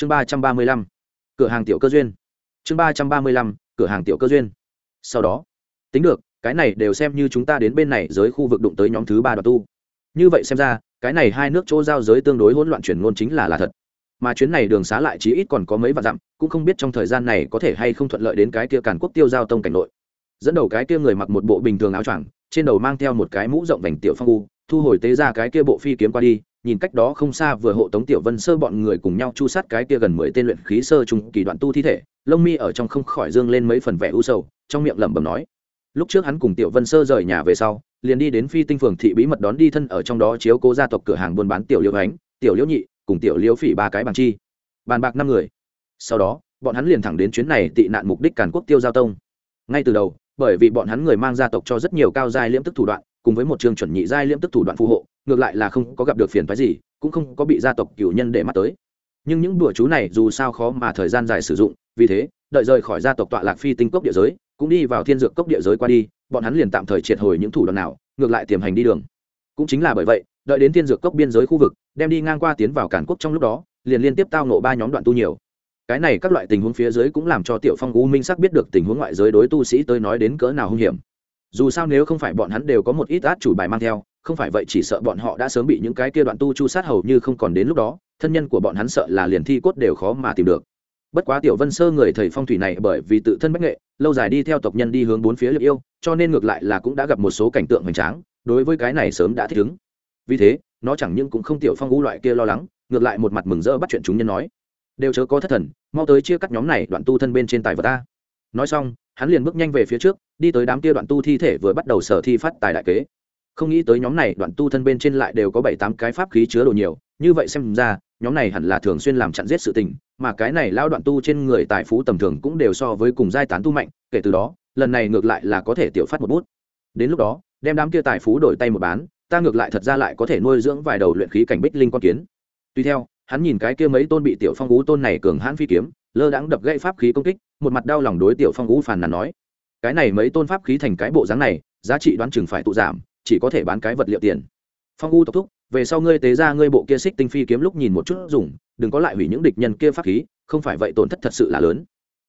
chương ba trăm ba mươi lăm, cửa hàng tiểu cơ duyên. Chương ba trăm ba mươi lăm, cửa hàng tiểu cơ duyên. Sau đó, tính được, cái này đều xem như chúng ta đến bên này giới khu vực đụng tới nhóm thứ ba đoạt tu. Như vậy xem ra, cái này hai nước chỗ giao giới tương đối hỗn loạn chuyển ngôn chính là là thật. Mà chuyến này đường xá lại chí ít còn có mấy vạn dặm, cũng không biết trong thời gian này có thể hay không thuận lợi đến cái kia càn quốc tiêu giao tông cảnh nội. Dẫn đầu cái kia người mặc một bộ bình thường áo choàng, trên đầu mang theo một cái mũ rộng vành tiểu phong u, thu hồi tế ra cái kia bộ phi kiếm qua đi nhìn cách đó không xa vừa hộ tống tiểu vân sơ bọn người cùng nhau chu sát cái kia gần mười tên luyện khí sơ trung kỳ đoạn tu thi thể, lông mi ở trong không khỏi dương lên mấy phần vẻ u sầu, trong miệng lẩm bẩm nói. Lúc trước hắn cùng tiểu vân sơ rời nhà về sau, liền đi đến phi tinh phường thị bí mật đón đi thân ở trong đó chiếu cố gia tộc cửa hàng buôn bán tiểu liễu ánh, tiểu liễu nhị, cùng tiểu liễu phỉ ba cái bằng chi. Bàn bạc năm người. Sau đó, bọn hắn liền thẳng đến chuyến này tị nạn mục đích càn quốc tiêu giao tông. Ngay từ đầu, bởi vì bọn hắn người mang gia tộc cho rất nhiều cao giai liễm tức thủ đoạn, cùng với một trường chuẩn nhị giai liễm tức thủ đoạn phù hộ ngược lại là không có gặp được phiền phức gì, cũng không có bị gia tộc cửu nhân để mắt tới. Nhưng những đùa chú này dù sao khó mà thời gian dài sử dụng, vì thế, đợi rời khỏi gia tộc tọa lạc phi tinh cốc địa giới, cũng đi vào thiên dược cốc địa giới qua đi, bọn hắn liền tạm thời triệt hồi những thủ đoạn nào, ngược lại tiềm hành đi đường. Cũng chính là bởi vậy, đợi đến thiên dược cốc biên giới khu vực, đem đi ngang qua tiến vào cản quốc trong lúc đó, liền liên tiếp tao ngộ ba nhóm đoạn tu nhiều. Cái này các loại tình huống phía dưới cũng làm cho tiểu phong u minh sắc biết được tình huống ngoại giới đối tu sĩ tới nói đến cỡ nào hung hiểm dù sao nếu không phải bọn hắn đều có một ít át chủ bài mang theo, không phải vậy chỉ sợ bọn họ đã sớm bị những cái kia đoạn tu chu sát hầu như không còn đến lúc đó, thân nhân của bọn hắn sợ là liền thi cốt đều khó mà tìm được. Bất quá tiểu vân sơ người thầy phong thủy này bởi vì tự thân bách nghệ, lâu dài đi theo tộc nhân đi hướng bốn phía liệp yêu, cho nên ngược lại là cũng đã gặp một số cảnh tượng hoành tráng, đối với cái này sớm đã thích ứng. Vì thế, nó chẳng những cũng không tiểu phong ngũ loại kia lo lắng, ngược lại một mặt mừng rỡ bắt chuyện chúng nhân nói, đều chớ có thất thần, mau tới chia cắt nhóm này đoạn tu thân bên trên tài vật ta nói xong, hắn liền bước nhanh về phía trước, đi tới đám kia đoạn tu thi thể vừa bắt đầu sở thi phát tài đại kế. Không nghĩ tới nhóm này đoạn tu thân bên trên lại đều có bảy tám cái pháp khí chứa đồ nhiều, như vậy xem ra, nhóm này hẳn là thường xuyên làm chặn giết sự tình, mà cái này lao đoạn tu trên người tài phú tầm thường cũng đều so với cùng giai tán tu mạnh, kể từ đó, lần này ngược lại là có thể tiểu phát một bút. Đến lúc đó, đem đám kia tài phú đổi tay một bán, ta ngược lại thật ra lại có thể nuôi dưỡng vài đầu luyện khí cảnh bích linh con kiến. Tuy theo, hắn nhìn cái kia mấy tôn bị tiểu phong ú tôn này cường hãn phi kiếm, lơ đãng đập gãy pháp khí công kích một mặt đau lòng đối tiểu phong ú phàn nàn nói, cái này mấy tôn pháp khí thành cái bộ dáng này, giá trị đoán chừng phải tụ giảm, chỉ có thể bán cái vật liệu tiền. Phong u tộc thúc, về sau ngươi tế ra ngươi bộ kia xích tinh phi kiếm lúc nhìn một chút dùng, đừng có lại hủy những địch nhân kia pháp khí, không phải vậy tổn thất thật sự là lớn.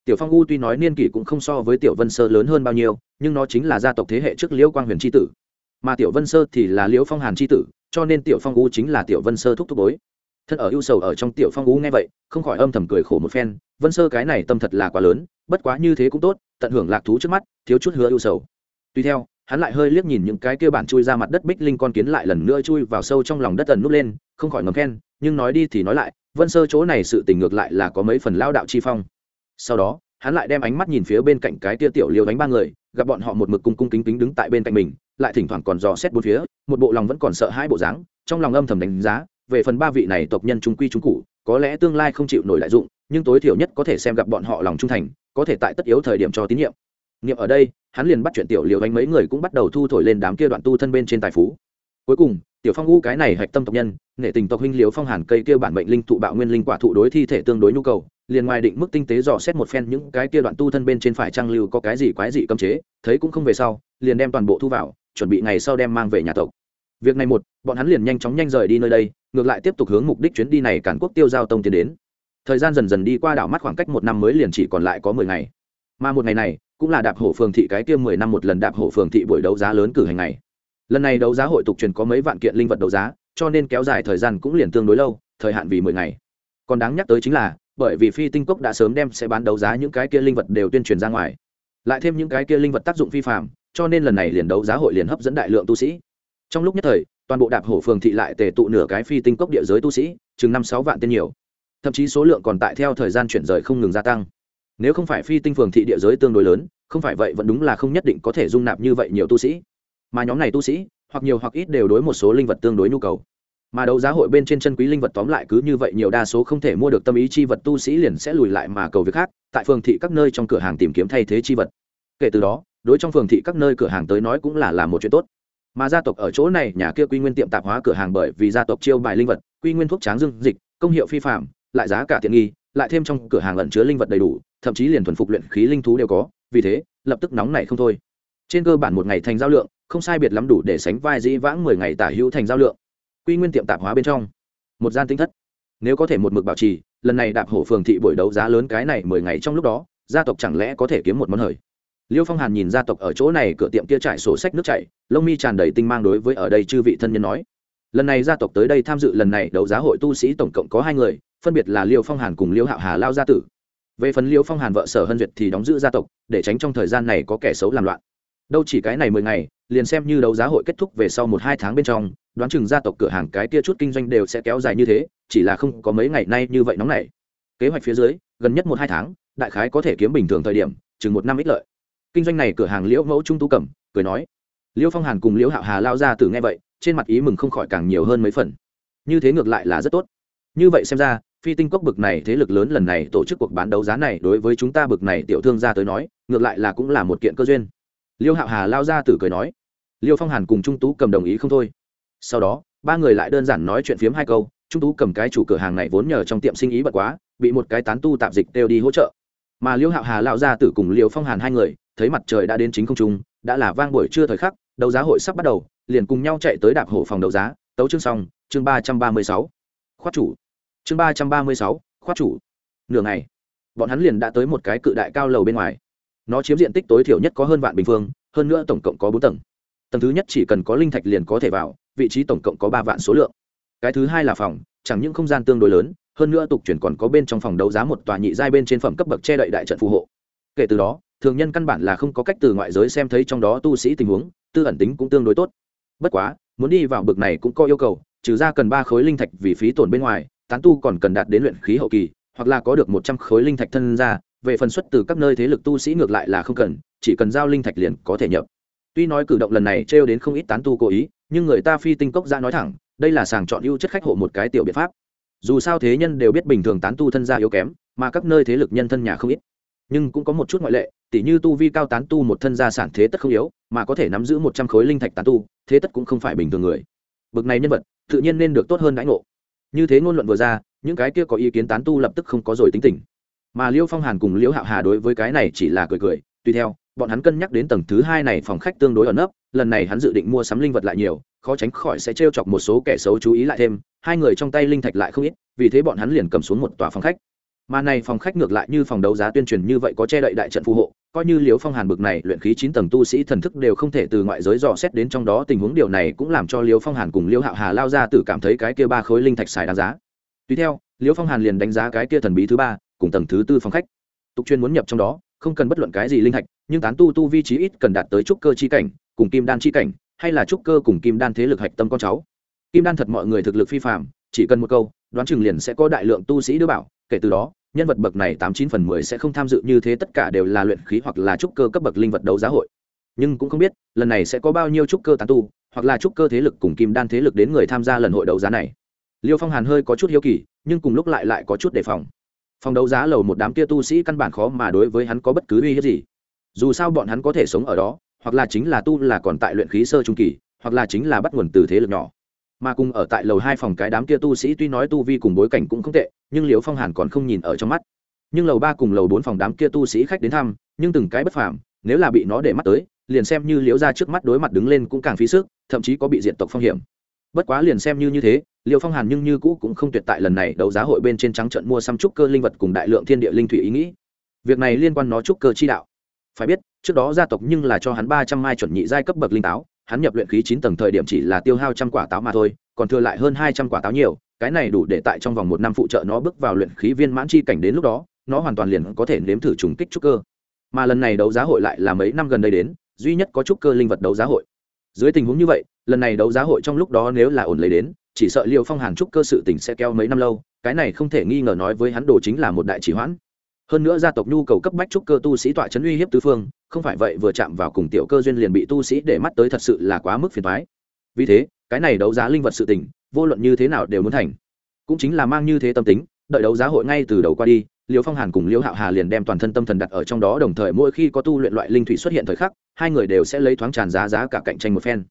Tiểu phong u tuy nói niên kỷ cũng không so với tiểu vân sơ lớn hơn bao nhiêu, nhưng nó chính là gia tộc thế hệ trước liễu quang huyền tri tử. Mà tiểu vân sơ thì là liễu phong hàn tri tử, cho nên tiểu phong u chính là tiểu vân sơ thúc thúc bối thân ở ưu sầu ở trong tiểu phong ú nghe vậy, không khỏi âm thầm cười khổ một phen, vân sơ, cái này tâm thật là quá lớn, bất quá như thế cũng tốt, tận hưởng lạc thú trước mắt, thiếu chút hứa ưu sầu. Tuy theo, hắn lại hơi liếc nhìn những cái kia bản chui ra mặt đất bích linh con kiến lại lần nữa chui vào sâu trong lòng đất tần nút lên, không khỏi ngầm khen, nhưng nói đi thì nói lại, vân sơ chỗ này sự tình ngược lại là có mấy phần lao đạo chi phong. Sau đó, hắn lại đem ánh mắt nhìn phía bên cạnh cái tia tiểu liều đánh ba người, gặp bọn họ một mực cung cung kính kính đứng tại bên cạnh mình, lại thỉnh thoảng còn dò xét bốn phía, một bộ lòng vẫn còn sợ hai bộ dáng, trong lòng âm thầm đánh giá về phần ba vị này tộc nhân trung quy trung cụ, có lẽ tương lai không chịu nổi đại dụng, nhưng tối thiểu nhất có thể xem gặp bọn họ lòng trung thành, có thể tại tất yếu thời điểm cho tín nhiệm. Niệm ở đây, hắn liền bắt chuyện tiểu liều anh mấy người cũng bắt đầu thu thổi lên đám kia đoạn tu thân bên trên tài phú. Cuối cùng, tiểu phong u cái này hạch tâm tộc nhân, nghệ tình tộc huynh liếu phong hàn cây kia bản mệnh linh thụ bạo nguyên linh quả thụ đối thi thể tương đối nhu cầu, liền ngoài định mức tinh tế dò xét một phen những cái kia đoạn tu thân bên trên phải trang lưu có cái gì quái gì cấm chế, thấy cũng không về sau, liền đem toàn bộ thu vào, chuẩn bị ngày sau đem mang về nhà tộc. Việc này một bọn hắn liền nhanh chóng nhanh rời đi nơi đây, ngược lại tiếp tục hướng mục đích chuyến đi này cản quốc tiêu giao tông tiến đến. Thời gian dần dần đi qua đảo mắt khoảng cách một năm mới liền chỉ còn lại có mười ngày. Mà một ngày này, cũng là đạp hổ phường thị cái kia mười năm một lần đạp hổ phường thị buổi đấu giá lớn cử hành này lần này đấu giá hội tục truyền có mấy vạn kiện linh vật đấu giá, cho nên kéo dài thời gian cũng liền tương đối lâu, thời hạn vì mười ngày. Còn đáng nhắc tới chính là, bởi vì phi tinh cốc đã sớm đem sẽ bán đấu giá những cái kia linh vật đều tuyên truyền ra ngoài. Lại thêm những cái kia linh vật tác dụng phi phạm cho nên lần này liền đấu giá hội liền hấp dẫn đại lượng tu sĩ. Trong lúc nhất thời toàn bộ đạp hổ phường thị lại tề tụ nửa cái phi tinh cốc địa giới tu sĩ, chừng năm sáu vạn tên nhiều. Thậm chí số lượng còn tại theo thời gian chuyển rời không ngừng gia tăng. Nếu không phải phi tinh phường thị địa giới tương đối lớn, không phải vậy vẫn đúng là không nhất định có thể dung nạp như vậy nhiều tu sĩ. Mà nhóm này tu sĩ, hoặc nhiều hoặc ít đều đối một số linh vật tương đối nhu cầu. Mà đấu giá hội bên trên chân quý linh vật tóm lại cứ như vậy nhiều đa số không thể mua được tâm ý chi vật tu sĩ liền sẽ lùi lại mà cầu việc khác, tại phường thị các nơi trong cửa hàng tìm kiếm thay thế chi vật. Kể từ đó, đối trong phường thị các nơi cửa hàng tới nói cũng là là một chuyện tốt mà gia tộc ở chỗ này, nhà kia quy nguyên tiệm tạp hóa cửa hàng bởi vì gia tộc chiêu bài linh vật, quy nguyên thuốc tráng dương dịch, công hiệu phi phạm lại giá cả tiện nghi, lại thêm trong cửa hàng ẩn chứa linh vật đầy đủ, thậm chí liền thuần phục luyện khí linh thú đều có, vì thế, lập tức nóng này không thôi. Trên cơ bản một ngày thành giao lượng, không sai biệt lắm đủ để sánh vai dĩ vãng mười ngày tả hữu thành giao lượng. Quy nguyên tiệm tạp hóa bên trong, một gian tinh thất. Nếu có thể một mực bảo trì, lần này đạp hổ phường thị buổi đấu giá lớn cái này mười ngày trong lúc đó, gia tộc chẳng lẽ có thể kiếm một món hời? Liêu phong hàn nhìn gia tộc ở chỗ này cửa tiệm kia trải sổ sách nước chảy, lông mi tràn đầy tinh mang đối với ở đây chư vị thân nhân nói. Lần này gia tộc tới đây tham dự lần này đấu giá hội tu sĩ tổng cộng có hai người, phân biệt là liêu phong hàn cùng liêu hạo hà lao gia tử. Về phần liêu phong hàn vợ sở hân duyệt thì đóng giữ gia tộc, để tránh trong thời gian này có kẻ xấu làm loạn. Đâu chỉ cái này mười ngày, liền xem như đấu giá hội kết thúc về sau một hai tháng bên trong, đoán chừng gia tộc cửa hàng cái tia chút kinh doanh đều sẽ kéo dài như thế, chỉ là không có mấy ngày nay như vậy nóng này kế hoạch phía dưới, gần nhất một hai tháng, đại khái có thể kiếm bình thường thời điểm, chừng một năm ít lợi kinh doanh này cửa hàng liễu mẫu trung tú cẩm cười nói, liễu phong hàn cùng liễu hạo hà lao ra từ nghe vậy, trên mặt ý mừng không khỏi càng nhiều hơn mấy phần. Như thế ngược lại là rất tốt. Như vậy xem ra, phi tinh cốc bực này thế lực lớn lần này tổ chức cuộc bán đấu giá này đối với chúng ta bực này tiểu thương gia tới nói, ngược lại là cũng là một kiện cơ duyên. Liêu hạo hà lao ra tử cười nói liêu phong hàn cùng trung tú cầm đồng ý không thôi. Sau đó, ba người lại đơn giản nói chuyện phiếm hai câu, trung tú cầm cái chủ cửa hàng này vốn nhờ trong tiệm sinh ý bật quá, bị một cái tán tu tạp dịch đều đi hỗ trợ. Mà liêu hạo hà lao ra tử cùng liêu phong hàn hai người thấy mặt trời đã đến chính không trung, đã là vang buổi trưa thời khắc, đấu giá hội sắp bắt đầu, liền cùng nhau chạy tới đạp hổ phòng đấu giá, tấu chương xong, chương ba trăm ba mươi sáu. Khoát chủ. Chương ba trăm ba mươi sáu, khoát chủ. Nửa ngày, bọn hắn liền đã tới một cái cự đại cao lầu bên ngoài. Nó chiếm diện tích tối thiểu nhất có hơn vạn bình phương, hơn nữa tổng cộng có bốn tầng. Tầng thứ nhất chỉ cần có linh thạch liền có thể vào, vị trí tổng cộng có ba vạn số lượng. Cái thứ hai là phòng, chẳng những không gian tương đối lớn, hơn nữa tục chuyển còn có bên trong phòng đấu giá một tòa nhị giai bên trên phẩm cấp bậc che đậy đại trận phù hộ. Kể từ đó thường nhân căn bản là không có cách từ ngoại giới xem thấy trong đó tu sĩ tình huống, tư ẩn tính cũng tương đối tốt. Bất quá, muốn đi vào bực này cũng có yêu cầu, trừ ra cần ba khối linh thạch vì phí tổn bên ngoài, tán tu còn cần đạt đến luyện khí hậu kỳ, hoặc là có được một trăm khối linh thạch thân ra, về phần xuất từ các nơi thế lực tu sĩ ngược lại là không cần, chỉ cần giao linh thạch liền có thể nhập. Tuy nói cử động lần này trêu đến không ít tán tu cố ý, nhưng người ta phi tinh cốc ra nói thẳng, đây là sàng chọn ưu chất khách hộ một cái tiểu biện pháp. Dù sao thế nhân đều biết bình thường tán tu thân gia yếu kém, mà các nơi thế lực nhân thân nhà không ít. Nhưng cũng có một chút ngoại lệ tỉ như tu vi cao tán tu một thân gia sản thế tất không yếu, mà có thể nắm giữ một trăm khối linh thạch tán tu, thế tất cũng không phải bình thường người. Bực này nhân vật, tự nhiên nên được tốt hơn đãi ngộ. Như thế ngôn luận vừa ra, những cái kia có ý kiến tán tu lập tức không có rồi tính tình. Mà liêu phong hàn cùng liễu hạo hà đối với cái này chỉ là cười cười Tuy theo, bọn hắn cân nhắc đến tầng thứ hai này phòng khách tương đối ẩn nấp, lần này hắn dự định mua sắm linh vật lại nhiều, khó tránh khỏi sẽ t chọc một số kẻ xấu chú ý lại thêm, hai người trong tay linh thạch lại không ít, vì thế bọn hắn liền cầm xuống một tòa phòng khách. Mà này phòng khách ngược lại như phòng đấu giá tuyên truyền như vậy có che đậy đại trận phù hộ coi như liếu phong hàn bực này luyện khí chín tầng tu sĩ thần thức đều không thể từ ngoại giới dò xét đến trong đó, tình huống điều này cũng làm cho liếu phong hàn cùng liêu hạo hà lao ra tự cảm thấy cái kia ba khối linh thạch xài đáng giá. Tùy theo liếu phong hàn liền đánh giá cái kia thần bí thứ ba, cùng tầng thứ tư phòng khách. Tục chuyên muốn nhập trong đó, không cần bất luận cái gì linh thạch, nhưng tán tu tu vi trí ít cần đạt tới trúc cơ chi cảnh, cùng kim đan chi cảnh, hay là trúc cơ cùng kim đan thế lực hạch tâm con cháu. Kim đan thật mọi người thực lực phi phạm chỉ cần một câu, đoán chừng liền sẽ có đại lượng tu sĩ đưa bảo, kể từ đó nhân vật bậc này tám chín phần mười sẽ không tham dự như thế, tất cả đều là luyện khí hoặc là trúc cơ cấp bậc linh vật đấu giá hội. Nhưng cũng không biết, lần này sẽ có bao nhiêu trúc cơ tán tu, hoặc là trúc cơ thế lực cùng kim đan thế lực đến người tham gia lần hội đấu giá này. Liêu phong hàn hơi có chút hiếu kỳ, nhưng cùng lúc lại lại có chút đề phòng. Phòng đấu giá lầu một đám kia tu sĩ căn bản khó mà đối với hắn có bất cứ uy hiếp gì. Dù sao bọn hắn có thể sống ở đó, hoặc là chính là tu là còn tại luyện khí sơ trung kỳ, hoặc là chính là bắt nguồn từ thế lực nhỏ mà cùng ở tại lầu hai phòng cái đám kia tu sĩ tuy nói tu vi cùng bối cảnh cũng không tệ, nhưng liễu phong hàn còn không nhìn ở trong mắt. Nhưng lầu ba cùng lầu bốn phòng đám kia tu sĩ khách đến thăm, nhưng từng cái bất phàm, nếu là bị nó để mắt tới, liền xem như liễu ra trước mắt đối mặt đứng lên cũng càng phí sức, thậm chí có bị diện tộc phong hiểm. Bất quá liền xem như như thế, liễu phong hàn nhưng như cũ cũng không tuyệt tại lần này đấu giá hội bên trên trắng trận mua xăm trúc cơ linh vật cùng đại lượng thiên địa linh thủy ý nghĩ. Việc này liên quan nó trúc cơ chi đạo. Phải biết, trước đó gia tộc nhưng là cho hắn ba trăm mai chuẩn nhị giai cấp bậc linh táo hắn nhập luyện khí chín tầng thời điểm chỉ là tiêu hao trăm quả táo mà thôi, còn thừa lại hơn hai trăm quả táo nhiều, cái này đủ để tại trong vòng một năm phụ trợ nó bước vào luyện khí viên mãn chi cảnh đến lúc đó, nó hoàn toàn liền có thể nếm thử trùng kích trúc cơ. Mà lần này đấu giá hội lại là mấy năm gần đây đến, duy nhất có trúc cơ linh vật đấu giá hội. Dưới tình huống như vậy, lần này đấu giá hội trong lúc đó nếu là ổn lấy đến, chỉ sợ liêu phong hàn trúc cơ sự tỉnh sẽ kéo mấy năm lâu, cái này không thể nghi ngờ nói với hắn đồ chính là một đại chỉ hoãn. Hơn nữa gia tộc nhu cầu cấp bách trúc cơ tu sĩ tọa chấn uy hiếp tứ phương không phải vậy vừa chạm vào cùng tiểu cơ duyên liền bị tu sĩ để mắt tới thật sự là quá mức phiền toái. vì thế, cái này đấu giá linh vật sự tình, vô luận như thế nào đều muốn thành. Cũng chính là mang như thế tâm tính, đợi đấu giá hội ngay từ đầu qua đi, Liễu phong hàn cùng Liễu hạo hà liền đem toàn thân tâm thần đặt ở trong đó, đồng thời mỗi khi có tu luyện loại linh thủy xuất hiện thời khắc, hai người đều sẽ lấy thoáng tràn giá giá cả cạnh tranh một phen.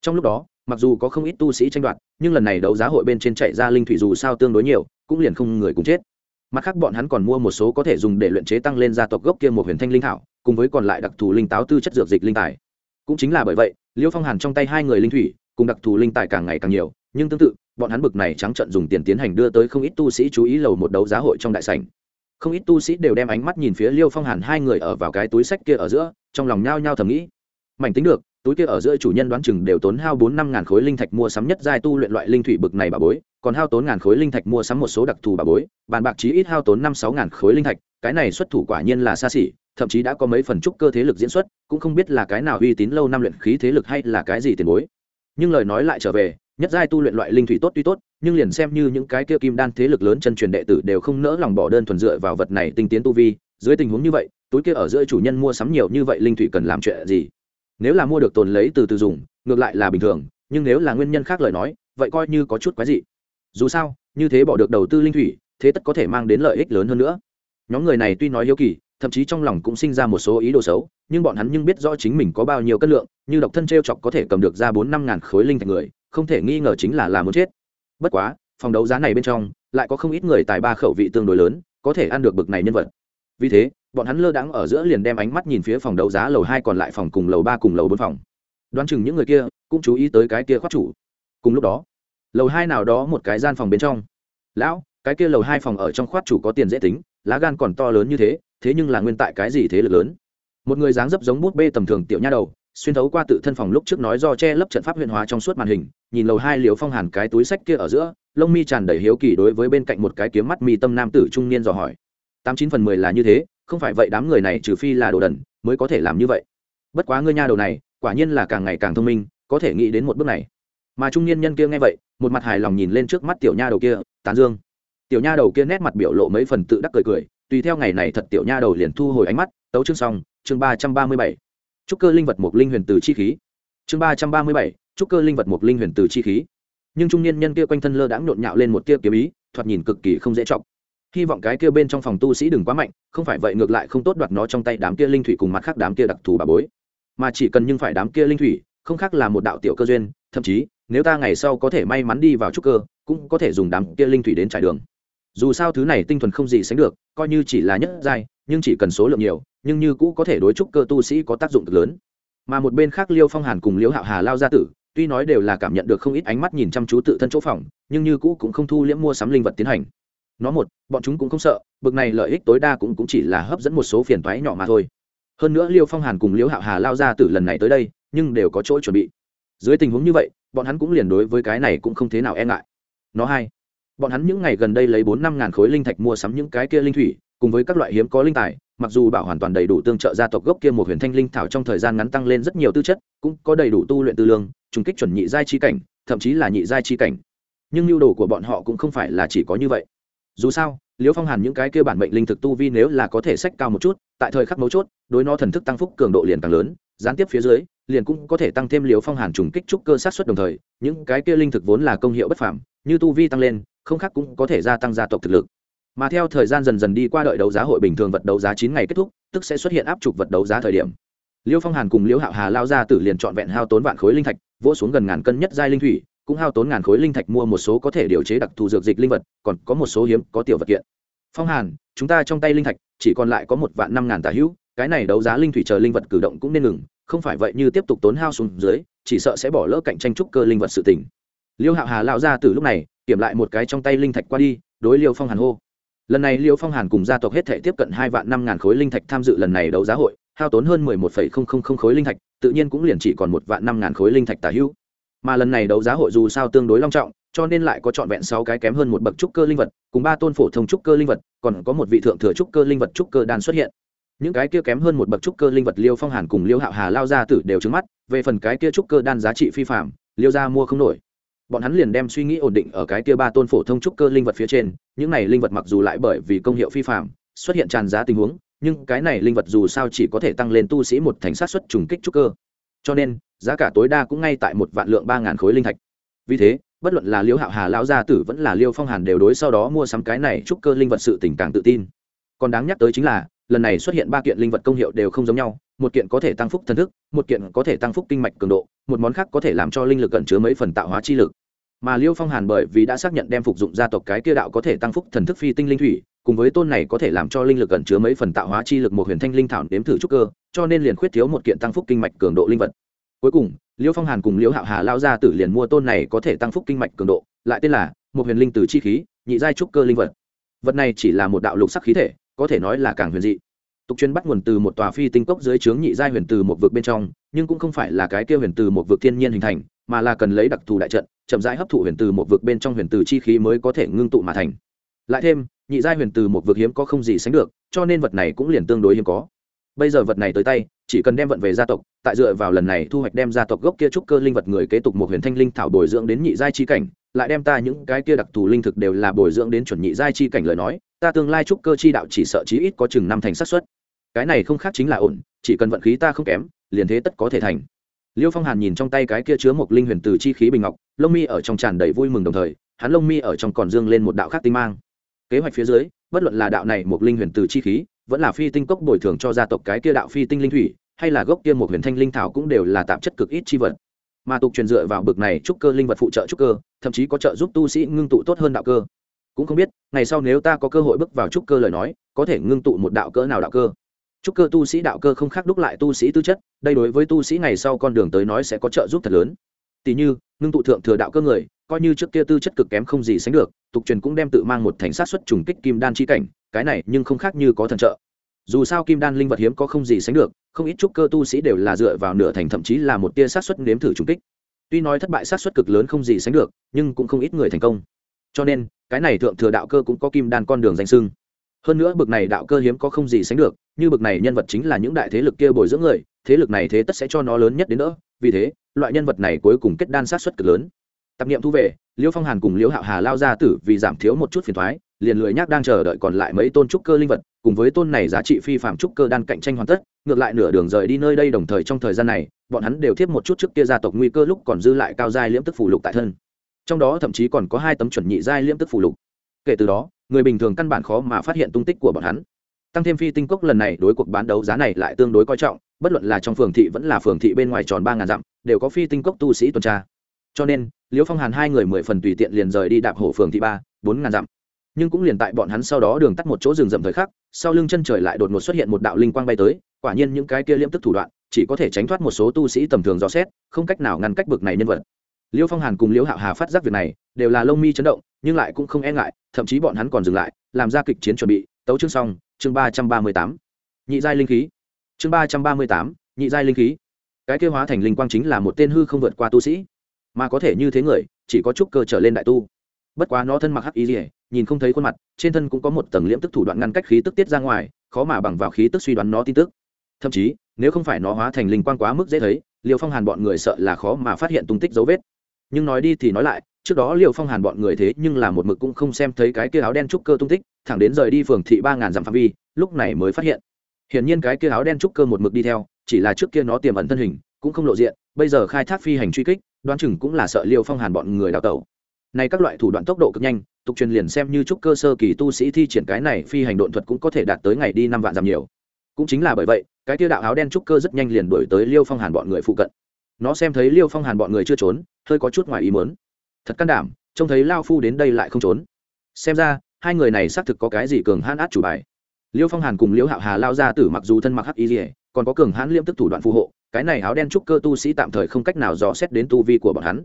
Trong lúc đó, mặc dù có không ít tu sĩ tranh đoạt, nhưng lần này đấu giá hội bên trên chạy ra linh thủy dù sao tương đối nhiều, cũng liền không người cùng chết. Mặt khác bọn hắn còn mua một số có thể dùng để luyện chế tăng lên gia tộc gốc kia một huyền thanh linh thảo cùng với còn lại đặc thù linh táo tư chất dược dịch linh tài. Cũng chính là bởi vậy, liêu phong hàn trong tay hai người linh thủy, cùng đặc thù linh tài càng ngày càng nhiều, nhưng tương tự, bọn hắn bực này trắng trận dùng tiền tiến hành đưa tới không ít tu sĩ chú ý lầu một đấu giá hội trong đại sảnh. Không ít tu sĩ đều đem ánh mắt nhìn phía liêu phong hàn hai người ở vào cái túi sách kia ở giữa, trong lòng nhao nhao thầm nghĩ. Mảnh tính được, túi kia ở giữa chủ nhân đoán chừng đều tốn hao bốn năm ngàn khối linh thạch mua sắm nhất giai tu luyện loại linh thủy bực này bà bối, còn hao tốn ngàn khối linh thạch mua sắm một số đặc thù bà bối, bàn bạc chí ít hao tốn năm sáu ngàn khối linh thạch, cái này xuất thủ quả nhiên là xa xỉ thậm chí đã có mấy phần trúc cơ thế lực diễn xuất, cũng không biết là cái nào uy tín lâu năm luyện khí thế lực hay là cái gì tiền bối. Nhưng lời nói lại trở về, nhất giai tu luyện loại linh thủy tốt tuy tốt, nhưng liền xem như những cái kia kim đan thế lực lớn chân truyền đệ tử đều không nỡ lòng bỏ đơn thuần dựa vào vật này tinh tiến tu vi, dưới tình huống như vậy, túi kia ở giữa chủ nhân mua sắm nhiều như vậy linh thủy cần làm chuyện gì? Nếu là mua được tồn lấy từ từ dùng, ngược lại là bình thường, nhưng nếu là nguyên nhân khác lời nói, vậy coi như có chút quái dị. Dù sao, như thế bỏ được đầu tư linh thủy, thế tất có thể mang đến lợi ích lớn hơn nữa. Nhóm người này tuy nói hiếu kỳ thậm chí trong lòng cũng sinh ra một số ý đồ xấu, nhưng bọn hắn nhưng biết rõ chính mình có bao nhiêu cân lượng, như độc thân t r e o chọc có thể cầm được ra bốn năm ngàn khối linh thạch người, không thể nghi ngờ chính là làm muốn chết. Bất quá, phòng đấu giá này bên trong, lại có không ít người tài ba khẩu vị tương đối lớn, có thể ăn được bực này nhân vật. Vì thế, bọn hắn lơ đãng ở giữa liền đem ánh mắt nhìn phía phòng đấu giá lầu hai còn lại phòng cùng lầu ba cùng lầu bốn phòng. Đoán chừng những người kia cũng chú ý tới cái kia khoát chủ. Cùng lúc đó, lầu hai nào đó một cái gian phòng bên trong. Lão, cái kia lầu hai phòng ở trong khoát chủ có tiền dễ tính, lá gan còn to lớn như thế thế nhưng là nguyên tại cái gì thế lực lớn? Một người dáng dấp giống bút bê tầm thường tiểu nha đầu, xuyên thấu qua tự thân phòng lúc trước nói do che lấp trận pháp huyện hóa trong suốt màn hình, nhìn lầu hai liều phong hàn cái túi sách kia ở giữa, lông mi tràn đầy hiếu kỳ đối với bên cạnh một cái kiếm mắt mi tâm nam tử trung niên dò hỏi. Tám chín phần mười là như thế, không phải vậy đám người này trừ phi là đồ đần, mới có thể làm như vậy. Bất quá ngươi nha đầu này, quả nhiên là càng ngày càng thông minh, có thể nghĩ đến một bước này. Mà trung niên nhân kia nghe vậy, một mặt hài lòng nhìn lên trước mắt tiểu nha đầu kia, tán dương. Tiểu nha đầu kia nét mặt biểu lộ mấy phần tự đắc cười cười tùy theo ngày này thật tiểu nha đầu liền thu hồi ánh mắt, tấu chương xong, chương ba trăm ba mươi bảy. Trúc cơ linh vật một linh huyền từ chi khí. Chương ba trăm ba mươi bảy trúc cơ linh vật một linh huyền từ chi khí. Nhưng trung niên nhân kia quanh thân lơ đãng nhộn nhạo lên một tia kiếm ý, thoạt nhìn cực kỳ không dễ chọc. Hy vọng cái kia bên trong phòng tu sĩ đừng quá mạnh, không phải vậy ngược lại không tốt đoạt nó trong tay đám kia linh thủy cùng mặt khác đám kia đặc thù bà bối. Mà chỉ cần nhưng phải đám kia linh thủy, không khác là một đạo tiểu cơ duyên, thậm chí, nếu ta ngày sau có thể may mắn đi vào trúc cơ, cũng có thể dùng đám kia linh thủy đến trải đường dù sao thứ này tinh thuần không gì sánh được coi như chỉ là nhất giai nhưng chỉ cần số lượng nhiều nhưng như cũ có thể đối trúc cơ tu sĩ có tác dụng cực lớn. Mà một bên khác liêu phong hàn cùng liêu hạo hà lao gia tử tuy nói đều là cảm nhận được không ít ánh mắt nhìn chăm chú tự thân chỗ phòng nhưng như cũ cũng không thu liễm mua sắm linh vật tiến hành. Nó một bọn chúng cũng không sợ bực này lợi ích tối đa cũng, cũng chỉ là hấp dẫn một số phiền toái nhỏ mà thôi. Hơn nữa liêu phong hàn cùng liêu hạo hà lao ra từ lần này tới đây nhưng đều có chỗ chuẩn bị. Dưới tình huống như vậy bọn hắn cũng liền đối với cái này cũng không thế nào e ngại. Nó hai bọn hắn những ngày gần đây lấy bốn năm ngàn khối linh thạch mua sắm những cái kia linh thủy, cùng với các loại hiếm có linh tài, mặc dù bảo hoàn toàn đầy đủ tương trợ gia tộc gốc kia một huyền thanh linh thảo trong thời gian ngắn tăng lên rất nhiều tư chất, cũng có đầy đủ tu luyện tư lương, trùng kích chuẩn nhị giai chi cảnh, thậm chí là nhị giai chi cảnh. Nhưng nhu đồ của bọn họ cũng không phải là chỉ có như vậy. Dù sao, liễu phong hàn những cái kia bản mệnh linh thực tu vi nếu là có thể sách cao một chút, tại thời khắc mấu chốt, đối nó thần thức tăng phúc cường độ liền càng lớn, gián tiếp phía dưới, liền cũng có thể tăng thêm liễu phong hàn trùng kích trúc cơ sát xuất đồng thời, những cái kia linh thực vốn là công hiệu bất phàm, như tu vi tăng lên không khác cũng có thể gia tăng gia tộc thực lực. Mà theo thời gian dần dần đi qua đợi đấu giá hội bình thường vật đấu giá chín ngày kết thúc, tức sẽ xuất hiện áp trục vật đấu giá thời điểm. Liêu phong hàn cùng liễu hạo hà lao ra tử liền trọn vẹn hao tốn vạn khối linh thạch, vỗ xuống gần ngàn cân nhất giai linh thủy, cũng hao tốn ngàn khối linh thạch mua một số có thể điều chế đặc thù dược dịch linh vật, còn có một số hiếm, có tiểu vật kiện. Phong hàn, chúng ta trong tay linh thạch, chỉ còn lại có một vạn năm ngàn tà hữu, cái này đấu giá linh thủy chờ linh vật cử động cũng nên ngừng, không phải vậy như tiếp tục tốn hao xuống dưới, chỉ sợ sẽ bỏ lỡ cạnh tranh trúc cơ linh vật sự tỉnh liêu hạo hà lao ra từ lúc này kiểm lại một cái trong tay linh thạch qua đi, đối liêu phong hàn hô. Lần này liêu phong hàn cùng gia tộc hết thể tiếp cận hai vạn năm ngàn khối linh thạch tham dự lần này đấu giá hội, hao tốn hơn mười một phẩy không không không khối linh thạch, tự nhiên cũng liền chỉ còn một vạn năm ngàn khối linh thạch tả hữu. Mà lần này đấu giá hội dù sao tương đối long trọng, cho nên lại có trọn vẹn sáu cái kém hơn một bậc trúc cơ linh vật, cùng ba tôn phổ thông trúc cơ linh vật, còn có một vị thượng thừa trúc cơ linh vật trúc cơ đan xuất hiện. Những cái kia kém hơn một bậc trúc cơ linh vật liêu phong hàn cùng liêu hạo hà lao ra tử đều trứng mắt, về phần cái kia trúc cơ đan giá trị phi phạm liêu ra mua không nổi bọn hắn liền đem suy nghĩ ổn định ở cái kia ba tôn phổ thông trúc cơ linh vật phía trên, những này linh vật mặc dù lại bởi vì công hiệu phi phạm xuất hiện tràn giá tình huống, nhưng cái này linh vật dù sao chỉ có thể tăng lên tu sĩ một thành sát xuất trùng kích trúc cơ. Cho nên, giá cả tối đa cũng ngay tại một vạn lượng ba ngàn khối linh thạch. Vì thế, bất luận là liêu hạo hà lão gia tử vẫn là liêu phong hàn đều đối sau đó mua sắm cái này trúc cơ linh vật sự tình càng tự tin. Còn đáng nhắc tới chính là, lần này xuất hiện ba kiện linh vật công hiệu đều không giống nhau, một kiện có thể tăng phúc thần thức, một kiện có thể tăng phúc kinh mạch cường độ, một món khác có thể làm cho linh lực cẩn chứa mấy phần tạo hóa chi lực mà liêu phong hàn bởi vì đã xác nhận đem phục dụng gia tộc cái kia đạo có thể tăng phúc thần thức phi tinh linh thủy, cùng với tôn này có thể làm cho linh lực cẩn chứa mấy phần tạo hóa chi lực một huyền thanh linh thảo nếm thử trúc cơ, cho nên liền khuyết thiếu một kiện tăng phúc kinh mạch cường độ linh vật. Cuối cùng, liêu phong hàn cùng liêu hạo hà lao ra tử liền mua tôn này có thể tăng phúc kinh mạch cường độ, lại tên là một huyền linh từ chi khí, nhị giai trúc cơ linh vật. Vật này chỉ là một đạo lục sắc khí thể, có thể nói là càng huyền dị. Tục chuyên bắt nguồn từ một tòa phi tinh cốc dưới trướng nhị giai huyền từ một vực bên trong, nhưng cũng không phải là cái kia huyền từ một vực thiên nhiên hình thành, mà là cần lấy đặc thù đại trận chậm rãi hấp thụ huyền từ một vực bên trong huyền từ chi khí mới có thể ngưng tụ mà thành. Lại thêm, nhị giai huyền từ một vực hiếm có không gì sánh được, cho nên vật này cũng liền tương đối hiếm có. Bây giờ vật này tới tay, chỉ cần đem vận về gia tộc, tại dựa vào lần này thu hoạch đem gia tộc gốc kia trúc cơ linh vật người kế tục một huyền thanh linh thảo bồi dưỡng đến nhị giai chi cảnh, lại đem ta những cái kia đặc thù linh thực đều là bồi dưỡng đến chuẩn nhị giai chi cảnh lời nói, ta tương lai trúc cơ chi đạo chỉ sợ chí ít có chừng năm thành xác suất. Cái này không khác chính là ổn, chỉ cần vận khí ta không kém, liền thế tất có thể thành liêu phong hàn nhìn trong tay cái kia chứa một linh huyền từ chi khí bình ngọc, lông mi ở trong tràn đầy vui mừng đồng thời, hắn lông mi ở trong còn dương lên một đạo khác tinh mang. Kế hoạch phía dưới, bất luận là đạo này một linh huyền từ chi khí, vẫn là phi tinh cốc bồi thường cho gia tộc cái kia đạo phi tinh linh thủy, hay là gốc kia một huyền thanh linh thảo cũng đều là tạp chất cực ít chi vật. Mà tục truyền dựa vào bực này trúc cơ linh vật phụ trợ trúc cơ, thậm chí có trợ giúp tu sĩ ngưng tụ tốt hơn đạo cơ. Cũng không biết, ngày sau nếu ta có cơ hội bước vào trúc cơ lời nói, có thể ngưng tụ một đạo cơ nào đạo cơ? Chúc cơ tu sĩ đạo cơ không khác đúc lại tu sĩ tư chất, đây đối với tu sĩ ngày sau con đường tới nói sẽ có trợ giúp thật lớn. Tỷ như, ngưng tụ thượng thừa đạo cơ người, coi như trước kia tư chất cực kém không gì sánh được, tục truyền cũng đem tự mang một thành sát xuất trùng kích kim đan chi cảnh, cái này nhưng không khác như có thần trợ. Dù sao kim đan linh vật hiếm có không gì sánh được, không ít trúc cơ tu sĩ đều là dựa vào nửa thành thậm chí là một tia sát xuất nếm thử trùng kích. Tuy nói thất bại sát xuất cực lớn không gì sánh được, nhưng cũng không ít người thành công. Cho nên, cái này thượng thừa đạo cơ cũng có kim đan con đường danh sưng hơn nữa bực này đạo cơ hiếm có không gì sánh được, như bực này nhân vật chính là những đại thế lực kia bồi dưỡng người, thế lực này thế tất sẽ cho nó lớn nhất đến nữa vì thế, loại nhân vật này cuối cùng kết đan sát xuất cực lớn. Tập niệm thu về, liêu phong hàn cùng liêu hạo hà lao ra tử vì giảm thiếu một chút phiền thoái liền lười nhác đang chờ đợi còn lại mấy tôn trúc cơ linh vật, cùng với tôn này giá trị phi phạm trúc cơ đan cạnh tranh hoàn tất, ngược lại nửa đường rời đi nơi đây đồng thời trong thời gian này, bọn hắn đều thiếp một chút trước kia gia tộc nguy cơ lúc còn dư lại cao giai liễm tức phủ lục tại thân. Trong đó thậm chí còn có hai tấm chuẩn nhị giai liễm tức phủ lục. Kể từ đó người bình thường căn bản khó mà phát hiện tung tích của bọn hắn. Tăng thêm phi tinh cốc lần này đối cuộc bán đấu giá này lại tương đối coi trọng, bất luận là trong phường thị vẫn là phường thị bên ngoài tròn ba ngàn dặm, đều có phi tinh cốc tu sĩ tuần tra. Cho nên, liễu phong hàn hai người mười phần tùy tiện liền rời đi đạp hổ phường thị ba, bốn ngàn dặm. Nhưng cũng liền tại bọn hắn sau đó đường tắt một chỗ rừng rậm thời khắc, sau lưng chân trời lại đột ngột xuất hiện một đạo linh quang bay tới, quả nhiên những cái kia liễm tức thủ đoạn, chỉ có thể tránh thoát một số tu sĩ tầm thường dò xét, không cách nào ngăn cách bực này nhân vật. Liêu phong hàn cùng liễu hạo hà phát giác việc này đều là lông mi chấn động, nhưng lại cũng không e ngại, thậm chí bọn hắn còn dừng lại, làm ra kịch chiến chuẩn bị, tấu chương xong, chương ba trăm ba mươi tám. Nhị giai linh khí. Chương ba trăm ba mươi tám, nhị giai linh khí. Cái kêu hóa thành linh quang chính là một tên hư không vượt qua tu sĩ. Mà có thể như thế người, chỉ có chút cơ trở lên đại tu. Bất quá nó thân mặc hắc y dỉa nhìn không thấy khuôn mặt, trên thân cũng có một tầng liễm tức thủ đoạn ngăn cách khí tức tiết ra ngoài, khó mà bằng vào khí tức suy đoán nó tin tức. Thậm chí, nếu không phải nó hóa thành linh quang quá mức dễ thấy liều phong hàn bọn người sợ là khó mà phát hiện tung tích dấu vết. Nhưng nói đi thì nói lại trước đó liều phong hàn bọn người thế nhưng là một mực cũng không xem thấy cái kia áo đen trúc cơ tung tích, thẳng đến rời đi phường thị ba ngàn dặm phạm vi, lúc này mới phát hiện. Hiển nhiên cái kia áo đen trúc cơ một mực đi theo, chỉ là trước kia nó tiềm ẩn thân hình, cũng không lộ diện, bây giờ khai thác phi hành truy kích, đoán chừng cũng là sợ liều phong hàn bọn người đào tẩu. Này các loại thủ đoạn tốc độ cực nhanh, tục truyền liền xem như trúc cơ sơ kỳ tu sĩ thi triển cái này phi hành độn thuật cũng có thể đạt tới ngày đi năm vạn dặm nhiều. Cũng chính là bởi vậy, cái tiêu đạo áo đen trúc cơ rất nhanh liền đuổi tới liêu phong hàn bọn người phụ cận. Nó xem thấy liêu phong hàn bọn người chưa trốn, hơi có chút ngoài ý muốn thật can đảm, trông thấy lao phu đến đây lại không trốn. Xem ra, hai người này xác thực có cái gì cường hãn át chủ bài. Liêu phong hàn cùng liêu hạo hà lao ra tử mặc dù thân mặc hắc y dỉa còn có cường hãn liêm tức thủ đoạn phù hộ, cái này áo đen trúc cơ tu sĩ tạm thời không cách nào dò xét đến tu vi của bọn hắn.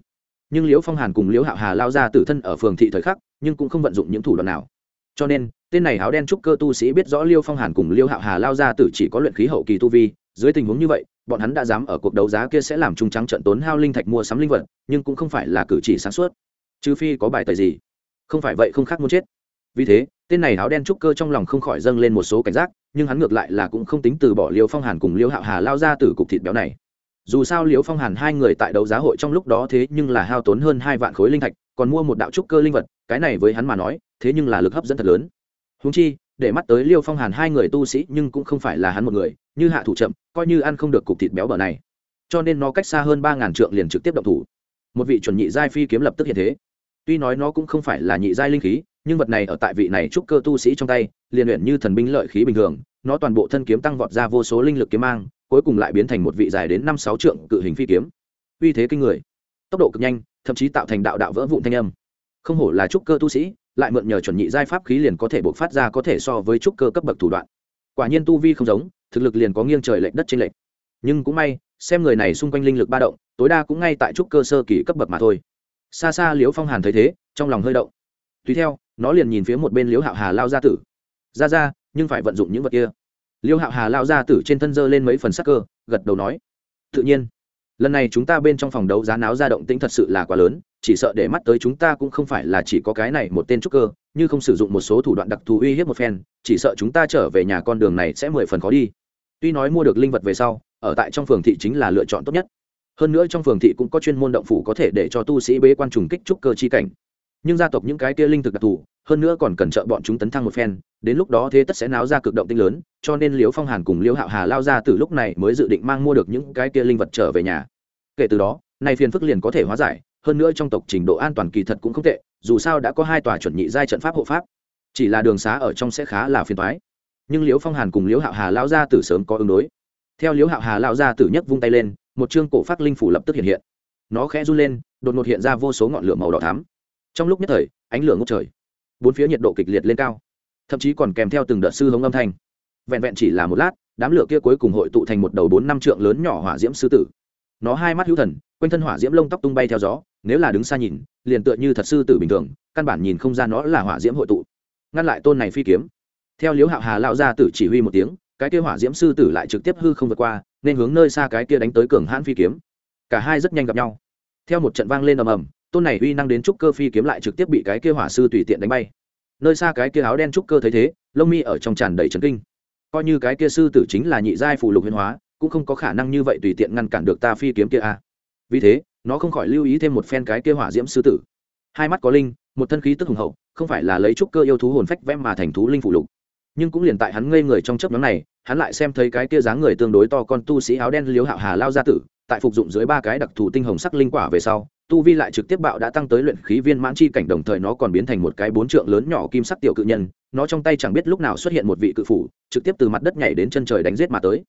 Nhưng liễu phong hàn cùng liễu hạo hà lao ra tử thân ở phường thị thời khắc, nhưng cũng không vận dụng những thủ đoạn nào. Cho nên, tên này áo đen trúc cơ tu sĩ biết rõ liêu phong hàn cùng liêu hạo hà lao ra tử chỉ có luyện khí hậu kỳ tu vi, dưới tình huống như vậy bọn hắn đã dám ở cuộc đấu giá kia sẽ làm trung trắng trận tốn hao linh thạch mua sắm linh vật, nhưng cũng không phải là cử chỉ sáng suốt. Trừ phi có bài tời gì. Không phải vậy không khác muốn chết. Vì thế, tên này áo đen trúc cơ trong lòng không khỏi dâng lên một số cảnh giác, nhưng hắn ngược lại là cũng không tính từ bỏ liêu phong hàn cùng liêu hạo hà lao ra từ cục thịt béo này. Dù sao liễu phong hàn hai người tại đấu giá hội trong lúc đó thế nhưng là hao tốn hơn hai vạn khối linh thạch, còn mua một đạo trúc cơ linh vật, cái này với hắn mà nói, thế nhưng là lực hấp dẫn thật lớn. Húng chi để mắt tới liêu phong hàn hai người tu sĩ, nhưng cũng không phải là hắn một người, như hạ thủ chậm, coi như ăn không được cục thịt béo bở này. Cho nên nó cách xa hơn ba ngàn trượng liền trực tiếp động thủ. Một vị chuẩn nhị giai phi kiếm lập tức hiện thế. Tuy nói nó cũng không phải là nhị giai linh khí, nhưng vật này ở tại vị này trúc cơ tu sĩ trong tay, liền luyện như thần binh lợi khí bình thường, nó toàn bộ thân kiếm tăng vọt ra vô số linh lực kiếm mang, cuối cùng lại biến thành một vị dài đến năm sáu trượng cự hình phi kiếm. Uy thế kinh người. Tốc độ cực nhanh, thậm chí tạo thành đạo đạo vỡ vụn thanh âm. Không hổ là trúc cơ tu sĩ lại mượn nhờ chuẩn nhị giai pháp khí liền có thể bộc phát ra có thể so với trúc cơ cấp bậc thủ đoạn. Quả nhiên tu vi không giống, thực lực liền có nghiêng trời lệch đất trên lệch. Nhưng cũng may, xem người này xung quanh linh lực ba động, tối đa cũng ngay tại trúc cơ sơ kỳ cấp bậc mà thôi. Xa xa liễu phong hàn thấy thế, trong lòng hơi động. Tùy theo, nó liền nhìn phía một bên liễu hạo hà lao gia tử. Ra ra, nhưng phải vận dụng những vật kia. Liễu hạo hà lao gia tử trên thân dơ lên mấy phần sắc cơ, gật đầu nói. Tự nhiên lần này chúng ta bên trong phòng đấu giá náo ra động tĩnh thật sự là quá lớn, chỉ sợ để mắt tới chúng ta cũng không phải là chỉ có cái này một tên trúc cơ như không sử dụng một số thủ đoạn đặc thù uy hiếp một phen, chỉ sợ chúng ta trở về nhà con đường này sẽ mười phần khó đi. Tuy nói mua được linh vật về sau, ở tại trong phường thị chính là lựa chọn tốt nhất. Hơn nữa trong phường thị cũng có chuyên môn động phủ có thể để cho tu sĩ bế quan trùng kích trúc cơ chi cảnh. Nhưng gia tộc những cái kia linh thực đặc thù hơn nữa còn cần trợ bọn chúng tấn thăng một phen, đến lúc đó thế tất sẽ náo ra cực động tinh lớn, cho nên liễu phong hàn cùng liễu hạo hà lao ra từ lúc này mới dự định mang mua được những cái kia linh vật trở về nhà. Kể từ đó, nay phiền phức liền có thể hóa giải, hơn nữa trong tộc trình độ an toàn kỳ thật cũng không tệ, dù sao đã có hai tòa chuẩn nhị giai trận pháp hộ pháp. Chỉ là đường xá ở trong sẽ khá là phiền toái. Nhưng liễu phong hàn cùng liễu hạo hà lao ra từ sớm có ứng đối. Theo liễu hạo hà lao ra từ nhất vung tay lên, một chương cổ phát linh phủ lập tức hiện hiện. Nó khẽ run lên, đột ngột hiện ra vô số ngọn lửa màu đỏ thắm. Trong lúc nhất thời, ánh lửa ngốc trời bốn phía nhiệt độ kịch liệt lên cao, thậm chí còn kèm theo từng đợt sư hống âm thanh. Vẹn vẹn chỉ là một lát, đám lửa kia cuối cùng hội tụ thành một đầu bốn năm trượng lớn nhỏ hỏa diễm sư tử. Nó hai mắt hữu thần, quanh thân hỏa diễm lông tóc tung bay theo gió, nếu là đứng xa nhìn, liền tựa như thật sư tử bình thường, căn bản nhìn không ra nó là hỏa diễm hội tụ. Ngăn lại tôn này phi kiếm. Theo liếu hạo hà lao ra tử chỉ huy một tiếng, cái kia hỏa diễm sư tử lại trực tiếp hư không vượt qua, nên hướng nơi xa cái kia đánh tới cường hãn phi kiếm. Cả hai rất nhanh gặp nhau. Theo một trận vang lên ầm ầm tôn này uy năng đến trúc cơ phi kiếm lại trực tiếp bị cái kia hỏa sư tùy tiện đánh bay. Nơi xa cái kia áo đen trúc cơ thấy thế, lông mi ở trong tràn đầy trấn kinh. Coi như cái kia sư tử chính là nhị giai phụ lục huyền hóa, cũng không có khả năng như vậy tùy tiện ngăn cản được ta phi kiếm kia a à. vì thế, nó không khỏi lưu ý thêm một phen cái kia hỏa diễm sư tử. Hai mắt có linh, một thân khí tức hùng hậu, không phải là lấy trúc cơ yêu thú hồn phách vẽ mà thành thú linh phụ lục. Nhưng cũng liền tại hắn ngây người trong chấp nhóm này, hắn lại xem thấy cái kia dáng người tương đối to con tu sĩ áo đen liếu hạo hà lao ra tử, tại phục dụng dưới ba cái đặc thù tinh hồng sắc linh quả về sau tu vi lại trực tiếp bạo đã tăng tới luyện khí viên mãn chi cảnh, đồng thời nó còn biến thành một cái bốn trượng lớn nhỏ kim sắc tiểu cự nhân. Nó trong tay chẳng biết lúc nào xuất hiện một vị cự phủ, trực tiếp từ mặt đất nhảy đến chân trời đánh giết mà tới.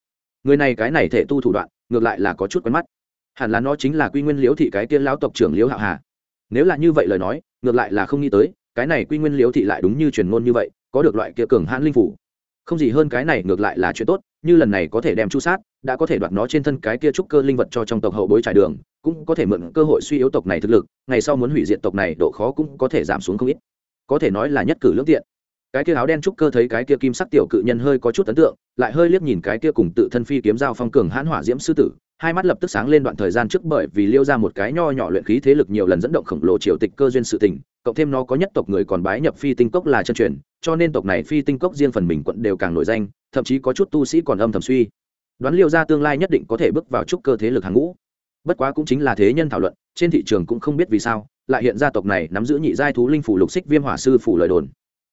Người này cái này thể tu thủ đoạn, ngược lại là có chút quen mắt. Hẳn là nó chính là quy nguyên liễu thị cái tiên lão tộc trưởng liễu hạo hà. Nếu là như vậy lời nói, ngược lại là không nghĩ tới, cái này quy nguyên liễu thị lại đúng như truyền ngôn như vậy, có được loại kia cường hãn linh phủ không gì hơn cái này ngược lại là chuyện tốt, như lần này có thể đem chu sát, đã có thể đoạt nó trên thân cái kia trúc cơ linh vật cho trong tộc hậu bối trải đường, cũng có thể mượn cơ hội suy yếu tộc này thực lực, ngày sau muốn hủy diệt tộc này độ khó cũng có thể giảm xuống không ít. Có thể nói là nhất cử lương tiện. Cái kia áo đen trúc cơ thấy cái kia kim sắc tiểu cự nhân hơi có chút ấn tượng, lại hơi liếc nhìn cái kia cùng tự thân phi kiếm giao phong cường hãn hỏa diễm sư tử, hai mắt lập tức sáng lên đoạn thời gian trước bởi vì liêu ra một cái nho nhỏ luyện khí thế lực nhiều lần dẫn động khổng lồ triều tịch cơ duyên sự tình cộng thêm nó có nhất tộc người còn bái nhập phi tinh cốc là chân truyền, cho nên tộc này phi tinh cốc riêng phần mình quận đều càng nổi danh, thậm chí có chút tu sĩ còn âm thầm suy. Đoán liêu ra tương lai nhất định có thể bước vào trúc cơ thế lực hàng ngũ. Bất quá cũng chính là thế nhân thảo luận, trên thị trường cũng không biết vì sao, lại hiện ra tộc này nắm giữ nhị giai thú linh phủ lục xích viêm hỏa sư phủ lời đồn.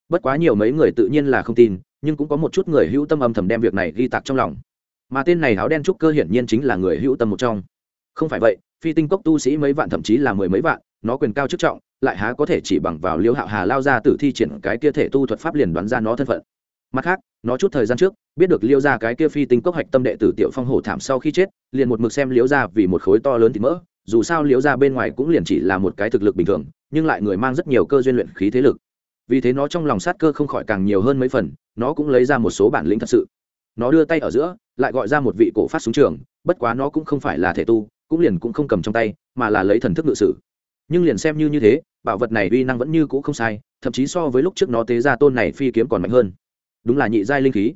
Bất quá nhiều mấy người tự nhiên là không tin, nhưng cũng có một chút người hữu tâm âm thầm đem việc này ghi tạc trong lòng. Mà tên này áo đen trúc cơ hiển nhiên chính là người hữu tâm một trong. Không phải vậy, phi tinh cốc tu sĩ mấy vạn thậm chí là mười mấy vạn, nó quyền cao chức trọng lại há có thể chỉ bằng vào liêu hạo hà lao ra tử thi triển cái kia thể tu thuật pháp liền đoán ra nó thân phận. Mặt khác, nó chút thời gian trước, biết được liêu ra cái kia phi tinh cốc hạch tâm đệ tử tiểu phong hổ thảm sau khi chết, liền một mực xem liêu ra vì một khối to lớn thì mỡ, dù sao liêu ra bên ngoài cũng liền chỉ là một cái thực lực bình thường, nhưng lại người mang rất nhiều cơ duyên luyện khí thế lực. Vì thế nó trong lòng sát cơ không khỏi càng nhiều hơn mấy phần, nó cũng lấy ra một số bản lĩnh thật sự. Nó đưa tay ở giữa, lại gọi ra một vị cổ phát súng trường, bất quá nó cũng không phải là thể tu, cũng liền cũng không cầm trong tay, mà là lấy thần thức ngự sử. Nhưng liền xem như như thế bảo vật này uy năng vẫn như cũ không sai, thậm chí so với lúc trước nó tế ra tôn này phi kiếm còn mạnh hơn. Đúng là nhị giai linh khí.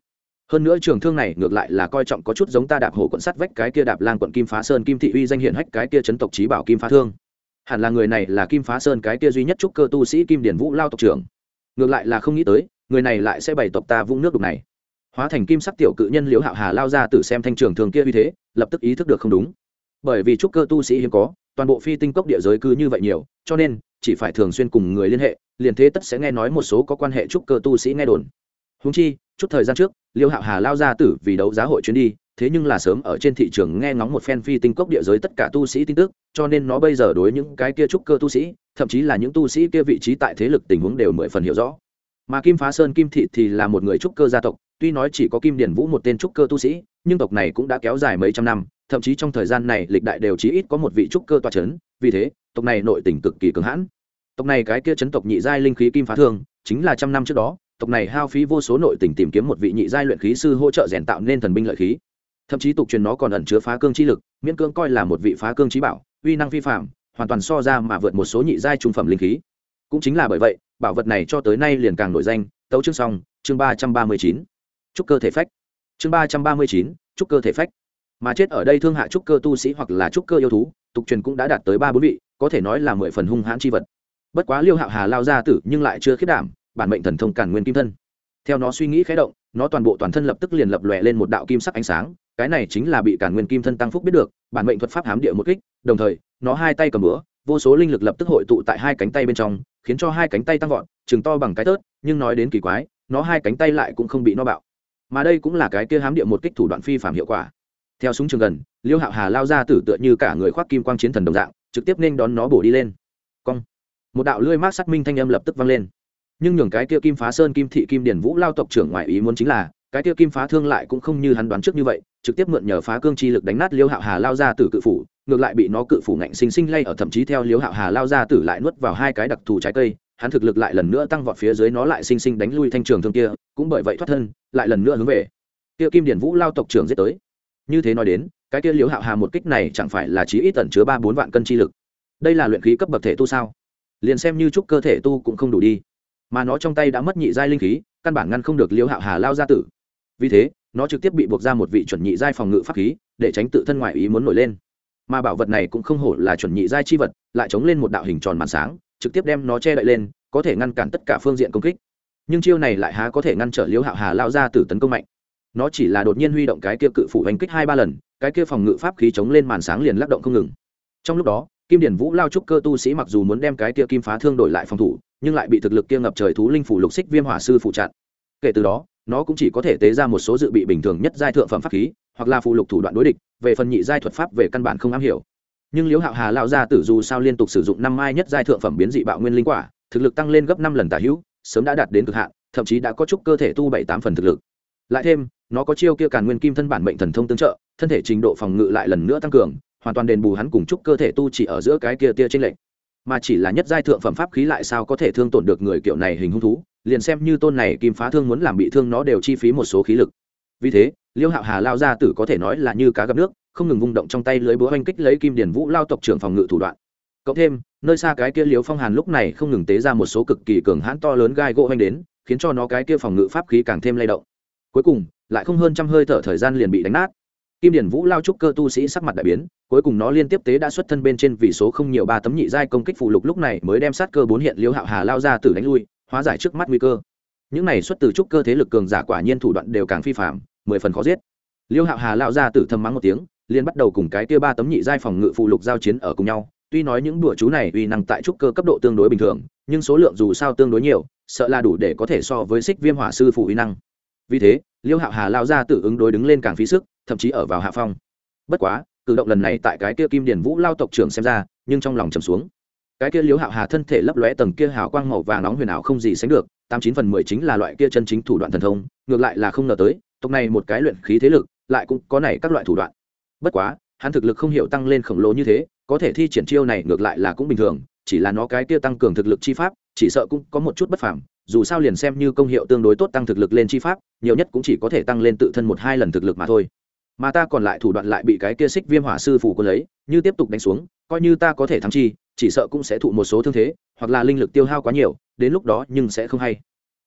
Hơn nữa trường thương này ngược lại là coi trọng có chút giống ta đạp hổ quận sắt vách cái kia đạp lang quận kim phá sơn kim thị uy danh hiện hách cái kia chấn tộc trí bảo kim phá thương. Hẳn là người này là kim phá sơn cái kia duy nhất trúc cơ tu sĩ kim điển vũ lao tộc trưởng. Ngược lại là không nghĩ tới, người này lại sẽ bày tộc ta vũng nước đục này. Hóa thành kim sắc tiểu cự nhân liễu hạo hà lao ra từ xem thanh trường thường kia uy thế, lập tức ý thức được không đúng. Bởi vì trúc cơ tu sĩ hiếm có, toàn bộ phi tinh cốc địa giới cư như vậy nhiều, cho nên chỉ phải thường xuyên cùng người liên hệ, liền thế tất sẽ nghe nói một số có quan hệ trúc cơ tu sĩ nghe đồn. Húng chi, chút thời gian trước, liêu hạo hà lao ra tử vì đấu giá hội chuyến đi, thế nhưng là sớm ở trên thị trường nghe ngóng một phen phi tinh cốc địa giới tất cả tu sĩ tin tức, cho nên nó bây giờ đối những cái kia trúc cơ tu sĩ, thậm chí là những tu sĩ kia vị trí tại thế lực tình huống đều mười phần hiểu rõ. Mà kim phá sơn, kim thị thì là một người trúc cơ gia tộc, tuy nói chỉ có kim điển vũ một tên trúc cơ tu sĩ, nhưng tộc này cũng đã kéo dài mấy trăm năm, thậm chí trong thời gian này, lịch đại đều chí ít có một vị trúc cơ toa c h ấ n vì thế, tộc này nội tình cực kỳ cứng hãn. Tộc này cái kia chấn tộc nhị giai linh khí kim phá thương, chính là trăm năm trước đó, tộc này hao phí vô số nội tình tìm kiếm một vị nhị giai luyện khí sư hỗ trợ rèn tạo nên thần binh lợi khí. Thậm chí tục truyền nó còn ẩn chứa phá cương chi lực, miễn cưỡng coi là một vị phá cương trí bảo, uy năng vi phạm hoàn toàn so ra mà vượt một số nhị giai trung phẩm linh khí. Cũng chính là bởi vậy, bảo vật này cho tới nay liền càng nổi danh, tấu chương xong, chương ba trăm ba mươi chín. Trúc cơ thể phách. Chương ba trăm ba mươi chín, trúc cơ thể phách. Mà chết ở đây thương hạ trúc cơ tu sĩ hoặc là trúc cơ yêu thú tục truyền cũng đã đạt tới ba bốn vị, có thể nói là mười phần hung hãn chi vật. Bất quá liêu hạo hà lao ra tử nhưng lại chưa khiết đảm, bản mệnh thần thông cản nguyên kim thân. Theo nó suy nghĩ khé động, nó toàn bộ toàn thân lập tức liền lập lòe lên một đạo kim sắc ánh sáng, cái này chính là bị cản nguyên kim thân tăng phúc biết được, bản mệnh thuật pháp hám địa một kích, đồng thời, nó hai tay cầm bữa vô số linh lực lập tức hội tụ tại hai cánh tay bên trong, khiến cho hai cánh tay tăng vọt chừng to bằng cái tớt, nhưng nói đến kỳ quái, nó hai cánh tay lại cũng không bị no bạo. Mà đây cũng là cái kia hám địa một kích thủ đoạn phi phạm hiệu quả theo súng trường gần, liêu hạo hà lao ra tử tựa như cả người khoác kim quang chiến thần đồng dạng, trực tiếp nên đón nó bổ đi lên. Cong. Một đạo lưỡi mát xác minh thanh âm lập tức vang lên. Nhưng nhường cái kia kim phá sơn, kim thị, kim điển vũ lao tộc trưởng ngoại ý muốn chính là, cái kia kim phá thương lại cũng không như hắn đoán trước như vậy, trực tiếp mượn nhờ phá cương chi lực đánh nát liêu hạo hà lao ra tử cự phủ, ngược lại bị nó cự phủ ngạnh sinh sinh lay ở thậm chí theo liêu hạo hà lao ra tử lại nuốt vào hai cái đặc thù trái cây, hắn thực lực lại lần nữa tăng vọt phía dưới nó lại sinh sinh đánh lui thanh trường thương kia, cũng bởi vậy thoát thân, lại lần nữa hướng về. Kia kim điển vũ lao tộc trưởng giết tới như thế nói đến, cái kia liễu hạo hà một kích này chẳng phải là chí ít tẩn chứa ba bốn vạn cân chi lực. Đây là luyện khí cấp bậc thể tu sao? Liền xem như chút cơ thể tu cũng không đủ đi. Mà nó trong tay đã mất nhị giai linh khí, căn bản ngăn không được liễu hạo hà lao ra tử. Vì thế, nó trực tiếp bị buộc ra một vị chuẩn nhị giai phòng ngự pháp khí, để tránh tự thân ngoại ý muốn nổi lên. Mà bảo vật này cũng không hổ là chuẩn nhị giai chi vật, lại chống lên một đạo hình tròn màn sáng, trực tiếp đem nó che đậy lên, có thể ngăn cản tất cả phương diện công kích. Nhưng chiêu này lại há có thể ngăn trở liễu hạo hà lao ra từ tấn công mạnh nó chỉ là đột nhiên huy động cái kia cự phủ hành kích hai ba lần, cái kia phòng ngự pháp khí chống lên màn sáng liền lắc động không ngừng. Trong lúc đó, kim điển vũ lao trúc cơ tu sĩ mặc dù muốn đem cái kia kim phá thương đổi lại phòng thủ, nhưng lại bị thực lực kia ngập trời thú linh phủ lục xích viêm hỏa sư phụ chặn. Kể từ đó, nó cũng chỉ có thể tế ra một số dự bị bình thường nhất giai thượng phẩm pháp khí, hoặc là phụ lục thủ đoạn đối địch, về phần nhị giai thuật pháp về căn bản không am hiểu. Nhưng liễu hạo hà lao ra tử dù sao liên tục sử dụng năm mai nhất giai thượng phẩm biến dị bạo nguyên linh quả, thực lực tăng lên gấp năm lần tả hữu, sớm đã đạt đến cực hạn, thậm chí đã có chút cơ thể tu bảy tám phần thực lực. Lại thêm nó có chiêu kia càn nguyên kim thân bản mệnh thần thông tương trợ, thân thể trình độ phòng ngự lại lần nữa tăng cường, hoàn toàn đền bù hắn cùng chúc cơ thể tu chỉ ở giữa cái kia tia tranh lệch. Mà chỉ là nhất giai thượng phẩm pháp khí lại sao có thể thương tổn được người kiểu này hình hung thú, liền xem như tôn này kim phá thương muốn làm bị thương nó đều chi phí một số khí lực. Vì thế, liêu hạo hà lao ra tử có thể nói là như cá gặp nước, không ngừng vung động trong tay lưới búa oanh kích lấy kim điển vũ lao tộc trưởng phòng ngự thủ đoạn. Cộng thêm, nơi xa cái kia liếu phong hàn lúc này không ngừng tế ra một số cực kỳ cường hãn to lớn gai gỗ oanh đến, khiến cho nó cái kia phòng ngự pháp khí càng thêm lay động. Cuối cùng lại không hơn trăm hơi thở thời gian liền bị đánh nát. Kim điển vũ lao trúc cơ tu sĩ sắc mặt đại biến, cuối cùng nó liên tiếp tế đã xuất thân bên trên vì số không nhiều ba tấm nhị giai công kích phụ lục lúc này mới đem sát cơ bốn hiện liêu hạo hà lao ra từ đánh lui, hóa giải trước mắt nguy cơ. Những này xuất từ trúc cơ thế lực cường giả quả nhiên thủ đoạn đều càng phi phạm mười phần khó giết. Liêu hạo hà lao ra từ thầm mắng một tiếng liên bắt đầu cùng cái kia ba tấm nhị giai phòng ngự phụ lục giao chiến ở cùng nhau. Tuy nói những đùa chú này uy năng tại trúc cơ cấp độ tương đối bình thường, nhưng số lượng dù sao tương đối nhiều, sợ là đủ để có thể so với xích viêm hỏa sư phụ uy năng. Vì thế liêu hạo hà lao ra tự ứng đối đứng lên càng phí sức, thậm chí ở vào hạ phong. Bất quá, cử động lần này tại cái kia kim điển vũ lao tộc trưởng xem ra, nhưng trong lòng trầm xuống. Cái kia Liêu hạo hà thân thể lấp lóe tầng kia hào quang màu vàng nóng huyền ảo không gì sánh được, tám chín phần mười chính là loại kia chân chính thủ đoạn thần thông, ngược lại là không ngờ tới, tộc này một cái luyện khí thế lực, lại cũng có này các loại thủ đoạn. Bất quá, hắn thực lực không hiểu tăng lên khổng lồ như thế, có thể thi triển chiêu này ngược lại là cũng bình thường, chỉ là nó cái kia tăng cường thực lực chi pháp chỉ sợ cũng có một chút bất phàm, dù sao liền xem như công hiệu tương đối tốt tăng thực lực lên chi pháp, nhiều nhất cũng chỉ có thể tăng lên tự thân một hai lần thực lực mà thôi. Mà ta còn lại thủ đoạn lại bị cái kia xích viêm hỏa sư phủ quân lấy, như tiếp tục đánh xuống, coi như ta có thể thắng chi, chỉ sợ cũng sẽ thụ một số thương thế, hoặc là linh lực tiêu hao quá nhiều, đến lúc đó nhưng sẽ không hay.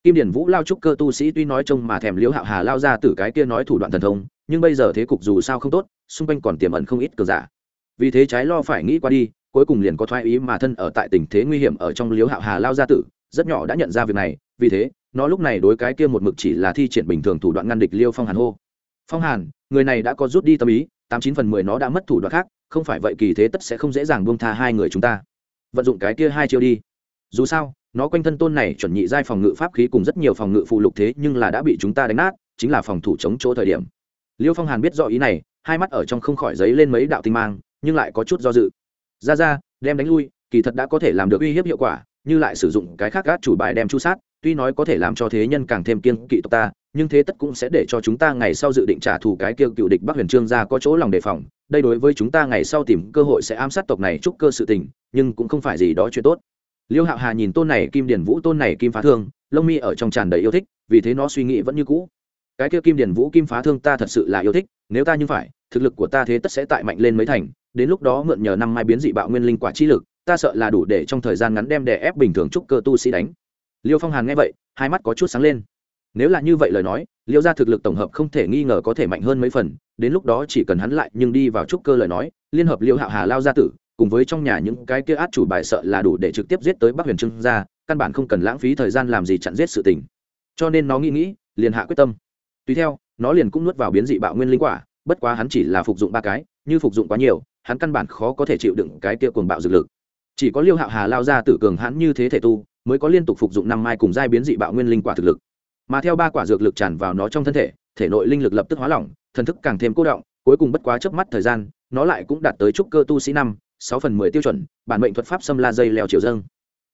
Kim điển vũ lao trúc cơ tu sĩ tuy nói trông mà thèm liễu hạo hà lao ra từ cái kia nói thủ đoạn thần thông, nhưng bây giờ thế cục dù sao không tốt, xung quanh còn tiềm ẩn không ít cờ giả. Vì thế trái lo phải nghĩ qua đi cuối cùng liền có thoái ý mà thân ở tại tình thế nguy hiểm ở trong liếu hạo hà lao gia tử, rất nhỏ đã nhận ra việc này, vì thế, nó lúc này đối cái kia một mực chỉ là thi triển bình thường thủ đoạn ngăn địch liêu phong hàn hô. Phong hàn, người này đã có rút đi tâm ý, tám chín phần mười nó đã mất thủ đoạn khác, không phải vậy kỳ thế tất sẽ không dễ dàng buông tha hai người chúng ta. Vận dụng cái kia hai chiêu đi. Dù sao, nó quanh thân tôn này chuẩn nhị giai phòng ngự pháp khí cùng rất nhiều phòng ngự phụ lục thế nhưng là đã bị chúng ta đánh nát, chính là phòng thủ chống chỗ thời điểm. Liêu phong hàn biết rõ ý này, hai mắt ở trong không khỏi giấy lên mấy đạo tinh mang, nhưng lại có chút do dự ra ra, đem đánh lui, kỳ thật đã có thể làm được uy hiếp hiệu quả, như lại sử dụng cái khác gác chủ bài đem chu sát, tuy nói có thể làm cho thế nhân càng thêm kiên kỵ tộc ta, nhưng thế tất cũng sẽ để cho chúng ta ngày sau dự định trả thù cái kia cựu địch bắc huyền trương ra có chỗ lòng đề phòng. Đây đối với chúng ta ngày sau tìm cơ hội sẽ ám sát tộc này chúc cơ sự tình, nhưng cũng không phải gì đó chuyện tốt. Liêu hạo hà nhìn tôn này kim điển vũ, tôn này kim phá thương, lông mi ở trong tràn đầy yêu thích, vì thế nó suy nghĩ vẫn như cũ. Cái kia kim điển vũ, kim phá thương ta thật sự là yêu thích, nếu ta như phải, thực lực của ta thế tất sẽ tại mạnh lên mấy thành đến lúc đó mượn nhờ năm mai biến dị bạo nguyên linh quả chi lực, ta sợ là đủ để trong thời gian ngắn đem đè ép bình thường trúc cơ tu sĩ đánh. Liêu phong hàn nghe vậy, hai mắt có chút sáng lên. Nếu là như vậy lời nói, liêu ra thực lực tổng hợp không thể nghi ngờ có thể mạnh hơn mấy phần, đến lúc đó chỉ cần hắn lại nhưng đi vào trúc cơ lời nói, liên hợp liêu hạo hà lao gia tử, cùng với trong nhà những cái kia át chủ bài sợ là đủ để trực tiếp giết tới bắc huyền trưng ra căn bản không cần lãng phí thời gian làm gì chặn giết sự tình. Cho nên nó nghĩ nghĩ, liền hạ quyết tâm. Tùy theo, nó liền cũng nuốt vào biến dị bạo nguyên linh quả bất quá hắn chỉ là phục dụng ba cái, như phục dụng quá nhiều, hắn căn bản khó có thể chịu đựng cái kia cuồng bạo dược lực. Chỉ có liêu hạo hà lao ra tử cường hắn như thế thể tu, mới có liên tục phục dụng năm mai cùng giai biến dị bạo nguyên linh quả thực lực. Mà theo ba quả dược lực tràn vào nó trong thân thể thể nội linh lực lập tức hóa lỏng, thần thức càng thêm cố động, cuối cùng bất quá chớp mắt thời gian, nó lại cũng đạt tới trúc cơ tu sĩ năm, sáu phần mười tiêu chuẩn, bản mệnh thuật pháp xâm la dây leo triều dâng.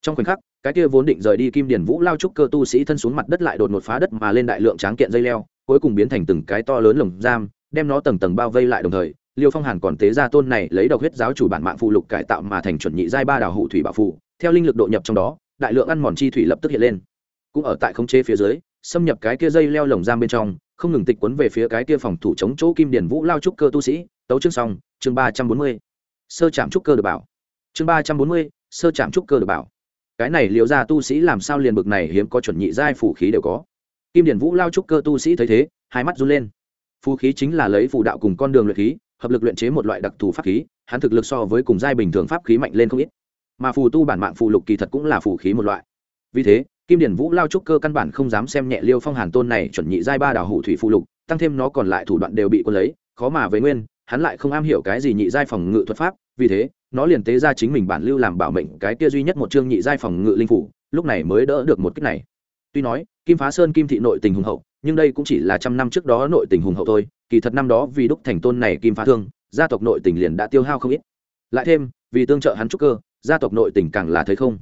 Trong khoảnh khắc, cái kia vốn định rời đi kim điển vũ lao trúc cơ tu sĩ thân xuống mặt đất lại đột ngột phá đất mà lên đại lượng tráng kiện dây leo, cuối cùng biến thành từng cái to lớn lồng giam đem nó tầng tầng bao vây lại đồng thời, liêu phong hàn còn tế ra tôn này lấy độc huyết giáo chủ bản mạng phụ lục cải tạo mà thành chuẩn nhị giai ba đào hụ thủy bảo phụ, theo linh lực độ nhập trong đó, đại lượng ăn mòn chi thủy lập tức hiện lên. Cũng ở tại khống chế phía dưới, xâm nhập cái kia dây leo lồng giam bên trong, không ngừng tịch quấn về phía cái kia phòng thủ chống chỗ kim điển vũ lao trúc cơ tu sĩ, tấu chương xong, chương ba trăm bốn mươi. Sơ chạm trúc cơ được bảo. Chương ba trăm bốn mươi, sơ chạm trúc cơ được bảo. Cái này liệu ra tu sĩ làm sao liền bực này hiếm có chuẩn nhị giai phủ khí đều có. Kim điển vũ lao trúc cơ tu sĩ thấy thế, hai mắt run lên phù khí chính là lấy phù đạo cùng con đường luyện khí, hợp lực luyện chế một loại đặc thù pháp khí, hắn thực lực so với cùng giai bình thường pháp khí mạnh lên không ít. Mà phù tu bản mạng phù lục kỳ thật cũng là phù khí một loại. Vì thế, kim điển vũ lao trúc cơ căn bản không dám xem nhẹ liêu phong hàn tôn này chuẩn nhị giai ba đảo hủ thủy phù lục, tăng thêm nó còn lại thủ đoạn đều bị quân lấy, khó mà với nguyên, hắn lại không am hiểu cái gì nhị giai phòng ngự thuật pháp, vì thế, nó liền tế ra chính mình bản lưu làm bảo mệnh cái kia duy nhất một chương nhị giai phòng ngự linh phủ, lúc này mới đỡ được một cách này tuy nói, kim phá sơn kim thị nội tình hùng hậu, nhưng đây cũng chỉ là trăm năm trước đó nội tình hùng hậu thôi, kỳ thật năm đó vì đúc thành tôn này kim phá thương, gia tộc nội tình liền đã tiêu hao không ít. Lại thêm, vì tương trợ hắn trúc cơ, gia tộc nội tình càng là thấy không.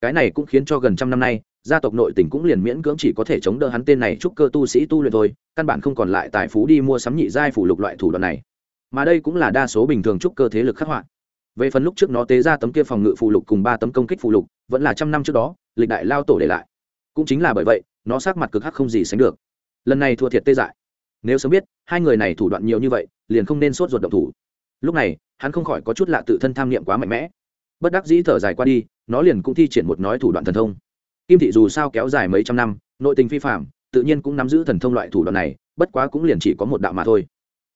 Cái này cũng khiến cho gần trăm năm nay, gia tộc nội tình cũng liền miễn cưỡng chỉ có thể chống đỡ hắn tên này trúc cơ tu sĩ tu luyện thôi, căn bản không còn lại tài phú đi mua sắm nhị giai phủ lục loại thủ đoạn này. Mà đây cũng là đa số bình thường trúc cơ thế lực khắc họa. Về phần lúc trước nó tế ra tấm kia phòng ngự phù lục cùng ba tấm công kích phù lục, vẫn là trăm năm trước đó, lịch đại lao tổ để lại cũng chính là bởi vậy, nó sát mặt cực hắc không gì sánh được. Lần này thua thiệt tê dại. Nếu sớm biết, hai người này thủ đoạn nhiều như vậy, liền không nên sốt ruột động thủ. Lúc này, hắn không khỏi có chút lạ tự thân tham niệm quá mạnh mẽ. Bất đắc dĩ thở dài qua đi, nó liền cũng thi triển một nói thủ đoạn thần thông. Kim thị dù sao kéo dài mấy trăm năm, nội tình phi phạm tự nhiên cũng nắm giữ thần thông loại thủ đoạn này, bất quá cũng liền chỉ có một đạo mà thôi.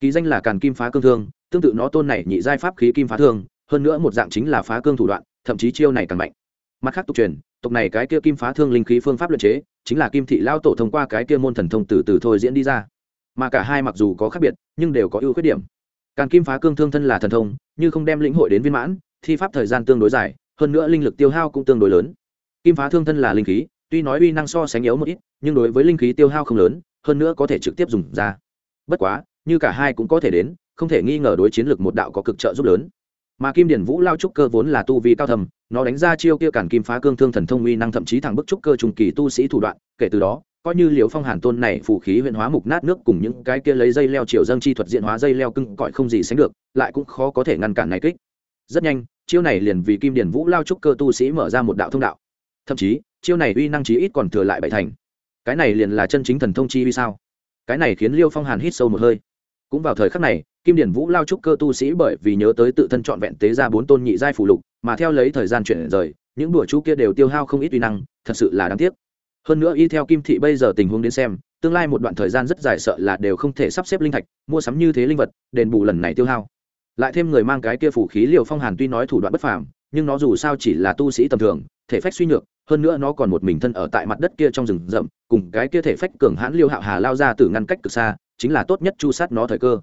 Ký danh là càn kim phá cương thương, tương tự nó tôn này nhị giai pháp khí kim phá thương, hơn nữa một dạng chính là phá cương thủ đoạn, thậm chí chiêu này càng mạnh mặt khác tục truyền tục này cái kia kim phá thương linh khí phương pháp luyện chế, chính là kim thị lao tổ thông qua cái kia môn thần thông từ từ thôi diễn đi ra. Mà cả hai mặc dù có khác biệt, nhưng đều có ưu khuyết điểm. Càng kim phá cương thương thân là thần thông, như không đem lĩnh hội đến viên mãn, thi pháp thời gian tương đối dài, hơn nữa linh lực tiêu hao cũng tương đối lớn. Kim phá thương thân là linh khí, tuy nói uy năng so sánh yếu một ít, nhưng đối với linh khí tiêu hao không lớn, hơn nữa có thể trực tiếp dùng ra. Bất quá, như cả hai cũng có thể đến, không thể nghi ngờ đối chiến lược một đạo có cực trợ giúp lớn. Mà kim điển vũ lao trúc cơ vốn là tu vi cao thầm nó đánh ra chiêu kia cản kim phá cương thương thần thông uy năng thậm chí thẳng bức trúc cơ trùng kỳ tu sĩ thủ đoạn, kể từ đó, coi như liều phong hàn tôn này phủ khí huyện hóa mục nát nước cùng những cái kia lấy dây leo chiều dâng chi thuật diện hóa dây leo cưng cõi không gì sánh được, lại cũng khó có thể ngăn cản này kích. Rất nhanh, chiêu này liền vì kim điển vũ lao trúc cơ tu sĩ mở ra một đạo thông đạo. Thậm chí, chiêu này uy năng chí ít còn thừa lại bảy thành. Cái này liền là chân chính thần thông chi uy sao? Cái này khiến liêu phong hàn hít sâu một hơi. Cũng vào thời khắc này, kim điển vũ lao trúc cơ tu sĩ bởi vì nhớ tới tự thân trọn vẹn tế ra bốn tôn nhị giai phủ lục mà theo lấy thời gian chuyển rời, những đùa chú kia đều tiêu hao không ít uy năng, thật sự là đáng tiếc. Hơn nữa y theo kim thị bây giờ tình huống đến xem, tương lai một đoạn thời gian rất dài sợ là đều không thể sắp xếp linh thạch, mua sắm như thế linh vật, đền bù lần này tiêu hao. Lại thêm người mang cái kia phủ khí liều phong hàn tuy nói thủ đoạn bất phàm, nhưng nó dù sao chỉ là tu sĩ tầm thường, thể phách suy nhược, hơn nữa nó còn một mình thân ở tại mặt đất kia trong rừng rậm, cùng cái kia thể phách cường hãn liêu hạo hà lao ra từ ngăn cách cực xa, chính là tốt nhất chu sát nó thời cơ.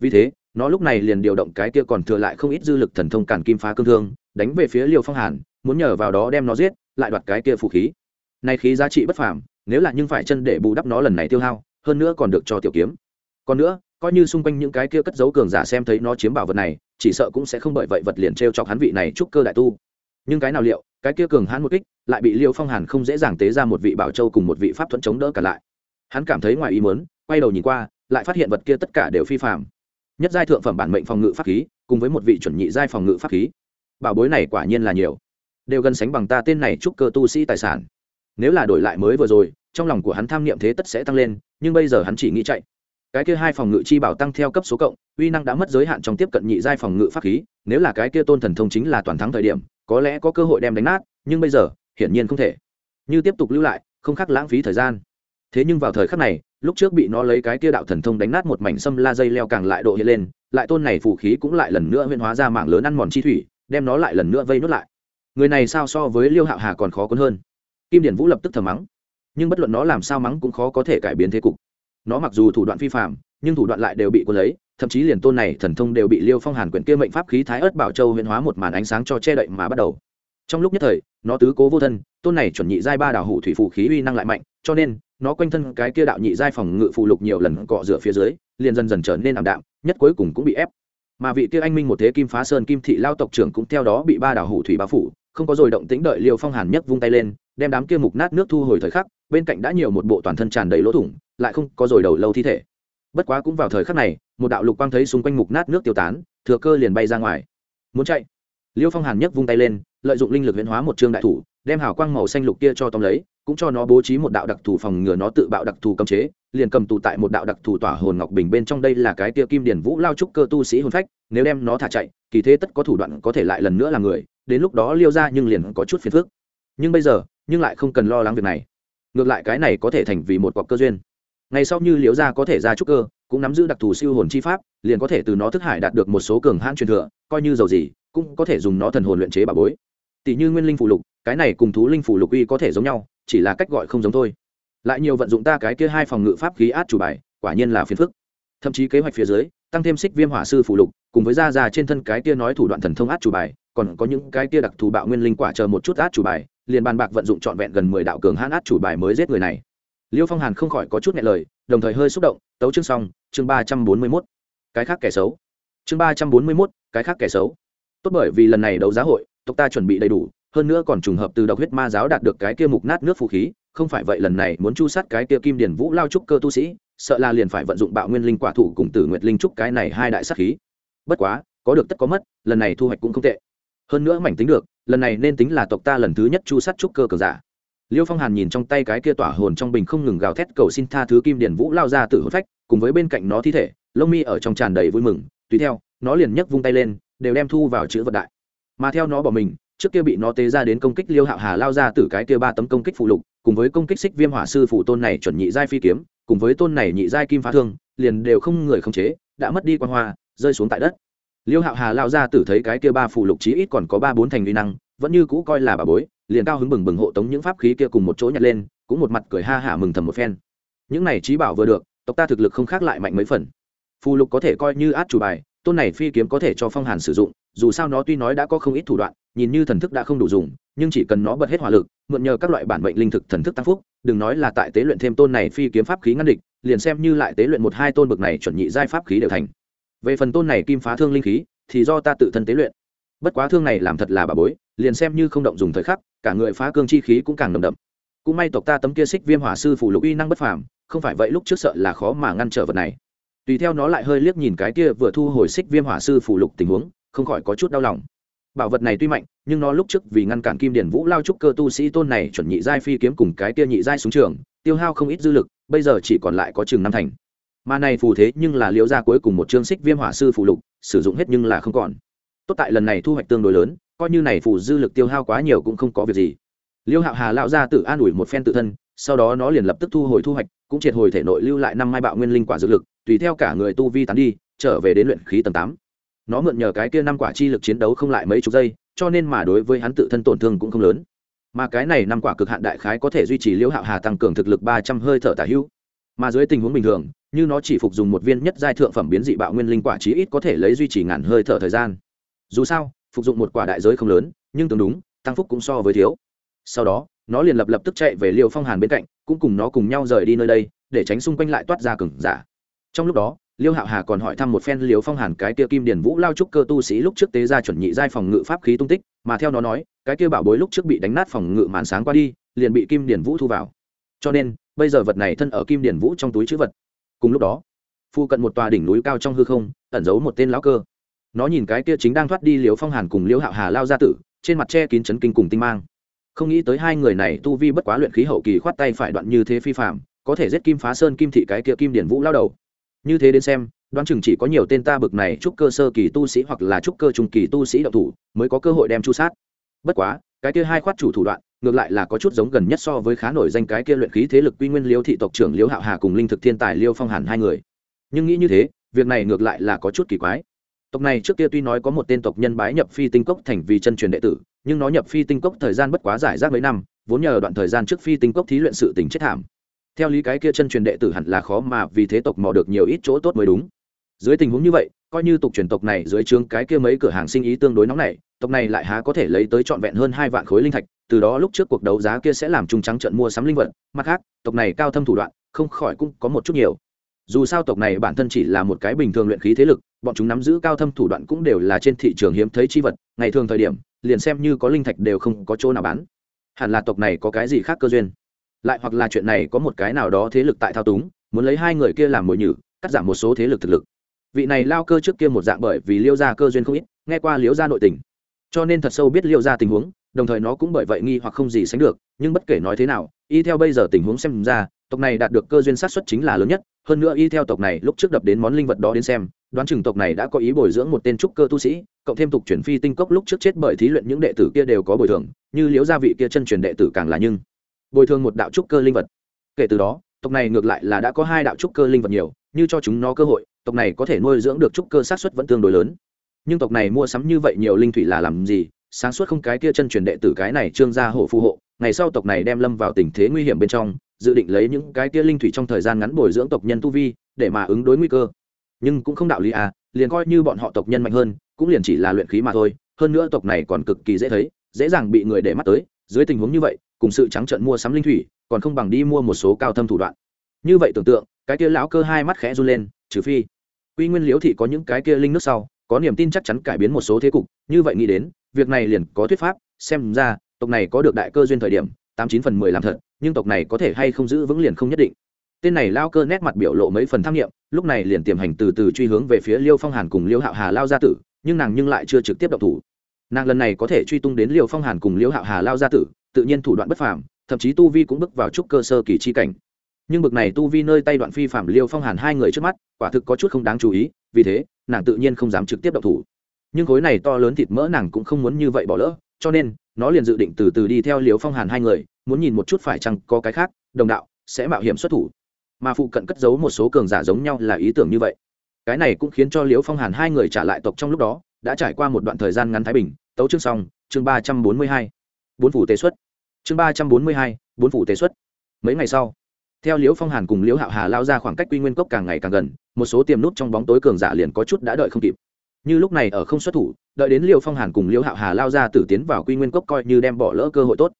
Vì thế, nó lúc này liền điều động cái kia còn thừa lại không ít dư lực thần thông cản kim phá cương thương đánh về phía liêu phong hàn muốn nhờ vào đó đem nó giết lại đoạt cái kia phù khí. Nay khí giá trị bất phàm nếu là nhưng phải chân để bù đắp nó lần này tiêu hao hơn nữa còn được cho tiểu kiếm. Còn nữa coi như xung quanh những cái kia cất giấu cường giả xem thấy nó chiếm bảo vật này chỉ sợ cũng sẽ không bởi vậy vật liền treo cho chọc hắn vị này trúc cơ đại tu. Nhưng cái nào liệu cái kia cường hãn một kích lại bị liêu phong hàn không dễ dàng tế ra một vị bảo châu cùng một vị pháp thuẫn chống đỡ cả lại. Hắn cảm thấy ngoài ý muốn, quay đầu nhìn qua lại phát hiện vật kia tất cả đều phi phạm nhất giai thượng phẩm bản mệnh phòng ngự pháp khí cùng với một vị chuẩn nhị giai phòng ngự pháp khí bảo bối này quả nhiên là nhiều. Đều gần sánh bằng ta tên này chúc cơ tu sĩ tài sản. Nếu là đổi lại mới vừa rồi, trong lòng của hắn tham niệm thế tất sẽ tăng lên, nhưng bây giờ hắn chỉ nghĩ chạy. Cái kia hai phòng ngự chi bảo tăng theo cấp số cộng, uy năng đã mất giới hạn trong tiếp cận nhị giai phòng ngự pháp khí, nếu là cái kia tôn thần thông chính là toàn thắng thời điểm, có lẽ có cơ hội đem đánh nát, nhưng bây giờ, hiển nhiên không thể. Như tiếp tục lưu lại, không khác lãng phí thời gian. Thế nhưng vào thời khắc này, lúc trước bị nó lấy cái kia đạo thần thông đánh nát một mảnh xâm la dây leo càng lại độ hiện lên, lại tôn này phủ khí cũng lại lần nữa huyên hóa ra mạng lớn ăn mòn chi thủy đem nó lại lần nữa vây nuốt lại. Người này sao so với liêu hạo hà còn khó cuốn hơn? Kim điển vũ lập tức thầm mắng. Nhưng bất luận nó làm sao mắng cũng khó có thể cải biến thế cục. Nó mặc dù thủ đoạn vi phạm nhưng thủ đoạn lại đều bị cuốn lấy, thậm chí liền tôn này thần thông đều bị liêu phong hàn quyển kia mệnh pháp khí thái ớt bảo châu huyền hóa một màn ánh sáng cho che đậy mà bắt đầu. Trong lúc nhất thời, nó tứ cố vô thân, tôn này chuẩn nhị giai ba đảo hủ thủy phù khí uy năng lại mạnh, cho nên, nó quanh thân cái kia đạo nhị giai phòng ngự phụ lục nhiều lần cọ rửa phía dưới, liền dần dần trở nên ảm đạm, nhất cuối cùng cũng bị ép mà vị kia anh minh một thế kim phá sơn kim thị lao tộc trưởng cũng theo đó bị ba đảo hủ thủy bao phủ, không có rồi động tĩnh đợi liều phong hàn nhất vung tay lên, đem đám kia mục nát nước thu hồi thời khắc, bên cạnh đã nhiều một bộ toàn thân tràn đầy lỗ thủng, lại không có rồi đầu lâu thi thể. Bất quá cũng vào thời khắc này, một đạo lục quang thấy xung quanh mục nát nước tiêu tán, thừa cơ liền bay ra ngoài. Muốn chạy. Liêu phong hàn nhất vung tay lên, lợi dụng linh lực huyễn hóa một trương đại thủ đem hào quang màu xanh lục kia cho tóm lấy, cũng cho nó bố trí một đạo đặc thù phòng ngừa nó tự bạo đặc thù cấm chế, liền cầm tù tại một đạo đặc thù tỏa hồn ngọc bình bên trong đây là cái tia kim điển vũ lao trúc cơ tu sĩ hồn phách, nếu đem nó thả chạy, kỳ thế tất có thủ đoạn có thể lại lần nữa là người, đến lúc đó liêu ra nhưng liền có chút phiền phức. Nhưng bây giờ, nhưng lại không cần lo lắng việc này. Ngược lại cái này có thể thành vì một cọc cơ duyên. Ngày sau như liễu gia có thể ra trúc cơ, cũng nắm giữ đặc thù siêu hồn chi pháp, liền có thể từ nó thức hải đạt được một số cường hãn truyền thừa, coi như giàu gì, cũng có thể dùng nó thần hồn luyện chế bà bối. Tỷ như nguyên linh phụ lục cái này cùng thú linh phủ lục uy có thể giống nhau, chỉ là cách gọi không giống thôi. Lại nhiều vận dụng ta cái kia hai phòng ngự pháp khí át chủ bài, quả nhiên là phiền phức. Thậm chí kế hoạch phía dưới, tăng thêm xích viêm hỏa sư phủ lục, cùng với da ra trên thân cái kia nói thủ đoạn thần thông át chủ bài, còn có những cái kia đặc thù bạo nguyên linh quả chờ một chút át chủ bài, liền bàn bạc vận dụng trọn vẹn gần mười đạo cường hãn át chủ bài mới giết người này. Liêu phong hàn không khỏi có chút nhẹ lời, đồng thời hơi xúc động, tấu chương xong, chương ba trăm bốn mươi mốt. Cái khác kẻ xấu. Chương ba trăm bốn mươi mốt, cái khác kẻ xấu. Tốt bởi vì lần này đấu giá hội, tộc ta chuẩn bị đầy đủ hơn nữa còn trùng hợp từ độc huyết ma giáo đạt được cái kia mục nát nước phù khí, không phải vậy lần này muốn chu sát cái kia kim điển vũ lao trúc cơ tu sĩ, sợ là liền phải vận dụng bạo nguyên linh quả thủ cùng tử nguyệt linh trúc cái này hai đại sát khí. Bất quá, có được tất có mất, lần này thu hoạch cũng không tệ. Hơn nữa mảnh tính được, lần này nên tính là tộc ta lần thứ nhất chu sát trúc cơ cờ giả. Liêu phong hàn nhìn trong tay cái kia tỏa hồn trong bình không ngừng gào thét cầu xin tha thứ kim điển vũ lao ra tử hồn phách, cùng với bên cạnh nó thi thể, lông mi ở trong tràn đầy vui mừng, tùy theo, nó liền nhấc vung tay lên, đều đem thu vào chữ vật đại. Mà theo nó bỏ mình trước kia bị nó tế ra đến công kích liêu hạo hà lao ra từ cái kia ba tấm công kích phụ lục, cùng với công kích xích viêm hỏa sư phụ tôn này chuẩn nhị giai phi kiếm, cùng với tôn này nhị giai kim phá thương, liền đều không người khống chế, đã mất đi quan hoa, rơi xuống tại đất. Liêu hạo hà lao ra tử thấy cái kia ba phụ lục chí ít còn có ba bốn thành uy năng, vẫn như cũ coi là bà bối, liền cao hứng bừng bừng hộ tống những pháp khí kia cùng một chỗ nhặt lên, cũng một mặt cười ha hả mừng thầm một phen. Những này trí bảo vừa được, tộc ta thực lực không khác lại mạnh mấy phần. Phù lục có thể coi như át chủ bài, tôn này phi kiếm có thể cho phong hàn sử dụng, dù sao nó tuy nói đã có không ít thủ đoạn nhìn như thần thức đã không đủ dùng, nhưng chỉ cần nó bật hết hỏa lực, mượn nhờ các loại bản bệnh linh thực thần thức tăng phúc, đừng nói là tại tế luyện thêm tôn này phi kiếm pháp khí ngăn địch, liền xem như lại tế luyện một hai tôn bực này chuẩn nhị giai pháp khí đều thành. Về phần tôn này kim phá thương linh khí, thì do ta tự thân tế luyện. Bất quá thương này làm thật là bà bối, liền xem như không động dùng thời khắc, cả người phá cương chi khí cũng càng nồng đậm. Cũng may tộc ta tấm kia xích viêm hỏa sư phủ lục uy năng bất phàm, không phải vậy lúc trước sợ là khó mà ngăn trở vật này. Tùy theo nó lại hơi liếc nhìn cái kia vừa thu hồi xích viêm hỏa sư phủ lục tình huống, không khỏi có chút đau lòng bảo vật này tuy mạnh, nhưng nó lúc trước vì ngăn cản kim điển vũ lao trúc cơ tu sĩ tôn này chuẩn nhị giai phi kiếm cùng cái kia nhị giai xuống trường, tiêu hao không ít dư lực, bây giờ chỉ còn lại có chừng năm thành. Mà này phù thế nhưng là liễu ra cuối cùng một chương xích viêm hỏa sư phụ lục, sử dụng hết nhưng là không còn. Tốt tại lần này thu hoạch tương đối lớn, coi như này phù dư lực tiêu hao quá nhiều cũng không có việc gì. Liêu hạo hà lão ra tự an ủi một phen tự thân, sau đó nó liền lập tức thu hồi thu hoạch, cũng triệt hồi thể nội lưu lại năm mai bạo nguyên linh quả dược lực, tùy theo cả người tu vi tán đi, trở về đến luyện khí tầng tám nó mượn nhờ cái kia năm quả chi lực chiến đấu không lại mấy chục giây, cho nên mà đối với hắn tự thân tổn thương cũng không lớn. Mà cái này năm quả cực hạn đại khái có thể duy trì liễu hạo hà tăng cường thực lực ba trăm hơi thở tả hữu. Mà dưới tình huống bình thường, như nó chỉ phục dùng một viên nhất giai thượng phẩm biến dị bạo nguyên linh quả chí ít có thể lấy duy trì ngàn hơi thở thời gian. Dù sao, phục dụng một quả đại giới không lớn, nhưng tương đúng, tăng phúc cũng so với thiếu. Sau đó, nó liền lập lập tức chạy về liều phong hàn bên cạnh, cũng cùng nó cùng nhau rời đi nơi đây, để tránh xung quanh lại toát ra cừng giả. Trong lúc đó liêu hạo hà còn hỏi thăm một phen liều phong hàn cái kia kim Điền vũ lao trúc cơ tu sĩ lúc trước tế ra chuẩn nhị giai phòng ngự pháp khí tung tích, mà theo nó nói, cái kia bảo bối lúc trước bị đánh nát phòng ngự màn sáng qua đi, liền bị kim Điền vũ thu vào. Cho nên, bây giờ vật này thân ở kim Điền vũ trong túi chữ vật. Cùng lúc đó, phu cận một tòa đỉnh núi cao trong hư không, ẩn giấu một tên lão cơ. Nó nhìn cái kia chính đang thoát đi liều phong hàn cùng liêu hạo hà lao ra tử, trên mặt che kín chấn kinh cùng tinh mang. Không nghĩ tới hai người này tu vi bất quá luyện khí hậu kỳ khoát tay phải đoạn như thế phi phạm có thể giết kim phá sơn kim thị cái kia kim điển vũ lao đầu như thế đến xem, đoán chừng chỉ có nhiều tên ta bực này trúc cơ sơ kỳ tu sĩ hoặc là trúc cơ trung kỳ tu sĩ đạo thủ, mới có cơ hội đem chu sát. Bất quá, cái kia hai khoát chủ thủ đoạn, ngược lại là có chút giống gần nhất so với khá nổi danh cái kia luyện khí thế lực quy nguyên liêu thị tộc trưởng liêu hạo hà cùng linh thực thiên tài liêu phong hàn hai người. Nhưng nghĩ như thế, việc này ngược lại là có chút kỳ quái. Tộc này trước kia tuy nói có một tên tộc nhân bái nhập phi tinh cốc thành vì chân truyền đệ tử, nhưng nó nhập phi tinh cốc thời gian bất quá giải rác mấy năm, vốn nhờ đoạn thời gian trước phi tinh cốc thí luyện sự tình chết thảm theo lý cái kia chân truyền đệ tử hẳn là khó mà vì thế tộc mò được nhiều ít chỗ tốt mới đúng. Dưới tình huống như vậy, coi như tục truyền tộc này dưới trướng cái kia mấy cửa hàng sinh ý tương đối nóng này, tộc này lại há có thể lấy tới trọn vẹn hơn hai vạn khối linh thạch, từ đó lúc trước cuộc đấu giá kia sẽ làm trung trắng trận mua sắm linh vật. Mặt khác, tộc này cao thâm thủ đoạn, không khỏi cũng có một chút nhiều. Dù sao tộc này bản thân chỉ là một cái bình thường luyện khí thế lực, bọn chúng nắm giữ cao thâm thủ đoạn cũng đều là trên thị trường hiếm thấy chi vật, ngày thường thời điểm, liền xem như có linh thạch đều không có chỗ nào bán. Hẳn là tộc này có cái gì khác cơ duyên lại hoặc là chuyện này có một cái nào đó thế lực tại thao túng, muốn lấy hai người kia làm mồi nhử, cắt giảm một số thế lực thực lực. Vị này lao cơ trước kia một dạng bởi vì liêu gia cơ duyên không ít, nghe qua liêu gia nội tình. Cho nên thật sâu biết liêu gia tình huống, đồng thời nó cũng bởi vậy nghi hoặc không gì sánh được, nhưng bất kể nói thế nào, y theo bây giờ tình huống xem ra, tộc này đạt được cơ duyên sát xuất chính là lớn nhất, hơn nữa y theo tộc này lúc trước đập đến món linh vật đó đến xem, đoán chừng tộc này đã có ý bồi dưỡng một tên trúc cơ tu sĩ, cộng thêm tục chuyển phi tinh cốc lúc trước chết bởi thí luyện những đệ tử kia đều có bồi thường, như liễu gia vị kia chân truyền đệ tử càng là nhưng bồi thường một đạo trúc cơ linh vật. Kể từ đó, tộc này ngược lại là đã có hai đạo trúc cơ linh vật nhiều, như cho chúng nó cơ hội, tộc này có thể nuôi dưỡng được trúc cơ sát xuất vẫn tương đối lớn. Nhưng tộc này mua sắm như vậy nhiều linh thủy là làm gì? Sáng suốt không cái kia chân truyền đệ tử cái này trương gia hộ phù hộ, ngày sau tộc này đem lâm vào tình thế nguy hiểm bên trong, dự định lấy những cái kia linh thủy trong thời gian ngắn bồi dưỡng tộc nhân tu vi, để mà ứng đối nguy cơ. Nhưng cũng không đạo lý à liền coi như bọn họ tộc nhân mạnh hơn, cũng liền chỉ là luyện khí mà thôi, hơn nữa tộc này còn cực kỳ dễ thấy, dễ dàng bị người để mắt tới, dưới tình huống như vậy cùng sự trắng trợn mua sắm linh thủy, còn không bằng đi mua một số cao thâm thủ đoạn. Như vậy tưởng tượng, cái kia lão cơ hai mắt khẽ run lên, trừ phi, quy nguyên liễu thị có những cái kia linh nước sau, có niềm tin chắc chắn cải biến một số thế cục, như vậy nghĩ đến, việc này liền có thuyết pháp, xem ra, tộc này có được đại cơ duyên thời điểm, tám chín phần mười làm thật, nhưng tộc này có thể hay không giữ vững liền không nhất định. Tên này lao cơ nét mặt biểu lộ mấy phần tham nghiệm, lúc này liền tiềm hành từ từ truy hướng về phía liêu phong hàn cùng liêu hạo hà lao gia tử, nhưng nàng nhưng lại chưa trực tiếp động thủ. Nàng lần này có thể truy tung đến liêu phong hàn cùng liêu hạo hà lao gia tử tự nhiên thủ đoạn bất phàm, thậm chí tu vi cũng bước vào chút cơ sơ kỳ chi cảnh. Nhưng bực này tu vi nơi tay đoạn phi phạm liêu phong hàn hai người trước mắt, quả thực có chút không đáng chú ý, vì thế, nàng tự nhiên không dám trực tiếp động thủ. Nhưng khối này to lớn thịt mỡ nàng cũng không muốn như vậy bỏ lỡ, cho nên, nó liền dự định từ từ đi theo Liêu phong hàn hai người, muốn nhìn một chút phải chăng có cái khác, đồng đạo, sẽ mạo hiểm xuất thủ. Mà phụ cận cất giấu một số cường giả giống nhau là ý tưởng như vậy. Cái này cũng khiến cho Liêu phong hàn hai người trả lại tộc trong lúc đó, đã trải qua một đoạn thời gian ngắn thái bình. Tấu chương xong, chương ba trăm bốn mươi hai bốn phủ tế xuất. Chương ba trăm bốn mươi hai, bốn phủ tế xuất. Mấy ngày sau, theo liễu phong hàn cùng liễu hạo hà lao ra khoảng cách quy nguyên cốc càng ngày càng gần, một số tiềm nút trong bóng tối cường giả liền có chút đã đợi không kịp. Như lúc này ở không xuất thủ, đợi đến liễu phong hàn cùng liễu hạo hà lao ra tử tiến vào quy nguyên cốc coi như đem bỏ lỡ cơ hội tốt.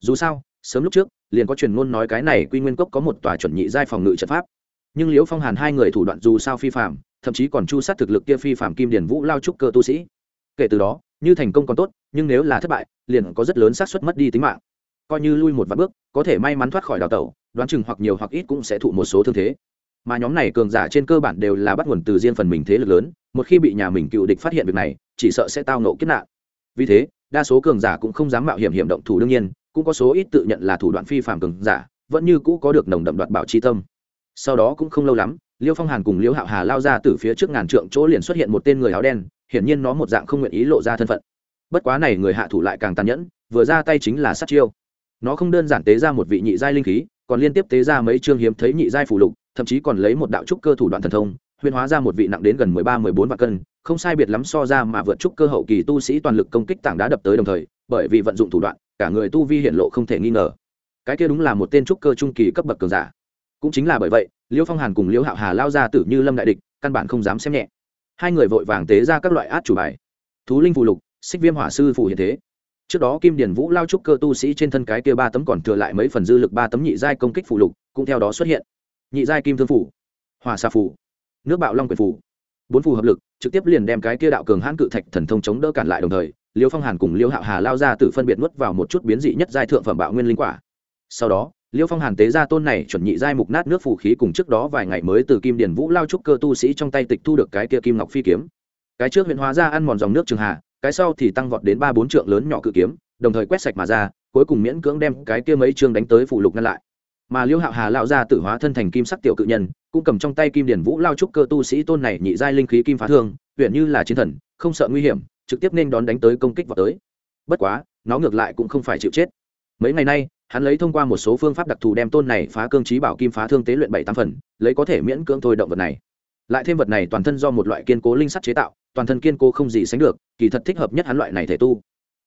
Dù sao, sớm lúc trước, liền có truyền ngôn nói cái này quy nguyên cốc có một tòa chuẩn nhị giai phòng ngự trận pháp. Nhưng liễu phong hàn hai người thủ đoạn dù sao phi phạm thậm chí còn chu sát thực lực kia phi phạm kim điển vũ lao trúc cơ tu sĩ. Kể từ đó, như thành công còn tốt nhưng nếu là thất bại, liền có rất lớn xác suất mất đi tính mạng. Coi như lui một vạn bước, có thể may mắn thoát khỏi đào tẩu, đoán chừng hoặc nhiều hoặc ít cũng sẽ thụ một số thương thế. Mà nhóm này cường giả trên cơ bản đều là bắt nguồn từ riêng phần mình thế lực lớn, một khi bị nhà mình cựu địch phát hiện việc này, chỉ sợ sẽ tao nộ kiếp nạn. Vì thế, đa số cường giả cũng không dám mạo hiểm hiểm động thủ đương nhiên, cũng có số ít tự nhận là thủ đoạn phi phạm cường giả, vẫn như cũ có được nồng đậm đoạt bảo chi tâm. Sau đó cũng không lâu lắm, liêu phong hàn cùng liêu hạo hà lao ra từ phía trước ngàn trượng chỗ liền xuất hiện một tên người áo đen, hiển nhiên nó một dạng không nguyện ý lộ ra thân phận bất quá này người hạ thủ lại càng tàn nhẫn, vừa ra tay chính là sát chiêu. Nó không đơn giản tế ra một vị nhị giai linh khí, còn liên tiếp tế ra mấy chương hiếm thấy nhị giai phủ lục, thậm chí còn lấy một đạo trúc cơ thủ đoạn thần thông, huyền hóa ra một vị nặng đến gần mười ba, mười bốn vạn cân, không sai biệt lắm so ra mà vượt trúc cơ hậu kỳ tu sĩ toàn lực công kích tảng đá đập tới đồng thời, bởi vì vận dụng thủ đoạn, cả người tu vi hiện lộ không thể nghi ngờ. Cái kia đúng là một tên trúc cơ trung kỳ cấp bậc cường giả. Cũng chính là bởi vậy, liêu phong hàn cùng liêu hạo hà lao ra tử như lâm đại địch, căn bản không dám xem nhẹ. Hai người vội vàng tế ra các loại át chủ bài. Thú linh phù lục xích viêm hỏa sư phủ hiện thế. Trước đó kim điển vũ lao trúc cơ tu sĩ trên thân cái kia ba tấm còn thừa lại mấy phần dư lực ba tấm nhị giai công kích phủ lục, cũng theo đó xuất hiện. Nhị giai kim thương phủ hòa xà phủ nước bạo long quyền phủ bốn phù hợp lực, trực tiếp liền đem cái kia đạo cường hãn cự thạch thần thông chống đỡ cản lại đồng thời, liêu phong hàn cùng liêu hạo hà lao ra từ phân biệt nuốt vào một chút biến dị nhất giai thượng phẩm bạo nguyên linh quả. Sau đó, liêu phong hàn tế ra tôn này chuẩn nhị giai mục nát nước phù khí cùng trước đó vài ngày mới từ kim điển vũ lao trúc cơ tu sĩ trong tay tịch thu được cái kia kim ngọc phi kiếm. Cái trước huyện hóa ra ăn mòn dòng nước trường hà cái sau thì tăng vọt đến ba bốn trượng lớn nhỏ cự kiếm, đồng thời quét sạch mà ra, cuối cùng miễn cưỡng đem cái kia mấy chương đánh tới phủ lục ngăn lại. Mà liêu hạo hà lao ra tử hóa thân thành kim sắc tiểu cự nhân, cũng cầm trong tay kim điển vũ lao trúc cơ tu sĩ tôn này nhị giai linh khí kim phá thương huyện như là chiến thần, không sợ nguy hiểm, trực tiếp nên đón đánh tới công kích vào tới. Bất quá, nó ngược lại cũng không phải chịu chết. Mấy ngày nay, hắn lấy thông qua một số phương pháp đặc thù đem tôn này phá cương trí bảo kim phá thương tế luyện bảy tám phần, lấy có thể miễn cưỡng thôi động vật này. Lại thêm vật này toàn thân do một loại kiên cố linh sắt chế tạo toàn thân kiên cố không gì sánh được, kỳ thật thích hợp nhất hắn loại này thể tu.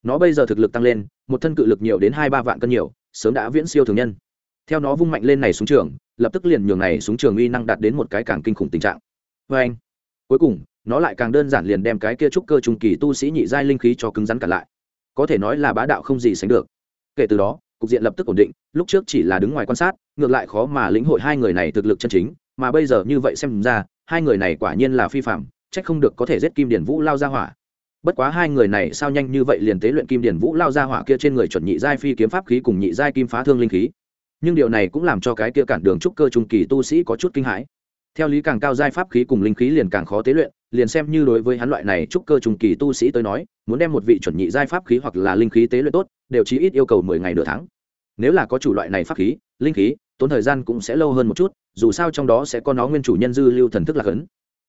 Nó bây giờ thực lực tăng lên, một thân cự lực nhiều đến hai ba vạn cân nhiều, sớm đã viễn siêu thường nhân. Theo nó vung mạnh lên này xuống trường, lập tức liền nhường này xuống trường uy năng đạt đến một cái càng kinh khủng tình trạng. Vê anh, cuối cùng, nó lại càng đơn giản liền đem cái kia trúc cơ trung kỳ tu sĩ nhị giai linh khí cho cứng rắn cả lại. Có thể nói là bá đạo không gì sánh được. Kể từ đó, cục diện lập tức ổn định, lúc trước chỉ là đứng ngoài quan sát, ngược lại khó mà lĩnh hội hai người này thực lực chân chính, mà bây giờ như vậy xem ra, hai người này quả nhiên là phi phạm trách không được có thể giết kim điển vũ lao ra hỏa. Bất quá hai người này sao nhanh như vậy liền tế luyện kim điển vũ lao ra hỏa kia trên người chuẩn nhị giai phi kiếm pháp khí cùng nhị giai kim phá thương linh khí. Nhưng điều này cũng làm cho cái kia cản đường trúc cơ trung kỳ tu sĩ có chút kinh hãi. Theo lý càng cao giai pháp khí cùng linh khí liền càng khó tế luyện, liền xem như đối với hắn loại này trúc cơ trung kỳ tu sĩ tới nói, muốn đem một vị chuẩn nhị giai pháp khí hoặc là linh khí tế luyện tốt, đều chỉ ít yêu cầu mười ngày nửa tháng. Nếu là có chủ loại này pháp khí, linh khí, tốn thời gian cũng sẽ lâu hơn một chút, dù sao trong đó sẽ có nó nguyên chủ nhân dư lưu thần thức lạc ấn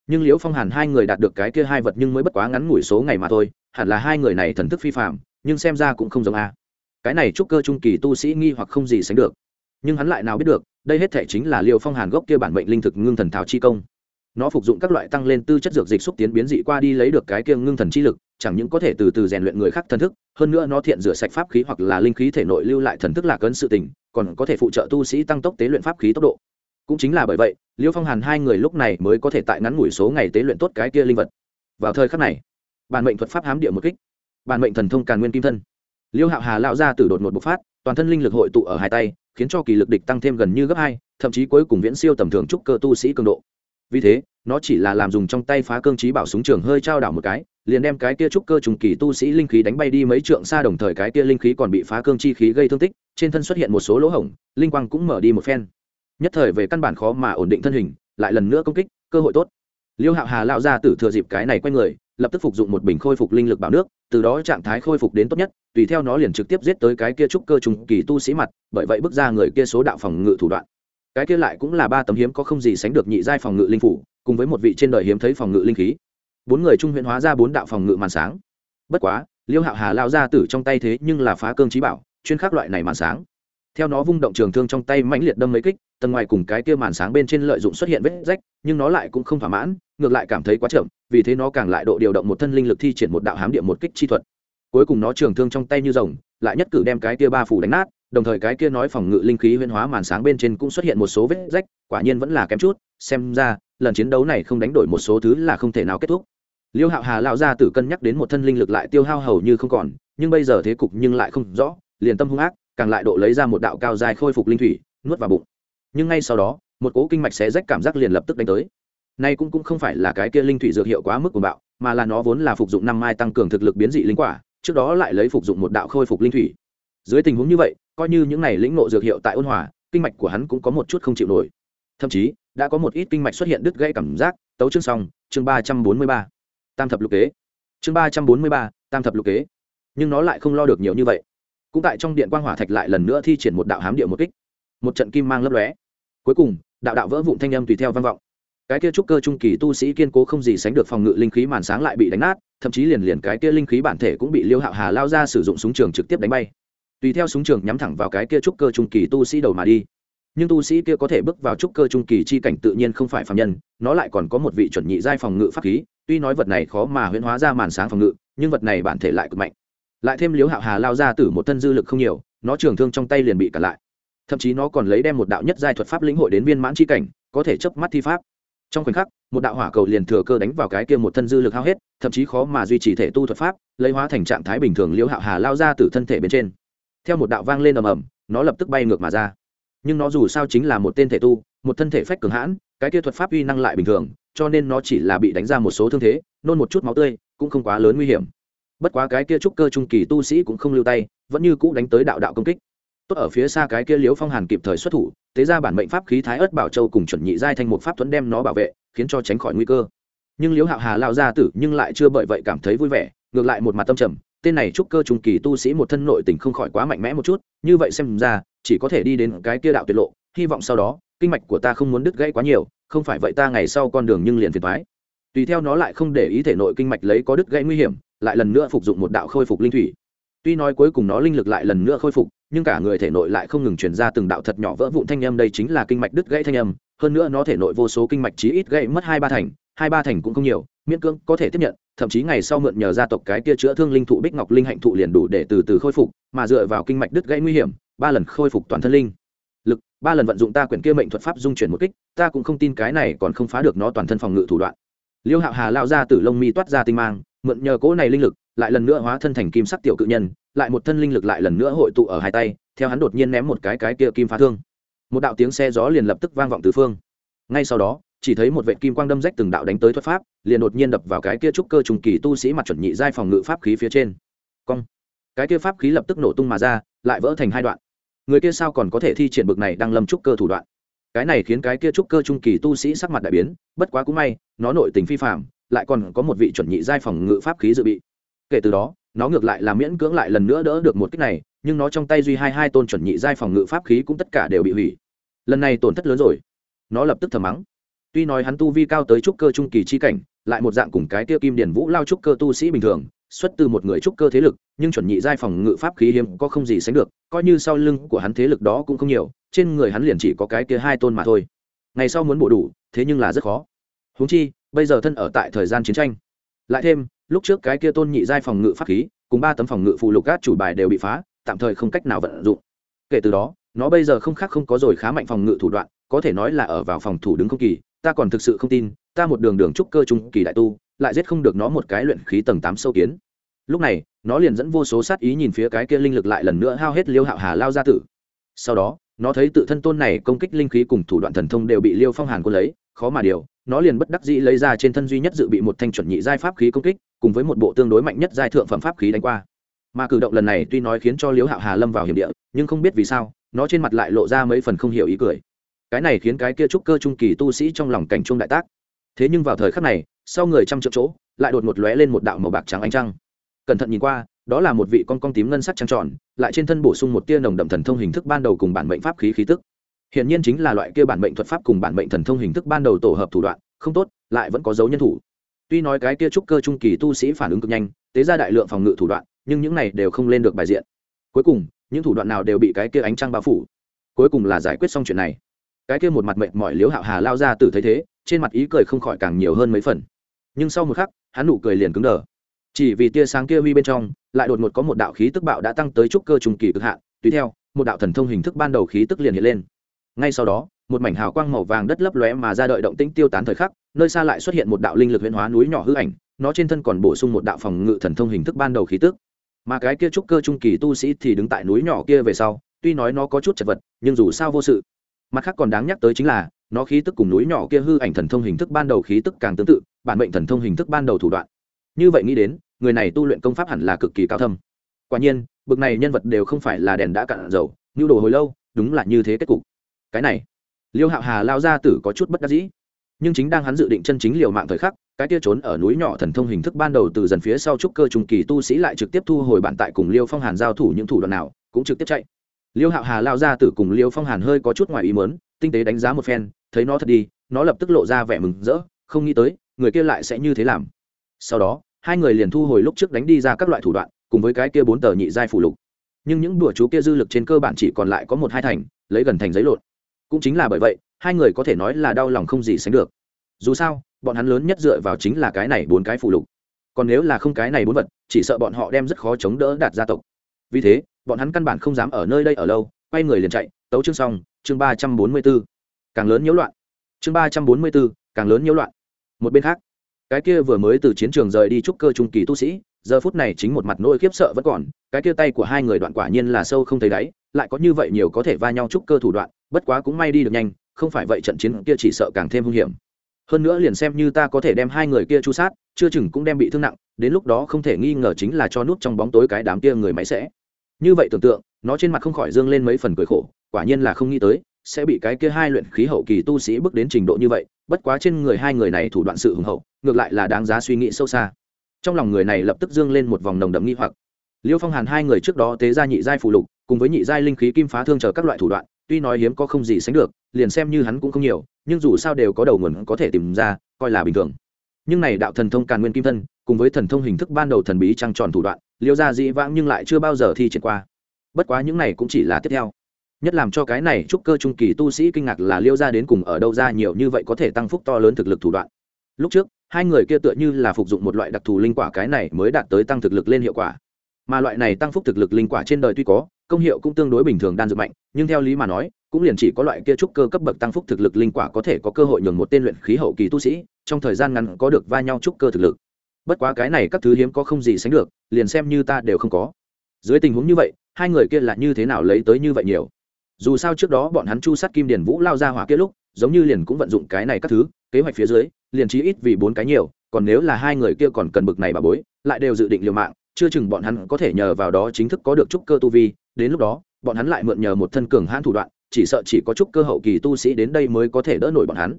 nhưng liễu phong hàn hai người đạt được cái kia hai vật nhưng mới bất quá ngắn ngủi số ngày mà thôi, hẳn là hai người này thần thức phi phạm nhưng xem ra cũng không giống a. Cái này trúc cơ trung kỳ tu sĩ nghi hoặc không gì sánh được. Nhưng hắn lại nào biết được, đây hết thể chính là liều phong hàn gốc kia bản mệnh linh thực ngưng thần tháo chi công. Nó phục dụng các loại tăng lên tư chất dược dịch xúc tiến biến dị qua đi lấy được cái kia ngưng thần chi lực, chẳng những có thể từ từ rèn luyện người khác thần thức, hơn nữa nó thiện rửa sạch pháp khí hoặc là linh khí thể nội lưu lại thần thức lạc ấn sự tình, còn có thể phụ trợ tu sĩ tăng tốc tế luyện pháp khí tốc độ cũng chính là bởi vậy, liêu phong hàn hai người lúc này mới có thể tại ngắn ngủi số ngày tế luyện tốt cái kia linh vật. Vào thời khắc này, bản mệnh thuật pháp hám địa một kích, bản mệnh thần thông càn nguyên kim thân. Liêu hạo hà lão ra từ đột một bộc phát, toàn thân linh lực hội tụ ở hai tay, khiến cho kỳ lực địch tăng thêm gần như gấp hai, thậm chí cuối cùng viễn siêu tầm thường trúc cơ tu sĩ cường độ. Vì thế, nó chỉ là làm dùng trong tay phá cương trí bảo súng trường hơi trao đảo một cái, liền đem cái kia trúc cơ trùng kỳ tu sĩ linh khí đánh bay đi mấy trượng xa đồng thời cái kia linh khí còn bị phá cương chi khí gây thương tích, trên thân xuất hiện một số lỗ hổng, linh quang cũng mở đi một phen nhất thời về căn bản khó mà ổn định thân hình, lại lần nữa công kích, cơ hội tốt. Liêu hạo hà lao ra tử thừa dịp cái này q u a n người, lập tức phục dụng một bình khôi phục linh lực bảo nước, từ đó trạng thái khôi phục đến tốt nhất, tùy theo nó liền trực tiếp giết tới cái kia trúc cơ trùng kỳ tu sĩ mặt, bởi vậy bước ra người kia số đạo phòng ngự thủ đoạn. Cái kia lại cũng là ba tấm hiếm có không gì sánh được nhị giai phòng ngự linh phủ, cùng với một vị trên đời hiếm thấy phòng ngự linh khí. Bốn người trung huyện hóa ra bốn đạo phòng ngự màn sáng. Bất quá, liêu hạo hà lao ra tử trong tay thế nhưng là phá cương trí bảo, chuyên khắc loại này màn sáng theo nó vung động trường thương trong tay mãnh liệt đâm mấy kích, tầng ngoài cùng cái kia màn sáng bên trên lợi dụng xuất hiện vết rách, nhưng nó lại cũng không thỏa mãn, ngược lại cảm thấy quá chậm, vì thế nó càng lại độ điều động một thân linh lực thi triển một đạo hám địa một kích chi thuật. Cuối cùng nó trường thương trong tay như rồng, lại nhất cử đem cái kia ba phủ đánh nát, đồng thời cái kia nói phòng ngự linh khí huyên hóa màn sáng bên trên cũng xuất hiện một số vết rách, quả nhiên vẫn là kém chút, xem ra, lần chiến đấu này không đánh đổi một số thứ là không thể nào kết thúc. Liêu hạo hà lão gia tử cân nhắc đến một thân linh lực lại tiêu hao hầu như không còn, nhưng bây giờ thế cục nhưng lại không rõ, liền tâm hung ác càng lại độ lấy ra một đạo cao dài khôi phục linh thủy, nuốt vào bụng. Nhưng ngay sau đó, một cố kinh mạch xé rách cảm giác liền lập tức đánh tới. Nay cũng cũng không phải là cái kia linh thủy dược hiệu quá mức của bạo, mà là nó vốn là phục dụng năm mai tăng cường thực lực biến dị linh quả, trước đó lại lấy phục dụng một đạo khôi phục linh thủy. Dưới tình huống như vậy, coi như những này lĩnh nộ dược hiệu tại ôn hòa, kinh mạch của hắn cũng có một chút không chịu nổi. Thậm chí, đã có một ít kinh mạch xuất hiện đứt gãy cảm giác, tấu chương xong, chương ba trăm bốn mươi ba. Tam thập lục kế. Chương ba trăm bốn mươi ba, tam thập lục kế. Nhưng nó lại không lo được nhiều như vậy cũng tại trong điện quang hỏa thạch lại lần nữa thi triển một đạo hám địa một kích. Một trận kim mang lấp lóe. Cuối cùng, đạo đạo vỡ vụn thanh âm tùy theo vang vọng. Cái kia trúc cơ trung kỳ tu sĩ kiên cố không gì sánh được phòng ngự linh khí màn sáng lại bị đánh nát, thậm chí liền liền cái kia linh khí bản thể cũng bị liêu hạo hà lao ra sử dụng súng trường trực tiếp đánh bay. Tùy theo súng trường nhắm thẳng vào cái kia trúc cơ trung kỳ tu sĩ đầu mà đi. Nhưng tu sĩ kia có thể bước vào trúc cơ trung kỳ chi cảnh tự nhiên không phải phạm nhân, nó lại còn có một vị chuẩn nhị giai phòng ngự pháp khí, tuy nói vật này khó mà huyễn hóa ra màn sáng phòng ngự, nhưng vật này bản thể lại cực mạnh lại thêm liếu hạo hà lao ra từ một thân dư lực không nhiều, nó trường thương trong tay liền bị cản lại. Thậm chí nó còn lấy đem một đạo nhất giai thuật pháp lĩnh hội đến viên mãn chi cảnh, có thể chấp mắt thi pháp. Trong khoảnh khắc, một đạo hỏa cầu liền thừa cơ đánh vào cái kia một thân dư lực hao hết, thậm chí khó mà duy trì thể tu thuật pháp, lấy hóa thành trạng thái bình thường liễu hạo hà lao ra từ thân thể bên trên. Theo một đạo vang lên ầm ầm, nó lập tức bay ngược mà ra. Nhưng nó dù sao chính là một tên thể tu, một thân thể phách cường hãn, cái kia thuật pháp uy năng lại bình thường, cho nên nó chỉ là bị đánh ra một số thương thế, nôn một chút máu tươi, cũng không quá lớn nguy hiểm bất quá cái kia trúc cơ trung kỳ tu sĩ cũng không lưu tay, vẫn như cũ đánh tới đạo đạo công kích. Tốt ở phía xa cái kia liếu phong hàn kịp thời xuất thủ tế ra bản mệnh pháp khí thái ớt bảo châu cùng chuẩn nhị giai thành một pháp thuẫn đem nó bảo vệ, khiến cho tránh khỏi nguy cơ. Nhưng liếu hạo hà lao ra tử nhưng lại chưa bởi vậy cảm thấy vui vẻ, ngược lại một mặt tâm trầm, tên này trúc cơ trung kỳ tu sĩ một thân nội tình không khỏi quá mạnh mẽ một chút, như vậy xem ra, chỉ có thể đi đến cái kia đạo tuyệt lộ, hy vọng sau đó, kinh mạch của ta không muốn đứt gãy quá nhiều, không phải vậy ta ngày sau con đường nhưng liền phiền thoái tùy theo nó lại không để ý thể nội kinh mạch lấy có đứt gãy nguy hiểm lại lần nữa phục dụng một đạo khôi phục linh thủy. Tuy nói cuối cùng nó linh lực lại lần nữa khôi phục, nhưng cả người thể nội lại không ngừng truyền ra từng đạo thật nhỏ vỡ vụn thanh âm, đây chính là kinh mạch đứt gãy thanh âm. Hơn nữa nó thể nội vô số kinh mạch chí ít gãy mất hai ba thành, hai ba thành cũng không nhiều, miễn cưỡng có thể tiếp nhận, thậm chí ngày sau mượn nhờ gia tộc cái kia chữa thương linh thụ bích ngọc linh hạnh thụ liền đủ để từ từ khôi phục, mà dựa vào kinh mạch đứt gãy nguy hiểm, ba lần khôi phục toàn thân linh lực, ba lần vận dụng ta quyển kia mệnh thuật pháp dung chuyển một kích, ta cũng không tin cái này còn không phá được nó toàn thân phòng ngự thủ đoạn. Liêu hạo hà lao ra từ lông mi toát ra tinh mang mượn nhờ cỗ này linh lực, lại lần nữa hóa thân thành kim sắc tiểu cự nhân, lại một thân linh lực lại lần nữa hội tụ ở hai tay, theo hắn đột nhiên ném một cái cái kia kim phá thương. Một đạo tiếng xe gió liền lập tức vang vọng từ phương. Ngay sau đó, chỉ thấy một vệ kim quang đâm rách từng đạo đánh tới thuật pháp, liền đột nhiên đập vào cái kia trúc cơ trùng kỳ tu sĩ mặt chuẩn nhị giai phòng ngự pháp khí phía trên. Cong. Cái kia pháp khí lập tức nổ tung mà ra, lại vỡ thành hai đoạn. Người kia sao còn có thể thi triển bực này đang lâm trúc cơ thủ đoạn? Cái này khiến cái kia trúc cơ trung kỳ tu sĩ sắc mặt đại biến, bất quá cũng may, nó nội tình phi phạm lại còn có một vị chuẩn nhị giai phòng ngự pháp khí dự bị. Kể từ đó, nó ngược lại là miễn cưỡng lại lần nữa đỡ được một cách này, nhưng nó trong tay duy hai hai tôn chuẩn nhị giai phòng ngự pháp khí cũng tất cả đều bị hủy. Lần này tổn thất lớn rồi. Nó lập tức thầm mắng. Tuy nói hắn tu vi cao tới trúc cơ trung kỳ chi cảnh, lại một dạng cùng cái tiêu kim điển vũ lao trúc cơ tu sĩ bình thường, xuất từ một người trúc cơ thế lực, nhưng chuẩn nhị giai phòng ngự pháp khí hiếm có không gì sánh được, coi như sau lưng của hắn thế lực đó cũng không nhiều, trên người hắn liền chỉ có cái kia hai tôn mà thôi. Ngày sau muốn bổ đủ, thế nhưng là rất khó huống chi, bây giờ thân ở tại thời gian chiến tranh. Lại thêm, lúc trước cái kia tôn nhị giai phòng ngự pháp khí, cùng ba tấm phòng ngự phụ lục cát chủ bài đều bị phá, tạm thời không cách nào vận dụng. Kể từ đó, nó bây giờ không khác không có rồi khá mạnh phòng ngự thủ đoạn, có thể nói là ở vào phòng thủ đứng không kỳ, ta còn thực sự không tin, ta một đường đường trúc cơ trung kỳ đại tu, lại giết không được nó một cái luyện khí tầng tám sâu kiến. Lúc này, nó liền dẫn vô số sát ý nhìn phía cái kia linh lực lại lần nữa hao hết liêu hạo hà lao ra tử. Sau đó, nó thấy tự thân tôn này công kích linh khí cùng thủ đoạn thần thông đều bị liêu phong hàn quân lấy, khó mà điều nó liền bất đắc dĩ lấy ra trên thân duy nhất dự bị một thanh chuẩn nhị giai pháp khí công kích, cùng với một bộ tương đối mạnh nhất giai thượng phẩm pháp khí đánh qua. Mà cử động lần này tuy nói khiến cho liễu hạo hà lâm vào hiểm địa, nhưng không biết vì sao, nó trên mặt lại lộ ra mấy phần không hiểu ý cười. Cái này khiến cái kia trúc cơ trung kỳ tu sĩ trong lòng cảnh trung đại tác. Thế nhưng vào thời khắc này, sau người trăm triệu chỗ, lại đột một lóe lên một đạo màu bạc trắng ánh trăng. Cẩn thận nhìn qua, đó là một vị con con tím ngân sắc trăng tròn, lại trên thân bổ sung một tia nồng đậm thần thông hình thức ban đầu cùng bản mệnh pháp khí khí tức hiện nhiên chính là loại kia bản mệnh thuật pháp cùng bản mệnh thần thông hình thức ban đầu tổ hợp thủ đoạn, không tốt, lại vẫn có dấu nhân thủ. Tuy nói cái kia trúc cơ trung kỳ tu sĩ phản ứng cực nhanh, tế ra đại lượng phòng ngự thủ đoạn, nhưng những này đều không lên được bài diện. Cuối cùng, những thủ đoạn nào đều bị cái kia ánh trăng bao phủ. Cuối cùng là giải quyết xong chuyện này. Cái kia một mặt mệt mỏi liếu hạo hà lao ra từ thấy thế, trên mặt ý cười không khỏi càng nhiều hơn mấy phần. Nhưng sau một khắc, hắn nụ cười liền cứng đờ. Chỉ vì tia sáng kia huy bên trong, lại đột ngột có một đạo khí tức bạo đã tăng tới trúc cơ trung kỳ cực hạn. Tùy theo, một đạo thần thông hình thức ban đầu khí tức liền hiện lên ngay sau đó, một mảnh hào quang màu vàng đất lấp lóe mà ra đợi động tĩnh tiêu tán thời khắc, nơi xa lại xuất hiện một đạo linh lực huyễn hóa núi nhỏ hư ảnh, nó trên thân còn bổ sung một đạo phòng ngự thần thông hình thức ban đầu khí tức. Mà cái kia trúc cơ trung kỳ tu sĩ thì đứng tại núi nhỏ kia về sau, tuy nói nó có chút chật vật, nhưng dù sao vô sự. Mặt khác còn đáng nhắc tới chính là, nó khí tức cùng núi nhỏ kia hư ảnh thần thông hình thức ban đầu khí tức càng tương tự, bản mệnh thần thông hình thức ban đầu thủ đoạn. Như vậy nghĩ đến, người này tu luyện công pháp hẳn là cực kỳ cao thâm. Quả nhiên, bực này nhân vật đều không phải là đèn đã cạn dầu, nhu đồ hồi lâu, đúng là như thế kết cục cái này, liêu hạo hà lao ra tử có chút bất đắc dĩ. Nhưng chính đang hắn dự định chân chính liều mạng thời khắc, cái tia trốn ở núi nhỏ thần thông hình thức ban đầu từ dần phía sau trúc cơ trùng kỳ tu sĩ lại trực tiếp thu hồi bản tại cùng liêu phong hàn giao thủ những thủ đoạn nào, cũng trực tiếp chạy. Liêu hạo hà lao ra tử cùng liêu phong hàn hơi có chút ngoài ý mớn tinh tế đánh giá một phen, thấy nó thật đi, nó lập tức lộ ra vẻ mừng rỡ, không nghĩ tới, người kia lại sẽ như thế làm. Sau đó, hai người liền thu hồi lúc trước đánh đi ra các loại thủ đoạn, cùng với cái kia bốn tờ nhị giai phụ lục. Nhưng những đùa chú kia dư lực trên cơ bản chỉ còn lại có một hai thành, lấy gần thành giấy lộn cũng chính là bởi vậy, hai người có thể nói là đau lòng không gì sánh được. Dù sao, bọn hắn lớn nhất dựa vào chính là cái này bốn cái phụ lục. Còn nếu là không cái này bốn vật, chỉ sợ bọn họ đem rất khó chống đỡ đạt gia tộc. Vì thế, bọn hắn căn bản không dám ở nơi đây ở lâu, quay người liền chạy, tấu chương xong, chương ba trăm bốn mươi b ố càng lớn nhiễu loạn. Chương ba trăm bốn mươi b ố càng lớn nhiễu loạn. Một bên khác, cái kia vừa mới từ chiến trường rời đi trúc cơ trung kỳ tu sĩ, giờ phút này chính một mặt nỗi khiếp sợ vẫn còn, cái kia tay của hai người đoạn quả nhiên là sâu không thấy đáy, lại có như vậy nhiều có thể va nhau trúc cơ thủ đoạn bất quá cũng may đi được nhanh, không phải vậy trận chiến kia chỉ sợ càng thêm hung hiểm. Hơn nữa liền xem như ta có thể đem hai người kia chu sát, chưa chừng cũng đem bị thương nặng, đến lúc đó không thể nghi ngờ chính là cho nút trong bóng tối cái đám kia người máy sẽ. Như vậy tưởng tượng, nó trên mặt không khỏi dương lên mấy phần cười khổ, quả nhiên là không nghĩ tới, sẽ bị cái kia hai luyện khí hậu kỳ tu sĩ bước đến trình độ như vậy, bất quá trên người hai người này thủ đoạn sự hùng hậu, ngược lại là đáng giá suy nghĩ sâu xa. Trong lòng người này lập tức dương lên một vòng nồng đậm nghi hoặc. Liêu phong hàn hai người trước đó tế ra nhị giai phụ lục, cùng với nhị giai linh khí kim phá thương chờ các loại thủ đoạn tuy nói hiếm có không gì sánh được, liền xem như hắn cũng không nhiều, nhưng dù sao đều có đầu nguồn có thể tìm ra, coi là bình thường. Nhưng này đạo thần thông càn nguyên kim thân, cùng với thần thông hình thức ban đầu thần bí trăng tròn thủ đoạn, liêu ra dĩ vãng nhưng lại chưa bao giờ thi triển qua. Bất quá những này cũng chỉ là tiếp theo. Nhất làm cho cái này trúc cơ trung kỳ tu sĩ kinh ngạc là liêu ra đến cùng ở đâu ra nhiều như vậy có thể tăng phúc to lớn thực lực thủ đoạn. Lúc trước, hai người kia tựa như là phục dụng một loại đặc thù linh quả cái này mới đạt tới tăng thực lực lên hiệu quả mà loại này tăng phúc thực lực linh quả trên đời tuy có, công hiệu cũng tương đối bình thường đan dược mạnh, nhưng theo lý mà nói, cũng liền chỉ có loại kia trúc cơ cấp bậc tăng phúc thực lực linh quả có thể có cơ hội nhường một tên luyện khí hậu kỳ tu sĩ, trong thời gian ngắn có được va nhau trúc cơ thực lực. Bất quá cái này các thứ hiếm có không gì sánh được, liền xem như ta đều không có. Dưới tình huống như vậy, hai người kia là như thế nào lấy tới như vậy nhiều? Dù sao trước đó bọn hắn chu sát kim điển vũ lao ra hỏa kia lúc, giống như liền cũng vận dụng cái này các thứ, kế hoạch phía dưới, liền chí ít vì bốn cái nhiều, còn nếu là hai người kia còn cần bực này bà bối, lại đều dự định liều mạng chưa chừng bọn hắn có thể nhờ vào đó chính thức có được trúc cơ tu vi, đến lúc đó, bọn hắn lại mượn nhờ một thân cường hãn thủ đoạn, chỉ sợ chỉ có trúc cơ hậu kỳ tu sĩ đến đây mới có thể đỡ nổi bọn hắn.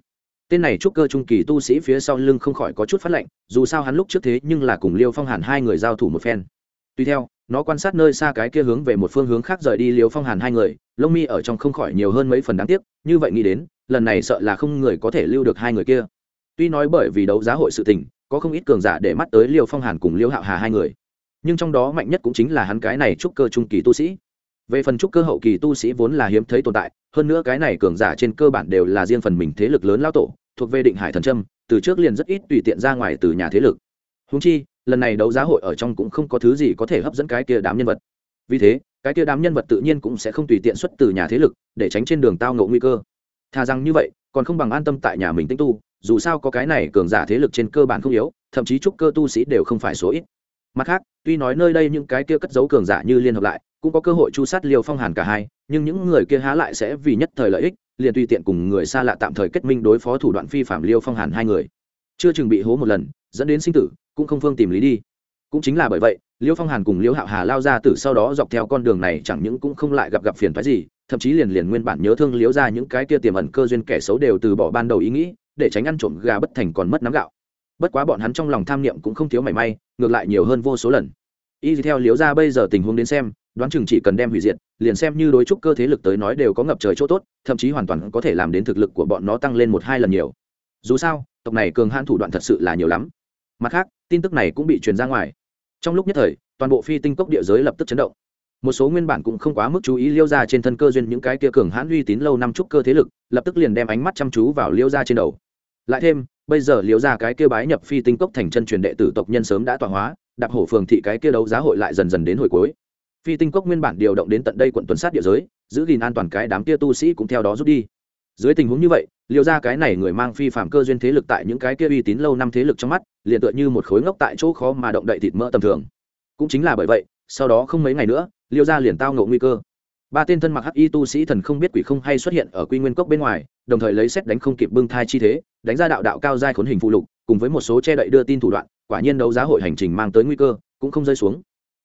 Tên này trúc cơ trung kỳ tu sĩ phía sau lưng không khỏi có chút phát lệnh, dù sao hắn lúc trước thế nhưng là cùng liêu phong hàn hai người giao thủ một phen. Tuy theo, nó quan sát nơi xa cái kia hướng về một phương hướng khác rời đi liêu phong hàn hai người, lông mi ở trong không khỏi nhiều hơn mấy phần đáng tiếc, như vậy nghĩ đến, lần này sợ là không người có thể lưu được hai người kia. Tuy nói bởi vì đấu giá hội sự tình, có không ít cường giả để mắt tới liêu phong hàn cùng liêu hạo hà hai người nhưng trong đó mạnh nhất cũng chính là hắn cái này trúc cơ trung kỳ tu sĩ. Về phần trúc cơ hậu kỳ tu sĩ vốn là hiếm thấy tồn tại, hơn nữa cái này cường giả trên cơ bản đều là riêng phần mình thế lực lớn lao tổ, thuộc về định hải thần trâm từ trước liền rất ít tùy tiện ra ngoài từ nhà thế lực. Húng chi, lần này đấu giá hội ở trong cũng không có thứ gì có thể hấp dẫn cái kia đám nhân vật. Vì thế, cái kia đám nhân vật tự nhiên cũng sẽ không tùy tiện xuất từ nhà thế lực, để tránh trên đường tao ngộ nguy cơ. Thà rằng như vậy, còn không bằng an tâm tại nhà mình tinh tu, dù sao có cái này cường giả thế lực trên cơ bản không yếu, thậm chí trúc cơ tu sĩ đều không phải số ít mặt khác, tuy nói nơi đây những cái kia cất giấu cường giả như liên hợp lại, cũng có cơ hội chu sát liều phong hàn cả hai, nhưng những người kia há lại sẽ vì nhất thời lợi ích, liền tùy tiện cùng người xa lạ tạm thời kết minh đối phó thủ đoạn phi phạm liêu phong hàn hai người. Chưa chừng bị hố một lần, dẫn đến sinh tử, cũng không phương tìm lý đi. Cũng chính là bởi vậy, liêu phong hàn cùng liêu hạo hà lao ra từ sau đó dọc theo con đường này chẳng những cũng không lại gặp gặp phiền phái gì, thậm chí liền liền nguyên bản nhớ thương liếu ra những cái kia tiềm ẩn cơ duyên kẻ xấu đều từ bỏ ban đầu ý nghĩ, để tránh ăn trộm gà bất thành còn mất nắm gạo bất quá bọn hắn trong lòng tham niệm cũng không thiếu mảy may, ngược lại nhiều hơn vô số lần. Y theo liếu ra bây giờ tình huống đến xem, đoán chừng chỉ cần đem hủy diệt, liền xem như đối trúc cơ thế lực tới nói đều có ngập trời chỗ tốt, thậm chí hoàn toàn có thể làm đến thực lực của bọn nó tăng lên một hai lần nhiều. Dù sao, tộc này cường hãn thủ đoạn thật sự là nhiều lắm. Mặt khác, tin tức này cũng bị truyền ra ngoài. Trong lúc nhất thời, toàn bộ phi tinh cốc địa giới lập tức chấn động. Một số nguyên bản cũng không quá mức chú ý liêu ra trên thân cơ duyên những cái kia cường hãn uy tín lâu năm trúc cơ thế lực, lập tức liền đem ánh mắt chăm chú vào liêu ra trên đầu. Lại thêm bây giờ liêu ra cái kia bái nhập phi tinh cốc thành chân truyền đệ tử tộc nhân sớm đã tọa hóa, đạp hổ phường thị cái kia đấu giá hội lại dần dần đến hồi cuối. Phi tinh cốc nguyên bản điều động đến tận đây quận tuần sát địa giới, giữ gìn an toàn cái đám kia tu sĩ cũng theo đó rút đi. Dưới tình huống như vậy liêu ra cái này người mang phi phạm cơ duyên thế lực tại những cái kia uy tín lâu năm thế lực trong mắt, liền tựa như một khối ngốc tại chỗ khó mà động đậy thịt mỡ tầm thường. Cũng chính là bởi vậy, sau đó không mấy ngày nữa liêu ra liền tao ngộ nguy cơ. Ba tên thân mặc hắc y tu sĩ thần không biết quỷ không hay xuất hiện ở quy nguyên cốc bên ngoài đồng thời lấy xét đánh không kịp bưng thai chi thế, đánh ra đạo đạo cao giai khốn hình phụ lục, cùng với một số che đậy đưa tin thủ đoạn, quả nhiên đấu giá hội hành trình mang tới nguy cơ, cũng không rơi xuống.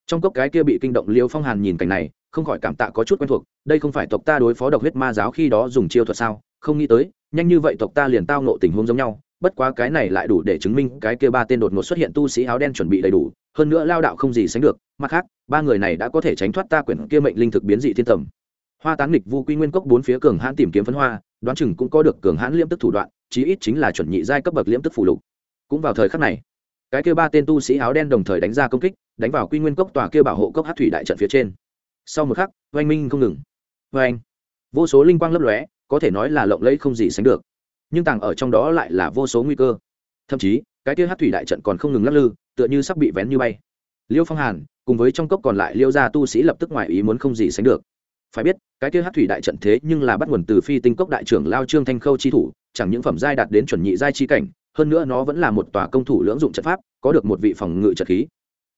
Trong cốc cái kia bị kinh động liêu phong hàn nhìn cảnh này, không khỏi cảm tạ có chút quen thuộc, đây không phải tộc ta đối phó độc huyết ma giáo khi đó dùng chiêu thuật sao? Không nghĩ tới, nhanh như vậy tộc ta liền tao nộ tình huống giống nhau, bất quá cái này lại đủ để chứng minh cái kia ba tên đột ngột xuất hiện tu sĩ áo đen chuẩn bị đầy đủ, hơn nữa lao đạo không gì sánh được, mặt khác, ba người này đã có thể tránh thoát ta quyển kia mệnh linh thực biến dị thiên tầm. Hoa tán nghịch vu quy nguyên cốc bốn phía cường hãn tìm kiếm phân hoa đoán chừng cũng có được cường hãn liễm tức thủ đoạn, chí ít chính là chuẩn nhị giai cấp bậc liễm tức phù lục. Cũng vào thời khắc này, cái kia ba tên tu sĩ áo đen đồng thời đánh ra công kích, đánh vào quy nguyên cốc tòa kia bảo hộ cốc hát thủy đại trận phía trên. Sau một khắc, oanh minh không ngừng. Oanh. Vô số linh quang lấp lóe, có thể nói là lộng lẫy không gì sánh được. Nhưng tàng ở trong đó lại là vô số nguy cơ. Thậm chí, cái kia hát thủy đại trận còn không ngừng lắc lư, tựa như sắp bị vén như bay. Liêu phong hàn, cùng với trong cốc còn lại liêu gia tu sĩ lập tức ngoài ý muốn không gì sánh được phải biết cái kia hát thủy đại trận thế nhưng là bắt nguồn từ phi tinh cốc đại trưởng lao trương thanh khâu chi thủ chẳng những phẩm giai đạt đến chuẩn nhị giai chi cảnh hơn nữa nó vẫn là một tòa công thủ lưỡng dụng trận pháp có được một vị phòng ngự trận khí.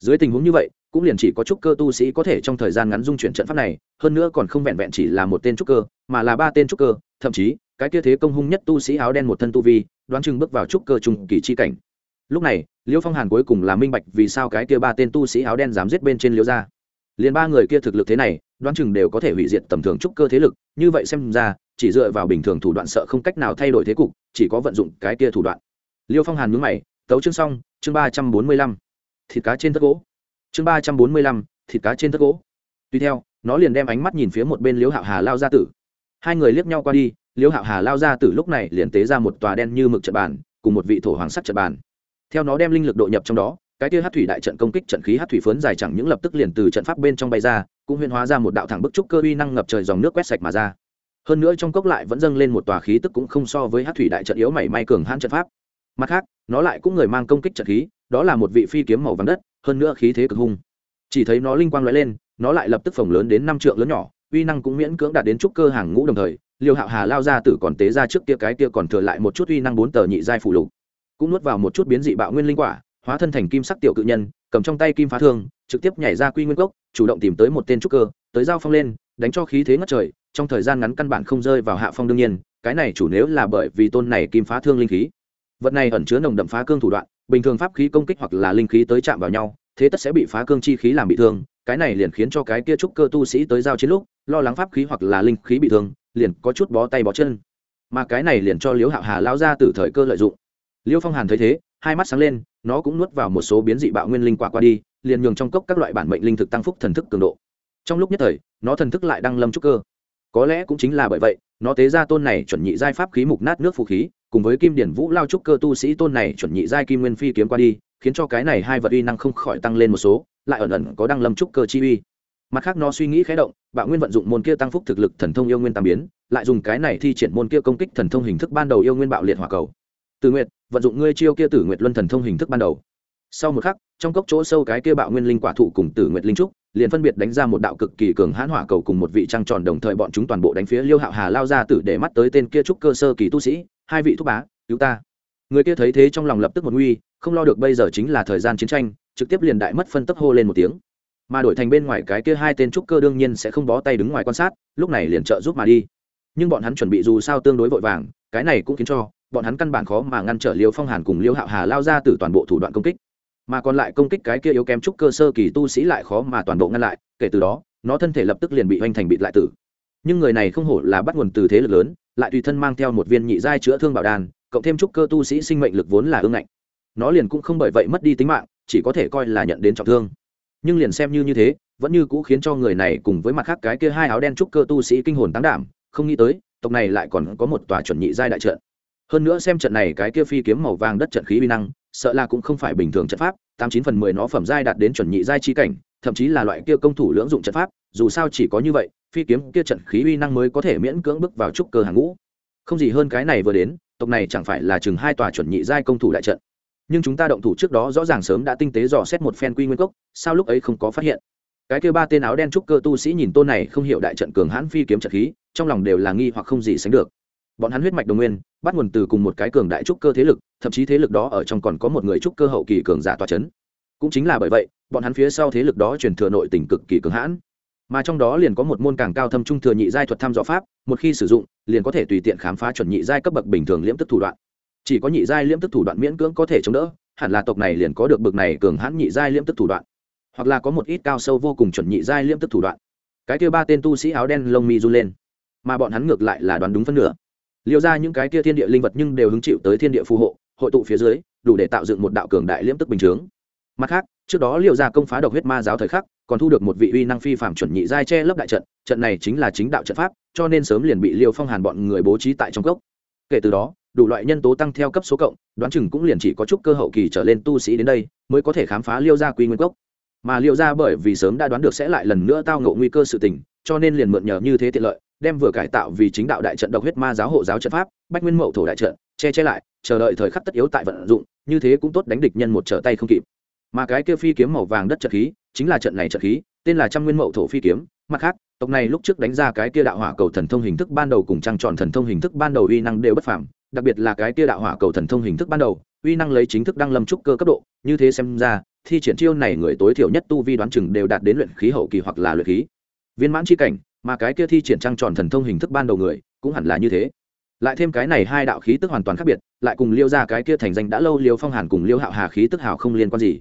Dưới tình huống như vậy cũng liền chỉ có trúc cơ tu sĩ có thể trong thời gian ngắn dung chuyển trận pháp này hơn nữa còn không vẹn vẹn chỉ là một tên trúc cơ mà là ba tên trúc cơ thậm chí cái kia thế công hung nhất tu sĩ áo đen một thân tu vi đoán chừng bước vào trúc cơ trùng kỳ chi cảnh. Lúc này liêu phong hàn cuối cùng là minh bạch vì sao cái kia ba tên tu sĩ áo đen dám giết bên trên liêu gia, liền ba người kia thực lực thế này đoán chừng đều có thể hủy diệt tầm thường trúc cơ thế lực, như vậy xem ra, chỉ dựa vào bình thường thủ đoạn sợ không cách nào thay đổi thế cục, chỉ có vận dụng cái kia thủ đoạn. Liêu phong hàn mướn mày, tấu chương xong, chương ba trăm bốn mươi lăm. Thịt cá trên tất gỗ. Chương ba trăm bốn mươi lăm, thịt cá trên tất gỗ. Tuy theo, nó liền đem ánh mắt nhìn phía một bên liêu hạo hà lao gia tử. Hai người liếc nhau qua đi, liêu hạo hà lao ra tử lúc này liền tế ra một tòa đen như mực trận bàn, cùng một vị thổ hoàng sắt trận bàn. Theo nó đem linh lực độ nhập trong đó cái kia hát thủy đại trận công kích trận khí hát thủy phấn dài chẳng những lập tức liền từ trận pháp bên trong bay ra, cũng huyên hóa ra một đạo thẳng bức trúc cơ uy năng ngập trời dòng nước quét sạch mà ra. Hơn nữa trong cốc lại vẫn dâng lên một tòa khí tức cũng không so với hát thủy đại trận yếu mảy may cường hãn trận pháp. Mặt khác, nó lại cũng người mang công kích trận khí, đó là một vị phi kiếm màu vàng đất, hơn nữa khí thế cực hung. Chỉ thấy nó linh quang lóe lên, nó lại lập tức phồng lớn đến năm trượng lớn nhỏ, uy năng cũng miễn cưỡng đạt đến trúc cơ hàng ngũ đồng thời, liêu hạo hà lao ra tử còn tế ra trước kia cái kia còn thừa lại một chút uy năng bốn tờ nhị giai phủ lục, cũng nuốt vào một chút biến dị bạo nguyên linh quả hóa thân thành kim sắc tiểu cự nhân, cầm trong tay kim phá thương, trực tiếp nhảy ra quy nguyên cốc, chủ động tìm tới một tên trúc cơ, tới giao phong lên, đánh cho khí thế ngất trời, trong thời gian ngắn căn bản không rơi vào hạ phong đương nhiên, cái này chủ nếu là bởi vì tôn này kim phá thương linh khí. Vật này ẩn chứa nồng đậm phá cương thủ đoạn, bình thường pháp khí công kích hoặc là linh khí tới chạm vào nhau, thế tất sẽ bị phá cương chi khí làm bị thương, cái này liền khiến cho cái kia trúc cơ tu sĩ tới giao chiến lúc, lo lắng pháp khí hoặc là linh khí bị thương, liền có chút bó tay bó chân. Mà cái này liền cho liễu hạo hà lao ra từ thời cơ lợi dụng. Liễu phong hàn thấy thế, hai mắt sáng lên nó cũng nuốt vào một số biến dị bạo nguyên linh quả qua đi, liền nhường trong cốc các loại bản mệnh linh thực tăng phúc thần thức cường độ. Trong lúc nhất thời, nó thần thức lại đang lâm trúc cơ. Có lẽ cũng chính là bởi vậy, nó tế ra tôn này chuẩn nhị giai pháp khí mục nát nước phù khí, cùng với kim điển vũ lao trúc cơ tu sĩ tôn này chuẩn nhị giai kim nguyên phi kiếm qua đi, khiến cho cái này hai vật uy năng không khỏi tăng lên một số, lại ẩn ẩn có đăng lâm trúc cơ chi uy. Mặt khác nó suy nghĩ khé động, bạo nguyên vận dụng môn kia tăng phúc thực lực thần thông yêu nguyên tam biến, lại dùng cái này thi triển môn kia công kích thần thông hình thức ban đầu yêu nguyên bạo liệt hỏa cầu. Từ nguyệt vận dụng ngươi chiêu kia tử nguyệt luân thần thông hình thức ban đầu. Sau một khắc, trong cốc chỗ sâu cái kia bạo nguyên linh quả thụ cùng tử nguyệt linh trúc, liền phân biệt đánh ra một đạo cực kỳ cường hãn hỏa cầu cùng một vị trăng tròn đồng thời bọn chúng toàn bộ đánh phía liêu hạo hà lao ra tử để mắt tới tên kia trúc cơ sơ kỳ tu sĩ, hai vị thúc bá, cứu ta. Người kia thấy thế trong lòng lập tức một nguy, không lo được bây giờ chính là thời gian chiến tranh, trực tiếp liền đại mất phân tấp hô lên một tiếng. Mà đổi thành bên ngoài cái kia hai tên trúc cơ đương nhiên sẽ không bó tay đứng ngoài quan sát, lúc này liền trợ giúp mà đi. Nhưng bọn hắn chuẩn bị dù sao tương đối vội vàng, cái này cũng khiến cho bọn hắn căn bản khó mà ngăn trở liêu phong hàn cùng liêu hạo hà lao ra từ toàn bộ thủ đoạn công kích. Mà còn lại công kích cái kia yếu kém trúc cơ sơ kỳ tu sĩ lại khó mà toàn bộ ngăn lại, kể từ đó, nó thân thể lập tức liền bị hoành thành bị lại tử. Nhưng người này không hổ là bắt nguồn từ thế lực lớn, lại tùy thân mang theo một viên nhị giai chữa thương bảo đàn cộng thêm trúc cơ tu sĩ sinh mệnh lực vốn là ương ngạnh. Nó liền cũng không bởi vậy mất đi tính mạng, chỉ có thể coi là nhận đến trọng thương. Nhưng liền xem như như thế, vẫn như cũ khiến cho người này cùng với mặt khác cái kia hai áo đen trúc cơ tu sĩ kinh hồn tán đảm, không nghĩ tới, tộc này lại còn có một tòa chuẩn nhị giai đại trận hơn nữa xem trận này cái kia phi kiếm màu vàng đất trận khí uy năng, sợ là cũng không phải bình thường trận pháp, tám chín phần mười nó phẩm giai đạt đến chuẩn nhị giai chi cảnh, thậm chí là loại kia công thủ lưỡng dụng trận pháp, dù sao chỉ có như vậy, phi kiếm kia trận khí uy năng mới có thể miễn cưỡng bước vào trúc cơ hàng ngũ. Không gì hơn cái này vừa đến, tộc này chẳng phải là chừng hai tòa chuẩn nhị giai công thủ đại trận. Nhưng chúng ta động thủ trước đó rõ ràng sớm đã tinh tế dò xét một phen quy nguyên cốc, sao lúc ấy không có phát hiện? Cái kia ba tên áo đen trúc cơ tu sĩ nhìn tôn này không hiểu đại trận cường hãn phi kiếm trận khí, trong lòng đều là nghi hoặc không gì sánh được bọn hắn huyết mạch đồng nguyên, bắt nguồn từ cùng một cái cường đại trúc cơ thế lực, thậm chí thế lực đó ở trong còn có một người trúc cơ hậu kỳ cường giả tòa c h ấ n cũng chính là bởi vậy, bọn hắn phía sau thế lực đó truyền thừa nội tỉnh cực kỳ cường hãn. Mà trong đó liền có một môn càng cao thâm trung thừa nhị giai thuật thăm dò pháp, một khi sử dụng, liền có thể tùy tiện khám phá chuẩn nhị giai cấp bậc bình thường liễm tức thủ đoạn. Chỉ có nhị giai liễm tức thủ đoạn miễn cưỡng có thể chống đỡ, hẳn là tộc này liền có được bậc này cường hãn nhị giai liễm tức thủ đoạn. Hoặc là có một ít cao sâu vô cùng chuẩn nhị giai liễm tức thủ đoạn. Cái kia ba tên tu sĩ áo đen lông mi run lên. Mà bọn hắn ngược lại là đoán đúng phân nửa liêu ra những cái kia thiên địa linh vật nhưng đều hứng chịu tới thiên địa phù hộ, hội tụ phía dưới, đủ để tạo dựng một đạo cường đại liễm tức bình chướng. Mặt khác, trước đó liêu ra công phá độc huyết ma giáo thời khắc, còn thu được một vị uy năng phi phạm chuẩn nhị giai che lấp đại trận trận này chính là chính đạo trận pháp, cho nên sớm liền bị liêu phong hàn bọn người bố trí tại trong cốc. Kể từ đó, đủ loại nhân tố tăng theo cấp số cộng, đoán chừng cũng liền chỉ có chút cơ hậu kỳ trở lên tu sĩ đến đây, mới có thể khám phá liêu gia quy nguyên cốc. Mà liêu gia bởi vì sớm đã đoán được sẽ lại lần nữa tao ngộ nguy cơ sự tình cho nên liền mượn nhờ như thế tiện lợi, đem vừa cải tạo vì chính đạo đại trận độc huyết ma giáo hộ giáo trận pháp, bách nguyên mậu thổ đại trận, che che lại, chờ đợi thời khắc tất yếu tại vận dụng, như thế cũng tốt đánh địch nhân một trở tay không kịp. Mà cái kia phi kiếm màu vàng đất trận khí, chính là trận này trận khí, tên là trăm nguyên mậu thổ phi kiếm, mặt khác, tộc này lúc trước đánh ra cái kia đạo hỏa cầu thần thông hình thức ban đầu cùng trăng tròn thần thông hình thức ban đầu uy năng đều bất phàm, đặc biệt là cái kia đạo hỏa cầu thần thông hình thức ban đầu, uy năng lấy chính thức đang lâm trúc cơ cấp độ, như thế xem ra, thi triển chiêu này người tối thiểu nhất tu vi đoán chừng đều đạt đến luyện khí hậu kỳ hoặc là luyện khí viên mãn chi cảnh, mà cái kia thi triển trăng tròn thần thông hình thức ban đầu người, cũng hẳn là như thế. Lại thêm cái này hai đạo khí tức hoàn toàn khác biệt, lại cùng liêu ra cái kia thành danh đã lâu liêu phong hàn cùng liêu hạo hà khí tức hào không liên quan gì.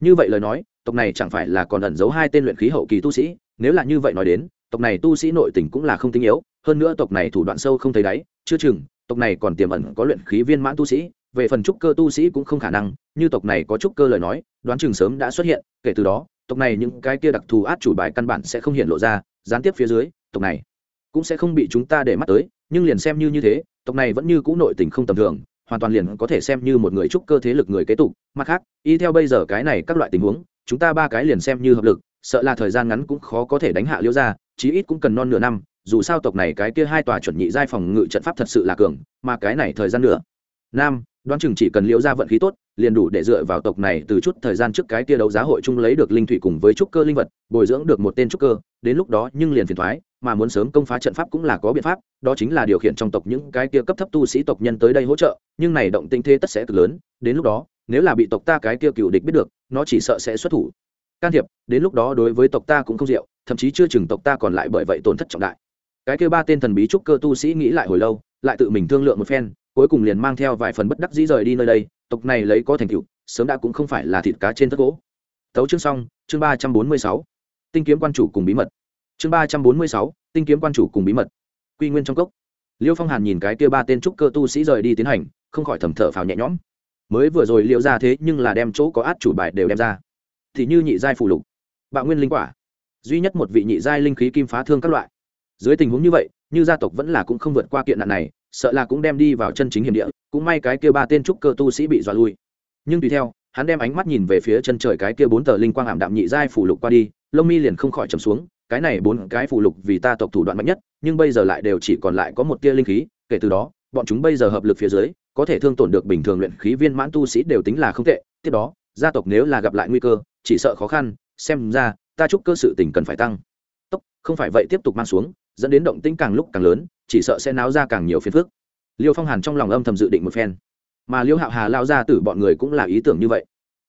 Như vậy lời nói, tộc này chẳng phải là còn ẩn giấu hai tên luyện khí hậu kỳ tu sĩ, nếu là như vậy nói đến, tộc này tu sĩ nội tình cũng là không tinh yếu, hơn nữa tộc này thủ đoạn sâu không thấy đáy, chưa chừng, tộc này còn tiềm ẩn có luyện khí viên mãn tu sĩ, về phần trúc cơ tu sĩ cũng không khả năng, như tộc này có trúc cơ lời nói, đoán chừng sớm đã xuất hiện, kể từ đó tộc này những cái kia đặc thù át chủ bài căn bản sẽ không hiện lộ ra, gián tiếp phía dưới, tộc này cũng sẽ không bị chúng ta để mắt tới, nhưng liền xem như như thế, tộc này vẫn như cũ nội tình không tầm thường, hoàn toàn liền có thể xem như một người trúc cơ thế lực người kế tục. Mặt khác, y theo bây giờ cái này các loại tình huống, chúng ta ba cái liền xem như hợp lực, sợ là thời gian ngắn cũng khó có thể đánh hạ liễu ra chí ít cũng cần non nửa năm, dù sao tộc này cái kia hai tòa chuẩn nhị giai phòng ngự trận pháp thật sự là cường, mà cái này thời gian nữa nam đoán chừng chỉ cần liễu ra vận khí tốt, liền đủ để dựa vào tộc này từ chút thời gian trước cái kia đấu giá hội chung lấy được linh thủy cùng với trúc cơ linh vật, bồi dưỡng được một tên trúc cơ, đến lúc đó nhưng liền phiền thoái, mà muốn sớm công phá trận pháp cũng là có biện pháp, đó chính là điều khiển trong tộc những cái kia cấp thấp tu sĩ tộc nhân tới đây hỗ trợ, nhưng này động tinh thế tất sẽ cực lớn, đến lúc đó, nếu là bị tộc ta cái kia cựu địch biết được, nó chỉ sợ sẽ xuất thủ. Can thiệp, đến lúc đó đối với tộc ta cũng không diệu thậm chí chưa chừng tộc ta còn lại bởi vậy tổn thất trọng đại. Cái kia ba tên thần bí trúc cơ tu sĩ nghĩ lại hồi lâu, lại tự mình thương lượng một phen cuối cùng liền mang theo vài phần bất đắc dĩ rời đi nơi đây, tộc này lấy có thành tựu, sớm đã cũng không phải là thịt cá trên thất gỗ. Tấu chương xong, chương ba trăm bốn mươi sáu. Tinh kiếm quan chủ cùng bí mật. Chương ba trăm bốn mươi sáu, tinh kiếm quan chủ cùng bí mật. Quy nguyên trong cốc. Liêu phong hàn nhìn cái kia ba tên trúc cơ tu sĩ rời đi tiến hành, không khỏi thầm thở phào nhẹ nhõm. Mới vừa rồi liệu ra thế nhưng là đem chỗ có át chủ bài đều đem ra. Thì như nhị giai phụ lục, bạo nguyên linh quả, duy nhất một vị nhị giai linh khí kim phá thương các loại. Dưới tình huống như vậy, như gia tộc vẫn là cũng không vượt qua kiện nạn này sợ là cũng đem đi vào chân chính hiểm địa, cũng may cái kia ba tên trúc cơ tu sĩ bị dọa lui. Nhưng tùy theo, hắn đem ánh mắt nhìn về phía chân trời cái kia bốn tờ linh quang ảm đạm nhị giai phủ lục qua đi, lông mi liền không khỏi trầm xuống, cái này bốn cái phủ lục vì ta tộc thủ đoạn mạnh nhất, nhưng bây giờ lại đều chỉ còn lại có một tia linh khí, kể từ đó, bọn chúng bây giờ hợp lực phía dưới, có thể thương tổn được bình thường luyện khí viên mãn tu sĩ đều tính là không tệ, tiếp đó, gia tộc nếu là gặp lại nguy cơ, chỉ sợ khó khăn, xem ra, ta chúc cơ sự tình cần phải tăng. Tốc, không phải vậy tiếp tục mang xuống dẫn đến động tĩnh càng lúc càng lớn, chỉ sợ sẽ náo ra càng nhiều phiền phức. Liêu phong hàn trong lòng âm thầm dự định một phen. Mà liêu hạo hà lao ra tử bọn người cũng là ý tưởng như vậy.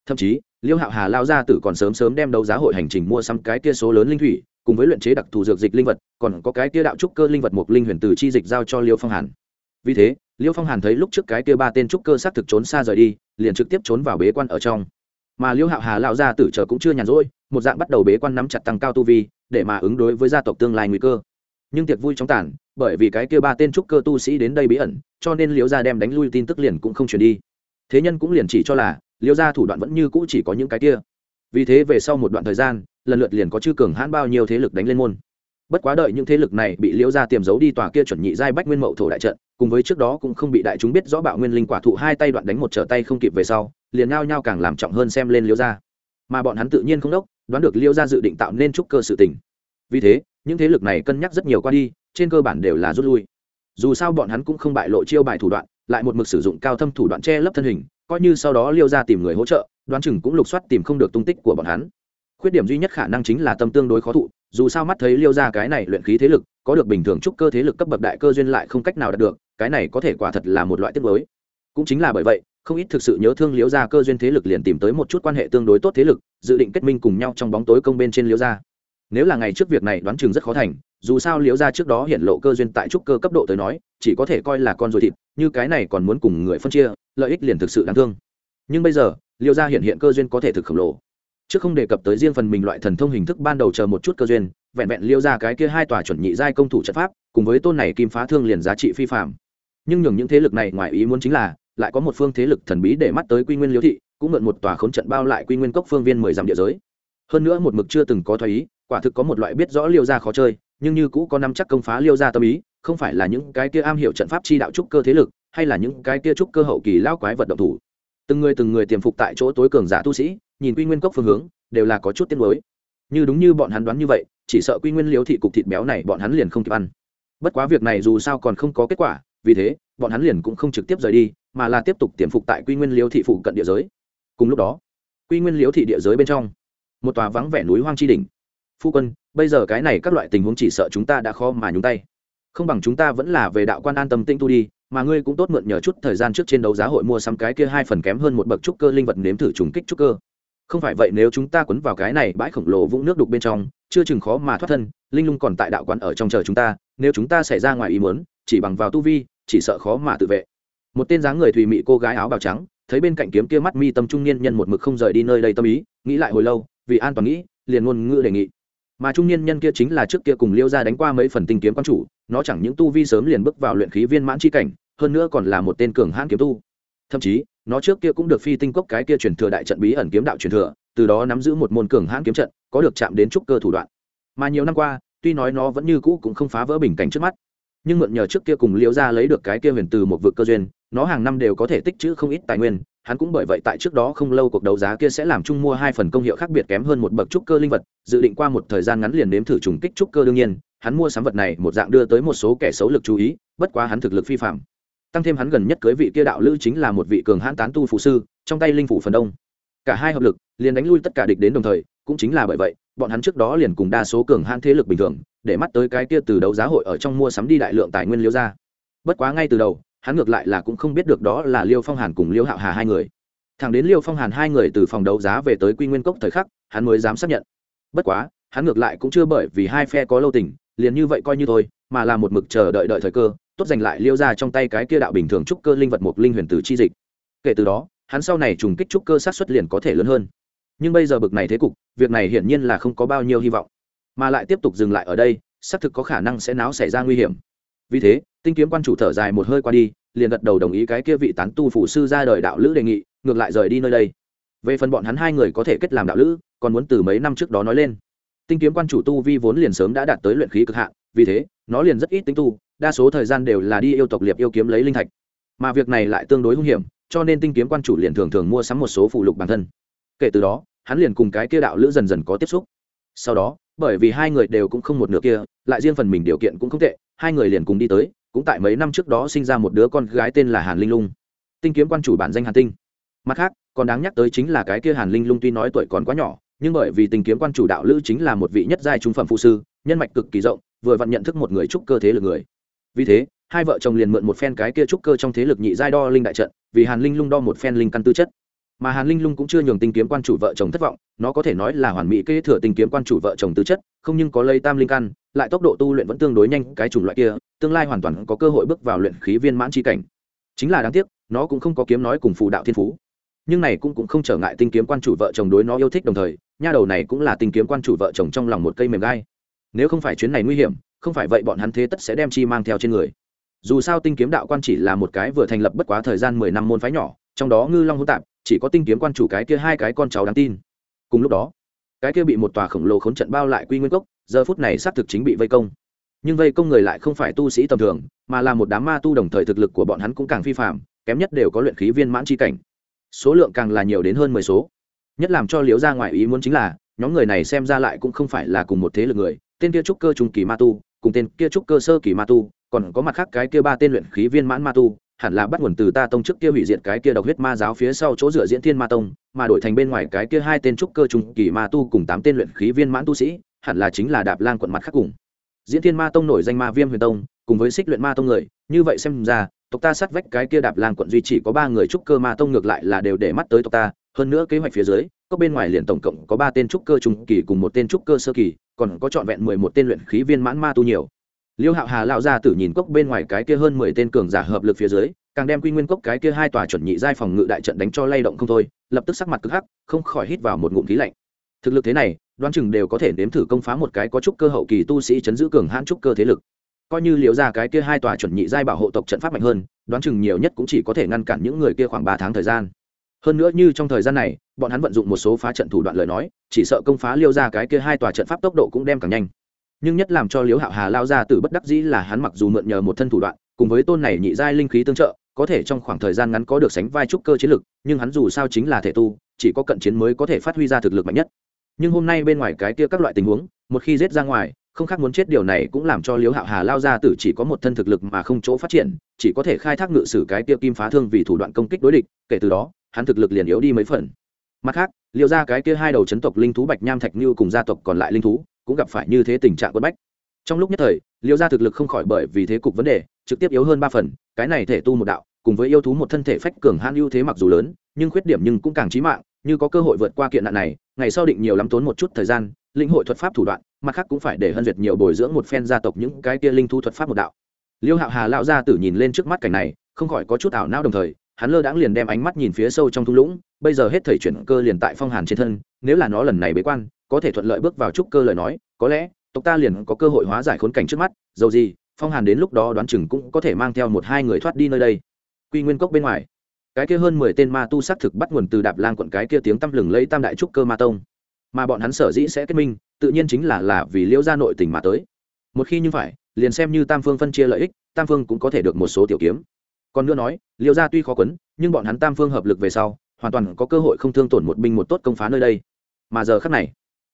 Thậm chí, liêu hạo hà lao ra tử còn sớm sớm đem đấu giá hội hành trình mua xăm cái kia số lớn linh thủy, cùng với luyện chế đặc thù dược dịch linh vật, còn có cái kia đạo trúc cơ linh vật một linh huyền từ chi dịch giao cho liêu phong hàn. Vì thế, liêu phong hàn thấy lúc trước cái kia ba tên trúc cơ xác thực trốn xa rời đi, liền trực tiếp trốn vào bế quan ở trong. Mà liêu hạo hà lao ra tử chờ cũng chưa nhàn rỗi, một dạng bắt đầu bế quan nắm chặt tăng cao tu vi, để mà ứng đối với gia tộc tương lai nguy cơ nhưng tiệc vui trong tàn, bởi vì cái kia ba tên trúc cơ tu sĩ đến đây bí ẩn, cho nên liễu gia đem đánh lui tin tức liền cũng không truyền đi. Thế nhân cũng liền chỉ cho là, liễu gia thủ đoạn vẫn như cũ chỉ có những cái kia. Vì thế về sau một đoạn thời gian, lần lượt liền có chư cường hãn bao nhiêu thế lực đánh lên môn. Bất quá đợi những thế lực này bị liễu gia tiềm giấu đi tòa kia chuẩn nhị giai bách nguyên mậu thổ đại trận, cùng với trước đó cũng không bị đại chúng biết rõ bạo nguyên linh quả thụ hai tay đoạn đánh một trở tay không kịp về sau, liền ngao nhao càng làm trọng hơn xem lên liễu gia. Mà bọn hắn tự nhiên không đốc, đoán được liễu gia dự định tạo nên trúc cơ sự tình. Vì thế những thế lực này cân nhắc rất nhiều qua đi, trên cơ bản đều là rút lui. Dù sao bọn hắn cũng không bại lộ chiêu bài thủ đoạn, lại một mực sử dụng cao thâm thủ đoạn che lấp thân hình, coi như sau đó liêu ra tìm người hỗ trợ, đoán chừng cũng lục soát tìm không được tung tích của bọn hắn. Khuyết điểm duy nhất khả năng chính là tâm tương đối khó thụ, dù sao mắt thấy liêu ra cái này luyện khí thế lực, có được bình thường chúc cơ thế lực cấp bậc đại cơ duyên lại không cách nào đạt được, cái này có thể quả thật là một loại tiết mới cũng chính là bởi vậy, không ít thực sự nhớ thương liễu gia cơ duyên thế lực liền tìm tới một chút quan hệ tương đối tốt thế lực, dự định kết minh cùng nhau trong bóng tối công bên trên liễu gia nếu là ngày trước việc này đoán chừng rất khó thành, dù sao liễu gia trước đó hiện lộ cơ duyên tại trúc cơ cấp độ tới nói, chỉ có thể coi là con ruồi thịt, như cái này còn muốn cùng người phân chia, lợi ích liền thực sự đáng thương. Nhưng bây giờ, liễu gia hiện hiện cơ duyên có thể thực khổng lồ. Trước không đề cập tới riêng phần mình loại thần thông hình thức ban đầu chờ một chút cơ duyên, vẹn vẹn liễu gia cái kia hai tòa chuẩn nhị giai công thủ trận pháp, cùng với tôn này kim phá thương liền giá trị phi phạm nhưng nhường những thế lực này ngoài ý muốn chính là, lại có một phương thế lực thần bí để mắt tới quy nguyên liễu thị, cũng mượn một tòa khốn trận bao lại quy nguyên cốc phương viên mười dặm địa giới. Hơn nữa một mực chưa từng có thoái ý quả thực có một loại biết rõ liêu gia khó chơi, nhưng như cũ có năm chắc công phá liêu gia tâm ý, không phải là những cái kia am hiểu trận pháp chi đạo trúc cơ thế lực, hay là những cái kia trúc cơ hậu kỳ lao quái vật động thủ. Từng người từng người tiềm phục tại chỗ tối cường giả tu sĩ, nhìn quy nguyên cốc phương hướng, đều là có chút tiên mới như đúng như bọn hắn đoán như vậy, chỉ sợ quy nguyên liếu thị cục thịt béo này bọn hắn liền không kịp ăn. Bất quá việc này dù sao còn không có kết quả, vì thế, bọn hắn liền cũng không trực tiếp rời đi, mà là tiếp tục tiềm phục tại quy nguyên liếu thị phụ cận địa giới. Cùng lúc đó, quy nguyên liếu thị địa giới bên trong, một tòa vắng vẻ núi hoang chi đỉnh phu quân, bây giờ cái này các loại tình huống chỉ sợ chúng ta đã khó mà nhúng tay. Không bằng chúng ta vẫn là về đạo quan an tâm tinh tu đi, mà ngươi cũng tốt mượn nhờ chút thời gian trước trên đấu giá hội mua sắm cái kia hai phần kém hơn một bậc trúc cơ linh vật nếm thử trùng kích trúc cơ. Không phải vậy nếu chúng ta quấn vào cái này bãi khổng lồ vũng nước đục bên trong, chưa chừng khó mà thoát thân, linh lung còn tại đạo quán ở trong chờ chúng ta, nếu chúng ta xảy ra ngoài ý muốn, chỉ bằng vào tu vi, chỉ sợ khó mà tự vệ. Một tên dáng người thùy mị cô gái áo bào trắng, thấy bên cạnh kiếm kia mắt mi tâm trung niên nhân một mực không rời đi nơi đây tâm ý, nghĩ lại hồi lâu, vì an toàn nghĩ, liền ngôn ngữ đề nghị mà trung niên nhân kia chính là trước kia cùng liêu ra đánh qua mấy phần tinh kiếm quan chủ, nó chẳng những tu vi sớm liền bước vào luyện khí viên mãn c h i cảnh, hơn nữa còn là một tên cường hãn kiếm tu. Thậm chí, nó trước kia cũng được phi tinh cốc cái kia truyền thừa đại trận bí ẩn kiếm đạo truyền thừa, từ đó nắm giữ một môn cường hãn kiếm trận, có được chạm đến trúc cơ thủ đoạn. Mà nhiều năm qua, tuy nói nó vẫn như cũ cũng không phá vỡ bình cảnh trước mắt, nhưng mượn nhờ trước kia cùng liễu ra lấy được cái kia huyền từ một vực cơ duyên, nó hàng năm đều có thể tích trữ không ít tài nguyên hắn cũng bởi vậy tại trước đó không lâu cuộc đấu giá kia sẽ làm chung mua hai phần công hiệu khác biệt kém hơn một bậc trúc cơ linh vật, dự định qua một thời gian ngắn liền nếm thử trùng kích trúc cơ đương nhiên, hắn mua sắm vật này một dạng đưa tới một số kẻ xấu lực chú ý, bất quá hắn thực lực phi phạm. Tăng thêm hắn gần nhất cưới vị kia đạo lữ chính là một vị cường hãn tán tu phụ sư, trong tay linh phủ phần đông. Cả hai hợp lực, liền đánh lui tất cả địch đến đồng thời, cũng chính là bởi vậy, bọn hắn trước đó liền cùng đa số cường hãn thế lực bình thường, để mắt tới cái kia từ đấu giá hội ở trong mua sắm đi đại lượng tài nguyên liêu ra. Bất quá ngay từ đầu hắn ngược lại là cũng không biết được đó là liêu phong hàn cùng liêu hạo hà hai người. Thẳng đến liêu phong hàn hai người từ phòng đấu giá về tới quy nguyên cốc thời khắc, hắn mới dám xác nhận. Bất quá, hắn ngược lại cũng chưa bởi vì hai phe có lâu tình, liền như vậy coi như thôi, mà là một mực chờ đợi đợi thời cơ, tốt giành lại liêu ra trong tay cái kia đạo bình thường trúc cơ linh vật mục linh huyền tử chi dịch. Kể từ đó, hắn sau này trùng kích trúc cơ sát xuất liền có thể lớn hơn. Nhưng bây giờ bực này thế cục, việc này hiển nhiên là không có bao nhiêu hy vọng. Mà lại tiếp tục dừng lại ở đây, xác thực có khả năng sẽ náo xảy ra nguy hiểm. Vì thế tinh kiếm quan chủ thở dài một hơi qua đi, liền gật đầu đồng ý cái kia vị tán tu phủ sư ra đời đạo lữ đề nghị, ngược lại rời đi nơi đây. Về phần bọn hắn hai người có thể kết làm đạo lữ, còn muốn từ mấy năm trước đó nói lên. Tinh kiếm quan chủ tu vi vốn liền sớm đã đạt tới luyện khí cực hạn, vì thế, nó liền rất ít tính tu, đa số thời gian đều là đi yêu tộc liệp yêu kiếm lấy linh thạch. Mà việc này lại tương đối hung hiểm, cho nên tinh kiếm quan chủ liền thường thường mua sắm một số phụ lục bản thân. Kể từ đó, hắn liền cùng cái kia đạo lữ dần dần có tiếp xúc. Sau đó, bởi vì hai người đều cũng không một nửa kia, lại riêng phần mình điều kiện cũng không tệ, hai người liền cùng đi tới cũng tại mấy năm trước đó sinh ra một đứa con gái tên là hàn linh lung. Tinh kiếm quan chủ bản danh hàn tinh. Mặt khác, còn đáng nhắc tới chính là cái kia hàn linh lung tuy nói tuổi còn quá nhỏ, nhưng bởi vì tinh kiếm quan chủ đạo lữ chính là một vị nhất giai trung phẩm phụ sư, nhân mạch cực kỳ rộng, vừa vặn nhận thức một người trúc cơ thế lực người. Vì thế, hai vợ chồng liền mượn một phen cái kia trúc cơ trong thế lực nhị giai đo linh đại trận, vì hàn linh lung đo một phen linh căn tư chất. Mà hàn linh lung cũng chưa nhường tinh kiếm quan chủ vợ chồng thất vọng, nó có thể nói là hoàn mỹ kế thừa tinh kiếm quan chủ vợ chồng tư chất, không nhưng có lây tam linh căn lại tốc độ tu luyện vẫn tương đối nhanh, cái chủng loại kia, tương lai hoàn toàn có cơ hội bước vào luyện khí viên mãn tri cảnh. Chính là đáng tiếc, nó cũng không có kiếm nói cùng phù đạo thiên phú. Nhưng này cũng cũng không trở ngại tinh kiếm quan chủ vợ chồng đối nó yêu thích đồng thời, nha đầu này cũng là tinh kiếm quan chủ vợ chồng trong lòng một cây mềm gai. Nếu không phải chuyến này nguy hiểm, không phải vậy bọn hắn thế tất sẽ đem chi mang theo trên người. Dù sao tinh kiếm đạo quan chỉ là một cái vừa thành lập bất quá thời gian mười năm môn phái nhỏ, trong đó ngư long hỗn tạp, chỉ có tinh kiếm quan chủ cái kia hai cái con cháu đáng tin. Cùng lúc đó, cái kia bị một tòa khổng lồ khốn trận bao lại quy nguyên cốc giờ phút này xác thực chính bị vây công. Nhưng vây công người lại không phải tu sĩ tầm thường, mà là một đám ma tu đồng thời thực lực của bọn hắn cũng càng phi phạm kém nhất đều có luyện khí viên mãn c h i cảnh. Số lượng càng là nhiều đến hơn mười số. Nhất làm cho liếu ra ngoài ý muốn chính là, nhóm người này xem ra lại cũng không phải là cùng một thế lực người, tên kia trúc cơ trung kỳ ma tu, cùng tên kia trúc cơ sơ kỳ ma tu, còn có mặt khác cái kia ba tên luyện khí viên mãn ma tu, hẳn là bắt nguồn từ ta tông trước kia hủy diệt cái kia độc huyết ma giáo phía sau chỗ dựa diễn thiên ma tông, mà đổi thành bên ngoài cái kia hai tên trúc cơ trung kỳ ma tu cùng tám tên luyện khí viên mãn tu sĩ hẳn là chính là đạp lang quận mặt khác cùng. Diễn thiên ma tông nổi danh ma viêm huyền tông, cùng với xích luyện ma tông người, như vậy xem ra, tộc ta sát vách cái kia đạp lang quận duy chỉ có ba người trúc cơ ma tông ngược lại là đều để mắt tới tộc ta, hơn nữa kế hoạch phía dưới, có bên ngoài liền tổng cộng có ba tên trúc cơ trung kỳ cùng một tên trúc cơ sơ kỳ, còn có trọn vẹn mười một tên luyện khí viên mãn ma tu nhiều. Liêu hạo hà lão gia tử nhìn cốc bên ngoài cái kia hơn mười tên cường giả hợp lực phía dưới, càng đem quy nguyên cốc cái kia hai tòa chuẩn nhị giai phòng ngự đại trận đánh cho lay động không thôi, lập tức sắc mặt cực hắc, không khỏi hít vào một ngụm khí lạnh. Thực lực thế này đoán chừng đều có thể nếm thử công phá một cái có trúc cơ hậu kỳ tu sĩ chấn giữ cường hãn trúc cơ thế lực. Coi như liệu ra cái kia hai tòa chuẩn nhị giai bảo hộ tộc trận pháp mạnh hơn, đoán chừng nhiều nhất cũng chỉ có thể ngăn cản những người kia khoảng ba tháng thời gian. Hơn nữa như trong thời gian này, bọn hắn vận dụng một số phá trận thủ đoạn lời nói, chỉ sợ công phá liêu ra cái kia hai tòa trận pháp tốc độ cũng đem càng nhanh. Nhưng nhất làm cho liễu hạo hà lao ra từ bất đắc dĩ là hắn mặc dù mượn nhờ một thân thủ đoạn, cùng với tôn này nhị giai linh khí tương trợ, có thể trong khoảng thời gian ngắn có được sánh vai trúc cơ chiến lực, nhưng hắn dù sao chính là thể tu, chỉ có cận chiến mới có thể phát huy ra thực lực mạnh nhất nhưng hôm nay bên ngoài cái kia các loại tình huống, một khi giết ra ngoài, không khác muốn chết điều này cũng làm cho liếu hạo hà lao ra tử chỉ có một thân thực lực mà không chỗ phát triển, chỉ có thể khai thác ngự sử cái kia kim phá thương vì thủ đoạn công kích đối địch, kể từ đó, hắn thực lực liền yếu đi mấy phần. Mặt khác liệu ra cái kia hai đầu chấn tộc linh thú bạch nham thạch như cùng gia tộc còn lại linh thú, cũng gặp phải như thế tình trạng quất bách. Trong lúc nhất thời liệu ra thực lực không khỏi bởi vì thế cục vấn đề, trực tiếp yếu hơn ba phần, cái này thể tu một đạo, cùng với yêu thú một thân thể phách cường han ưu thế mặc dù lớn, nhưng khuyết điểm nhưng cũng càng trí mạng, như có cơ hội vượt qua kiện nạn này ngày sau định nhiều lắm tốn một chút thời gian, lĩnh hội thuật pháp thủ đoạn, mặt khác cũng phải để hân duyệt nhiều bồi dưỡng một phen gia tộc những cái kia linh thu thuật pháp một đạo. Liêu hạo hà lão gia tử nhìn lên trước mắt cảnh này, không khỏi có chút ảo não đồng thời, hắn lơ đãng liền đem ánh mắt nhìn phía sâu trong thung lũng, bây giờ hết thầy chuyển cơ liền tại phong hàn trên thân, nếu là nó lần này bế quan, có thể thuận lợi bước vào trúc cơ lời nói, có lẽ, tộc ta liền có cơ hội hóa giải khốn cảnh trước mắt, dầu gì, phong hàn đến lúc đó đoán chừng cũng có thể mang theo một hai người thoát đi nơi đây. Quy nguyên cốc bên ngoài cái kia hơn mười tên ma tu xác thực bắt nguồn từ đạp lang quận cái kia tiếng tăm lừng lấy tam đại trúc cơ ma tông. Mà bọn hắn sở dĩ sẽ kết minh, tự nhiên chính là là vì liễu gia nội tình mà tới. Một khi như phải liền xem như tam phương phân chia lợi ích, tam phương cũng có thể được một số tiểu kiếm. Còn nữa nói, liễu gia tuy khó quấn, nhưng bọn hắn tam phương hợp lực về sau, hoàn toàn có cơ hội không thương tổn một binh một tốt công phá nơi đây. Mà giờ khắc này,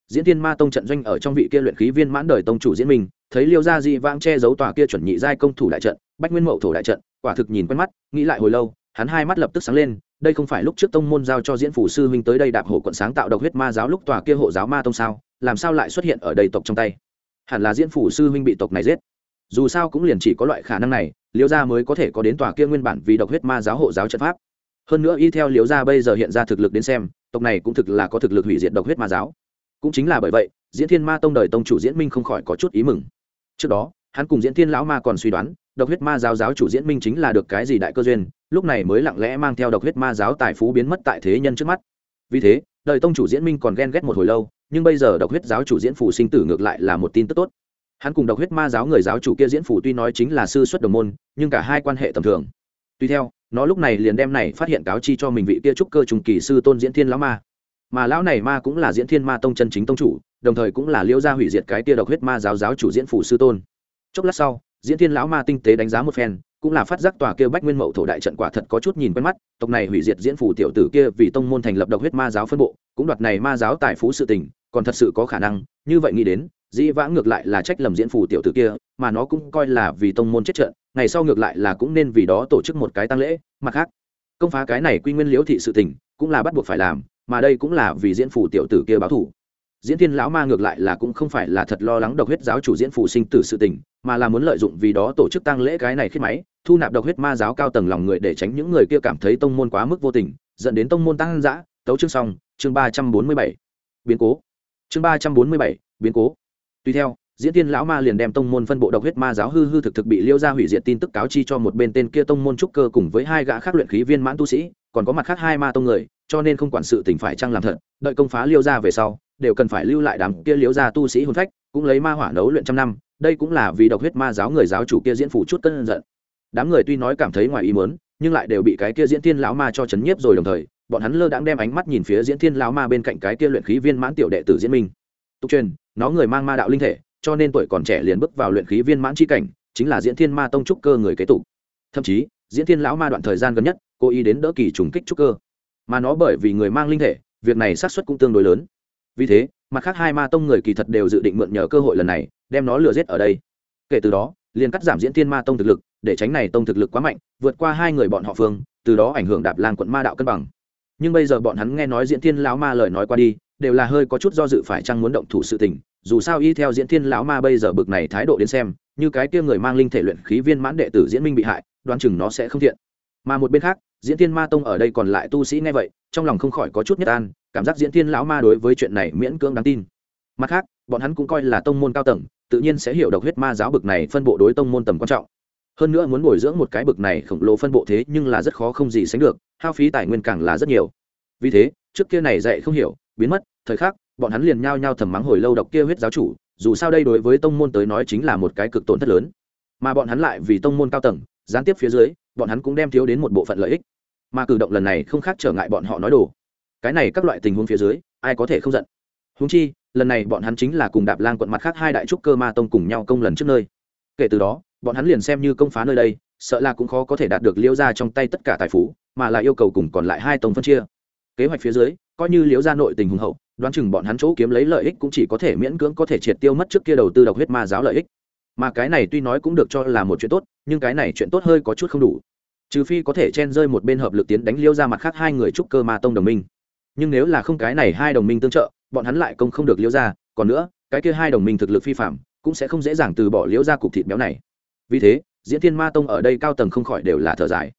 diễn tiên ma tông trận doanh ở trong vị kia luyện khí viên mãn đời tông chủ diễn minh thấy liêu gia dị vãng che giấu tòa kia chuẩn nhị giai công thủ đại trận, bách nguyên mậu thổ đại trận, quả thực nhìn quen mắt, nghĩ lại hồi lâu hắn hai mắt lập tức sáng lên, đây không phải lúc trước tông môn giao cho diễn phủ sư huynh tới đây đạp hổ quận sáng tạo độc huyết ma giáo lúc tòa kia hộ giáo ma tông sao, làm sao lại xuất hiện ở đây tộc trong tay? Hẳn là diễn phủ sư huynh bị tộc này giết. Dù sao cũng liền chỉ có loại khả năng này, liễu gia mới có thể có đến tòa kia nguyên bản vì độc huyết ma giáo hộ giáo trận pháp. Hơn nữa y theo liễu gia bây giờ hiện ra thực lực đến xem, tộc này cũng thực là có thực lực hủy diệt độc huyết ma giáo. Cũng chính là bởi vậy, diễn thiên ma tông đời tông chủ diễn minh không khỏi có chút ý mừng. Trước đó, hắn cùng diễn thiên lão ma còn suy đoán, độc huyết ma giáo giáo chủ diễn minh chính là được cái gì đại cơ duyên lúc này mới lặng lẽ mang theo độc huyết ma giáo tài phú biến mất tại thế nhân trước mắt. Vì thế, đời tông chủ diễn minh còn ghen ghét một hồi lâu, nhưng bây giờ độc huyết giáo chủ diễn phủ sinh tử ngược lại là một tin tức tốt. Hắn cùng độc huyết ma giáo người giáo chủ kia diễn phủ tuy nói chính là sư xuất đồng môn, nhưng cả hai quan hệ tầm thường. Tuy theo, nó lúc này liền đem này phát hiện cáo chi cho mình vị kia trúc cơ trùng kỳ sư tôn diễn thiên lão ma. Mà lão này ma cũng là diễn thiên ma tông chân chính tông chủ, đồng thời cũng là liễu gia hủy diệt cái tia độc huyết ma giáo giáo chủ diễn phủ sư tôn. Chốc lát sau diễn thiên lão ma tinh tế đánh giá một phen, cũng là phát giác tòa kia bách nguyên mậu thổ đại trận quả thật có chút nhìn quen mắt, tộc này hủy diệt diễn phủ tiểu tử kia vì tông môn thành lập độc huyết ma giáo phân bộ, cũng đoạt này ma giáo tài phú sự tình, còn thật sự có khả năng, như vậy nghĩ đến, dĩ vãng ngược lại là trách lầm diễn phủ tiểu tử kia, mà nó cũng coi là vì tông môn chết trận, ngày sau ngược lại là cũng nên vì đó tổ chức một cái tăng lễ, mặt khác, công phá cái này quy nguyên liễu thị sự tình, cũng là bắt buộc phải làm, mà đây cũng là vì diễn phủ tiểu tử kia báo thủ diễn thiên lão ma ngược lại là cũng không phải là thật lo lắng độc huyết giáo chủ diễn phụ sinh tử sự tình, mà là muốn lợi dụng vì đó tổ chức tăng lễ cái này khi máy, thu nạp độc huyết ma giáo cao tầng lòng người để tránh những người kia cảm thấy tông môn quá mức vô tình, dẫn đến tông môn tăng giã tấu chương xong, chương ba trăm bốn mươi bảy. Biến cố. Chương ba trăm bốn mươi bảy, biến cố. Tuy theo, diễn tiên lão ma liền đem tông môn phân bộ độc huyết ma giáo hư hư thực thực bị liêu ra hủy diệt tin tức cáo chi cho một bên tên kia tông môn trúc cơ cùng với hai gã khác luyện khí viên mãn tu sĩ còn có mặt khác hai ma tông người, cho nên không quản sự tỉnh phải chăng làm thật, đợi công phá liêu ra về sau, đều cần phải lưu lại đám kia liêu ra tu sĩ hồn phách, cũng lấy ma hỏa nấu luyện trăm năm, đây cũng là vì độc huyết ma giáo người giáo chủ kia diễn phủ chút cân giận. Đám người tuy nói cảm thấy ngoài ý mớn nhưng lại đều bị cái kia diễn thiên lão ma cho chấn nhiếp rồi đồng thời, bọn hắn lơ đãng đem ánh mắt nhìn phía diễn thiên lão ma bên cạnh cái kia luyện khí viên mãn tiểu đệ tử diễn minh. Tục truyền, nó người mang ma đạo linh thể, cho nên tuổi còn trẻ liền bước vào luyện khí viên mãn chi cảnh, chính là diễn thiên ma tông trúc cơ người kế tục. Thậm chí, diễn thiên lão ma đoạn thời gian gần nhất cố ý đến đỡ kỳ trùng kích trúc cơ. Mà nó bởi vì người mang linh thể, việc này xác suất cũng tương đối lớn. Vì thế, mặt khác hai ma tông người kỳ thật đều dự định mượn nhờ cơ hội lần này, đem nó lừa giết ở đây. Kể từ đó, liền cắt giảm diễn thiên ma tông thực lực, để tránh này tông thực lực quá mạnh, vượt qua hai người bọn họ phương, từ đó ảnh hưởng đạp lan quận ma đạo cân bằng. Nhưng bây giờ bọn hắn nghe nói diễn thiên lão ma lời nói qua đi, đều là hơi có chút do dự phải chăng muốn động thủ sự tình, dù sao y theo diễn thiên lão ma bây giờ bực này thái độ đến xem, như cái kia người mang linh thể luyện khí viên mãn đệ tử diễn minh bị hại, đoán chừng nó sẽ không thiện. Mà một bên khác diễn thiên ma tông ở đây còn lại tu sĩ nghe vậy, trong lòng không khỏi có chút nhất an, cảm giác diễn thiên lão ma đối với chuyện này miễn cưỡng đáng tin. Mặt khác, bọn hắn cũng coi là tông môn cao tầng, tự nhiên sẽ hiểu độc huyết ma giáo bực này phân bộ đối tông môn tầm quan trọng. Hơn nữa muốn bồi dưỡng một cái bực này khổng lồ phân bộ thế nhưng là rất khó không gì sánh được, hao phí tài nguyên càng là rất nhiều. Vì thế, trước kia này dạy không hiểu, biến mất, thời khắc, bọn hắn liền nhao nhao thầm mắng hồi lâu độc kia huyết giáo chủ, dù sao đây đối với tông môn tới nói chính là một cái cực tổn thất lớn. Mà bọn hắn lại vì tông môn cao tầng, gián tiếp phía dưới bọn hắn cũng đem thiếu đến một bộ phận lợi ích. Mà cử động lần này không khác trở ngại bọn họ nói đồ. Cái này các loại tình huống phía dưới, ai có thể không giận? Húng chi, lần này bọn hắn chính là cùng đạp lan quận mặt khác hai đại trúc cơ ma tông cùng nhau công lần trước nơi. Kể từ đó, bọn hắn liền xem như công phá nơi đây, sợ là cũng khó có thể đạt được liễu ra trong tay tất cả tài phú, mà là yêu cầu cùng còn lại hai tông phân chia. Kế hoạch phía dưới, coi như liễu ra nội tình hùng hậu, đoán chừng bọn hắn chỗ kiếm lấy lợi ích cũng chỉ có thể miễn cưỡng có thể triệt tiêu mất trước kia đầu tư độc huyết ma giáo lợi ích mà cái này tuy nói cũng được cho là một chuyện tốt, nhưng cái này chuyện tốt hơi có chút không đủ. Trừ phi có thể chen rơi một bên hợp lực tiến đánh liêu ra mặt khác hai người trúc cơ ma tông đồng minh. Nhưng nếu là không cái này hai đồng minh tương trợ, bọn hắn lại công không được liêu ra, còn nữa, cái kia hai đồng minh thực lực phi phạm, cũng sẽ không dễ dàng từ bỏ liêu ra cục thịt béo này. Vì thế, diễn thiên ma tông ở đây cao tầng không khỏi đều là thở dài.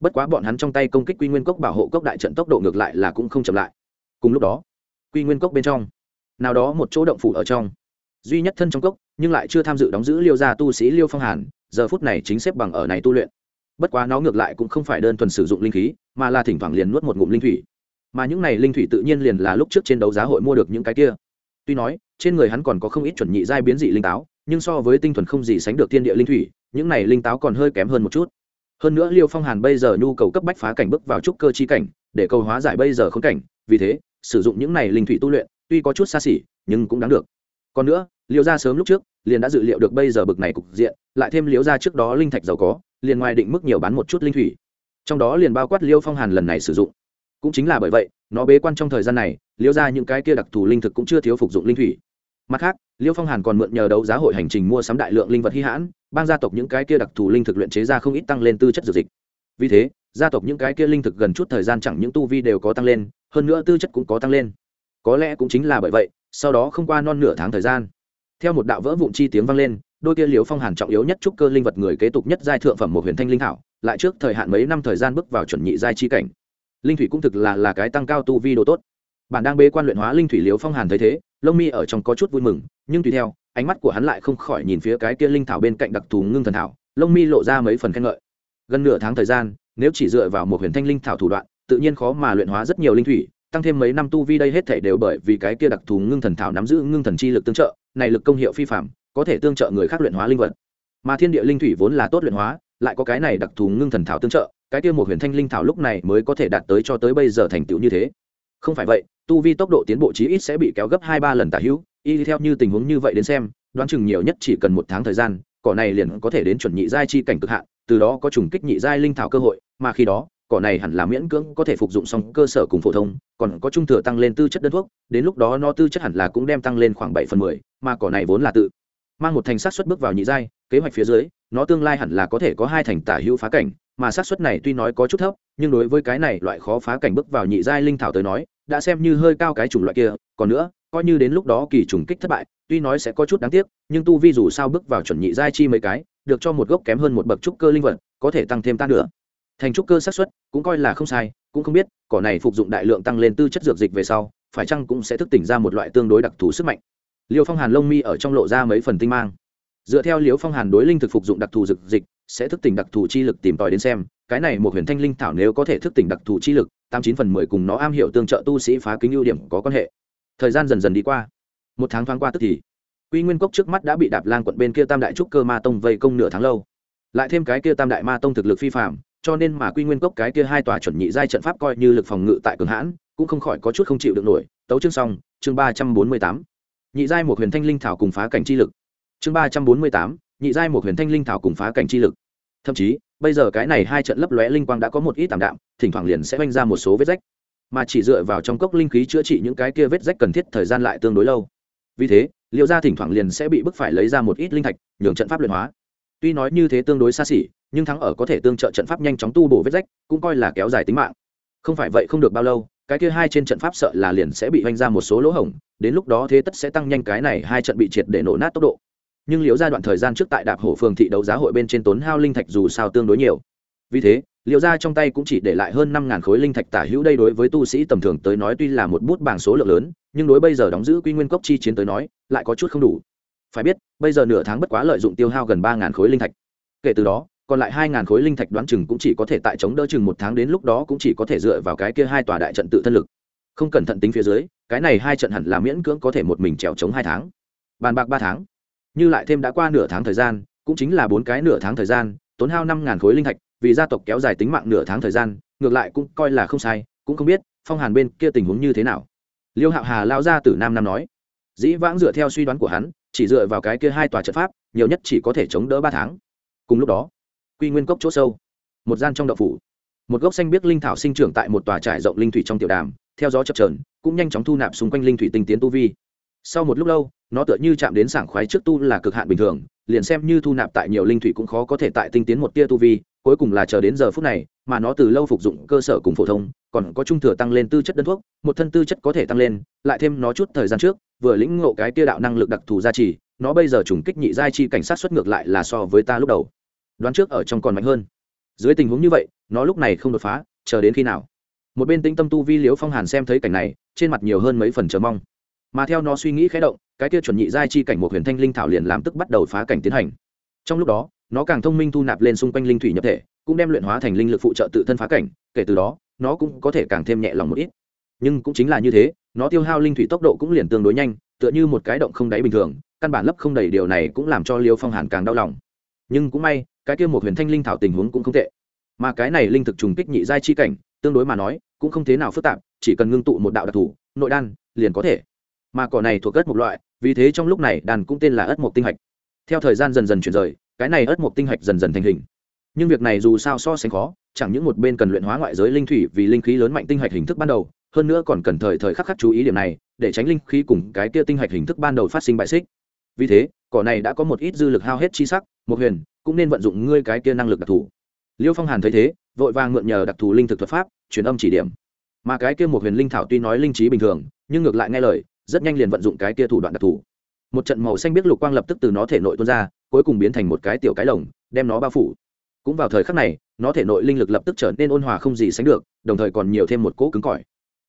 Bất quá bọn hắn trong tay công kích quy nguyên cốc bảo hộ cốc đại trận tốc độ ngược lại là cũng không chậm lại. Cùng lúc đó, quy nguyên cốc bên trong, nào đó một chỗ động phủ ở trong. Duy nhất thân trong cốc nhưng lại chưa tham dự đóng giữ liêu gia tu sĩ liêu phong hàn, giờ phút này chính xếp bằng ở này tu luyện. Bất quá nó ngược lại cũng không phải đơn thuần sử dụng linh khí, mà là thỉnh thoảng liền nuốt một ngụm linh thủy. Mà những này linh thủy tự nhiên liền là lúc trước trên đấu giá hội mua được những cái kia. Tuy nói, trên người hắn còn có không ít chuẩn nhị giai biến dị linh táo, nhưng so với tinh thuần không gì sánh được thiên địa linh thủy, những này linh táo còn hơi kém hơn một chút. Hơn nữa liêu phong hàn bây giờ nhu cầu cấp bách phá cảnh bước vào trúc cơ chi cảnh, để cầu hóa giải bây giờ khốn cảnh, vì thế, sử dụng những này linh thủy tu luyện, tuy có chút xa xỉ, nhưng cũng đáng được còn nữa, liễu gia sớm lúc trước, liền đã dự liệu được bây giờ bực này cục diện, lại thêm liễu gia trước đó linh thạch giàu có, liền ngoài định mức nhiều bán một chút linh thủy. Trong đó liền bao quát liêu phong hàn lần này sử dụng. Cũng chính là bởi vậy, nó bế quan trong thời gian này, liễu ra những cái kia đặc thù linh thực cũng chưa thiếu phục dụng linh thủy. Mặt khác liêu phong hàn còn mượn nhờ đấu giá hội hành trình mua sắm đại lượng linh vật hy hãn ban gia tộc những cái kia đặc thù linh thực luyện chế ra không ít tăng lên tư chất dược dịch. Vì thế, gia tộc những cái kia linh thực gần chút thời gian chẳng những tu vi đều có tăng lên, hơn nữa tư chất cũng có tăng lên. Có lẽ cũng chính là bởi vậy sau đó không qua non nửa tháng thời gian, theo một đạo vỡ vụn chi tiếng vang lên, đôi kia liếu phong hàn trọng yếu nhất trúc cơ linh vật người kế tục nhất giai thượng phẩm một huyền thanh linh thảo, lại trước thời hạn mấy năm thời gian bước vào chuẩn nhị giai chi cảnh. Linh thủy cũng thực là là cái tăng cao tu vi độ tốt. Bản đang bế quan luyện hóa linh thủy liếu phong hàn thấy thế, lông mi ở trong có chút vui mừng, nhưng tùy theo, ánh mắt của hắn lại không khỏi nhìn phía cái kia linh thảo bên cạnh đặc thù ngưng thần thảo, lông mi lộ ra mấy phần khen ngợi. Gần nửa tháng thời gian, nếu chỉ dựa vào một huyền thanh linh thảo thủ đoạn, tự nhiên khó mà luyện hóa rất nhiều linh thủy tăng thêm mấy năm tu vi đây hết thể đều bởi vì cái kia đặc thù ngưng thần thảo nắm giữ ngưng thần chi lực tương trợ, này lực công hiệu phi phạm có thể tương trợ người khác luyện hóa linh vật. Mà thiên địa linh thủy vốn là tốt luyện hóa, lại có cái này đặc thù ngưng thần thảo tương trợ, cái kia một huyền thanh linh thảo lúc này mới có thể đạt tới cho tới bây giờ thành tựu như thế. Không phải vậy, tu vi tốc độ tiến bộ chí ít sẽ bị kéo gấp hai ba lần tả hữu, y theo như tình huống như vậy đến xem, đoán chừng nhiều nhất chỉ cần một tháng thời gian, cỏ này liền có thể đến chuẩn nhị giai chi cảnh cực hạn, từ đó có trùng kích nhị giai linh thảo cơ hội, mà khi đó cỏ này hẳn là miễn cưỡng có thể phục dụng xong cơ sở cùng phổ thông, còn có trung thừa tăng lên tư chất đơn thuốc, đến lúc đó nó tư chất hẳn là cũng đem tăng lên khoảng bảy phần mười, mà cỏ này vốn là tự mang một thành sát suất bước vào nhị giai, kế hoạch phía dưới, nó tương lai hẳn là có thể có hai thành tả hữu phá cảnh, mà sát suất này tuy nói có chút thấp, nhưng đối với cái này loại khó phá cảnh bước vào nhị giai linh thảo tới nói, đã xem như hơi cao cái chủng loại kia, còn nữa, coi như đến lúc đó kỳ trùng kích thất bại, tuy nói sẽ có chút đáng tiếc, nhưng tu vi dù sao bước vào chuẩn nhị giai chi mấy cái, được cho một gốc kém hơn một bậc trúc cơ linh vật, có thể tăng thêm tan nữa thành trúc cơ xác suất cũng coi là không sai, cũng không biết, cỏ này phục dụng đại lượng tăng lên tư chất dược dịch về sau, phải chăng cũng sẽ thức tỉnh ra một loại tương đối đặc thù sức mạnh. Liêu phong hàn lông mi ở trong lộ ra mấy phần tinh mang. Dựa theo liêu phong hàn đối linh thực phục dụng đặc thù dược dịch, sẽ thức tỉnh đặc thù chi lực tìm tòi đến xem, cái này một huyền thanh linh thảo nếu có thể thức tỉnh đặc thù chi lực, tám chín phần mười cùng nó am hiểu tương trợ tu sĩ phá kính ưu điểm có quan hệ. Thời gian dần dần đi qua, một tháng thoáng qua tức thì, quy nguyên cốc trước mắt đã bị đạp lan quận bên kia tam đại trúc cơ ma tông vây công nửa tháng lâu. Lại thêm cái kia tam đại ma tông thực lực phi phạm cho nên mà quy nguyên cốc cái kia hai tòa chuẩn nhị giai trận pháp coi như lực phòng ngự tại cường hãn, cũng không khỏi có chút không chịu được nổi. Tấu chương xong, chương ba trăm bốn mươi tám. Nhị giai một huyền thanh linh thảo cùng phá cảnh chi lực. Chương ba trăm bốn mươi tám, nhị giai một huyền thanh linh thảo cùng phá cảnh chi lực. Thậm chí, bây giờ cái này hai trận lấp lóe linh quang đã có một ít tạm đạm, thỉnh thoảng liền sẽ oanh ra một số vết rách. Mà chỉ dựa vào trong cốc linh khí chữa trị những cái kia vết rách cần thiết thời gian lại tương đối lâu. Vì thế liệu ra thỉnh thoảng liền sẽ bị bức phải lấy ra một ít linh thạch, nhường trận pháp luyện hóa. Tuy nói như thế tương đối xa xỉ nhưng thắng ở có thể tương trợ trận pháp nhanh chóng tu bổ vết rách, cũng coi là kéo dài tính mạng. Không phải vậy không được bao lâu, cái kia hai trên trận pháp sợ là liền sẽ bị vanh ra một số lỗ hổng, đến lúc đó thế tất sẽ tăng nhanh cái này hai trận bị triệt để nổ nát tốc độ. Nhưng liễu gia đoạn thời gian trước tại đạp hổ phường thị đấu giá hội bên trên tốn hao linh thạch dù sao tương đối nhiều. Vì thế liệu gia trong tay cũng chỉ để lại hơn năm ngàn khối linh thạch tả hữu đây đối với tu sĩ tầm thường tới nói tuy là một bút bảng số lượng lớn, nhưng đối bây giờ đóng giữ quy nguyên cốc chi chiến tới nói, lại có chút không đủ. Phải biết, bây giờ nửa tháng bất quá lợi dụng tiêu hao gần ba ngàn khối linh thạch. Kể từ đó còn lại hai ngàn khối linh thạch đoán chừng cũng chỉ có thể tại chống đỡ chừng một tháng đến lúc đó cũng chỉ có thể dựa vào cái kia hai tòa đại trận tự thân lực. Không cẩn thận tính phía dưới, cái này hai trận hẳn là miễn cưỡng có thể một mình trèo chống hai tháng. Bàn bạc ba tháng. Như lại thêm đã qua nửa tháng thời gian, cũng chính là bốn cái nửa tháng thời gian, tốn hao năm ngàn khối linh thạch, vì gia tộc kéo dài tính mạng nửa tháng thời gian, ngược lại cũng coi là không sai, cũng không biết, phong hàn bên kia tình huống như thế nào. Liêu hạo hà lao ra từ nam nam nói, dĩ vãng dựa theo suy đoán của hắn, chỉ dựa vào cái kia hai tòa trận pháp, nhiều nhất chỉ có thể chống đỡ ba tháng. Cùng lúc đó quy nguyên cốc chỗ sâu. Một gian trong đậu phủ. Một gốc xanh biếc linh thảo sinh trưởng tại một tòa trải rộng linh thủy trong tiểu đàm, theo gió chập trờn cũng nhanh chóng thu nạp xung quanh linh thủy tinh tiến tu vi. Sau một lúc lâu, nó tựa như chạm đến sảng khoái trước tu là cực hạn bình thường, liền xem như thu nạp tại nhiều linh thủy cũng khó có thể tại tinh tiến một tia tu vi, cuối cùng là chờ đến giờ phút này, mà nó từ lâu phục dụng cơ sở cùng phổ thông, còn có trung thừa tăng lên tư chất đơn thuốc, một thân tư chất có thể tăng lên, lại thêm nó chút thời gian trước, vừa lĩnh ngộ cái tia đạo năng lực đặc thù gia trì, nó bây giờ trùng kích nhị giai chi cảnh sát xuất ngược lại là so với ta lúc đầu đoán trước ở trong còn mạnh hơn. Dưới tình huống như vậy, nó lúc này không đột phá, chờ đến khi nào? Một bên tĩnh tâm tu vi liếu phong hàn xem thấy cảnh này, trên mặt nhiều hơn mấy phần chờ mong. Mà theo nó suy nghĩ khé động, cái kia chuẩn nhị giai chi cảnh một huyền thanh linh thảo liền làm tức bắt đầu phá cảnh tiến hành. Trong lúc đó, nó càng thông minh thu nạp lên xung quanh linh thủy nhập thể, cũng đem luyện hóa thành linh lực phụ trợ tự thân phá cảnh, kể từ đó, nó cũng có thể càng thêm nhẹ lòng một ít. Nhưng cũng chính là như thế, nó tiêu hao linh thủy tốc độ cũng liền tương đối nhanh, tựa như một cái động không đáy bình thường, căn bản lấp không đầy điều này cũng làm cho liêu phong hàn càng đau lòng. Nhưng cũng may cái kia một huyền thanh linh thảo tình huống cũng không tệ. Mà cái này linh thực trùng kích nhị giai chi cảnh, tương đối mà nói, cũng không thế nào phức tạp, chỉ cần ngưng tụ một đạo đặc thù, nội đan, liền có thể. Mà cỏ này thuộc ớt một loại, vì thế trong lúc này đàn cũng tên là ớt một tinh hạch. Theo thời gian dần dần chuyển rời, cái này ớt một tinh hạch dần dần thành hình. Nhưng việc này dù sao so sánh khó, chẳng những một bên cần luyện hóa ngoại giới linh thủy vì linh khí lớn mạnh tinh hạch hình thức ban đầu, hơn nữa còn cần thời thời khắc khắc chú ý điểm này, để tránh linh khí cùng cái kia tinh hạch hình thức ban đầu phát sinh bại xích. Vì thế, cỏ này đã có một ít dư lực hao hết chi sắc, một huyền cũng nên vận dụng ngươi cái kia năng lực đặc thù. Liêu phong hàn thấy thế, vội vàng mượn nhờ đặc thù linh thực thuật pháp, truyền âm chỉ điểm. Mà cái kia một huyền linh thảo tuy nói linh trí bình thường, nhưng ngược lại nghe lời, rất nhanh liền vận dụng cái kia thủ đoạn đặc thù. Một trận màu xanh biết lục quang lập tức từ nó thể nội tuôn ra, cuối cùng biến thành một cái tiểu cái lồng, đem nó bao phủ. Cũng vào thời khắc này, nó thể nội linh lực lập tức trở nên ôn hòa không gì sánh được, đồng thời còn nhiều thêm một cỗ cứng cỏi.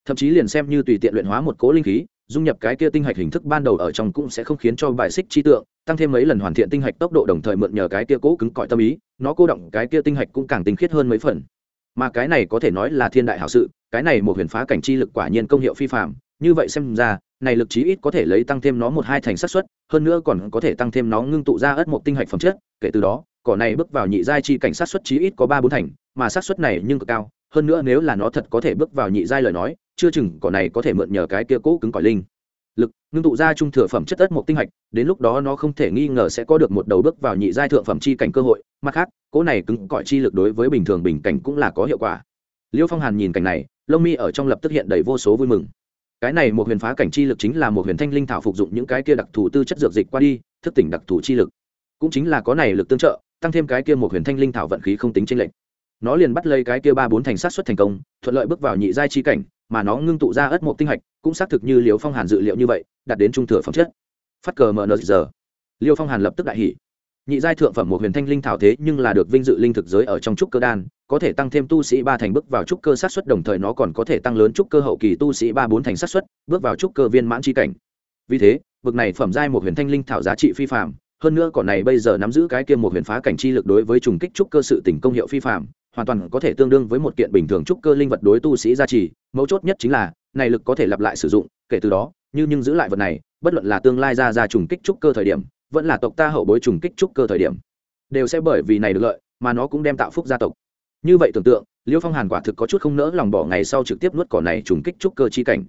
Thậm chí liền xem như tùy tiện luyện hóa một cỗ linh khí dung nhập cái kia tinh hạch hình thức ban đầu ở trong cũng sẽ không khiến cho bài xích chi tượng, tăng thêm mấy lần hoàn thiện tinh hạch tốc độ đồng thời mượn nhờ cái kia cố cứng cỏi tâm ý, nó cô động cái kia tinh hạch cũng càng tinh khiết hơn mấy phần. Mà cái này có thể nói là thiên đại hảo sự, cái này một huyền phá cảnh chi lực quả nhiên công hiệu phi phạm như vậy xem ra, này lực chí ít có thể lấy tăng thêm nó một hai thành xác suất, hơn nữa còn có thể tăng thêm nó ngưng tụ ra ớt một tinh hạch phẩm chất, kể từ đó, cỏ này bước vào nhị giai chi cảnh sát suất chí ít có ba bốn thành, mà sát suất này nhưng cực cao hơn nữa nếu là nó thật có thể bước vào nhị giai lời nói, chưa chừng cỏ này có thể mượn nhờ cái kia cố cứng cỏi linh. Lực, ngưng tụ ra trung thừa phẩm chất ất một tinh hạch, đến lúc đó nó không thể nghi ngờ sẽ có được một đầu bước vào nhị giai thượng phẩm chi cảnh cơ hội. Mặt khác, cỗ này cứng cỏi chi lực đối với bình thường bình cảnh cũng là có hiệu quả. Liêu phong hàn nhìn cảnh này, lông mi ở trong lập tức hiện đầy vô số vui mừng. Cái này một huyền phá cảnh chi lực chính là một huyền thanh linh thảo phục dụng những cái kia đặc thù tư chất dược dịch qua đi, thức tỉnh đặc thù chi lực. Cũng chính là có này lực tương trợ, tăng thêm cái kia một huyền thanh linh thảo vận khí không tính chênh lệch nó liền bắt lấy cái kia ba bốn thành sát xuất thành công, thuận lợi bước vào nhị giai chi cảnh, mà nó ngưng tụ ra ớt một tinh hạch, cũng xác thực như liều phong hàn dự liệu như vậy, đạt đến trung thừa phẩm chất. Phát cờ mờ nờ giờ. Liêu phong hàn lập tức đại hỉ. Nhị giai thượng phẩm một huyền thanh linh thảo thế nhưng là được vinh dự linh thực giới ở trong trúc cơ đan, có thể tăng thêm tu sĩ ba thành bước vào trúc cơ sát xuất, đồng thời nó còn có thể tăng lớn trúc cơ hậu kỳ tu sĩ ba bốn thành sát xuất, bước vào trúc cơ viên mãn chi cảnh. Vì thế bậc này phẩm giai một huyền thanh linh thảo giá trị phi phạm hơn nữa còn này bây giờ nắm giữ cái kia một huyền phá cảnh chi lực đối với trùng kích trúc cơ sự tỉnh công hiệu phi phạm hoàn toàn có thể tương đương với một kiện bình thường trúc cơ linh vật đối tu sĩ gia trì. Mấu chốt nhất chính là, này lực có thể lặp lại sử dụng, kể từ đó, như nhưng giữ lại vật này, bất luận là tương lai ra ra trùng kích trúc cơ thời điểm, vẫn là tộc ta hậu bối trùng kích trúc cơ thời điểm, đều sẽ bởi vì này được lợi mà nó cũng đem tạo phúc gia tộc. Như vậy tưởng tượng, liêu phong hàn quả thực có chút không nỡ lòng bỏ ngày sau trực tiếp nuốt cỏ này trùng kích trúc cơ chi cảnh.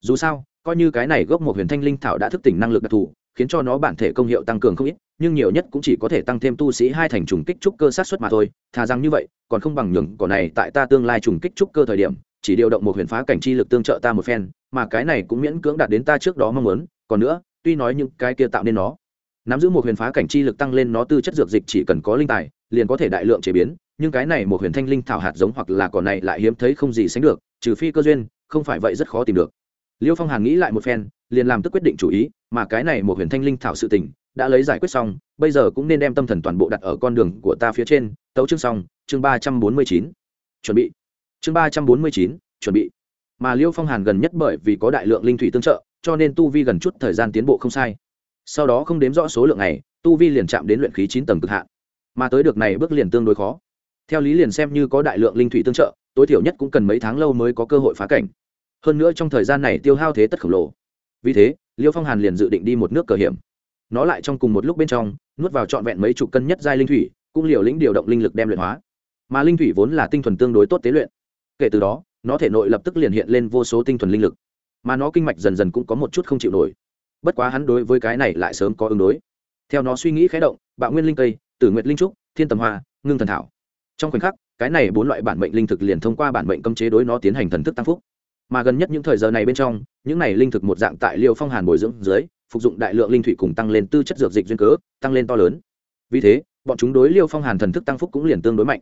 Dù sao, coi như cái này gốc một huyền thanh linh thảo đã thức tỉnh năng lực đặc thù khiến cho nó bản thể công hiệu tăng cường không ít, nhưng nhiều nhất cũng chỉ có thể tăng thêm tu sĩ hai thành trùng kích trúc cơ sát xuất mà thôi. Thà rằng như vậy, còn không bằng nhường cỏ này tại ta tương lai trùng kích trúc cơ thời điểm, chỉ điều động một huyền phá cảnh chi lực tương trợ ta một phen, mà cái này cũng miễn cưỡng đạt đến ta trước đó mong muốn. Còn nữa, tuy nói những cái kia tạo nên nó, nắm giữ một huyền phá cảnh chi lực tăng lên nó tư chất dược dịch chỉ cần có linh tài, liền có thể đại lượng chế biến, nhưng cái này một huyền thanh linh thảo hạt giống hoặc là cỏ này lại hiếm thấy không gì sánh được, trừ phi cơ duyên, không phải vậy rất khó tìm được liêu phong hàn nghĩ lại một phen, liền làm tức quyết định chủ ý, mà cái này một huyền thanh linh thảo sự tình, đã lấy giải quyết xong, bây giờ cũng nên đem tâm thần toàn bộ đặt ở con đường của ta phía trên, tấu chương xong, chương ba trăm bốn mươi chín. Chuẩn bị. Chương ba trăm bốn mươi chín, chuẩn bị. Mà liêu phong hàn gần nhất bởi vì có đại lượng linh thủy tương trợ, cho nên tu vi gần chút thời gian tiến bộ không sai. Sau đó không đếm rõ số lượng này, tu vi liền chạm đến luyện khí chín tầng cực hạn. Mà tới được này bước liền tương đối khó. Theo lý liền xem như có đại lượng linh thủy tương trợ, tối thiểu nhất cũng cần mấy tháng lâu mới có cơ hội phá cảnh hơn nữa trong thời gian này tiêu hao thế tất khổng lồ. Vì thế, liêu phong hàn liền dự định đi một nước cờ hiểm. Nó lại trong cùng một lúc bên trong, nuốt vào trọn vẹn mấy chục cân nhất giai linh thủy, cũng liều lĩnh điều động linh lực đem luyện hóa. Mà linh thủy vốn là tinh thuần tương đối tốt tế luyện. Kể từ đó, nó thể nội lập tức liền hiện lên vô số tinh thuần linh lực. Mà nó kinh mạch dần dần cũng có một chút không chịu nổi. Bất quá hắn đối với cái này lại sớm có ứng đối. Theo nó suy nghĩ khé động, bạo nguyên linh cây, tử nguyệt linh trúc, thiên tầm hoa, ngưng thần thảo. Trong khoảnh khắc, cái này bốn loại bản mệnh linh thực liền thông qua bản mệnh cấm chế đối nó tiến hành thần thức tăng phúc mà gần nhất những thời giờ này bên trong, những này linh thực một dạng tại liêu phong hàn bồi dưỡng dưới, phục dụng đại lượng linh thủy cùng tăng lên tư chất dược dịch duyên cớ, tăng lên to lớn. Vì thế, bọn chúng đối liêu phong hàn thần thức tăng phúc cũng liền tương đối mạnh.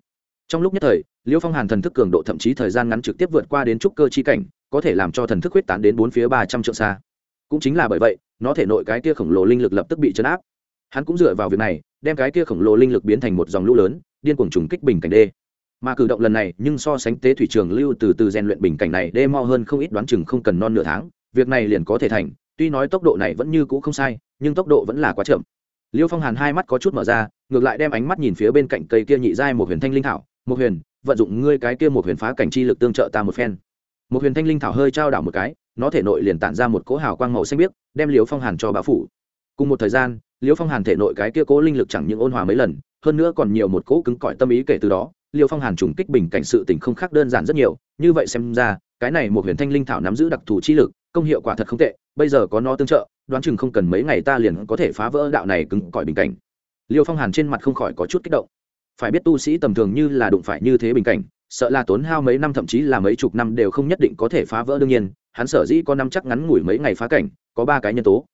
Trong lúc nhất thời, liêu phong hàn thần thức cường độ thậm chí thời gian ngắn trực tiếp vượt qua đến trúc cơ chi cảnh, có thể làm cho thần thức huyết tán đến bốn phía ba trăm triệu xa. Cũng chính là bởi vậy, nó thể nội cái kia khổng lồ linh lực lập tức bị chấn áp. Hắn cũng dựa vào việc này, đem cái kia khổng lồ linh lực biến thành một dòng lũ lớn, điên cuồng trùng kích bình cảnh đê mà cử động lần này, nhưng so sánh tế thủy trường lưu từ từ rèn luyện bình cảnh này, đê mo hơn không ít đoán chừng không cần non nửa tháng, việc này liền có thể thành. Tuy nói tốc độ này vẫn như cũ không sai, nhưng tốc độ vẫn là quá chậm. Liêu phong hàn hai mắt có chút mở ra, ngược lại đem ánh mắt nhìn phía bên cạnh cây kia nhị giai một huyền thanh linh thảo. Một huyền, vận dụng ngươi cái kia một huyền phá cảnh chi lực tương trợ ta một phen. Một huyền thanh linh thảo hơi trao đảo một cái, nó thể nội liền tản ra một cỗ hào quang màu xanh biếc, đem liêu phong hàn cho bão phủ. Cùng một thời gian, liêu phong hàn thể nội cái kia cố linh lực chẳng những ôn hòa mấy lần, hơn nữa còn nhiều một cỗ cứng cỏi tâm ý kể từ đó liêu phong hàn trùng kích bình cảnh sự tình không khác đơn giản rất nhiều, như vậy xem ra, cái này một huyền thanh linh thảo nắm giữ đặc thù chi lực, công hiệu quả thật không tệ, bây giờ có nó tương trợ, đoán chừng không cần mấy ngày ta liền có thể phá vỡ đạo này cứng cỏi bình cảnh. Liêu phong hàn trên mặt không khỏi có chút kích động. Phải biết tu sĩ tầm thường như là đụng phải như thế bình cảnh, sợ là tốn hao mấy năm thậm chí là mấy chục năm đều không nhất định có thể phá vỡ đương nhiên, hắn sở dĩ có năm chắc ngắn ngủi mấy ngày phá cảnh, có ba cái nhân tố.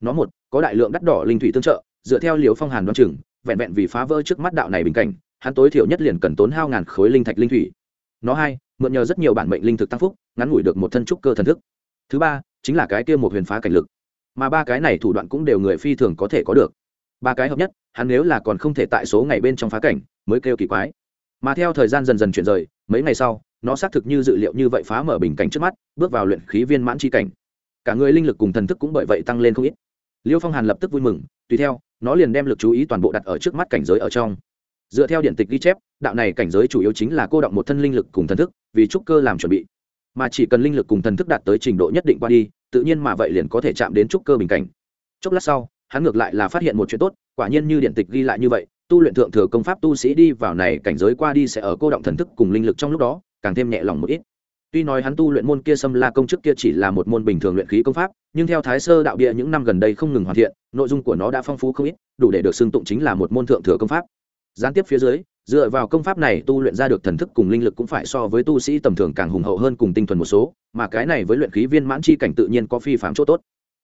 Nó một, có đại lượng đắt đỏ linh thủy tương trợ, dựa theo liều phong hàn đoán chừng, vẹn vẹn vì phá vỡ trước mắt đạo này bình cảnh hắn tối thiểu nhất liền cần tốn hao ngàn khối linh thạch linh thủy. Nó hai, mượn nhờ rất nhiều bản mệnh linh thực tăng phúc, ngắn ngủi được một thân trúc cơ thần thức. Thứ ba, chính là cái kia một huyền phá cảnh lực. Mà ba cái này thủ đoạn cũng đều người phi thường có thể có được. Ba cái hợp nhất, hắn nếu là còn không thể tại số ngày bên trong phá cảnh, mới kêu kỳ quái. Mà theo thời gian dần dần chuyển rời, mấy ngày sau, nó xác thực như dự liệu như vậy phá mở bình cảnh trước mắt, bước vào luyện khí viên mãn c cảnh. Cả người linh lực cùng thần thức cũng bởi vậy tăng lên không ít. Liêu phong hàn lập tức vui mừng, tùy theo, nó liền đem lực chú ý toàn bộ đặt ở trước mắt cảnh giới ở trong dựa theo điện tịch ghi chép, đạo này cảnh giới chủ yếu chính là cô động một thân linh lực cùng thần thức, vì trúc cơ làm chuẩn bị. Mà chỉ cần linh lực cùng thần thức đạt tới trình độ nhất định qua đi, tự nhiên mà vậy liền có thể chạm đến trúc cơ bình cảnh. Chốc lát sau, hắn ngược lại là phát hiện một chuyện tốt, quả nhiên như điện tịch ghi lại như vậy, tu luyện thượng thừa công pháp tu sĩ đi vào này cảnh giới qua đi sẽ ở cô động thần thức cùng linh lực trong lúc đó, càng thêm nhẹ lòng một ít. Tuy nói hắn tu luyện môn kia xâm la công chức kia chỉ là một môn bình thường luyện khí công pháp, nhưng theo thái sơ đạo địa những năm gần đây không ngừng hoàn thiện, nội dung của nó đã phong phú không ít, đủ để được xưng tụng chính là một môn thượng thừa công pháp gián tiếp phía dưới, dựa vào công pháp này tu luyện ra được thần thức cùng linh lực cũng phải so với tu sĩ tầm thường càng hùng hậu hơn cùng tinh thuần một số, mà cái này với luyện khí viên mãn chi cảnh tự nhiên có phi phạm chỗ tốt.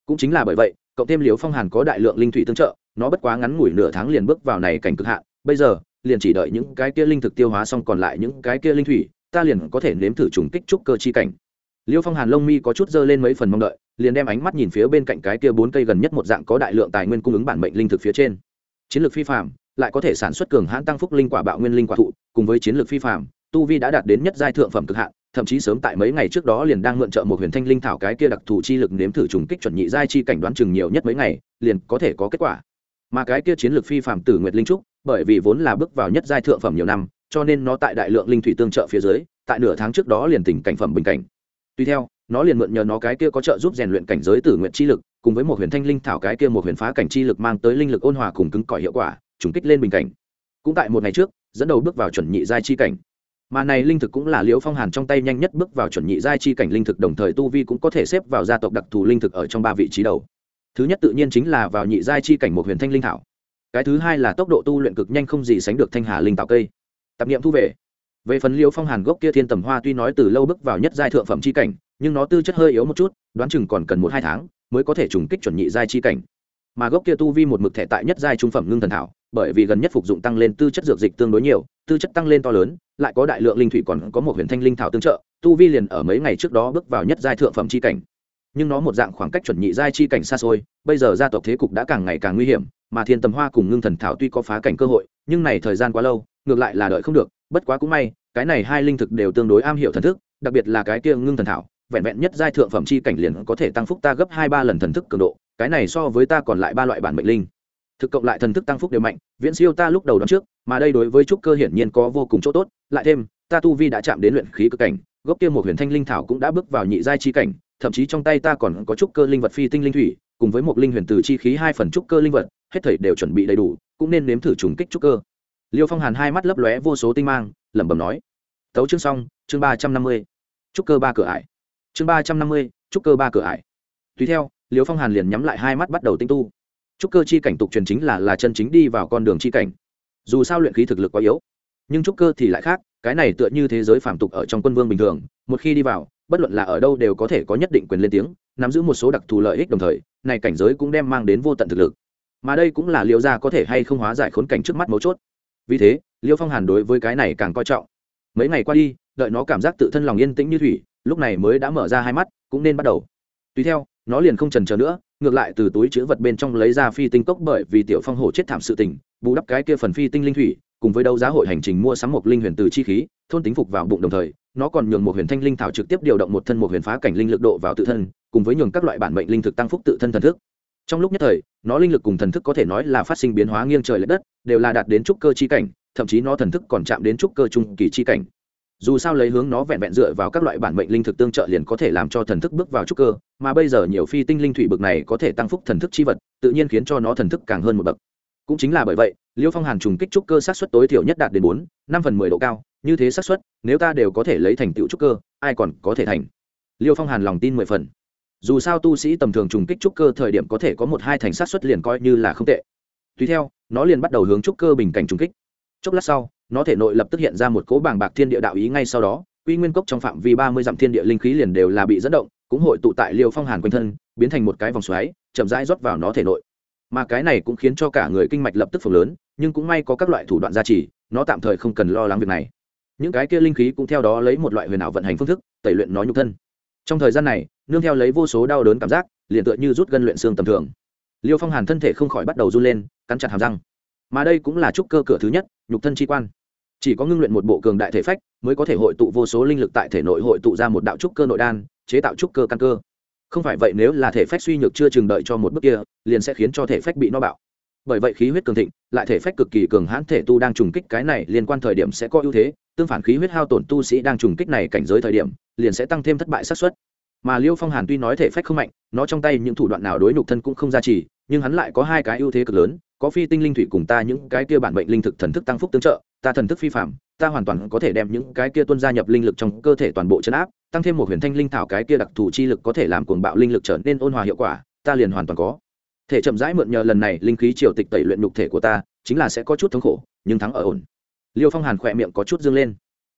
Cũng chính là bởi vậy, cộng thêm liều phong hàn có đại lượng linh thủy tương trợ, nó bất quá ngắn ngủi nửa tháng liền bước vào này cảnh cực hạn, bây giờ, liền chỉ đợi những cái kia linh thực tiêu hóa xong còn lại những cái kia linh thủy, ta liền có thể nếm thử trùng kích trúc cơ chi cảnh. Liêu phong hàn lông mi có chút dơ lên mấy phần mong đợi, liền đem ánh mắt nhìn phía bên cạnh cái kia bốn cây gần nhất một dạng có đại lượng tài nguyên cung ứng bản mệnh linh thực phía trên. Chiến lược phi phạm lại có thể sản xuất cường hãn tăng phúc linh quả bạo nguyên linh quả thụ, cùng với chiến lược phi phạm tu vi đã đạt đến nhất giai thượng phẩm cực hạn, thậm chí sớm tại mấy ngày trước đó liền đang mượn trợ một huyền thanh linh thảo cái kia đặc thù chi lực nếm thử trùng kích chuẩn nhị giai chi cảnh đoán chừng nhiều nhất mấy ngày, liền có thể có kết quả. Mà cái kia chiến lược phi phạm tử nguyệt linh trúc, bởi vì vốn là bước vào nhất giai thượng phẩm nhiều năm, cho nên nó tại đại lượng linh thủy tương trợ phía dưới, tại nửa tháng trước đó liền tỉnh cảnh phẩm bình cảnh. Tuy theo, nó liền mượn nhờ nó cái kia có trợ giúp rèn luyện cảnh giới tử nguyện chi lực, cùng với một huyền thanh linh thảo cái kia một huyền phá cảnh chi lực mang tới linh lực ôn hòa cùng cứng cỏi hiệu quả trùng kích lên bình cảnh. Cũng tại một ngày trước, dẫn đầu bước vào chuẩn nhị giai chi cảnh. Mà này linh thực cũng là liễu phong hàn trong tay nhanh nhất bước vào chuẩn nhị giai chi cảnh linh thực, đồng thời tu vi cũng có thể xếp vào gia tộc đặc thù linh thực ở trong ba vị trí đầu. Thứ nhất tự nhiên chính là vào nhị giai chi cảnh một huyền thanh linh thảo. Cái thứ hai là tốc độ tu luyện cực nhanh không gì sánh được thanh hà linh tạo cây. Tạp niệm thu về. Về phần liễu phong hàn gốc kia thiên tầm hoa tuy nói từ lâu bước vào nhất giai thượng phẩm chi cảnh, nhưng nó tư chất hơi yếu một chút, đoán chừng còn cần một hai tháng mới có thể trùng kích chuẩn nhị giai chi cảnh. Mà gốc kia tu vi một mực thẻ tại nhất giai trung phẩm ngưng thần thảo bởi vì gần nhất phục dụng tăng lên tư chất dược dịch tương đối nhiều, tư chất tăng lên to lớn, lại có đại lượng linh thủy còn có một huyền thanh linh thảo tương trợ, tu vi liền ở mấy ngày trước đó bước vào nhất giai thượng phẩm chi cảnh. Nhưng nó một dạng khoảng cách chuẩn nhị giai chi cảnh xa xôi, bây giờ gia tộc thế cục đã càng ngày càng nguy hiểm, mà thiên tầm hoa cùng ngưng thần thảo tuy có phá cảnh cơ hội, nhưng này thời gian quá lâu, ngược lại là đợi không được, bất quá cũng may, cái này hai linh thực đều tương đối am hiểu thần thức, đặc biệt là cái kia ngưng thần thảo, vẹn vẹn nhất giai thượng phẩm chi cảnh liền có thể tăng phúc ta gấp hai ba lần thần thức cường độ, cái này so với ta còn lại ba loại bản mệnh linh thực cộng lại thần thức tăng phúc đều mạnh, viễn siêu ta lúc đầu đón trước, mà đây đối với trúc cơ hiển nhiên có vô cùng chỗ tốt. Lại thêm, ta tu vi đã chạm đến luyện khí cực cảnh, gốc kia một huyền thanh linh thảo cũng đã bước vào nhị giai chi cảnh, thậm chí trong tay ta còn có trúc cơ linh vật phi tinh linh thủy, cùng với một linh huyền từ chi khí hai phần trúc cơ linh vật, hết thảy đều chuẩn bị đầy đủ, cũng nên nếm thử trùng kích trúc cơ. Liêu phong hàn hai mắt lấp lóe vô số tinh mang, lẩm bẩm nói, tấu chương xong, chương ba trăm năm mươi, trúc cơ ba cửa ải. Chương ba trăm năm mươi, trúc cơ ba cửa ải. Tùy theo, liêu phong hàn liền nhắm lại hai mắt bắt đầu tinh tu trúc cơ chi cảnh tục truyền chính là là chân chính đi vào con đường chi cảnh. Dù sao luyện khí thực lực quá yếu, nhưng trúc cơ thì lại khác, cái này tựa như thế giới phàm tục ở trong quân vương bình thường, một khi đi vào, bất luận là ở đâu đều có thể có nhất định quyền lên tiếng, nắm giữ một số đặc thù lợi ích đồng thời, này cảnh giới cũng đem mang đến vô tận thực lực. Mà đây cũng là liêu gia có thể hay không hóa giải khốn cảnh trước mắt mấu chốt. Vì thế, liêu phong hàn đối với cái này càng coi trọng. Mấy ngày qua đi, đợi nó cảm giác tự thân lòng yên tĩnh như thủy, lúc này mới đã mở ra hai mắt, cũng nên bắt đầu. Tùy theo nó liền không trần chờ nữa, ngược lại từ túi chữ vật bên trong lấy ra phi tinh cốc bởi vì tiểu phong hổ chết thảm sự tình, bù đắp cái kia phần phi tinh linh thủy, cùng với đấu giá hội hành trình mua sắm một linh huyền từ chi khí, thôn tính phục vào bụng đồng thời, nó còn nhường một huyền thanh linh thảo trực tiếp điều động một thân một huyền phá cảnh linh lực độ vào tự thân, cùng với nhường các loại bản mệnh linh thực tăng phúc tự thân thần thức. Trong lúc nhất thời, nó linh lực cùng thần thức có thể nói là phát sinh biến hóa nghiêng trời l ệ đất, đều là đạt đến trúc cơ chi cảnh, thậm chí nó thần thức còn chạm đến trúc cơ trung kỳ chi cảnh dù sao lấy hướng nó vẹn vẹn dựa vào các loại bản mệnh linh thực tương trợ liền có thể làm cho thần thức bước vào trúc cơ, mà bây giờ nhiều phi tinh linh thủy bực này có thể tăng phúc thần thức chi vật, tự nhiên khiến cho nó thần thức càng hơn một bậc. Cũng chính là bởi vậy, liêu phong hàn trùng kích trúc cơ sát xuất tối thiểu nhất đạt đến bốn, năm phần mười độ cao, như thế sát xuất nếu ta đều có thể lấy thành tựu trúc cơ, ai còn có thể thành? Liêu phong hàn lòng tin mười phần. Dù sao tu sĩ tầm thường trùng kích trúc cơ thời điểm có thể có một hai thành sát xuất liền coi như là không tệ. Tùy theo, nó liền bắt đầu hướng trúc cơ bình cảnh trùng kích chốc lát sau, nó thể nội lập tức hiện ra một cỗ bàng bạc thiên địa đạo ý ngay sau đó, quy nguyên cốc trong phạm vi ba mươi dặm thiên địa linh khí liền đều là bị dẫn động, cũng hội tụ tại liêu phong hàn quanh thân, biến thành một cái vòng xoáy, chậm rãi rót vào nó thể nội. Mà cái này cũng khiến cho cả người kinh mạch lập tức phồng lớn, nhưng cũng may có các loại thủ đoạn gia trì, nó tạm thời không cần lo lắng việc này. Những cái kia linh khí cũng theo đó lấy một loại huyền ảo vận hành phương thức, tẩy luyện nó nhục thân. Trong thời gian này, nương theo lấy vô số đau đớn cảm giác, liền tựa như rút gân luyện xương tầm thường. Liêu phong hàn thân thể không khỏi bắt đầu run lên, cắn chặt hàm răng mà đây cũng là trúc cơ cửa thứ nhất, nhục thân chi quan. Chỉ có ngưng luyện một bộ cường đại thể phách mới có thể hội tụ vô số linh lực tại thể nội hội tụ ra một đạo trúc cơ nội đan, chế tạo trúc cơ căn cơ. Không phải vậy nếu là thể phách suy nhược chưa chừng đợi cho một bước kia, liền sẽ khiến cho thể phách bị no bạo. Bởi vậy khí huyết cường thịnh, lại thể phách cực kỳ cường hãn thể tu đang trùng kích cái này liên quan thời điểm sẽ có ưu thế, tương phản khí huyết hao tổn tu sĩ đang trùng kích này cảnh giới thời điểm, liền sẽ tăng thêm thất bại xác suất. Mà liêu phong hàn tuy nói thể phách không mạnh, nó trong tay những thủ đoạn nào đối nhục thân cũng không ra trì, nhưng hắn lại có hai cái ưu thế cực lớn có phi tinh linh thủy cùng ta những cái kia bản bệnh linh thực thần thức tăng phúc tương trợ, ta thần thức phi phạm ta hoàn toàn có thể đem những cái kia tuân gia nhập linh lực trong cơ thể toàn bộ chấn áp, tăng thêm một huyền thanh linh thảo cái kia đặc thù chi lực có thể làm cuồng bạo linh lực trở nên ôn hòa hiệu quả, ta liền hoàn toàn có. Thể chậm rãi mượn nhờ lần này linh khí triều tịch tẩy luyện nhục thể của ta, chính là sẽ có chút thống khổ, nhưng thắng ở ổn. Liêu phong hàn khỏe miệng có chút dương lên.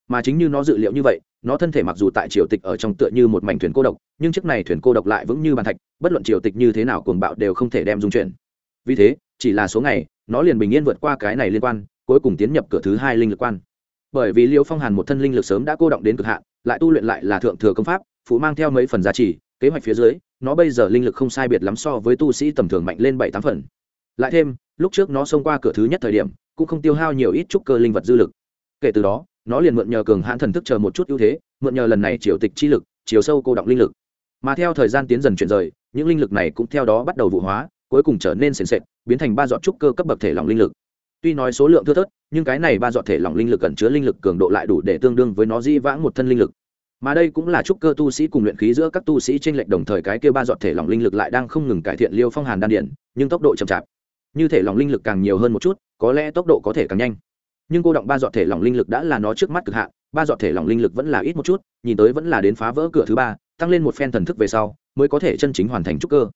Mà chính như nó dự liệu như vậy, nó thân thể mặc dù tại triều tịch ở trong tựa như một mảnh thuyền cô độc, nhưng chiếc này thuyền cô độc lại vững như bàn thạch, bất luận triều tịch như thế nào cuồng bạo đều không thể đem dung chuyển. Vì thế chỉ là số ngày, nó liền bình yên vượt qua cái này liên quan, cuối cùng tiến nhập cửa thứ hai linh lực quan. Bởi vì liêu phong hàn một thân linh lực sớm đã cô động đến cực hạn, lại tu luyện lại là thượng thừa công pháp, phụ mang theo mấy phần giá trị, kế hoạch phía dưới, nó bây giờ linh lực không sai biệt lắm so với tu sĩ tầm thường mạnh lên bảy tám phần. Lại thêm, lúc trước nó xông qua cửa thứ nhất thời điểm, cũng không tiêu hao nhiều ít chút cơ linh vật dư lực. Kể từ đó, nó liền mượn nhờ cường hãn thần thức chờ một chút ưu thế, mượn nhờ lần này triều tịch chi lực, chiều sâu cô động linh lực. Mà theo thời gian tiến dần chuyển rời, những linh lực này cũng theo đó bắt đầu vụ hóa cuối cùng trở nên sền sệt, biến thành ba giọt trúc cơ cấp bậc thể lỏng linh lực. Tuy nói số lượng thưa thớt, nhưng cái này ba giọt thể lỏng linh lực cần chứa linh lực cường độ lại đủ để tương đương với nó di vãng một thân linh lực. Mà đây cũng là trúc cơ tu sĩ cùng luyện khí giữa các tu sĩ trên lệch đồng thời cái kia ba giọt thể lỏng linh lực lại đang không ngừng cải thiện liêu phong hàn đan điện nhưng tốc độ chậm chạp. Như thể lỏng linh lực càng nhiều hơn một chút, có lẽ tốc độ có thể càng nhanh. Nhưng cô động ba giọt thể lỏng linh lực đã là nó trước mắt cực hạn, ba giọt thể lỏng linh lực vẫn là ít một chút, nhìn tới vẫn là đến phá vỡ cửa thứ ba, tăng lên một phen thần thức về sau, mới có thể chân chính hoàn thành trúc cơ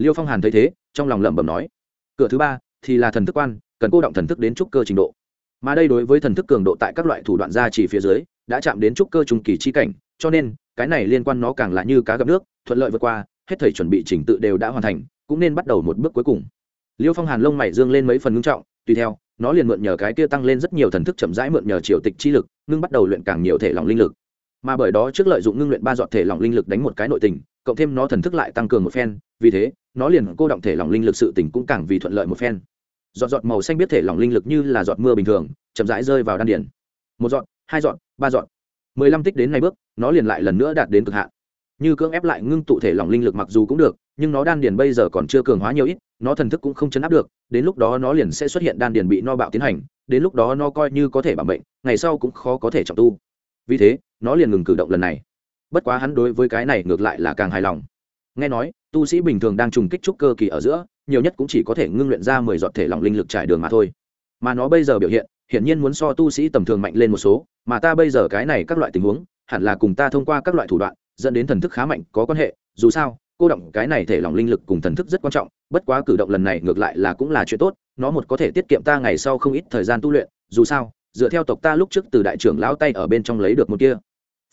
liêu phong hàn thấy thế, trong lòng lẩm bẩm nói, cửa thứ ba thì là thần thức quan, cần cô động thần thức đến trúc cơ trình độ. Mà đây đối với thần thức cường độ tại các loại thủ đoạn gia trì phía dưới, đã chạm đến trúc cơ trung kỳ chi cảnh, cho nên, cái này liên quan nó càng là như cá gặp nước, thuận lợi vượt qua, hết thầy chuẩn bị chỉnh tự đều đã hoàn thành, cũng nên bắt đầu một bước cuối cùng. Liêu phong hàn lông mày dương lên mấy phần ngưng trọng, tùy theo, nó liền mượn nhờ cái kia tăng lên rất nhiều thần thức chậm rãi mượn nhờ triều tịch chi lực, ngưng bắt đầu luyện càng nhiều thể lòng linh lực. Mà bởi đó trước lợi dụng ngưng luyện ba dọn thể lòng linh lực đánh một cái nội tình cộng thêm nó thần thức lại tăng cường một phen, vì thế, nó liền cô động thể lòng linh lực sự tỉnh cũng càng vì thuận lợi một phen. Giọt giọt màu xanh biết thể lòng linh lực như là giọt mưa bình thường, chậm rãi rơi vào đan điển một giọt, hai giọt, ba giọt. Mười lăm tích đến nay bước, nó liền lại lần nữa đạt đến cực hạn. Như cưỡng ép lại ngưng tụ thể lòng linh lực mặc dù cũng được, nhưng nó đan điền bây giờ còn chưa cường hóa nhiều ít, nó thần thức cũng không chấn áp được, đến lúc đó nó liền sẽ xuất hiện đan điền bị no bạo tiến hành, đến lúc đó nó coi như có thể bảo bệnh ngày sau cũng khó có thể trọng tu. Vì thế, nó liền ngừng cử động lần này bất quá hắn đối với cái này ngược lại là càng hài lòng. Nghe nói, tu sĩ bình thường đang trùng kích trúc cơ kỳ ở giữa, nhiều nhất cũng chỉ có thể ngưng luyện ra mười giọt thể lòng linh lực trải đường mà thôi. Mà nó bây giờ biểu hiện, hiển nhiên muốn so tu sĩ tầm thường mạnh lên một số, mà ta bây giờ cái này các loại tình huống, hẳn là cùng ta thông qua các loại thủ đoạn, dẫn đến thần thức khá mạnh, có quan hệ, dù sao, cô động cái này thể lòng linh lực cùng thần thức rất quan trọng, bất quá cử động lần này ngược lại là cũng là chuyện tốt, nó một có thể tiết kiệm ta ngày sau không ít thời gian tu luyện, dù sao, dựa theo tộc ta lúc trước từ đại trưởng lão tay ở bên trong lấy được một kia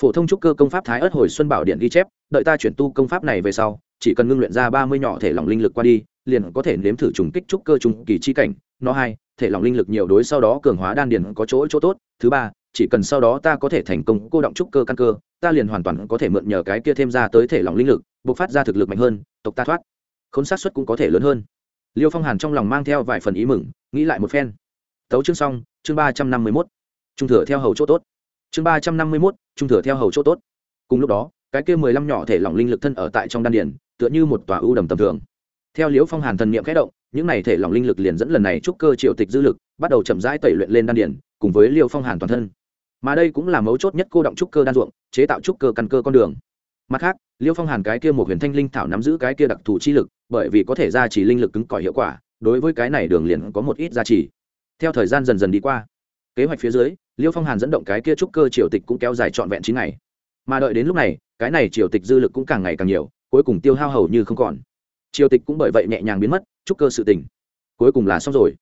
phổ thông trúc cơ công pháp thái ớt hồi xuân bảo điện ghi chép, đợi ta chuyển tu công pháp này về sau, chỉ cần ngưng luyện ra ba mươi nhỏ thể lòng linh lực qua đi, liền có thể nếm thử trùng kích trúc cơ trung kỳ chi cảnh. Nó hai, thể lòng linh lực nhiều đối sau đó cường hóa đan điền có chỗ chỗ tốt. Thứ ba, chỉ cần sau đó ta có thể thành công cô động trúc cơ căn cơ, ta liền hoàn toàn có thể mượn nhờ cái kia thêm ra tới thể lòng linh lực, bộc phát ra thực lực mạnh hơn, tộc ta thoát. Khốn sát xuất cũng có thể lớn hơn. Liêu phong hàn trong lòng mang theo vài phần ý mừng, nghĩ lại một phen. Tấu chương xong, chương ba trăm năm mươi mốt. Trung thừa theo hầu chỗ tốt chương ba trăm năm mươi mốt, trung thừa theo hầu chỗ tốt. Cùng lúc đó, cái kia mười lăm nhỏ thể lỏng linh lực thân ở tại trong đan điển tựa như một tòa ưu đầm tầm thường. Theo liễu phong hàn thần niệm khẽ động, những này thể lỏng linh lực liền dẫn lần này trúc cơ triệu tịch dư lực, bắt đầu chậm rãi tẩy luyện lên đan điển cùng với liêu phong hàn toàn thân. Mà đây cũng là mấu chốt nhất cô động trúc cơ đan ruộng, chế tạo trúc cơ căn cơ con đường. Mặt khác liêu phong hàn cái kia một huyền thanh linh thảo nắm giữ cái kia đặc thù chi lực, bởi vì có thể gia trì linh lực cứng cỏi hiệu quả, đối với cái này đường liền có một ít gia trì. Theo thời gian dần dần đi qua, kế hoạch phía dưới liêu phong hàn dẫn động cái kia trúc cơ triều tịch cũng kéo dài trọn vẹn chín ngày. Mà đợi đến lúc này, cái này triều tịch dư lực cũng càng ngày càng nhiều, cuối cùng tiêu hao hầu như không còn. Triều tịch cũng bởi vậy nhẹ nhàng biến mất, trúc cơ sự tình, cuối cùng là xong rồi.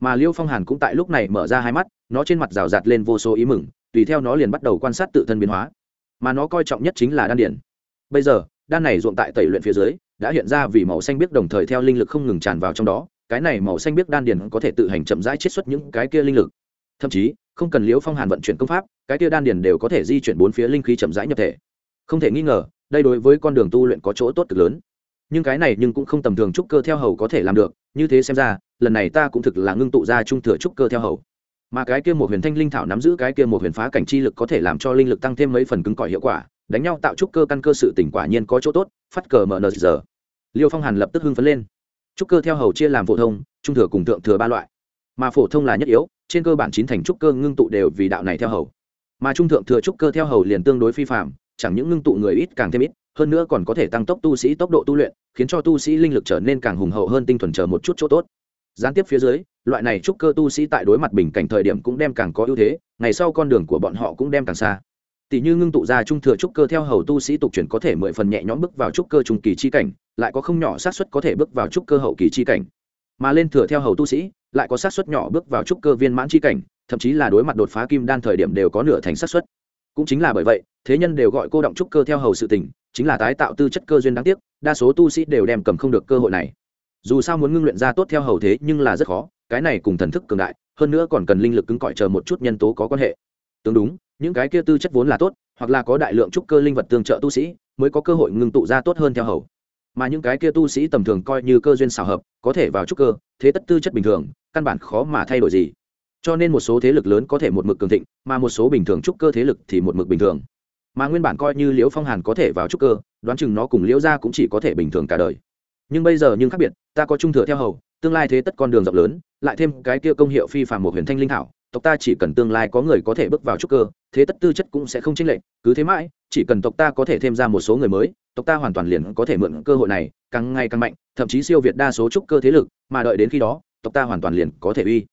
Mà liêu phong hàn cũng tại lúc này mở ra hai mắt, nó trên mặt rào rạt lên vô số ý mừng, tùy theo nó liền bắt đầu quan sát tự thân biến hóa. Mà nó coi trọng nhất chính là đan điển. Bây giờ, đan này ruộng tại tẩy luyện phía dưới, đã hiện ra vì màu xanh biếc đồng thời theo linh lực không ngừng tràn vào trong đó, cái này màu xanh biếc đan điển có thể tự hành chậm rãi chiết xuất những cái kia linh lực. Thậm chí không cần liễu phong hàn vận chuyển công pháp, cái kia đan điển đều có thể di chuyển bốn phía linh khí chậm rãi nhập thể. Không thể nghi ngờ, đây đối với con đường tu luyện có chỗ tốt cực lớn. Nhưng cái này nhưng cũng không tầm thường trúc cơ theo hầu có thể làm được, như thế xem ra, lần này ta cũng thực là ngưng tụ ra trung thừa trúc cơ theo hầu. Mà cái kia một huyền thanh linh thảo nắm giữ cái kia một huyền phá cảnh chi lực có thể làm cho linh lực tăng thêm mấy phần cứng cỏi hiệu quả, đánh nhau tạo trúc cơ căn cơ sự tỉnh quả nhiên có chỗ tốt, phát cờ mở nờ giờ. Liêu phong hàn lập tức hưng phấn lên. Trúc cơ theo hầu chia làm phổ thông, trung thừa cùng thượng thừa ba loại. Mà phổ thông là nhất yếu trên cơ bản chín thành trúc cơ ngưng tụ đều vì đạo này theo hầu. Mà trung thượng thừa trúc cơ theo hầu liền tương đối phi phạm chẳng những ngưng tụ người ít càng thêm ít, hơn nữa còn có thể tăng tốc tu sĩ tốc độ tu luyện, khiến cho tu sĩ linh lực trở nên càng hùng hậu hơn tinh thuần chờ một chút chỗ tốt. Gián tiếp phía dưới, loại này trúc cơ tu sĩ tại đối mặt bình cảnh thời điểm cũng đem càng có ưu thế, ngày sau con đường của bọn họ cũng đem càng xa. Tỷ như ngưng tụ ra trung thừa trúc cơ theo hầu tu sĩ tục chuyển có thể mười phần nhẹ nhõm bước vào trúc cơ trung kỳ chi cảnh, lại có không nhỏ xác suất có thể bước vào trúc cơ hậu kỳ chi cảnh. Mà lên thừa theo hầu tu sĩ lại có xác suất nhỏ bước vào trúc cơ viên mãn chi cảnh, thậm chí là đối mặt đột phá kim đan thời điểm đều có nửa thành xác suất. Cũng chính là bởi vậy, thế nhân đều gọi cô động trúc cơ theo hầu sự tình, chính là tái tạo tư chất cơ duyên đáng tiếc, đa số tu sĩ đều đem cầm không được cơ hội này. Dù sao muốn ngưng luyện ra tốt theo hầu thế nhưng là rất khó, cái này cùng thần thức cường đại, hơn nữa còn cần linh lực cứng cỏi chờ một chút nhân tố có quan hệ. Tương đúng, những cái kia tư chất vốn là tốt, hoặc là có đại lượng trúc cơ linh vật tương trợ tu sĩ, mới có cơ hội ngưng tụ ra tốt hơn theo hầu. Mà những cái kia tu sĩ tầm thường coi như cơ duyên xảo hợp, có thể vào trúc cơ, thế tất tư chất bình thường căn bản khó mà thay đổi gì. Cho nên một số thế lực lớn có thể một mực cường thịnh, mà một số bình thường trúc cơ thế lực thì một mực bình thường. Mà nguyên bản coi như liễu phong hàn có thể vào trúc cơ, đoán chừng nó cùng liễu ra cũng chỉ có thể bình thường cả đời. Nhưng bây giờ nhưng khác biệt, ta có trung thừa theo hầu, tương lai thế tất con đường rộng lớn, lại thêm cái kia công hiệu phi phạm một huyền thanh linh thảo, tộc ta chỉ cần tương lai có người có thể bước vào trúc cơ, thế tất tư chất cũng sẽ không chênh lệch, cứ thế mãi, chỉ cần tộc ta có thể thêm ra một số người mới, tộc ta hoàn toàn liền có thể mượn cơ hội này, càng ngày càng mạnh, thậm chí siêu việt đa số trúc cơ thế lực, mà đợi đến khi đó tộc ta hoàn toàn liền có thể uy.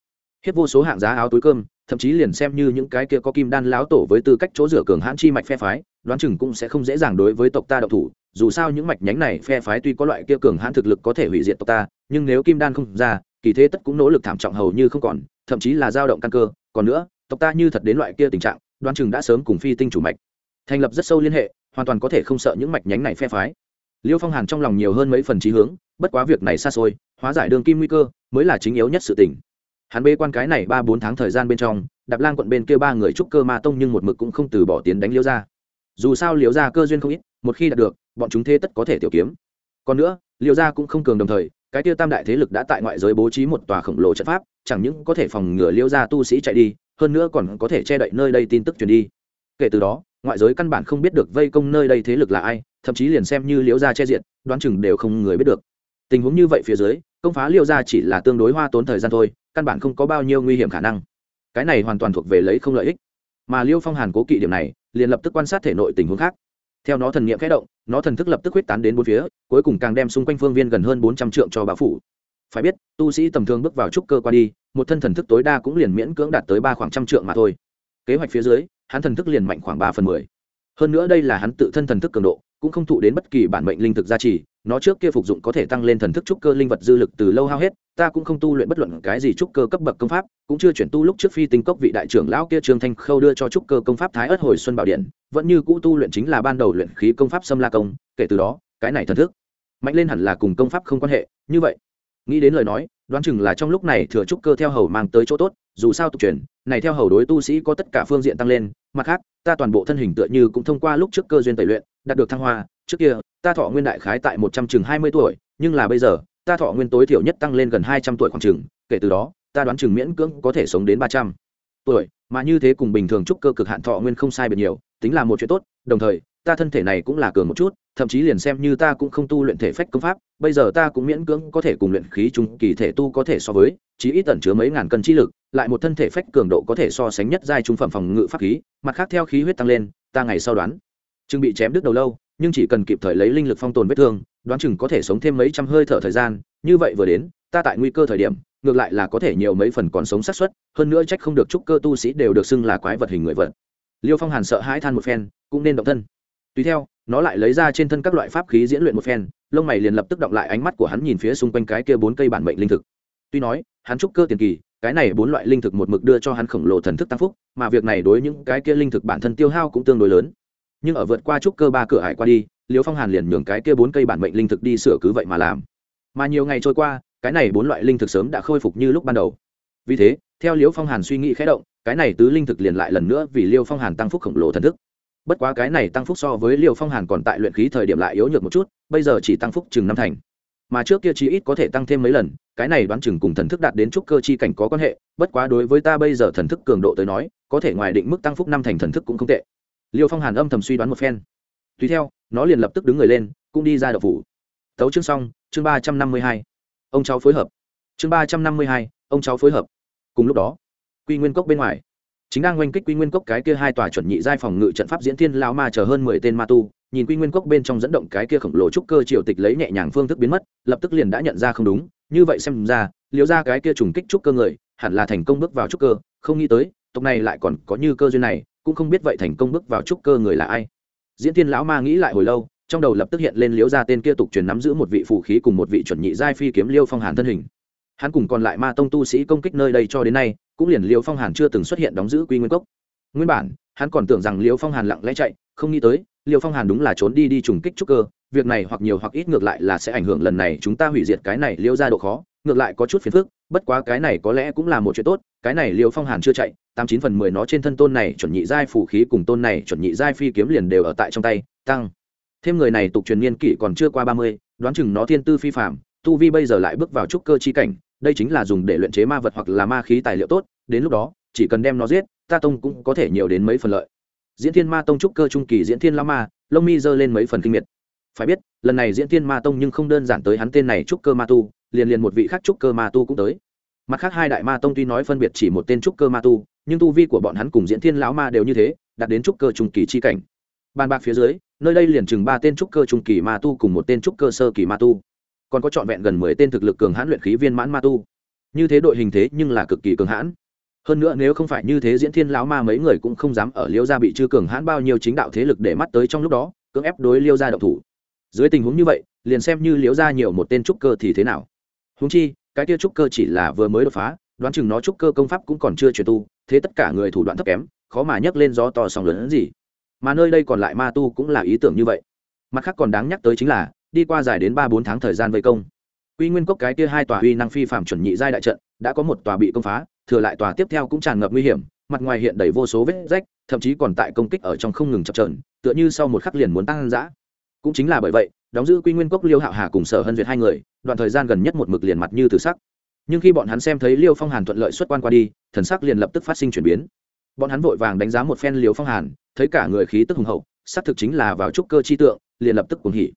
Hiếp vô số hạng giá áo túi cơm, thậm chí liền xem như những cái kia có kim đan láo tổ với tư cách chỗ rửa cường hãn chi mạch phe phái, đoán chừng cũng sẽ không dễ dàng đối với tộc ta độc thủ, dù sao những mạch nhánh này phe phái tuy có loại kia cường hãn thực lực có thể hủy diệt tộc ta, nhưng nếu kim đan không ra, kỳ thế tất cũng nỗ lực thảm trọng hầu như không còn, thậm chí là dao động căn cơ. Còn nữa, tộc ta như thật đến loại kia tình trạng, đoán chừng đã sớm cùng phi tinh chủ mạch thành lập rất sâu liên hệ, hoàn toàn có thể không sợ những mạch nhánh này phe phái. Liêu phong hàn trong lòng nhiều hơn mấy phần trí hướng, bất quá việc này xa xôi, hóa giải đường kim nguy cơ mới là chính yếu nhất sự tình. Hắn bê quan cái này ba bốn tháng thời gian bên trong, đạp lang quận bên kia ba người trúc cơ ma tông nhưng một mực cũng không từ bỏ tiến đánh liễu ra dù sao liễu ra cơ duyên không ít, một khi đạt được, bọn chúng thế tất có thể tiểu kiếm. Còn nữa liễu ra cũng không cường đồng thời, cái tiêu tam đại thế lực đã tại ngoại giới bố trí một tòa khổng lồ trận pháp, chẳng những có thể phòng ngừa liễu ra tu sĩ chạy đi, hơn nữa còn có thể che đậy nơi đây tin tức truyền đi. Kể từ đó, ngoại giới căn bản không biết được vây công nơi đây thế lực là ai, thậm chí liền xem như liễu gia che diện, đoán chừng đều không người biết được. Tình huống như vậy phía dưới công phá Liêu gia chỉ là tương đối hoa tốn thời gian thôi, căn bản không có bao nhiêu nguy hiểm khả năng. Cái này hoàn toàn thuộc về lấy không lợi ích. Mà liêu phong hàn cố kỵ điểm này, liền lập tức quan sát thể nội tình huống khác. Theo nó thần niệm khẽ động, nó thần thức lập tức huyết tán đến bốn phía, cuối cùng càng đem xung quanh phương viên gần hơn bốn trăm trượng cho bão phủ. Phải biết, tu sĩ tầm thường bước vào trúc cơ qua đi, một thân thần thức tối đa cũng liền miễn cưỡng đạt tới ba khoảng trăm trượng mà thôi. Kế hoạch phía dưới, hắn thần thức liền mạnh khoảng ba phần mười. Hơn nữa đây là hắn tự thân thần thức cường độ, cũng không thụ đến bất kỳ bản mệnh linh thực gia trì nó trước kia phục dụng có thể tăng lên thần thức trúc cơ linh vật dư lực từ lâu hao hết, ta cũng không tu luyện bất luận cái gì trúc cơ cấp bậc công pháp, cũng chưa chuyển tu lúc trước phi tinh cốc vị đại trưởng lão kia trương thanh khâu đưa cho trúc cơ công pháp thái ất hồi xuân bảo điện, vẫn như cũ tu luyện chính là ban đầu luyện khí công pháp xâm la công, kể từ đó, cái này thần thức mạnh lên hẳn là cùng công pháp không quan hệ, như vậy nghĩ đến lời nói, đoán chừng là trong lúc này thừa trúc cơ theo hầu mang tới chỗ tốt, dù sao tục truyền, này theo hầu đối tu sĩ có tất cả phương diện tăng lên, mặt khác, ta toàn bộ thân hình tựa như cũng thông qua lúc trước cơ duyên tẩy luyện, đạt được thăng hoa, trước kia, ta thọ nguyên đại khái tại một trăm chừng hai mươi tuổi, nhưng là bây giờ, ta thọ nguyên tối thiểu nhất tăng lên gần hai trăm tuổi khoảng chừng, kể từ đó, ta đoán chừng miễn cưỡng có thể sống đến ba trăm tuổi, mà như thế cùng bình thường trúc cơ cực hạn thọ nguyên không sai biệt nhiều, tính là một chuyện tốt, đồng thời ta thân thể này cũng là cường một chút, thậm chí liền xem như ta cũng không tu luyện thể phách công pháp, bây giờ ta cũng miễn cưỡng có thể cùng luyện khí trung kỳ thể tu có thể so với, chí ít tẩn chứa mấy ngàn cân chi lực, lại một thân thể phách cường độ có thể so sánh nhất giai trung phẩm phòng ngự pháp khí, mặt khác theo khí huyết tăng lên, ta ngày sau đoán chừng bị chém đứt đầu lâu, nhưng chỉ cần kịp thời lấy linh lực phong tồn vết thương, đoán chừng có thể sống thêm mấy trăm hơi thở thời gian, như vậy vừa đến, ta tại nguy cơ thời điểm, ngược lại là có thể nhiều mấy phần còn sống xác suất, hơn nữa trách không được chúc cơ tu sĩ đều được xưng là quái vật hình người vật. Liêu phong hàn sợ hãi than một phen, cũng nên động thân tùy theo, nó lại lấy ra trên thân các loại pháp khí diễn luyện một phen, lông mày liền lập tức động lại ánh mắt của hắn nhìn phía xung quanh cái kia bốn cây bản mệnh linh thực. Tuy nói, hắn trúc cơ tiền kỳ, cái này bốn loại linh thực một mực đưa cho hắn khổng lồ thần thức tăng phúc, mà việc này đối những cái kia linh thực bản thân tiêu hao cũng tương đối lớn. Nhưng ở vượt qua trúc cơ ba cửa hải qua đi liêu phong hàn liền nhường cái kia bốn cây bản mệnh linh thực đi sửa cứ vậy mà làm. Mà nhiều ngày trôi qua, cái này bốn loại linh thực sớm đã khôi phục như lúc ban đầu. Vì thế, theo liêu phong hàn suy nghĩ khẽ động, cái này tứ linh thực liền lại lần nữa vì liêu phong hàn tăng phúc khổng lồ thần thức bất quá cái này tăng phúc so với liêu phong hàn còn tại luyện khí thời điểm lại yếu nhược một chút, bây giờ chỉ tăng phúc chừng năm thành. Mà trước kia chí ít có thể tăng thêm mấy lần, cái này đoán chừng cùng thần thức đạt đến trúc cơ chi cảnh có quan hệ, bất quá đối với ta bây giờ thần thức cường độ tới nói, có thể ngoài định mức tăng phúc năm thành thần thức cũng không tệ. Liêu phong hàn âm thầm suy đoán một phen. Tùy theo, nó liền lập tức đứng người lên, cũng đi ra đậu phủ. Tấu chương xong, chương ba trăm năm mươi hai. Ông cháu phối hợp. Chương ba trăm năm mươi hai, ông cháu phối hợp. Cùng lúc đó, quy nguyên cốc bên ngoài chính đang oanh kích quy nguyên cốc cái kia hai tòa chuẩn nhị giai phòng ngự trận pháp diễn thiên lao ma chờ hơn mười tên ma tu, nhìn quy nguyên cốc bên trong dẫn động cái kia khổng lồ trúc cơ triều tịch lấy nhẹ nhàng phương thức biến mất, lập tức liền đã nhận ra không đúng, như vậy xem ra liều ra cái kia trùng kích trúc cơ người, hẳn là thành công bước vào trúc cơ, không nghĩ tới, tộc này lại còn có như cơ duyên này, cũng không biết vậy thành công bước vào trúc cơ người là ai. Diễn thiên lão ma nghĩ lại hồi lâu, trong đầu lập tức hiện lên liếu ra tên kia tục truyền nắm giữ một vị phù khí cùng một vị chuẩn nhị giai phi kiếm liêu phong hàn thân hình. Hắn cùng còn lại ma tông tu sĩ công kích nơi đây cho đến nay cũng liền liêu phong hàn chưa từng xuất hiện đóng giữ quy nguyên cốc. Nguyên bản, hắn còn tưởng rằng liêu phong hàn lặng lẽ chạy, không nghĩ tới, liêu phong hàn đúng là trốn đi đi trùng kích trúc cơ, việc này hoặc nhiều hoặc ít ngược lại là sẽ ảnh hưởng lần này chúng ta hủy diệt cái này liêu ra độ khó, ngược lại có chút phiền phức, bất quá cái này có lẽ cũng là một chuyện tốt, cái này liêu phong hàn chưa chạy, tám chín phần mười nó trên thân tôn này chuẩn nhị giai phủ khí cùng tôn này chuẩn nhị giai phi kiếm liền đều ở tại trong tay, tăng. Thêm người này tục truyền niên kỷ còn chưa qua ba mươi, đoán chừng nó thiên tư phi phạm tu vi bây giờ lại bước vào trúc cơ chi cảnh đây chính là dùng để luyện chế ma vật hoặc là ma khí tài liệu tốt, đến lúc đó, chỉ cần đem nó giết, ta tông cũng có thể nhiều đến mấy phần lợi. Diễn thiên ma tông trúc cơ trung kỳ diễn thiên la ma, lông mi giơ lên mấy phần kinh miệt. Phải biết, lần này diễn thiên ma tông nhưng không đơn giản tới hắn tên này trúc cơ ma tu, liền liền một vị khác trúc cơ ma tu cũng tới. Mặt khác hai đại ma tông tuy nói phân biệt chỉ một tên trúc cơ ma tu, nhưng tu vi của bọn hắn cùng diễn thiên lão ma đều như thế, đạt đến trúc cơ trung kỳ chi cảnh. Bàn bạc phía dưới, nơi đây liền chừng ba tên trúc cơ trung kỳ ma tu cùng một tên trúc cơ sơ kỳ ma tu còn có trọn vẹn gần mười tên thực lực cường hãn luyện khí viên mãn ma tu. Như thế đội hình thế nhưng là cực kỳ cường hãn. Hơn nữa nếu không phải như thế diễn thiên lão ma mấy người cũng không dám ở liêu gia bị chư cường hãn bao nhiêu chính đạo thế lực để mắt tới trong lúc đó, cưỡng ép đối liêu gia độc thủ. Dưới tình huống như vậy, liền xem như liêu gia nhiều một tên trúc cơ thì thế nào. Húng chi, cái kia trúc cơ chỉ là vừa mới đột phá, đoán chừng nó trúc cơ công pháp cũng còn chưa chuyển tu, thế tất cả người thủ đoạn thấp kém, khó mà nhấc lên gió to sóng lớn hơn gì. Mà nơi đây còn lại ma tu cũng là ý tưởng như vậy. Mặt khác còn đáng nhắc tới chính là đi qua dài đến ba bốn tháng thời gian vây công. Quy nguyên cốc cái kia hai tòa uy năng phi phạm chuẩn nhị giai đại trận, đã có một tòa bị công phá, thừa lại tòa tiếp theo cũng tràn ngập nguy hiểm, mặt ngoài hiện đầy vô số vết rách, thậm chí còn tại công kích ở trong không ngừng chập trờn tựa như sau một khắc liền muốn tăng dã. Cũng chính là bởi vậy, đóng giữ quy nguyên cốc liêu hạo hà cùng sở hân duyệt hai người, đoạn thời gian gần nhất một mực liền mặt như từ sắc. Nhưng khi bọn hắn xem thấy liêu phong hàn thuận lợi xuất quan qua đi, thần sắc liền lập tức phát sinh chuyển biến. Bọn hắn vội vàng đánh giá một phen liêu phong hàn, thấy cả người khí tức hùng hậu, xác thực chính là vào trúc cơ chi tượng, liền lập tức cuồng hỉ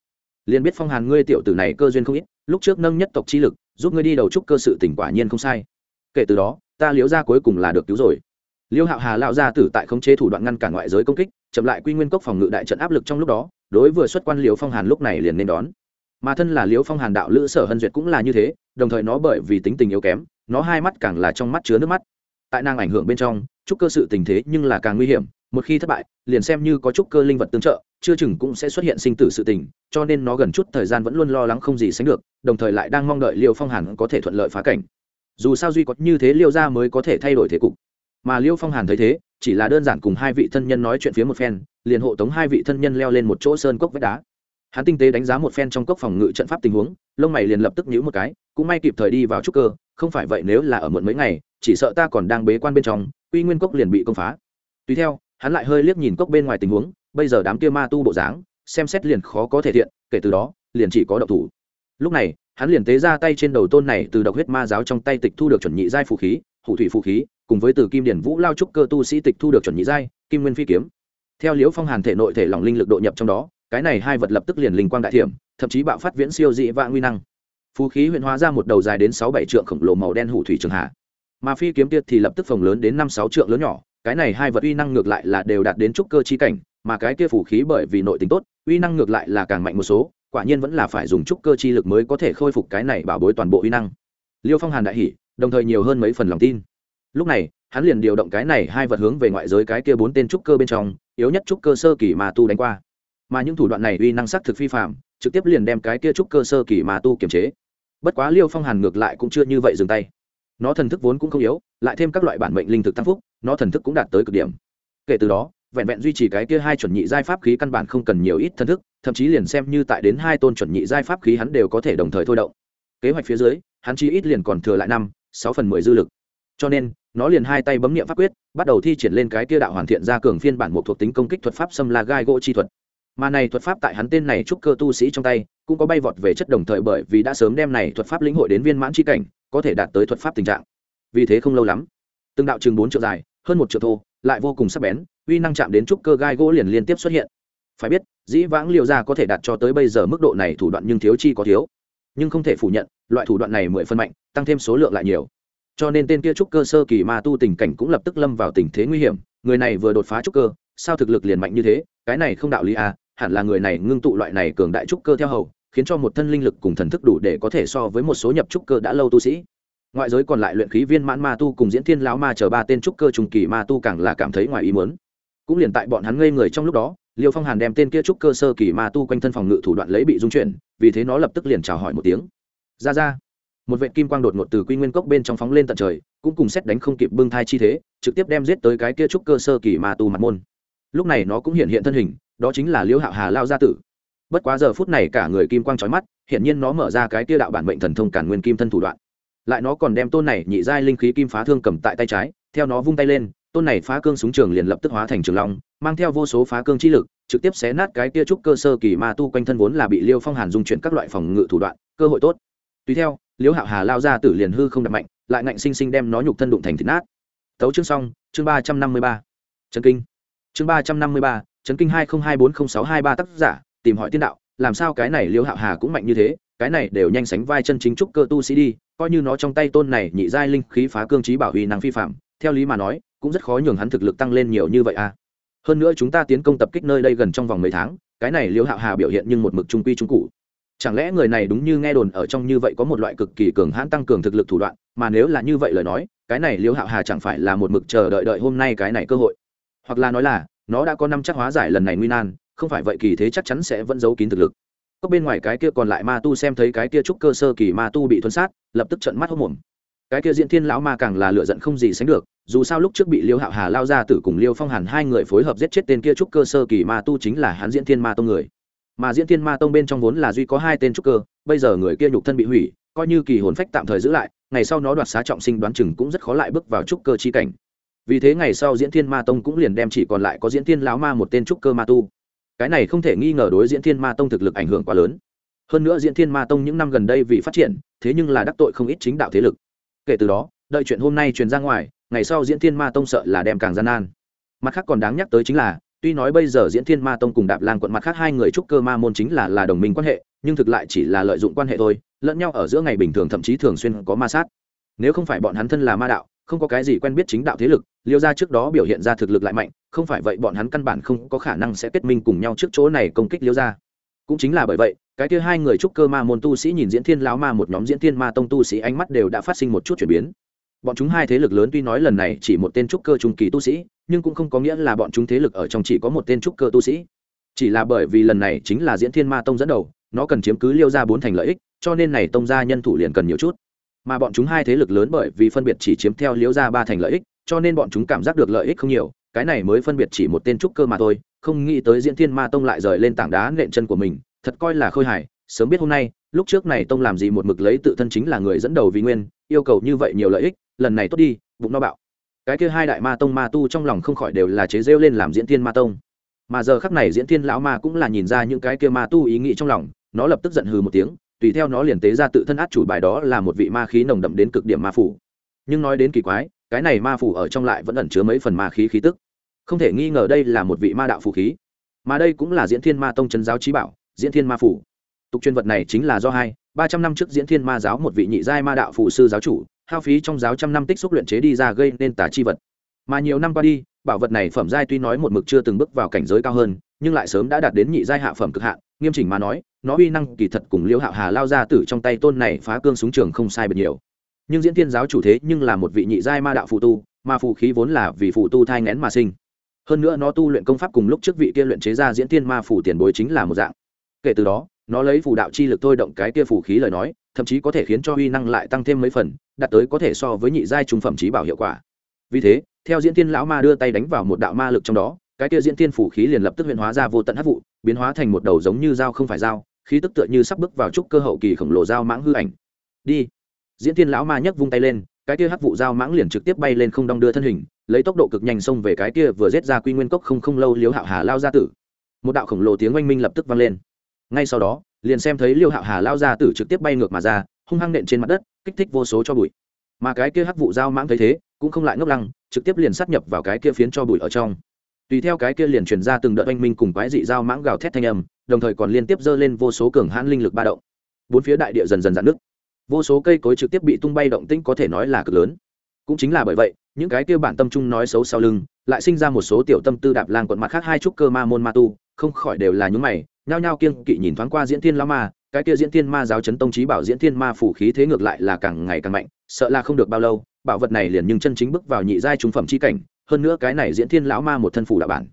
liền biết phong hàn ngươi tiểu tử này cơ duyên không ít, lúc trước nâng nhất tộc chi lực, giúp ngươi đi đầu trúc cơ sự tỉnh quả nhiên không sai. Kể từ đó, ta liễu ra cuối cùng là được cứu rồi. Liêu hạo hà lao ra tử tại khống chế thủ đoạn ngăn cản ngoại giới công kích, chậm lại quy nguyên cốc phòng ngự đại trận áp lực trong lúc đó, đối vừa xuất quan liễu phong hàn lúc này liền nên đón. Mà thân là liễu phong hàn đạo lữ sở hân duyệt cũng là như thế, đồng thời nó bởi vì tính tình yếu kém, nó hai mắt càng là trong mắt chứa nước mắt. Tại nàng ảnh hưởng bên trong chúc cơ sự tình thế nhưng là càng nguy hiểm, một khi thất bại, liền xem như có chúc cơ linh vật tương trợ chưa chừng cũng sẽ xuất hiện sinh tử sự tình, cho nên nó gần chút thời gian vẫn luôn lo lắng không gì sánh được, đồng thời lại đang mong đợi liêu phong hàn có thể thuận lợi phá cảnh. Dù sao duy có như thế liêu ra mới có thể thay đổi thế cục. Mà liêu phong hàn thấy thế, chỉ là đơn giản cùng hai vị thân nhân nói chuyện phía một phen, liền hộ tống hai vị thân nhân leo lên một chỗ sơn cốc vách đá. Hắn tinh tế đánh giá một phen trong cốc phòng ngự trận pháp tình huống, lông mày liền lập tức nhíu một cái, cũng may kịp thời đi vào trúc cơ, không phải vậy nếu là ở muộn mấy ngày, chỉ sợ ta còn đang bế quan bên trong uy nguyên cốc liền bị công phá. Tùy theo, hắn lại hơi liếc nhìn cốc bên ngoài tình huống bây giờ đám kia ma tu bộ dáng, xem xét liền khó có thể thiện, kể từ đó, liền chỉ có độc thủ. Lúc này, hắn liền tế ra tay trên đầu tôn này từ độc huyết ma giáo trong tay tịch thu được chuẩn nhị giai phù khí, hủ thủy phù khí, cùng với từ kim điển vũ lao trúc cơ tu sĩ tịch thu được chuẩn nhị giai, kim nguyên phi kiếm. Theo liễu phong hàn thể nội thể lỏng linh lực độ nhập trong đó, cái này hai vật lập tức liền linh quang đại thiểm, thậm chí bạo phát viễn siêu dị vạn nguy năng. Phù khí huyện hóa ra một đầu dài đến sáu bảy trượng khổng lồ màu đen hủ thủy trường hạ. Mà phi kiếm tiệt thì lập tức phồng lớn đến năm sáu trượng lớn nhỏ, cái này hai vật uy năng ngược lại là đều đạt đến trúc cơ chi cảnh mà cái kia phù khí bởi vì nội tính tốt, uy năng ngược lại là càng mạnh một số, quả nhiên vẫn là phải dùng trúc cơ chi lực mới có thể khôi phục cái này bảo bối toàn bộ uy năng. Liêu phong hàn đại hỉ, đồng thời nhiều hơn mấy phần lòng tin. Lúc này, hắn liền điều động cái này hai vật hướng về ngoại giới cái kia bốn tên trúc cơ bên trong, yếu nhất trúc cơ sơ kỳ mà tu đánh qua. Mà những thủ đoạn này uy năng sắc thực phi phạm trực tiếp liền đem cái kia trúc cơ sơ kỳ mà tu kiềm chế. Bất quá liêu phong hàn ngược lại cũng chưa như vậy dừng tay. Nó thần thức vốn cũng không yếu, lại thêm các loại bản mệnh linh thực tăng phúc, nó thần thức cũng đạt tới cực điểm. Kể từ đó vẹn vẹn duy trì cái kia hai chuẩn nhị giai pháp khí căn bản không cần nhiều ít thân thức, thậm chí liền xem như tại đến hai tôn chuẩn nhị giai pháp khí hắn đều có thể đồng thời thôi động. Kế hoạch phía dưới, hắn chi ít liền còn thừa lại năm, sáu phần mười dư lực. Cho nên, nó liền hai tay bấm nghiệm pháp quyết, bắt đầu thi triển lên cái kia đạo hoàn thiện ra cường phiên bản một thuộc tính công kích thuật pháp xâm la gai gỗ chi thuật. Mà này thuật pháp tại hắn tên này trúc cơ tu sĩ trong tay, cũng có bay vọt về chất đồng thời bởi vì đã sớm đem này thuật pháp lĩnh hội đến viên mãn chi cảnh, có thể đạt tới thuật pháp tình trạng. Vì thế không lâu lắm, từng đạo chừng bốn triệu dài, hơn một triệu thô, lại vô cùng sắc bén uy năng chạm đến trúc cơ gai gỗ liền liên tiếp xuất hiện. Phải biết, dĩ vãng liệu ra có thể đạt cho tới bây giờ mức độ này thủ đoạn nhưng thiếu chi có thiếu. Nhưng không thể phủ nhận, loại thủ đoạn này mười phân mạnh, tăng thêm số lượng lại nhiều. Cho nên tên kia trúc cơ sơ kỳ ma tu tình cảnh cũng lập tức lâm vào tình thế nguy hiểm, người này vừa đột phá trúc cơ, sao thực lực liền mạnh như thế, cái này không đạo lý à hẳn là người này ngưng tụ loại này cường đại trúc cơ theo hầu, khiến cho một thân linh lực cùng thần thức đủ để có thể so với một số nhập trúc cơ đã lâu tu sĩ. Ngoại giới còn lại luyện khí viên mãn ma tu cùng diễn thiên lão ma chờ ba tên trúc cơ trùng kỳ ma tu càng là cảm thấy ngoài ý muốn cũng liền tại bọn hắn ngây người trong lúc đó, liêu phong hàn đem tên kia trúc cơ sơ kỳ ma tu quanh thân phòng ngự thủ đoạn lấy bị dung chuyển, vì thế nó lập tức liền chào hỏi một tiếng. Ra ra. Một vệ kim quang đột ngột từ quy nguyên cốc bên trong phóng lên tận trời, cũng cùng xét đánh không kịp bưng thai chi thế, trực tiếp đem giết tới cái kia trúc cơ sơ kỳ ma tu mặt môn. Lúc này nó cũng hiện hiện thân hình, đó chính là liễu hạo hà lao gia tử. Bất quá giờ phút này cả người kim quang trói mắt hiện nhiên nó mở ra cái kia đạo bản mệnh thần thông cản nguyên kim thân thủ đoạn. Lại nó còn đem tôn này nhị giai linh khí kim phá thương cầm tại tay trái, theo nó vung tay lên tôn này phá cương súng trường liền lập tức hóa thành trường long, mang theo vô số phá cương chi lực, trực tiếp xé nát cái kia trúc cơ sơ kỳ ma tu quanh thân vốn là bị liêu phong hàn dung chuyển các loại phòng ngự thủ đoạn, cơ hội tốt. Tùy theo liễu hạo hà lao ra tử liền hư không đập mạnh, lại ngạnh sinh sinh đem nó nhục thân đụng thành thịt nát. Tấu chương xong, chương ba trăm năm mươi ba. Trấn kinh. Chương ba trăm năm mươi ba trấn kinh hai nghìn hai bốn n sáu hai ba tác giả, tìm hỏi tiên đạo, làm sao cái này liễu hạo hà cũng mạnh như thế, cái này đều nhanh sánh vai chân chính trúc cơ tu sĩ đi, coi như nó trong tay tôn này nhị giai linh khí phá cương trí bảo huy năng phi phạm, theo lý mà nói cũng rất khó nhường hắn thực lực tăng lên nhiều như vậy à. Hơn nữa chúng ta tiến công tập kích nơi đây gần trong vòng mấy tháng, cái này liễu hạo hà biểu hiện nhưng một mực trung quy trung cụ. Chẳng lẽ người này đúng như nghe đồn ở trong như vậy có một loại cực kỳ cường hãn tăng cường thực lực thủ đoạn, mà nếu là như vậy lời nói, cái này liễu hạo hà chẳng phải là một mực chờ đợi đợi hôm nay cái này cơ hội. Hoặc là nói là, nó đã có năm chắc hóa giải lần này nguy nan, không phải vậy kỳ thế chắc chắn sẽ vẫn giấu kín thực lực. Có bên ngoài cái kia còn lại ma tu xem thấy cái kia trúc cơ sơ kỳ ma tu bị thuấn sát, lập tức trận mắt hốc mồm cái kia diễn thiên lão ma càng là lựa giận không gì sánh được, dù sao lúc trước bị liêu hạo hà lao ra tử cùng liêu phong hàn hai người phối hợp giết chết tên kia trúc cơ sơ kỳ ma tu chính là hắn diễn thiên ma tông người. Mà diễn thiên ma tông bên trong vốn là duy có hai tên trúc cơ, bây giờ người kia nhục thân bị hủy, coi như kỳ hồn phách tạm thời giữ lại, ngày sau nó đoạt xá trọng sinh đoán chừng cũng rất khó lại bước vào trúc cơ chi cảnh. Vì thế ngày sau diễn thiên ma tông cũng liền đem chỉ còn lại có diễn thiên lão ma một tên trúc cơ ma tu. Cái này không thể nghi ngờ đối diễn thiên ma tông thực lực ảnh hưởng quá lớn. Hơn nữa diễn thiên ma tông những năm gần đây vì phát triển, thế nhưng là đắc tội không ít chính đạo thế lực kể từ đó, đợi chuyện hôm nay truyền ra ngoài, ngày sau diễn thiên ma tông sợ là đem càng gian nan. Mặt khác còn đáng nhắc tới chính là, tuy nói bây giờ diễn thiên ma tông cùng đạp lan quận mặt khác hai người trúc cơ ma môn chính là là đồng minh quan hệ, nhưng thực lại chỉ là lợi dụng quan hệ thôi, lẫn nhau ở giữa ngày bình thường thậm chí thường xuyên có ma sát. Nếu không phải bọn hắn thân là ma đạo, không có cái gì quen biết chính đạo thế lực, liêu ra trước đó biểu hiện ra thực lực lại mạnh, không phải vậy bọn hắn căn bản không có khả năng sẽ kết minh cùng nhau trước chỗ này công kích liêu ra cũng chính là bởi vậy cái kia hai người trúc cơ ma môn tu sĩ nhìn diễn thiên lão ma một nhóm diễn thiên ma tông tu sĩ ánh mắt đều đã phát sinh một chút chuyển biến. Bọn chúng hai thế lực lớn tuy nói lần này chỉ một tên trúc cơ trung kỳ tu sĩ, nhưng cũng không có nghĩa là bọn chúng thế lực ở trong chỉ có một tên trúc cơ tu sĩ. Chỉ là bởi vì lần này chính là diễn thiên ma tông dẫn đầu, nó cần chiếm cứ liêu ra bốn thành lợi ích, cho nên này tông ra nhân thủ liền cần nhiều chút. Mà bọn chúng hai thế lực lớn bởi vì phân biệt chỉ chiếm theo liêu ra ba thành lợi ích, cho nên bọn chúng cảm giác được lợi ích không nhiều, cái này mới phân biệt chỉ một tên trúc cơ mà thôi, không nghĩ tới diễn thiên ma tông lại rời lên tảng đá nện chân của mình thật coi là khôi hài, sớm biết hôm nay, lúc trước này tông làm gì một mực lấy tự thân chính là người dẫn đầu vì nguyên, yêu cầu như vậy nhiều lợi ích, lần này tốt đi, bụng no bạo. Cái kia hai đại ma tông ma tu trong lòng không khỏi đều là chế rêu lên làm diễn thiên ma tông. Mà giờ khắc này diễn thiên lão ma cũng là nhìn ra những cái kia ma tu ý nghĩ trong lòng, nó lập tức giận hừ một tiếng, tùy theo nó liền tế ra tự thân át chủ bài đó là một vị ma khí nồng đậm đến cực điểm ma phủ. Nhưng nói đến kỳ quái, cái này ma phủ ở trong lại vẫn ẩn chứa mấy phần ma khí khí tức. Không thể nghi ngờ đây là một vị ma đạo phù khí. Mà đây cũng là diễn thiên ma tông trấn giáo trí bảo diễn thiên ma phủ. Tục chuyên vật này chính là do hai, ba trăm năm trước diễn thiên ma giáo một vị nhị giai ma đạo phụ sư giáo chủ, hao phí trong giáo trăm năm tích xúc luyện chế đi ra gây nên tà chi vật. Mà nhiều năm qua đi, bảo vật này phẩm giai tuy nói một mực chưa từng bước vào cảnh giới cao hơn, nhưng lại sớm đã đạt đến nhị giai hạ phẩm cực hạn, nghiêm chỉnh mà nói, nó uy năng kỳ thật cùng liễu hạo hà lao ra tử trong tay tôn này phá cương súng trường không sai bật nhiều. Nhưng diễn thiên giáo chủ thế nhưng là một vị nhị giai ma đạo phụ tu, mà phụ khí vốn là vì phụ tu thai ngén mà sinh. Hơn nữa nó tu luyện công pháp cùng lúc trước vị kia luyện chế ra diễn thiên ma phủ tiền bối chính là một dạng kể từ đó, nó lấy phù đạo chi lực thôi động cái kia phù khí lời nói, thậm chí có thể khiến cho uy năng lại tăng thêm mấy phần, đạt tới có thể so với nhị giai trung phẩm trí bảo hiệu quả. Vì thế, theo diễn tiên lão ma đưa tay đánh vào một đạo ma lực trong đó, cái kia diễn tiên phủ khí liền lập tức huyện hóa ra vô tận hắc vụ, biến hóa thành một đầu giống như dao không phải dao, khí tức tựa như sắp bước vào trúc cơ hậu kỳ khổng lồ dao mãng hư ảnh. Đi. Diễn tiên lão ma nhấc vung tay lên, cái kia hắc vụ dao mãng liền trực tiếp bay lên không đong đưa thân hình, lấy tốc độ cực nhanh xông về cái kia vừa giết ra quy nguyên cốc không không lâu liếu hạo hà lao ra tử. Một đạo khổng lồ tiếng oanh minh lập tức vang lên ngay sau đó liền xem thấy liêu hạo hà lao ra tử trực tiếp bay ngược mà ra hung hăng nện trên mặt đất kích thích vô số cho bụi. Mà cái kia hắc vụ dao mãng thấy thế cũng không lại ngốc lăng trực tiếp liền sát nhập vào cái kia phiến cho bụi ở trong. Tùy theo cái kia liền truyền ra từng đợt oanh minh cùng quái dị dao mãng gào thét thanh âm đồng thời còn liên tiếp dơ lên vô số cường hãn linh lực ba động. Bốn phía đại địa dần dần dạn nứt, vô số cây cối trực tiếp bị tung bay động tĩnh có thể nói là cực lớn. Cũng chính là bởi vậy những cái kia bản tâm trung nói xấu sau lưng lại sinh ra một số tiểu tâm tư đạp lang quận mặt khác hai trúc cơ ma môn ma tu không khỏi đều là những mày nhao nhao kiêng kỵ nhìn thoáng qua diễn thiên lão ma, cái kia diễn thiên ma giáo chấn tông trí bảo diễn thiên ma phủ khí thế ngược lại là càng ngày càng mạnh, sợ là không được bao lâu, bảo vật này liền nhưng chân chính bước vào nhị giai trung phẩm chi cảnh, hơn nữa cái này diễn thiên lão ma một thân phủ đạo bản.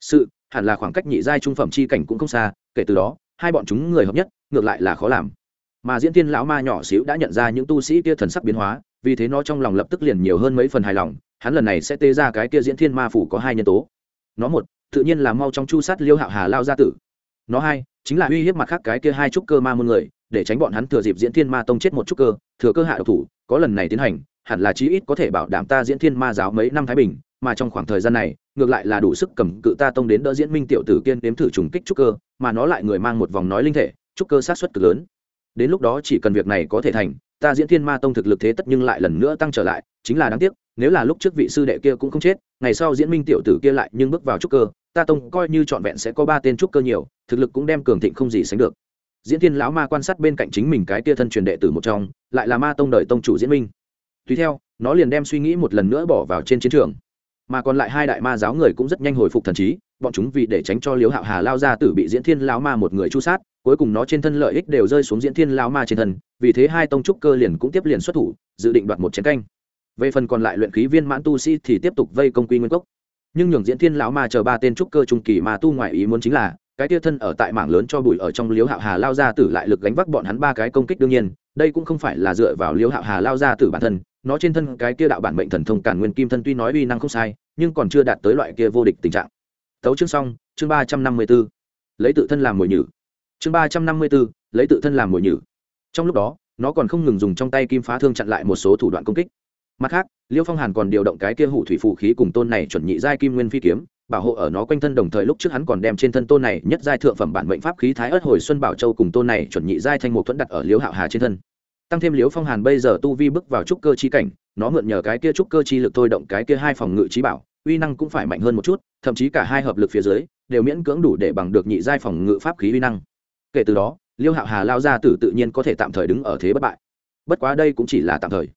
Sự, hẳn là khoảng cách nhị giai trung phẩm chi cảnh cũng không xa, kể từ đó, hai bọn chúng người hợp nhất, ngược lại là khó làm. Mà diễn thiên lão ma nhỏ xíu đã nhận ra những tu sĩ kia thần sắc biến hóa, vì thế nó trong lòng lập tức liền nhiều hơn mấy phần hài lòng, hắn lần này sẽ tê ra cái kia diễn thiên ma phủ có hai nhân tố. Nó một, tự nhiên là mau trong chu sát liêu hạo hà lao gia tử nó hai, chính là uy hiếp mặt khác cái kia hai trúc cơ ma môn người, để tránh bọn hắn thừa dịp diễn thiên ma tông chết một trúc cơ, thừa cơ hạ độc thủ, có lần này tiến hành, hẳn là chí ít có thể bảo đảm ta diễn thiên ma giáo mấy năm thái bình, mà trong khoảng thời gian này, ngược lại là đủ sức cầm cự ta tông đến đỡ diễn minh tiểu tử kiên đếm thử trùng kích trúc cơ, mà nó lại người mang một vòng nói linh thể, trúc cơ sát xuất cực lớn. Đến lúc đó chỉ cần việc này có thể thành, ta diễn thiên ma tông thực lực thế tất nhưng lại lần nữa tăng trở lại, chính là đáng tiếc, nếu là lúc trước vị sư đệ kia cũng không chết, ngày sau diễn minh tiểu tử kia lại nhưng bước vào trúc cơ, ta tông coi như trọn vẹn sẽ có ba tên trúc cơ nhiều thực lực cũng đem cường thịnh không gì sánh được. Diễn thiên lão ma quan sát bên cạnh chính mình cái tia thân truyền đệ tử một trong, lại là ma tông đời tông chủ diễn minh. Tùy theo, nó liền đem suy nghĩ một lần nữa bỏ vào trên chiến trường. Mà còn lại hai đại ma giáo người cũng rất nhanh hồi phục thần trí, bọn chúng vì để tránh cho liếu hạo hà lao ra tử bị diễn thiên lão ma một người chu sát, cuối cùng nó trên thân lợi ích đều rơi xuống diễn thiên lão ma trên thân, vì thế hai tông trúc cơ liền cũng tiếp liền xuất thủ, dự định đoạt một chiến canh. Về phần còn lại luyện khí viên mãn tu sĩ thì tiếp tục vây công quy nguyên cốc. Nhưng nhường diễn thiên lão ma chờ ba tên trúc cơ trung kỳ mà tu ngoại ý muốn chính là cái tia thân ở tại mảng lớn cho bụi ở trong liếu hạo hà lao ra tử lại lực gánh vác bọn hắn ba cái công kích đương nhiên, đây cũng không phải là dựa vào liếu hạo hà lao ra tử bản thân, nó trên thân cái kia đạo bản mệnh thần thông cản nguyên kim thân tuy nói uy năng không sai, nhưng còn chưa đạt tới loại kia vô địch tình trạng. Tấu chương xong, chương ba trăm năm mươi b ố lấy tự thân làm mồi nhử. Chương ba trăm năm mươi b ố lấy tự thân làm mồi nhử. Trong lúc đó, nó còn không ngừng dùng trong tay kim phá thương chặn lại một số thủ đoạn công kích. Mặt khác, liêu phong hàn còn điều động cái kia hủ thủy phụ khí cùng tôn này chuẩn nhị giai kim nguyên phi kiếm bảo hộ ở nó quanh thân đồng thời lúc trước hắn còn đem trên thân tôn này nhất giai thượng phẩm bản mệnh pháp khí thái ớt hồi xuân bảo châu cùng tôn này chuẩn nhị giai thanh mục thuẫn đặt ở liễu hạo hà trên thân. Tăng thêm liễu phong hàn bây giờ tu vi bước vào trúc cơ chi cảnh, nó mượn nhờ cái kia trúc cơ chi lực thôi động cái kia hai phòng ngự trí bảo, uy năng cũng phải mạnh hơn một chút, thậm chí cả hai hợp lực phía dưới, đều miễn cưỡng đủ để bằng được nhị giai phòng ngự pháp khí uy năng. Kể từ đó liêu hạo hà lao ra tử tự nhiên có thể tạm thời đứng ở thế bất bại. Bất quá đây cũng chỉ là tạm thời.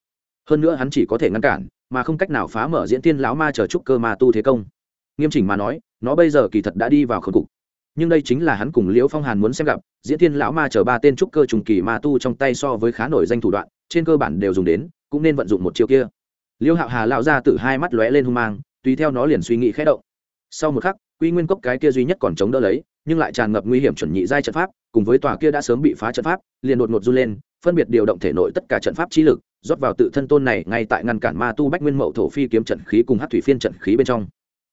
Hơn nữa hắn chỉ có thể ngăn cản, mà không cách nào phá mở diễn tiên lão ma chờ trúc cơ ma tu thế công nghiêm chỉnh mà nói, nó bây giờ kỳ thật đã đi vào khớp cục. Nhưng đây chính là hắn cùng liễu phong hàn muốn xem gặp, diễn Thiên lão ma chở ba tên trúc cơ trùng kỳ ma tu trong tay so với khá nổi danh thủ đoạn, trên cơ bản đều dùng đến, cũng nên vận dụng một chiêu kia. Liêu hạo hà lão ra từ hai mắt lóe lên hung mang, tùy theo nó liền suy nghĩ khẽ động. Sau một khắc, quy nguyên cốc cái kia duy nhất còn chống đỡ lấy, nhưng lại tràn ngập nguy hiểm chuẩn nhị giai trận pháp, cùng với tòa kia đã sớm bị phá trận pháp, liền đột ngột run lên, phân biệt điều động thể nội tất cả trận pháp trí lực, rót vào tự thân tôn này ngay tại ngăn cản ma tu bách nguyên mậu thổ phi kiếm trận khí cùng hát thủy phiên trận khí bên trong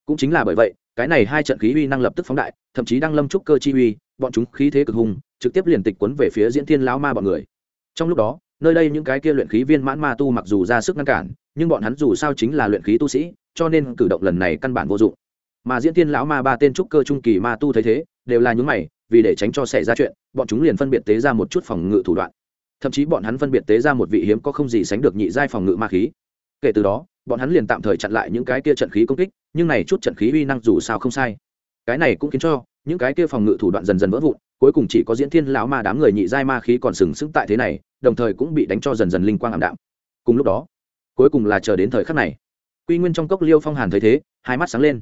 cũng chính là bởi vậy, cái này hai trận khí uy năng lập tức phóng đại, thậm chí đang lâm trúc cơ chi uy bọn chúng khí thế cực hùng, trực tiếp liền tịch quấn về phía diễn thiên lão ma bọn người. Trong lúc đó, nơi đây những cái kia luyện khí viên mãn ma tu mặc dù ra sức ngăn cản, nhưng bọn hắn dù sao chính là luyện khí tu sĩ, cho nên cử động lần này căn bản vô dụng. Mà diễn thiên lão ma ba tên trúc cơ trung kỳ ma tu thấy thế, đều là những mày, vì để tránh cho xảy ra chuyện, bọn chúng liền phân biệt tế ra một chút phòng ngự thủ đoạn. Thậm chí bọn hắn phân biệt tế ra một vị hiếm có không gì sánh được nhị giai phòng ngự ma khí. Kể từ đó bọn hắn liền tạm thời chặn lại những cái kia trận khí công kích, nhưng này chút trận khí uy năng dù sao không sai. Cái này cũng khiến cho, những cái kia phòng ngự thủ đoạn dần dần vỡ vụn, cuối cùng chỉ có diễn thiên lão ma đám người nhị giai ma khí còn sừng sững tại thế này, đồng thời cũng bị đánh cho dần dần linh quang ảm đạm. Cùng lúc đó, cuối cùng là chờ đến thời khắc này. Quy nguyên trong cốc liêu phong hàn thấy thế, hai mắt sáng lên.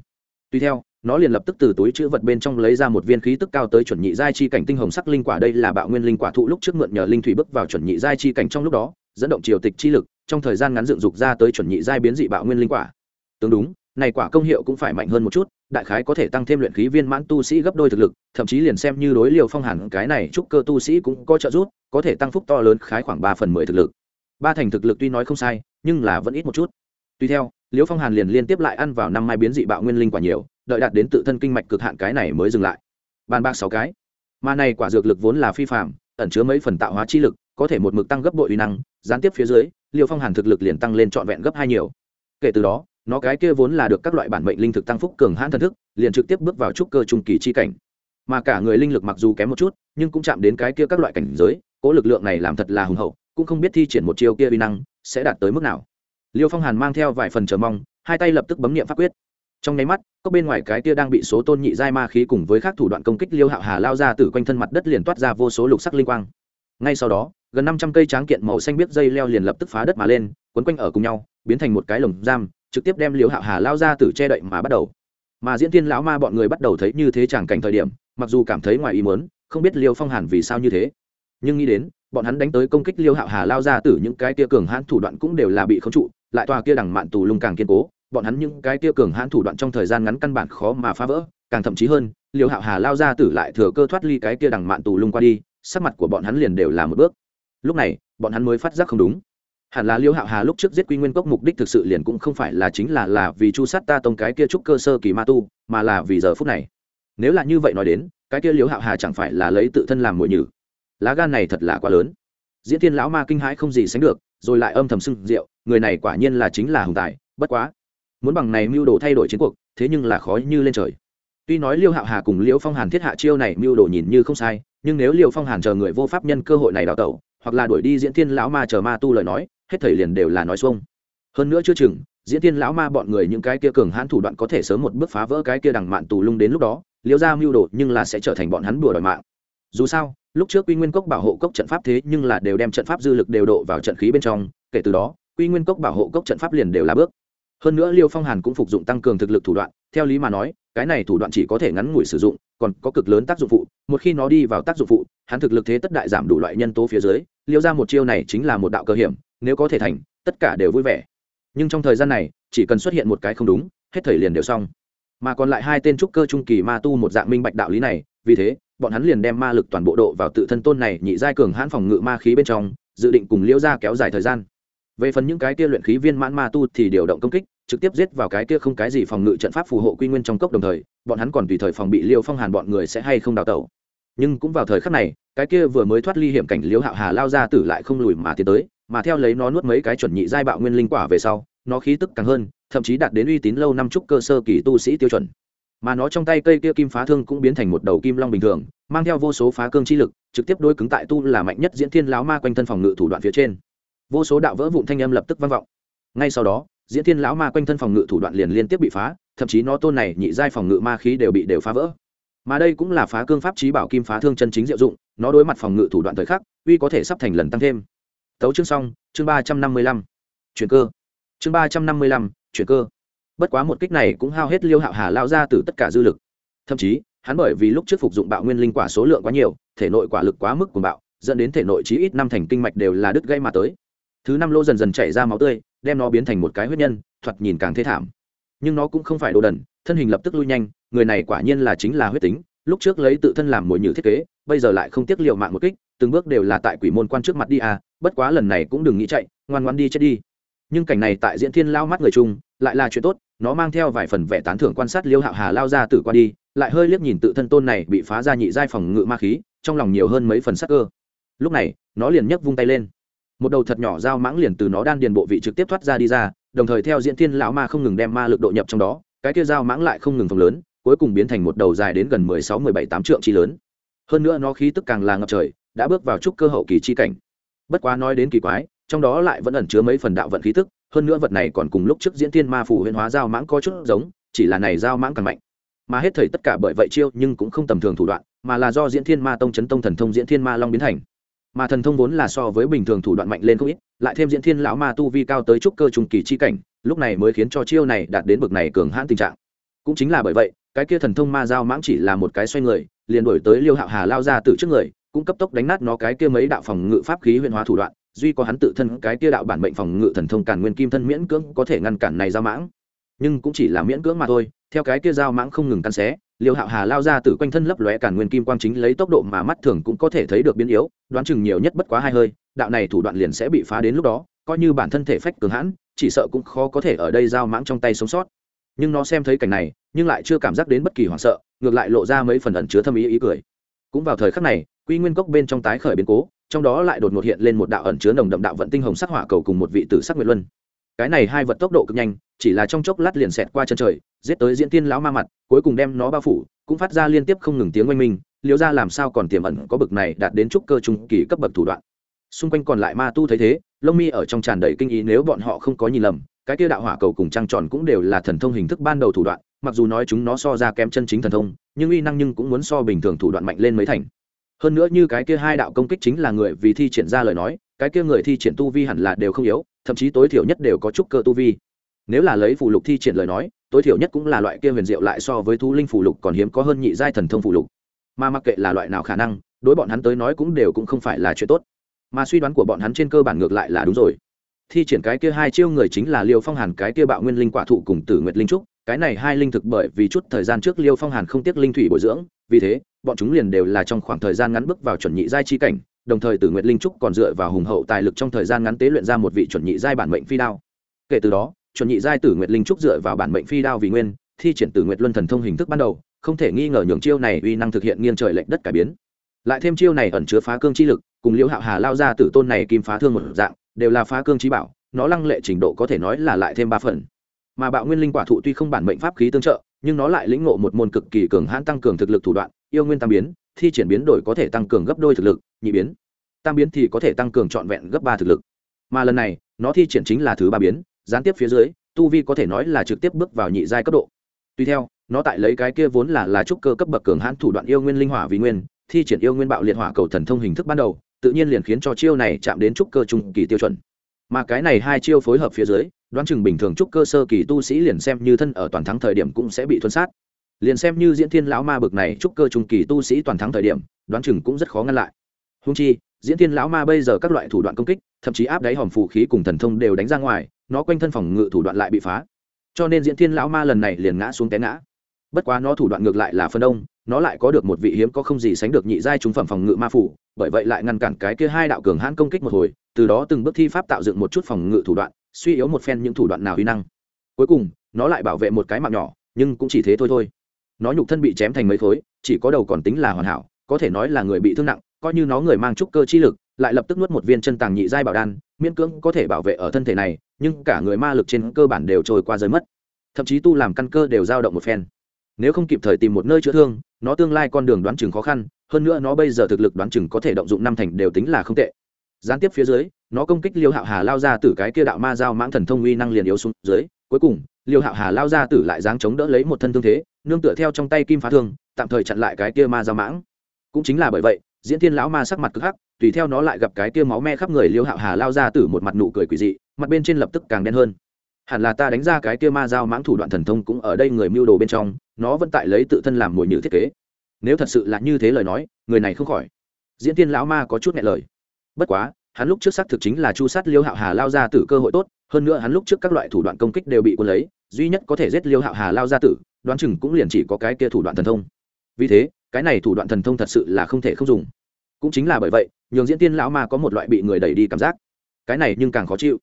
Tuy theo, nó liền lập tức từ túi chữ vật bên trong lấy ra một viên khí tức cao tới chuẩn nhị giai chi cảnh tinh hồng sắc linh quả, đây là bạo nguyên linh quả thụ lúc trước mượn nhờ linh thủy bước vào chuẩn nhị giai chi cảnh trong lúc đó, dẫn động triều tịch chi lực trong thời gian ngắn dựng dục ra tới chuẩn nhị giai biến dị bạo nguyên linh quả. Tương đúng, này quả công hiệu cũng phải mạnh hơn một chút, đại khái có thể tăng thêm luyện khí viên mãn tu sĩ gấp đôi thực lực, thậm chí liền xem như đối liều phong hàn, cái này trúc cơ tu sĩ cũng có trợ giúp, có thể tăng phúc to lớn khái khoảng ba phần mười thực lực. Ba thành thực lực tuy nói không sai, nhưng là vẫn ít một chút. Tuy theo liễu phong hàn liền liên tiếp lại ăn vào năm mai biến dị bạo nguyên linh quả nhiều, đợi đạt đến tự thân kinh mạch cực hạn cái này mới dừng lại. Bàn bạc sáu cái. Mà này quả dược lực vốn là phi phạm ẩn chứa mấy phần tạo hóa chi lực, có thể một mực tăng gấp bội uy năng, gián tiếp phía dưới liêu phong hàn thực lực liền tăng lên trọn vẹn gấp hai nhiều. Kể từ đó, nó cái kia vốn là được các loại bản mệnh linh thực tăng phúc cường hãn thần thức, liền trực tiếp bước vào trúc cơ trung kỳ chi cảnh. Mà cả người linh lực mặc dù kém một chút, nhưng cũng chạm đến cái kia các loại cảnh giới, cố lực lượng này làm thật là hùng hậu, cũng không biết thi triển một chiêu kia uy năng sẽ đạt tới mức nào. Liêu phong hàn mang theo vài phần chờ mong, hai tay lập tức bấm nghiệm pháp quyết. Trong nháy mắt cốc bên ngoài cái kia đang bị số tôn nhị giai ma khí cùng với các thủ đoạn công kích liêu hạo hà lao ra từ quanh thân mặt đất liền toát ra vô số lục sắc linh quang ngay sau đó, gần năm trăm cây tráng kiện màu xanh biết dây leo liền lập tức phá đất mà lên, quấn quanh ở cùng nhau, biến thành một cái lồng giam, trực tiếp đem liêu hạo hà lao ra từ che đậy mà bắt đầu. Mà diễn tiên lão ma bọn người bắt đầu thấy như thế chẳng cảnh thời điểm, mặc dù cảm thấy ngoài ý muốn, không biết liêu phong hàn vì sao như thế. Nhưng nghĩ đến, bọn hắn đánh tới công kích liêu hạo hà lao ra từ những cái kia cường hãn thủ đoạn cũng đều là bị khống trụ, lại tòa kia đằng mạn tù lung càng kiên cố, bọn hắn những cái kia cường hãn thủ đoạn trong thời gian ngắn căn bản khó mà phá vỡ, càng thậm chí hơn, liêu hạo hà lao ra tử lại thừa cơ thoát ly cái kia đằng mạn tù lung qua đi sắc mặt của bọn hắn liền đều là một bước. Lúc này, bọn hắn mới phát giác không đúng. Hẳn là liêu hạo hà lúc trước giết quy nguyên cốc mục đích thực sự liền cũng không phải là chính là là vì chu sát ta tông cái kia trúc cơ sơ kỳ ma tu, mà là vì giờ phút này. Nếu là như vậy nói đến, cái kia liêu hạo hà chẳng phải là lấy tự thân làm mội nhử? Lá gan này thật là quá lớn. Diễn Thiên lão ma kinh hãi không gì sánh được, rồi lại âm thầm sưng rượu, người này quả nhiên là chính là hùng tài, bất quá. Muốn bằng này mưu đồ thay đổi chiến cuộc, thế nhưng là khó như lên trời. Tuy nói liêu hạo hà cùng liễu phong hàn thiết hạ chiêu này mưu đồ nhìn như không sai nhưng nếu liêu phong hàn chờ người vô pháp nhân cơ hội này đào tẩu, hoặc là đuổi đi diễn thiên lão ma chờ ma tu lời nói, hết thời liền đều là nói xuông. Hơn nữa chưa chừng, diễn thiên lão ma bọn người những cái kia cường hãn thủ đoạn có thể sớm một bước phá vỡ cái kia đằng mạn tù lung đến lúc đó, liêu ra mưu đồ nhưng là sẽ trở thành bọn hắn đùa đòi mạng. Dù sao, lúc trước quy nguyên cốc bảo hộ cốc trận pháp thế nhưng là đều đem trận pháp dư lực đều độ vào trận khí bên trong, kể từ đó, quy nguyên cốc bảo hộ cốc trận pháp liền đều là bước. Hơn nữa liêu phong hàn cũng phục dụng tăng cường thực lực thủ đoạn, theo lý mà nói, cái này thủ đoạn chỉ có thể ngắn ngủi sử dụng còn có cực lớn tác dụng phụ, một khi nó đi vào tác dụng phụ, hắn thực lực thế tất đại giảm đủ loại nhân tố phía dưới, liêu ra một chiêu này chính là một đạo cơ hiểm, nếu có thể thành, tất cả đều vui vẻ. Nhưng trong thời gian này, chỉ cần xuất hiện một cái không đúng, hết thời liền đều xong. Mà còn lại hai tên trúc cơ trung kỳ ma tu một dạng minh bạch đạo lý này, vì thế, bọn hắn liền đem ma lực toàn bộ độ vào tự thân tôn này nhị giai cường hãn phòng ngự ma khí bên trong, dự định cùng liễu ra kéo dài thời gian. Về phần những cái kia luyện khí viên mãn ma tu thì điều động công kích trực tiếp giết vào cái kia không cái gì phòng ngự trận pháp phù hộ quy nguyên trong cốc đồng thời, bọn hắn còn tùy thời phòng bị liêu phong hàn bọn người sẽ hay không đào tẩu. Nhưng cũng vào thời khắc này, cái kia vừa mới thoát ly hiểm cảnh liêu hạo hà lao ra tử lại không lùi mà tiến tới, mà theo lấy nó nuốt mấy cái chuẩn nhị giai bạo nguyên linh quả về sau, nó khí tức càng hơn, thậm chí đạt đến uy tín lâu năm trúc cơ sơ kỳ tu sĩ tiêu chuẩn. Mà nó trong tay cây kia kim phá thương cũng biến thành một đầu kim long bình thường, mang theo vô số phá cương chi lực, trực tiếp đôi cứng tại tu là mạnh nhất diễn thiên láo ma quanh thân phòng ngự thủ đoạn phía trên. Vô số đạo vỡ vụn thanh âm lập tức vang vọng. Ngay sau đó diễn thiên lão ma quanh thân phòng ngự thủ đoạn liền liên tiếp bị phá, thậm chí nó tôn này nhị giai phòng ngự ma khí đều bị đều phá vỡ. Mà đây cũng là phá cương pháp trí bảo kim phá thương chân chính diệu dụng, nó đối mặt phòng ngự thủ đoạn thời khắc, uy có thể sắp thành lần tăng thêm. Tấu chương xong, chương ba trăm năm mươi lăm. Chuyển cơ. Chương ba trăm năm mươi lăm, chuyển cơ. Bất quá một kích này cũng hao hết liêu hạo hà lao ra từ tất cả dư lực. Thậm chí, hắn bởi vì lúc trước phục dụng bạo nguyên linh quả số lượng quá nhiều, thể nội quả lực quá mức của bạo, dẫn đến thể nội chí ít năm thành kinh mạch đều là đứt gây mà tới. Thứ năm lô dần dần chảy ra máu tươi đem nó biến thành một cái huyết nhân, thoạt nhìn càng thê thảm. Nhưng nó cũng không phải đồ đần, thân hình lập tức lui nhanh, người này quả nhiên là chính là huyết tính, lúc trước lấy tự thân làm mồi nhử thiết kế, bây giờ lại không tiếc liệu mạng một kích, từng bước đều là tại quỷ môn quan trước mặt đi à bất quá lần này cũng đừng nghĩ chạy, ngoan ngoan đi chết đi. Nhưng cảnh này tại diễn thiên lao mắt người chung, lại là chuyện tốt, nó mang theo vài phần vẻ tán thưởng quan sát liêu hạo hà lao ra tử qua đi, lại hơi liếc nhìn tự thân tôn này bị phá ra nhị giai phòng ngự ma khí, trong lòng nhiều hơn mấy phần sắc cơ. Lúc này, nó liền nhấc vung tay lên một đầu thật nhỏ dao mãng liền từ nó đan điền bộ vị trực tiếp thoát ra đi ra, đồng thời theo diễn thiên lão ma không ngừng đem ma lực độ nhập trong đó, cái kia dao mãng lại không ngừng phồng lớn, cuối cùng biến thành một đầu dài đến gần mười sáu, mười bảy, tám trượng chi lớn. Hơn nữa nó khí tức càng là ngập trời, đã bước vào trúc cơ hậu kỳ chi cảnh. Bất quá nói đến kỳ quái, trong đó lại vẫn ẩn chứa mấy phần đạo vận khí tức, hơn nữa vật này còn cùng lúc trước diễn thiên ma phủ huyền hóa dao mãng có chút giống, chỉ là này dao mãng càng mạnh. Mà hết thời tất cả bởi vậy chiêu nhưng cũng không tầm thường thủ đoạn, mà là do diễn thiên ma tông chấn tông thần thông diễn thiên ma long biến thành mà thần thông vốn là so với bình thường thủ đoạn mạnh lên không ít, lại thêm diễn thiên lão ma tu vi cao tới trúc cơ trung kỳ chi cảnh, lúc này mới khiến cho chiêu này đạt đến bực này cường hãn tình trạng. Cũng chính là bởi vậy, cái kia thần thông ma giao mãng chỉ là một cái xoay người, liền đổi tới liêu hạo hà lao ra từ trước người, cũng cấp tốc đánh nát nó cái kia mấy đạo phòng ngự pháp khí huyền hóa thủ đoạn, duy có hắn tự thân cái kia đạo bản mệnh phòng ngự thần thông càn nguyên kim thân miễn cưỡng có thể ngăn cản này giao mãng. Nhưng cũng chỉ là miễn cưỡng mà thôi theo cái kia dao mãng không ngừng căn xé, liêu hạo hà lao ra từ quanh thân lấp lóe cản nguyên kim quang chính lấy tốc độ mà mắt thường cũng có thể thấy được biến yếu, đoán chừng nhiều nhất bất quá hai hơi, đạo này thủ đoạn liền sẽ bị phá đến lúc đó, coi như bản thân thể phách cường hãn, chỉ sợ cũng khó có thể ở đây dao mãng trong tay sống sót. Nhưng nó xem thấy cảnh này, nhưng lại chưa cảm giác đến bất kỳ hoảng sợ, ngược lại lộ ra mấy phần ẩn chứa thâm ý ý cười. Cũng vào thời khắc này, quy nguyên cốc bên trong tái khởi biến cố, trong đó lại đột ngột hiện lên một đạo ẩn chứa nồng đậm đạo vận tinh hồng sắc hỏa cầu cùng một vị tử sắc nguyệt luân cái này hai vật tốc độ cực nhanh, chỉ là trong chốc lát liền xẹt qua chân trời, giết tới diễn tiên lão ma mặt, cuối cùng đem nó bao phủ, cũng phát ra liên tiếp không ngừng tiếng oanh minh liễu ra làm sao còn tiềm ẩn có bực này đạt đến trúc cơ trung kỳ cấp bậc thủ đoạn. Xung quanh còn lại ma tu thấy thế, lông mi ở trong tràn đầy kinh ý nếu bọn họ không có nhìn lầm, cái kia đạo hỏa cầu cùng trăng tròn cũng đều là thần thông hình thức ban đầu thủ đoạn, mặc dù nói chúng nó so ra kém chân chính thần thông, nhưng uy năng nhưng cũng muốn so bình thường thủ đoạn mạnh lên mấy thành. Hơn nữa như cái kia hai đạo công kích chính là người vì thi triển ra lời nói, cái kia người thi triển tu vi hẳn là đều không yếu thậm chí tối thiểu nhất đều có chút cơ tu vi. Nếu là lấy phù lục thi triển lời nói, tối thiểu nhất cũng là loại kia huyền diệu lại so với thú linh phù lục còn hiếm có hơn nhị giai thần thông phù lục. Mà mặc kệ là loại nào khả năng, đối bọn hắn tới nói cũng đều cũng không phải là chuyện tốt. Mà suy đoán của bọn hắn trên cơ bản ngược lại là đúng rồi. Thi triển cái kia hai chiêu người chính là liêu phong hàn, cái kia bạo nguyên linh quả thụ cùng tử nguyệt linh trúc. Cái này hai linh thực bởi vì chút thời gian trước liêu phong hàn không tiếc linh thủy bồi dưỡng, vì thế, bọn chúng liền đều là trong khoảng thời gian ngắn bước vào chuẩn nhị giai chi cảnh đồng thời tử nguyệt linh trúc còn dựa vào hùng hậu tài lực trong thời gian ngắn tế luyện ra một vị chuẩn nhị giai bản mệnh phi đao. Kể từ đó, chuẩn nhị giai tử nguyệt linh trúc dựa vào bản mệnh phi đao vì nguyên, thi triển tử nguyệt luân thần thông hình thức ban đầu, không thể nghi ngờ nhường chiêu này uy năng thực hiện nghiêng trời lệch đất cải biến. Lại thêm chiêu này ẩn chứa phá cương chi lực, cùng liễu hạo hà lao ra tử tôn này kim phá thương một dạng, đều là phá cương chí bảo, nó lăng lệ trình độ có thể nói là lại thêm ba phần. Mà bạo nguyên linh quả thụ tuy không bản mệnh pháp khí tương trợ, nhưng nó lại lĩnh ngộ một môn cực kỳ cường hãn tăng cường thực lực thủ đoạn, yêu nguyên tam biến thi triển biến đổi có thể tăng cường gấp đôi thực lực, nhị biến. Tam biến thì có thể tăng cường trọn vẹn gấp ba thực lực. Mà lần này, nó thi triển chính là thứ ba biến, gián tiếp phía dưới, tu vi có thể nói là trực tiếp bước vào nhị giai cấp độ. Tuy theo, nó tại lấy cái kia vốn là là trúc cơ cấp bậc cường hãn thủ đoạn yêu nguyên linh hỏa vì nguyên, thi triển yêu nguyên bạo liệt hỏa cầu thần thông hình thức ban đầu, tự nhiên liền khiến cho chiêu này chạm đến trúc cơ trung kỳ tiêu chuẩn. Mà cái này hai chiêu phối hợp phía dưới, đoán chừng bình thường trúc cơ sơ kỳ tu sĩ liền xem như thân ở toàn thắng thời điểm cũng sẽ bị thuân sát liền xem như diễn thiên lão ma bực này trúc cơ trung kỳ tu sĩ toàn thắng thời điểm, đoán chừng cũng rất khó ngăn lại. Húng chi, diễn thiên lão ma bây giờ các loại thủ đoạn công kích, thậm chí áp đáy hòm phụ khí cùng thần thông đều đánh ra ngoài, nó quanh thân phòng ngự thủ đoạn lại bị phá. Cho nên diễn thiên lão ma lần này liền ngã xuống té ngã. Bất quá nó thủ đoạn ngược lại là phân đông, nó lại có được một vị hiếm có không gì sánh được nhị giai trung phẩm phòng ngự ma phủ bởi vậy lại ngăn cản cái kia hai đạo cường hãn công kích một hồi, từ đó từng bước thi pháp tạo dựng một chút phòng ngự thủ đoạn, suy yếu một phen những thủ đoạn nào huy năng. Cuối cùng, nó lại bảo vệ một cái mạng nhỏ, nhưng cũng chỉ thế thôi thôi nó nhục thân bị chém thành mấy khối, chỉ có đầu còn tính là hoàn hảo, có thể nói là người bị thương nặng, coi như nó người mang trúc cơ chi lực, lại lập tức nuốt một viên chân tàng nhị giai bảo đan, miễn cưỡng có thể bảo vệ ở thân thể này, nhưng cả người ma lực trên cơ bản đều trôi qua rơi mất. Thậm chí tu làm căn cơ đều dao động một phen. Nếu không kịp thời tìm một nơi chữa thương, nó tương lai con đường đoán chừng khó khăn, hơn nữa nó bây giờ thực lực đoán chừng có thể động dụng năm thành đều tính là không tệ. Gián tiếp phía dưới, nó công kích liêu hạo hà lao ra từ cái kia đạo ma giao mãng thần thông uy năng liền yếu xuống dưới, cuối cùng liêu hạo hà lao ra tử lại dáng chống đỡ lấy một thân thương thế, nương tựa theo trong tay kim phá thương, tạm thời chặn lại cái kia ma giao mãng. Cũng chính là bởi vậy, diễn thiên lão ma sắc mặt cực hắc, tùy theo nó lại gặp cái kia máu me khắp người liêu hạo hà lao ra tử một mặt nụ cười quỷ dị, mặt bên trên lập tức càng đen hơn. Hẳn là ta đánh ra cái kia ma giao mãng thủ đoạn thần thông cũng ở đây người mưu đồ bên trong, nó vẫn tại lấy tự thân làm mồi nhử thiết kế. Nếu thật sự là như thế lời nói, người này không khỏi. Diễn tiên lão ma có chút nhẹ lời. Bất quá, hắn lúc trước xác thực chính là chu sát liêu hạo hà lao ra tử cơ hội tốt hơn nữa hắn lúc trước các loại thủ đoạn công kích đều bị quân lấy, duy nhất có thể giết liêu hạo hà lao ra tử, đoán chừng cũng liền chỉ có cái kia thủ đoạn thần thông. Vì thế, cái này thủ đoạn thần thông thật sự là không thể không dùng. Cũng chính là bởi vậy, nhường diễn tiên lão ma có một loại bị người đẩy đi cảm giác. Cái này nhưng càng khó chịu.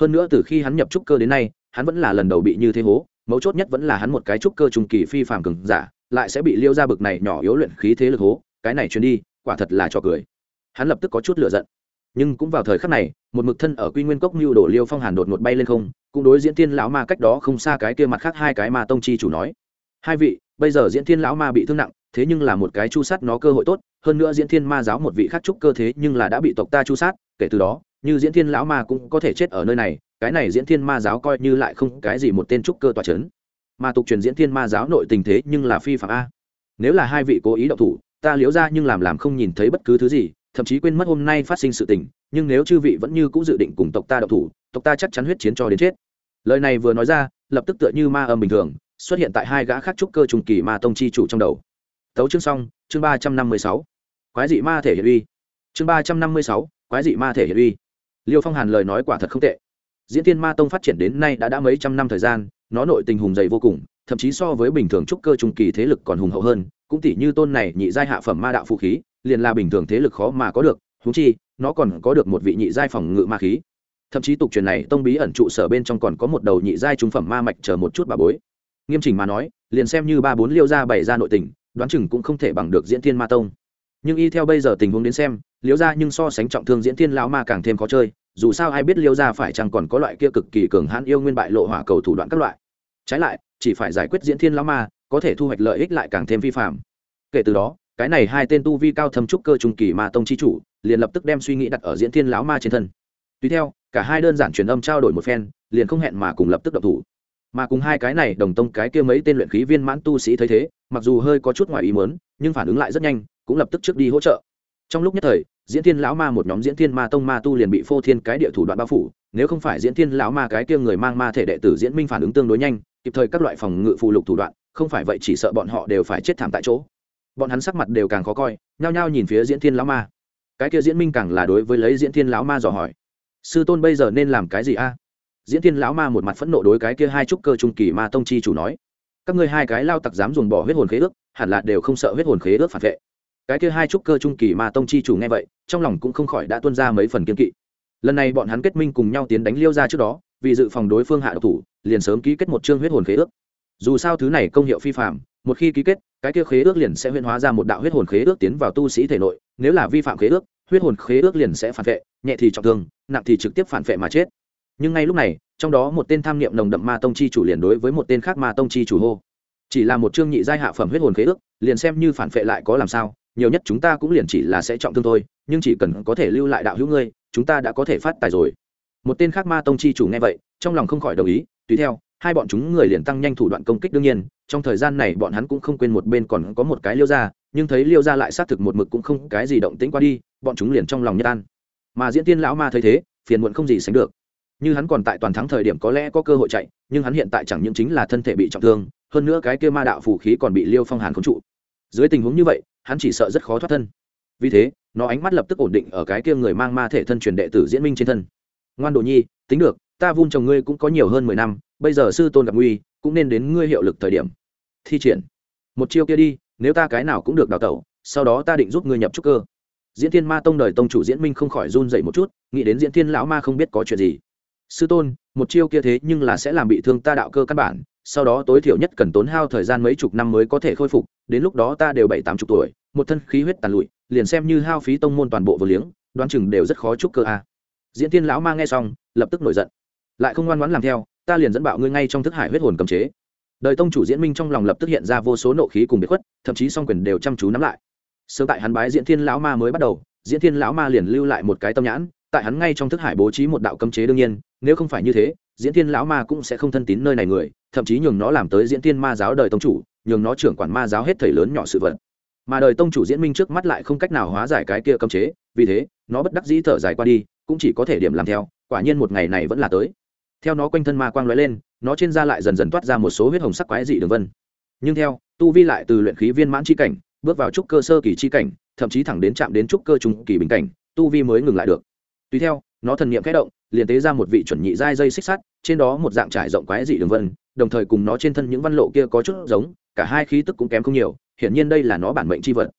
Hơn nữa từ khi hắn nhập trúc cơ đến nay, hắn vẫn là lần đầu bị như thế hố, mấu chốt nhất vẫn là hắn một cái trúc cơ trung kỳ phi phàm cường giả, lại sẽ bị liêu ra bực này nhỏ yếu luyện khí thế lực hố, cái này truyền đi, quả thật là cho cười. Hắn lập tức có chút lựa giận. Nhưng cũng vào thời khắc này một mực thân ở quy nguyên cốc mưu đổ liêu phong hàn đột ngột bay lên không, cũng đối diễn thiên lão ma cách đó không xa cái kia mặt khác hai cái ma tông chi chủ nói. Hai vị, bây giờ diễn thiên lão ma bị thương nặng, thế nhưng là một cái chu sát nó cơ hội tốt, hơn nữa diễn thiên ma giáo một vị khác trúc cơ thế nhưng là đã bị tộc ta chu sát, kể từ đó, như diễn thiên lão ma cũng có thể chết ở nơi này, cái này diễn thiên ma giáo coi như lại không cái gì một tên trúc cơ tòa c h ấ n mà tục truyền diễn thiên ma giáo nội tình thế nhưng là phi phạm a. Nếu là hai vị cố ý đậu thủ, ta liễu ra nhưng làm làm không nhìn thấy bất cứ thứ gì thậm chí quên mất hôm nay phát sinh sự tình, nhưng nếu chư vị vẫn như c ũ dự định cùng tộc ta đậu thủ, tộc ta chắc chắn huyết chiến cho đến chết. Lời này vừa nói ra, lập tức tựa như ma âm bình thường, xuất hiện tại hai gã khác trúc cơ trung kỳ ma tông chi chủ trong đầu. Tấu chương xong, chương ba trăm năm mươi sáu. Quái dị ma thể hiện uy. Chương ba trăm năm mươi sáu, quái dị ma thể hiện uy. Liêu phong hàn lời nói quả thật không tệ. Diễn tiên ma tông phát triển đến nay đã đã mấy trăm năm thời gian, nó nội tình hùng dày vô cùng, thậm chí so với bình thường trúc cơ trung kỳ thế lực còn hùng hậu hơn, cũng tỷ như tôn này nhị giai hạ phẩm ma đạo phụ khí liền là bình thường thế lực khó mà có được húng chi, nó còn có được một vị nhị giai phòng ngự ma khí. Thậm chí tục truyền này, tông bí ẩn trụ sở bên trong còn có một đầu nhị giai trung phẩm ma mạch chờ một chút bà bối. Nghiêm chỉnh mà nói, liền xem như ba bốn liêu gia bày ra nội tình, đoán chừng cũng không thể bằng được diễn thiên ma tông. Nhưng y theo bây giờ tình huống đến xem, liêu gia nhưng so sánh trọng thương diễn thiên lão ma càng thêm khó chơi, dù sao ai biết liêu gia phải chăng còn có loại kia cực kỳ cường hãn yêu nguyên bại lộ hỏa cầu thủ đoạn các loại. Trái lại, chỉ phải giải quyết diễn thiên lão ma, có thể thu hoạch lợi ích lại càng thêm vi phạm kể từ đó cái này hai tên tu vi cao thâm trúc cơ trung kỳ ma tông chi chủ, liền lập tức đem suy nghĩ đặt ở diễn thiên lão ma trên thân. Tùy theo, cả hai đơn giản truyền âm trao đổi một phen, liền không hẹn mà cùng lập tức động thủ. Mà cùng hai cái này đồng tông cái kia mấy tên luyện khí viên mãn tu sĩ thấy thế, mặc dù hơi có chút ngoài ý muốn, nhưng phản ứng lại rất nhanh, cũng lập tức trước đi hỗ trợ. Trong lúc nhất thời, diễn thiên lão ma một nhóm diễn thiên ma tông ma tu liền bị phô thiên cái địa thủ đoạn bao phủ, nếu không phải diễn thiên lão ma cái kia người mang ma thể đệ tử diễn minh phản ứng tương đối nhanh, kịp thời các loại phòng ngự phù lục thủ đoạn, không phải vậy chỉ sợ bọn họ đều phải chết thảm tại chỗ bọn hắn sắc mặt đều càng khó coi, nhao nhao nhìn phía diễn thiên lão ma. Cái kia diễn minh càng là đối với lấy diễn thiên lão ma dò hỏi. Sư tôn bây giờ nên làm cái gì a? Diễn thiên lão ma một mặt phẫn nộ đối cái kia hai trúc cơ trung kỳ ma tông chi chủ nói. Các ngươi hai cái lao tặc dám dùng bỏ huyết hồn khế ước, hẳn là đều không sợ huyết hồn khế ước phản vệ. Cái kia hai trúc cơ trung kỳ ma tông chi chủ nghe vậy, trong lòng cũng không khỏi đã tuân ra mấy phần kiên kỵ. Lần này bọn hắn kết minh cùng nhau tiến đánh liêu ra trước đó, vì dự phòng đối phương hạ độc thủ, liền sớm ký kết một chương huyết hồn khế ước. Dù sao thứ này công hiệu phi phạm một khi ký kết, cái kia khế ước liền sẽ huyễn hóa ra một đạo huyết hồn khế ước tiến vào tu sĩ thể nội, nếu là vi phạm khế ước, huyết hồn khế ước liền sẽ phản vệ, nhẹ thì trọng thương, nặng thì trực tiếp phản vệ mà chết. Nhưng ngay lúc này, trong đó một tên tham niệm nồng đậm ma tông chi chủ liền đối với một tên khác ma tông chi chủ hô, chỉ là một chương nhị giai hạ phẩm huyết hồn khế ước, liền xem như phản vệ lại có làm sao, nhiều nhất chúng ta cũng liền chỉ là sẽ trọng thương thôi, nhưng chỉ cần có thể lưu lại đạo hữu ngươi, chúng ta đã có thể phát tài rồi. Một tên khác ma tông chi chủ nghe vậy, trong lòng không khỏi đồng ý, tùy theo hai bọn chúng người liền tăng nhanh thủ đoạn công kích đương nhiên, trong thời gian này bọn hắn cũng không quên một bên còn có một cái liêu ra nhưng thấy liêu ra lại xác thực một mực cũng không cái gì động tĩnh qua đi, bọn chúng liền trong lòng nhất an. Mà diễn tiên lão ma thấy thế, phiền muộn không gì sánh được. Như hắn còn tại toàn thắng thời điểm có lẽ có cơ hội chạy, nhưng hắn hiện tại chẳng những chính là thân thể bị trọng thương, hơn nữa cái kia ma đạo phủ khí còn bị liêu phong hàn khống trụ. Dưới tình huống như vậy, hắn chỉ sợ rất khó thoát thân. Vì thế, nó ánh mắt lập tức ổn định ở cái kia người mang ma thể thân truyền đệ tử diễn minh trên thân. Ngoan đồ nhi, tính được, ta vun chồng ngươi cũng có nhiều hơn mười năm bây giờ sư tôn gặp nguy, cũng nên đến ngươi hiệu lực thời điểm. Thi triển. Một chiêu kia đi, nếu ta cái nào cũng được đào tẩu, sau đó ta định giúp ngươi nhập trúc cơ. Diễn thiên ma tông đời tông chủ diễn minh không khỏi run dậy một chút, nghĩ đến diễn thiên lão ma không biết có chuyện gì. Sư tôn, một chiêu kia thế nhưng là sẽ làm bị thương ta đạo cơ căn bản, sau đó tối thiểu nhất cần tốn hao thời gian mấy chục năm mới có thể khôi phục, đến lúc đó ta đều bảy tám chục tuổi, một thân khí huyết tàn lụi, liền xem như hao phí tông môn toàn bộ vừa liếng, đoán chừng đều rất khó chúc cơ a. À. diễn thiên lão ma nghe xong, lập tức nổi giận. Lại không ngoan ngoãn làm theo ta liền dẫn bạo ngươi ngay trong thức hải huyết hồn cấm chế. Đời tông chủ diễn minh trong lòng lập tức hiện ra vô số nộ khí cùng biệt khuất, thậm chí song quyền đều chăm chú nắm lại. Sớm tại hắn bái diễn thiên lão ma mới bắt đầu, diễn thiên lão ma liền lưu lại một cái tâm nhãn, tại hắn ngay trong thức hải bố trí một đạo cấm chế đương nhiên, nếu không phải như thế, diễn thiên lão ma cũng sẽ không thân tín nơi này người, thậm chí nhường nó làm tới diễn thiên ma giáo đời tông chủ, nhường nó trưởng quản ma giáo hết thầy lớn nhỏ sự vật. Mà đời tông chủ diễn minh trước mắt lại không cách nào hóa giải cái kia cấm chế, vì thế, nó bất đắc dĩ thở dài qua đi, cũng chỉ có thể điểm làm theo, quả nhiên một ngày này vẫn là tới theo nó quanh thân ma quang lóe lên, nó trên da lại dần dần toát ra một số huyết hồng sắc quái dị đường vân. Nhưng theo, tu vi lại từ luyện khí viên mãn chi cảnh, bước vào trúc cơ sơ kỳ chi cảnh, thậm chí thẳng đến chạm đến trúc cơ trung kỳ bình cảnh, tu vi mới ngừng lại được. Tùy theo, nó thần niệm khẽ động, liền tế ra một vị chuẩn nhị dai dây xích sắt, trên đó một dạng trải rộng quái dị đường vân, đồng thời cùng nó trên thân những văn lộ kia có chút giống, cả hai khí tức cũng kém không nhiều, hiển nhiên đây là nó bản mệnh chi vật.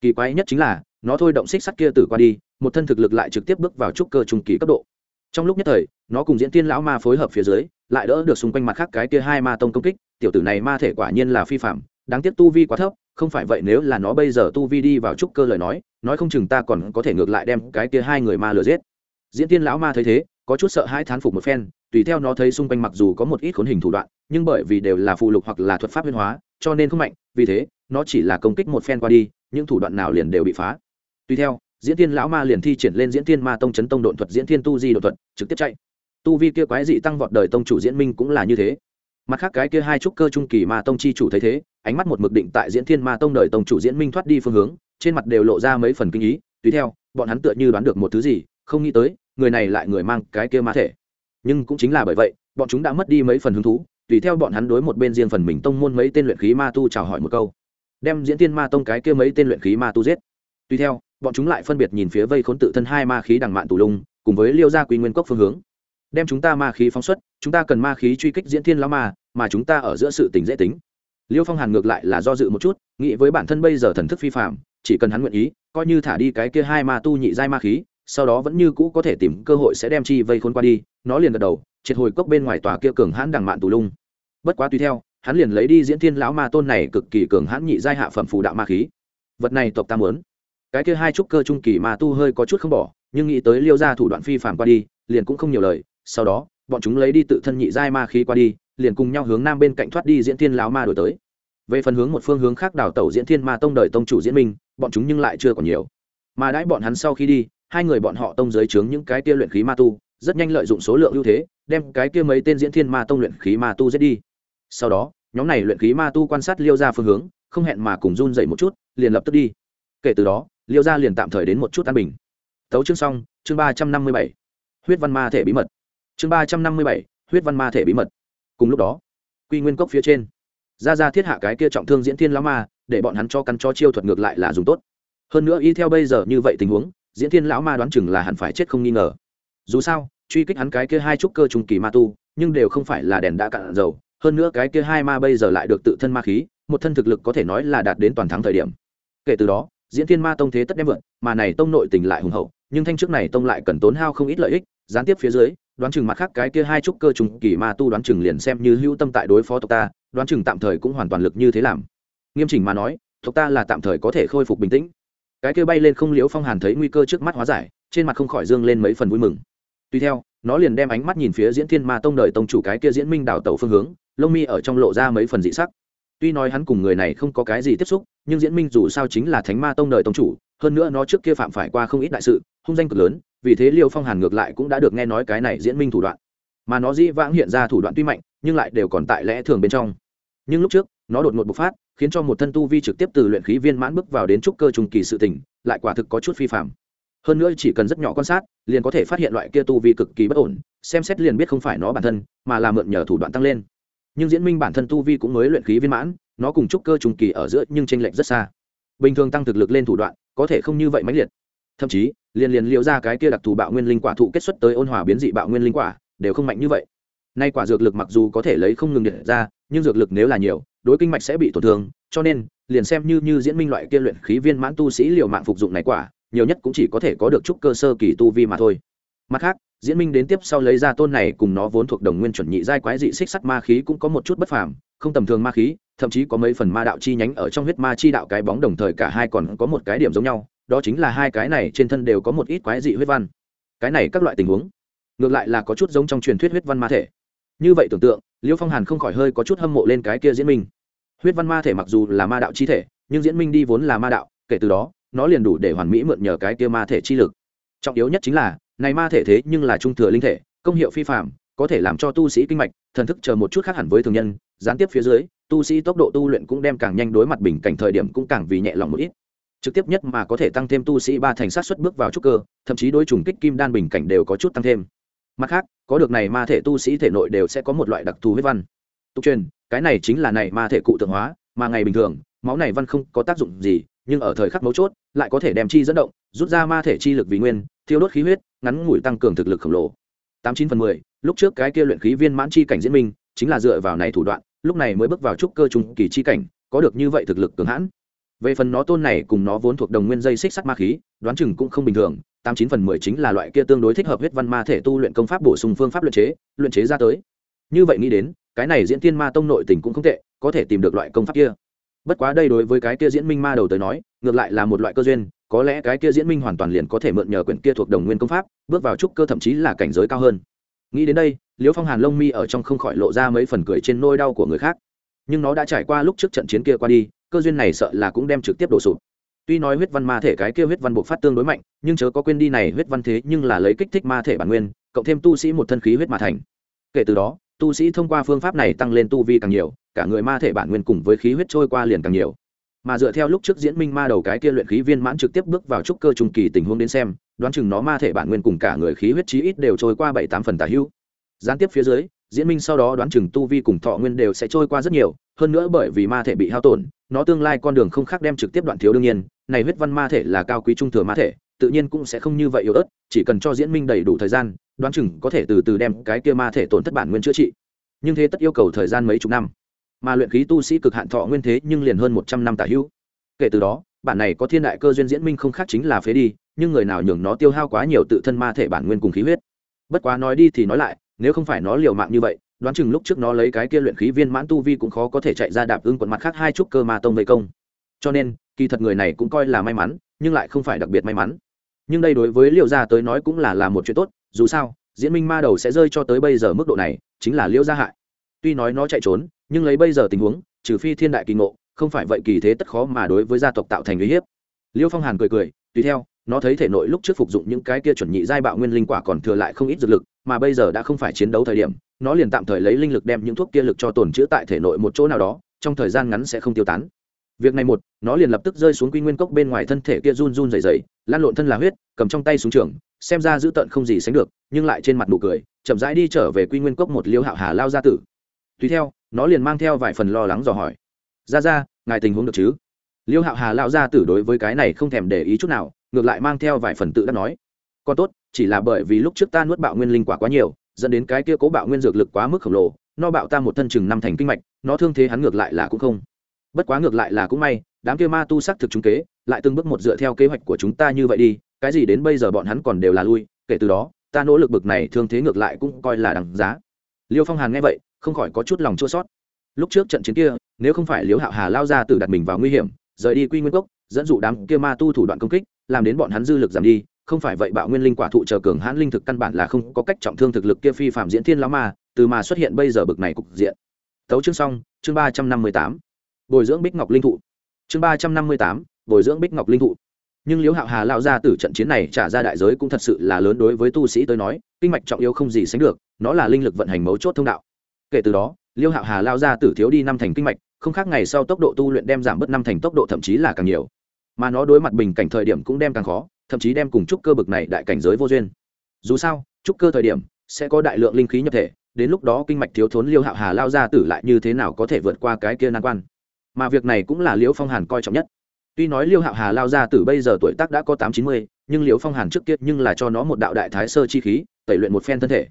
Kỳ quái nhất chính là, nó thôi động xích sắt kia từ qua đi, một thân thực lực lại trực tiếp bước vào trúc cơ trung kỳ cấp độ trong lúc nhất thời, nó cùng diễn tiên lão ma phối hợp phía dưới, lại đỡ được xung quanh mặt khác cái kia hai ma tông công kích, tiểu tử này ma thể quả nhiên là phi phạm, đáng tiếc tu vi quá thấp, không phải vậy nếu là nó bây giờ tu vi đi vào trúc cơ lời nói nói không chừng ta còn có thể ngược lại đem cái kia hai người ma lừa giết. Diễn tiên lão ma thấy thế, có chút sợ hai thán phục một phen, tùy theo nó thấy xung quanh mặc dù có một ít khốn hình thủ đoạn, nhưng bởi vì đều là phụ lục hoặc là thuật pháp huyên hóa, cho nên không mạnh, vì thế, nó chỉ là công kích một phen qua đi, những thủ đoạn nào liền đều bị phá. Tùy theo diễn tiên lão ma liền thi triển lên diễn tiên ma tông chấn tông độn thuật, diễn tiên tu di độn thuật, trực tiếp chạy. Tu vi kia quái dị tăng vọt đời tông chủ diễn minh cũng là như thế. Mặt khác cái kia hai trúc cơ trung kỳ ma tông chi chủ thấy thế, ánh mắt một mực định tại diễn thiên ma tông đời tông chủ diễn minh thoát đi phương hướng, trên mặt đều lộ ra mấy phần kinh ý, tùy theo, bọn hắn tựa như đoán được một thứ gì, không nghĩ tới, người này lại người mang cái kia ma thể. Nhưng cũng chính là bởi vậy, bọn chúng đã mất đi mấy phần hứng thú, tùy theo bọn hắn đối một bên riêng phần mình tông môn mấy tên luyện khí ma tu chào hỏi một câu. Đem diễn thiên ma tông cái kia mấy tên luyện khí ma tu giết tùy theo, bọn chúng lại phân biệt nhìn phía vây khốn tự thân hai ma khí đằng mạn tù lung, cùng với liêu gia quy nguyên cốc phương hướng. Đem chúng ta ma khí phóng xuất, chúng ta cần ma khí truy kích diễn thiên lão ma, mà chúng ta ở giữa sự tình dễ tính. Liêu phong hàn ngược lại là do dự một chút, nghĩ với bản thân bây giờ thần thức phi phạm chỉ cần hắn nguyện ý, coi như thả đi cái kia hai ma tu nhị giai ma khí, sau đó vẫn như cũ có thể tìm cơ hội sẽ đem chi vây khốn qua đi, nó liền gật đầu, triệt hồi cốc bên ngoài tòa kia cường hãn đằng mạn tù lung. Bất quá tùy theo, hắn liền lấy đi diễn thiên lão ma tôn này cực kỳ cường hãn nhị giai hạ phẩm phù đạo ma khí. Vật này tộc ta muốn cái kia hai trúc cơ trung kỳ ma tu hơi có chút không bỏ, nhưng nghĩ tới liêu ra thủ đoạn phi phạm qua đi, liền cũng không nhiều lời. Sau đó, bọn chúng lấy đi tự thân nhị giai ma khí qua đi, liền cùng nhau hướng nam bên cạnh thoát đi diễn thiên lão ma đổi tới. Về phần hướng một phương hướng khác đào tẩu diễn thiên ma tông đời tông chủ diễn minh, bọn chúng nhưng lại chưa còn nhiều. Mà đãi bọn hắn sau khi đi, hai người bọn họ tông giới trướng những cái kia luyện khí ma tu, rất nhanh lợi dụng số lượng ưu thế, đem cái kia mấy tên diễn thiên ma tông luyện khí ma tu giết đi. Sau đó, nhóm này luyện khí ma tu quan sát liêu ra phương hướng, không hẹn mà cùng run dậy một chút, liền lập tức đi. Kể từ đó liêu gia liền tạm thời đến một chút an bình. Tấu chương xong, chương ba trăm năm mươi bảy. Huyết văn ma thể bí mật. Chương ba trăm năm mươi bảy, huyết văn ma thể bí mật. Cùng lúc đó, quy nguyên cốc phía trên ra ra thiết hạ cái kia trọng thương diễn thiên lão ma, để bọn hắn cho căn cho chiêu thuật ngược lại là dùng tốt. Hơn nữa y theo bây giờ như vậy tình huống, diễn thiên lão ma đoán chừng là hẳn phải chết không nghi ngờ. Dù sao, truy kích hắn cái kia hai trúc cơ trung kỳ ma tu, nhưng đều không phải là đèn đã cạn dầu, hơn nữa cái kia hai ma bây giờ lại được tự thân ma khí, một thân thực lực có thể nói là đạt đến toàn thắng thời điểm. Kể từ đó diễn thiên ma tông thế tất đem vượt, mà này tông nội tình lại hùng hậu, nhưng thanh trước này tông lại cần tốn hao không ít lợi ích, gián tiếp phía dưới, đoán chừng mặt khác cái kia hai trúc cơ trùng kỳ ma tu đoán chừng liền xem như hữu tâm tại đối phó tộc ta, đoán chừng tạm thời cũng hoàn toàn lực như thế làm. Nghiêm chỉnh mà nói, tộc ta là tạm thời có thể khôi phục bình tĩnh. Cái kia bay lên không liễu phong hàn thấy nguy cơ trước mắt hóa giải, trên mặt không khỏi dương lên mấy phần vui mừng. Tuy theo, nó liền đem ánh mắt nhìn phía diễn thiên ma tông đời tông chủ cái kia diễn minh đảo tẩu phương hướng, lông mi ở trong lộ ra mấy phần dị sắc tuy nói hắn cùng người này không có cái gì tiếp xúc, nhưng diễn minh dù sao chính là thánh ma tông đời tông chủ, hơn nữa nó trước kia phạm phải qua không ít đại sự, hung danh cực lớn, vì thế liêu phong hàn ngược lại cũng đã được nghe nói cái này diễn minh thủ đoạn. Mà nó dĩ vãng hiện ra thủ đoạn tuy mạnh, nhưng lại đều còn tại lẽ thường bên trong. Nhưng lúc trước, nó đột ngột bộc phát, khiến cho một thân tu vi trực tiếp từ luyện khí viên mãn bước vào đến trúc cơ trùng kỳ sự tỉnh lại quả thực có chút phi phạm hơn nữa chỉ cần rất nhỏ quan sát, liền có thể phát hiện loại kia tu vi cực kỳ bất ổn, xem xét liền biết không phải nó bản thân, mà là mượn nhờ thủ đoạn tăng lên nhưng diễn minh bản thân tu vi cũng mới luyện khí viên mãn, nó cùng trúc cơ trùng kỳ ở giữa nhưng tranh lệch rất xa. Bình thường tăng thực lực lên thủ đoạn, có thể không như vậy mãnh liệt. Thậm chí, liền liền liệu ra cái kia đặc thù bạo nguyên linh quả thụ kết xuất tới ôn hòa biến dị bạo nguyên linh quả, đều không mạnh như vậy. Nay quả dược lực mặc dù có thể lấy không ngừng điện ra, nhưng dược lực nếu là nhiều, đối kinh mạch sẽ bị tổn thương, cho nên, liền xem như như diễn minh loại kia luyện khí viên mãn tu sĩ liều mạng phục dụng này quả, nhiều nhất cũng chỉ có thể có được chút cơ sơ kỳ tu vi mà thôi mặt khác, diễn minh đến tiếp sau lấy ra tôn này cùng nó vốn thuộc đồng nguyên chuẩn nhị giai quái dị xích sắt ma khí cũng có một chút bất phàm, không tầm thường ma khí, thậm chí có mấy phần ma đạo chi nhánh ở trong huyết ma chi đạo cái bóng đồng thời cả hai còn có một cái điểm giống nhau, đó chính là hai cái này trên thân đều có một ít quái dị huyết văn. Cái này các loại tình huống, ngược lại là có chút giống trong truyền thuyết huyết văn ma thể. Như vậy tưởng tượng, liêu phong hàn không khỏi hơi có chút hâm mộ lên cái kia diễn minh. Huyết văn ma thể mặc dù là ma đạo chi thể, nhưng diễn minh đi vốn là ma đạo, kể từ đó, nó liền đủ để hoàn mỹ mượn nhờ cái kia ma thể chi lực. Trọng yếu nhất chính là này ma thể thế nhưng là trung thừa linh thể, công hiệu phi phạm có thể làm cho tu sĩ kinh mạch, thần thức chờ một chút khác hẳn với thường nhân, gián tiếp phía dưới, tu sĩ tốc độ tu luyện cũng đem càng nhanh đối mặt bình cảnh thời điểm cũng càng vì nhẹ lòng một ít. Trực tiếp nhất mà có thể tăng thêm tu sĩ ba thành sát xuất bước vào trúc cơ, thậm chí đối trùng kích kim đan bình cảnh đều có chút tăng thêm. Mặt khác, có được này ma thể tu sĩ thể nội đều sẽ có một loại đặc thù huyết văn. Tục truyền, cái này chính là này ma thể cụ tượng hóa, mà ngày bình thường, máu này văn không có tác dụng gì, nhưng ở thời khắc mấu chốt, lại có thể đem chi dẫn động, rút ra ma thể chi lực vì nguyên, thiêu đốt khí huyết ngắn ngủi tăng cường thực lực khổng lồ. Tám chín phần mười, lúc trước cái kia luyện khí viên mãn chi cảnh diễn minh, chính là dựa vào này thủ đoạn, lúc này mới bước vào trúc cơ trung kỳ chi cảnh, có được như vậy thực lực cường hãn. Về phần nó tôn này cùng nó vốn thuộc đồng nguyên dây xích sắt ma khí, đoán chừng cũng không bình thường, tám chín phần mười chính là loại kia tương đối thích hợp huyết văn ma thể tu luyện công pháp bổ sung phương pháp luyện chế luyện chế ra tới. Như vậy nghĩ đến, cái này diễn tiên ma tông nội tình cũng không tệ, có thể tìm được loại công pháp kia. Bất quá đây đối với cái kia diễn minh ma đầu tới nói, ngược lại là một loại cơ duyên có lẽ cái kia diễn minh hoàn toàn liền có thể mượn nhờ quyển kia thuộc đồng nguyên công pháp, bước vào trúc cơ thậm chí là cảnh giới cao hơn. Nghĩ đến đây, liễu phong hàn lông mi ở trong không khỏi lộ ra mấy phần cười trên nôi đau của người khác. Nhưng nó đã trải qua lúc trước trận chiến kia qua đi, cơ duyên này sợ là cũng đem trực tiếp đổ sụp. Tuy nói huyết văn ma thể cái kia huyết văn buộc phát tương đối mạnh, nhưng chớ có quên đi này huyết văn thế nhưng là lấy kích thích ma thể bản nguyên, cộng thêm tu sĩ một thân khí huyết mà thành. Kể từ đó, tu sĩ thông qua phương pháp này tăng lên tu vi càng nhiều, cả người ma thể bản nguyên cùng với khí huyết trôi qua liền càng nhiều mà dựa theo lúc trước diễn minh ma đầu cái kia luyện khí viên mãn trực tiếp bước vào trúc cơ trung kỳ tình huống đến xem, đoán chừng nó ma thể bản nguyên cùng cả người khí huyết chí ít đều trôi qua bảy tám phần tả hữu. Gián tiếp phía dưới, diễn minh sau đó đoán chừng tu vi cùng thọ nguyên đều sẽ trôi qua rất nhiều, hơn nữa bởi vì ma thể bị hao tổn, nó tương lai con đường không khác đem trực tiếp đoạn thiếu đương nhiên, này huyết văn ma thể là cao quý trung thừa ma thể, tự nhiên cũng sẽ không như vậy yếu ớt, chỉ cần cho diễn minh đầy đủ thời gian, đoán chừng có thể từ từ đem cái kia ma thể tổn thất bản nguyên chữa trị. Nhưng thế tất yêu cầu thời gian mấy chục năm mà luyện khí tu sĩ cực hạn thọ nguyên thế nhưng liền hơn một trăm năm tả hữu. Kể từ đó, bản này có thiên đại cơ duyên diễn minh không khác chính là phế đi, nhưng người nào nhường nó tiêu hao quá nhiều tự thân ma thể bản nguyên cùng khí huyết. Bất quá nói đi thì nói lại, nếu không phải nó liều mạng như vậy, đoán chừng lúc trước nó lấy cái kia luyện khí viên mãn tu vi cũng khó có thể chạy ra đạp ưng quần mặt khác hai chút cơ ma tông vây công. Cho nên, kỳ thật người này cũng coi là may mắn, nhưng lại không phải đặc biệt may mắn. Nhưng đây đối với liêu gia tới nói cũng là là một chuyện tốt, dù sao, diễn minh ma đầu sẽ rơi cho tới bây giờ mức độ này, chính là liêu gia hại. Tuy nói nó chạy trốn nhưng lấy bây giờ tình huống, trừ phi thiên đại kỳ ngộ, không phải vậy kỳ thế tất khó mà đối với gia tộc tạo thành uy hiếp. Liêu phong hàn cười cười, tùy theo, nó thấy thể nội lúc trước phục dụng những cái kia chuẩn nhị giai bạo nguyên linh quả còn thừa lại không ít dược lực, mà bây giờ đã không phải chiến đấu thời điểm, nó liền tạm thời lấy linh lực đem những thuốc kia lực cho tồn chữa tại thể nội một chỗ nào đó, trong thời gian ngắn sẽ không tiêu tán. Việc này một, nó liền lập tức rơi xuống quy nguyên cốc bên ngoài thân thể kia run run dày dày lan lộn thân là huyết, cầm trong tay xuống trường, xem ra dữ tợn không gì sánh được, nhưng lại trên mặt nụ cười, chậm rãi đi trở về quy nguyên cốc một liêu hạo hà lao ra tử. Tùy theo nó liền mang theo vài phần lo lắng dò hỏi. Ra ra, ngài tình huống được chứ? Liêu hạo hà lao ra tử đối với cái này không thèm để ý chút nào, ngược lại mang theo vài phần tự đã nói. Còn tốt, chỉ là bởi vì lúc trước ta nuốt bạo nguyên linh quả quá nhiều, dẫn đến cái kia cố bạo nguyên dược lực quá mức khổng lồ no bạo ta một thân chừng năm thành kinh mạch, nó thương thế hắn ngược lại là cũng không. Bất quá ngược lại là cũng may, đám kia ma tu sắc thực chúng kế, lại từng bước một dựa theo kế hoạch của chúng ta như vậy đi, cái gì đến bây giờ bọn hắn còn đều là lui, kể từ đó, ta nỗ lực bực này thương thế ngược lại cũng coi là đằng giá. Liêu phong hàn nghe vậy không khỏi có chút lòng chua sót. Lúc trước trận chiến kia, nếu không phải Liễu hạo hà lao ra từ đặt mình vào nguy hiểm, rời đi quy nguyên cốc, dẫn dụ đám kia ma tu thủ đoạn công kích, làm đến bọn hắn dư lực giảm đi, không phải vậy bạo nguyên linh quả thụ chờ cường hãn linh thực căn bản là không có cách trọng thương thực lực kia phi phạm diễn thiên lão ma, từ mà xuất hiện bây giờ bực này cục diện. Tấu chương xong, chương ba trăm năm mươi tám. Bồi dưỡng bích ngọc linh thụ. Chương ba trăm năm mươi tám, bồi dưỡng bích ngọc linh thụ. Nhưng liễu hạo hà lao ra từ trận chiến này trả ra đại giới cũng thật sự là lớn đối với tu sĩ tới nói, kinh mạch trọng yếu không gì sánh được, nó là linh lực vận hành mấu chốt thông đạo kể từ đó, Liêu hạo hà lao ra tử thiếu đi năm thành kinh mạch, không khác ngày sau tốc độ tu luyện đem giảm bớt năm thành tốc độ thậm chí là càng nhiều. Mà nó đối mặt bình cảnh thời điểm cũng đem càng khó, thậm chí đem cùng trúc cơ bực này đại cảnh giới vô duyên. Dù sao, trúc cơ thời điểm sẽ có đại lượng linh khí nhập thể, đến lúc đó kinh mạch thiếu thốn liêu hạo hà lao ra tử lại như thế nào có thể vượt qua cái kia nan quan. Mà việc này cũng là liễu phong hàn coi trọng nhất. Tuy nói liêu hạo hà lao ra tử bây giờ tuổi tác đã có tám chín mươi, nhưng liễu phong hàn trước kia nhưng là cho nó một đạo đại thái sơ chi khí, tẩy luyện một phen thân thể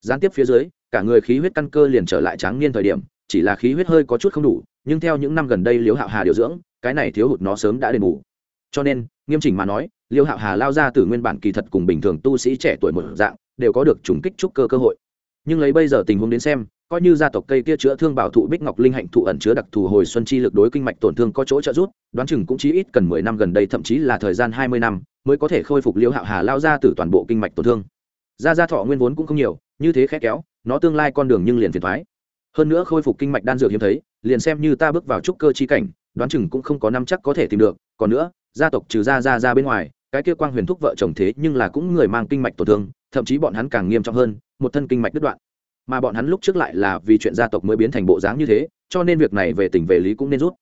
gián tiếp phía dưới, cả người khí huyết căn cơ liền trở lại tráng niên thời điểm, chỉ là khí huyết hơi có chút không đủ, nhưng theo những năm gần đây liễu hạo hà điều dưỡng, cái này thiếu hụt nó sớm đã đền bù. Cho nên, nghiêm chỉnh mà nói, Liễu hạo hà lao ra từ nguyên bản kỳ thật cùng bình thường tu sĩ trẻ tuổi một dạng, đều có được trùng kích trúc cơ cơ hội. Nhưng lấy bây giờ tình huống đến xem, coi như gia tộc cây kia chữa thương bảo thụ bích ngọc linh hạnh thụ ẩn chứa đặc thù hồi xuân chi lực đối kinh mạch tổn thương có chỗ trợ giúp, đoán chừng cũng chí ít cần mười năm gần đây, thậm chí là thời gian hai mươi năm, mới có thể khôi phục Liễu hạo hà lao ra từ toàn bộ kinh mạch tổn thương. Gia gia thọ nguyên vốn cũng không nhiều như thế khẽ kéo, nó tương lai con đường nhưng liền phiền thoái. Hơn nữa khôi phục kinh mạch đan dược hiếm thấy, liền xem như ta bước vào trúc cơ chi cảnh, đoán chừng cũng không có năm chắc có thể tìm được, còn nữa, gia tộc trừ ra ra ra bên ngoài, cái kia quang huyền thúc vợ chồng thế nhưng là cũng người mang kinh mạch tổn thương, thậm chí bọn hắn càng nghiêm trọng hơn, một thân kinh mạch đứt đoạn. Mà bọn hắn lúc trước lại là vì chuyện gia tộc mới biến thành bộ dáng như thế, cho nên việc này về tình về lý cũng nên rút.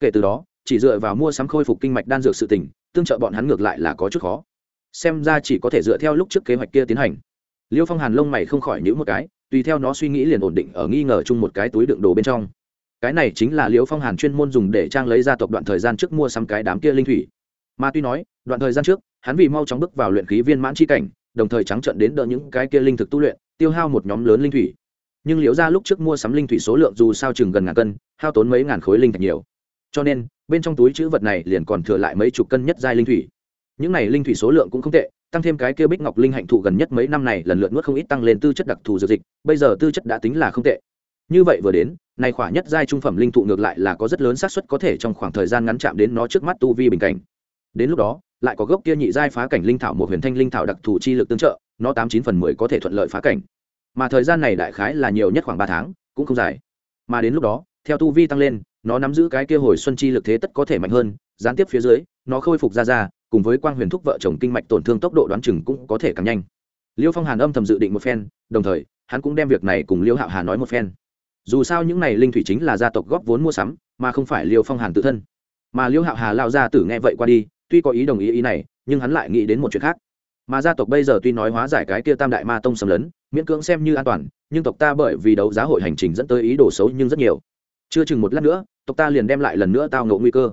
Kể từ đó, chỉ dựa vào mua sắm khôi phục kinh mạch đan dược sự tình, tương trợ bọn hắn ngược lại là có chút khó. Xem ra chỉ có thể dựa theo lúc trước kế hoạch kia tiến hành liêu phong hàn lông mày không khỏi nhữ một cái, tùy theo nó suy nghĩ liền ổn định ở nghi ngờ chung một cái túi đựng đồ bên trong. Cái này chính là liêu phong hàn chuyên môn dùng để trang lấy gia tộc đoạn thời gian trước mua sắm cái đám kia linh thủy. Mà tuy nói, đoạn thời gian trước, hắn vì mau chóng bước vào luyện khí viên mãn chi cảnh, đồng thời trắng trận đến đỡ những cái kia linh thực tu luyện, tiêu hao một nhóm lớn linh thủy. Nhưng liễu ra lúc trước mua sắm linh thủy số lượng dù sao chừng gần ngàn cân, hao tốn mấy ngàn khối linh thạch nhiều. Cho nên, bên trong túi chữ vật này liền còn thừa lại mấy chục cân nhất giai linh thủy. Những này linh thủy số lượng cũng không tệ tăng thêm cái kia bích ngọc linh hạnh thụ gần nhất mấy năm này, lần lượt nuốt không ít tăng lên tư chất đặc thù dược dịch, bây giờ tư chất đã tính là không tệ. Như vậy vừa đến, này khỏa nhất giai trung phẩm linh thụ ngược lại là có rất lớn xác suất có thể trong khoảng thời gian ngắn chạm đến nó trước mắt tu vi bình cảnh. Đến lúc đó, lại có gốc kia nhị giai phá cảnh linh thảo một huyền thanh linh thảo đặc thù chi lực tương trợ, nó tám chín phần mười có thể thuận lợi phá cảnh. Mà thời gian này đại khái là nhiều nhất khoảng ba tháng, cũng không dài. Mà đến lúc đó, theo tu vi tăng lên, nó nắm giữ cái kia hồi xuân chi lực thế tất có thể mạnh hơn, gián tiếp phía dưới, nó khôi phục ra ra cùng với quang huyền thúc vợ chồng kinh mạch tổn thương tốc độ đoán chừng cũng có thể càng nhanh. Liêu phong hàn âm thầm dự định một phen, đồng thời, hắn cũng đem việc này cùng liêu hạo hà nói một phen. Dù sao những này linh thủy chính là gia tộc góp vốn mua sắm, mà không phải liêu phong hàn tự thân. Mà liêu hạo hà lao ra tử nghe vậy qua đi, tuy có ý đồng ý ý này, nhưng hắn lại nghĩ đến một chuyện khác. Mà gia tộc bây giờ tuy nói hóa giải cái kia tam đại ma tông xâm lấn, miễn cưỡng xem như an toàn, nhưng tộc ta bởi vì đấu giá hội hành trình dẫn tới ý đồ xấu nhưng rất nhiều. Chưa chừng một lát nữa, tộc ta liền đem lại lần nữa tao ngộ nguy cơ.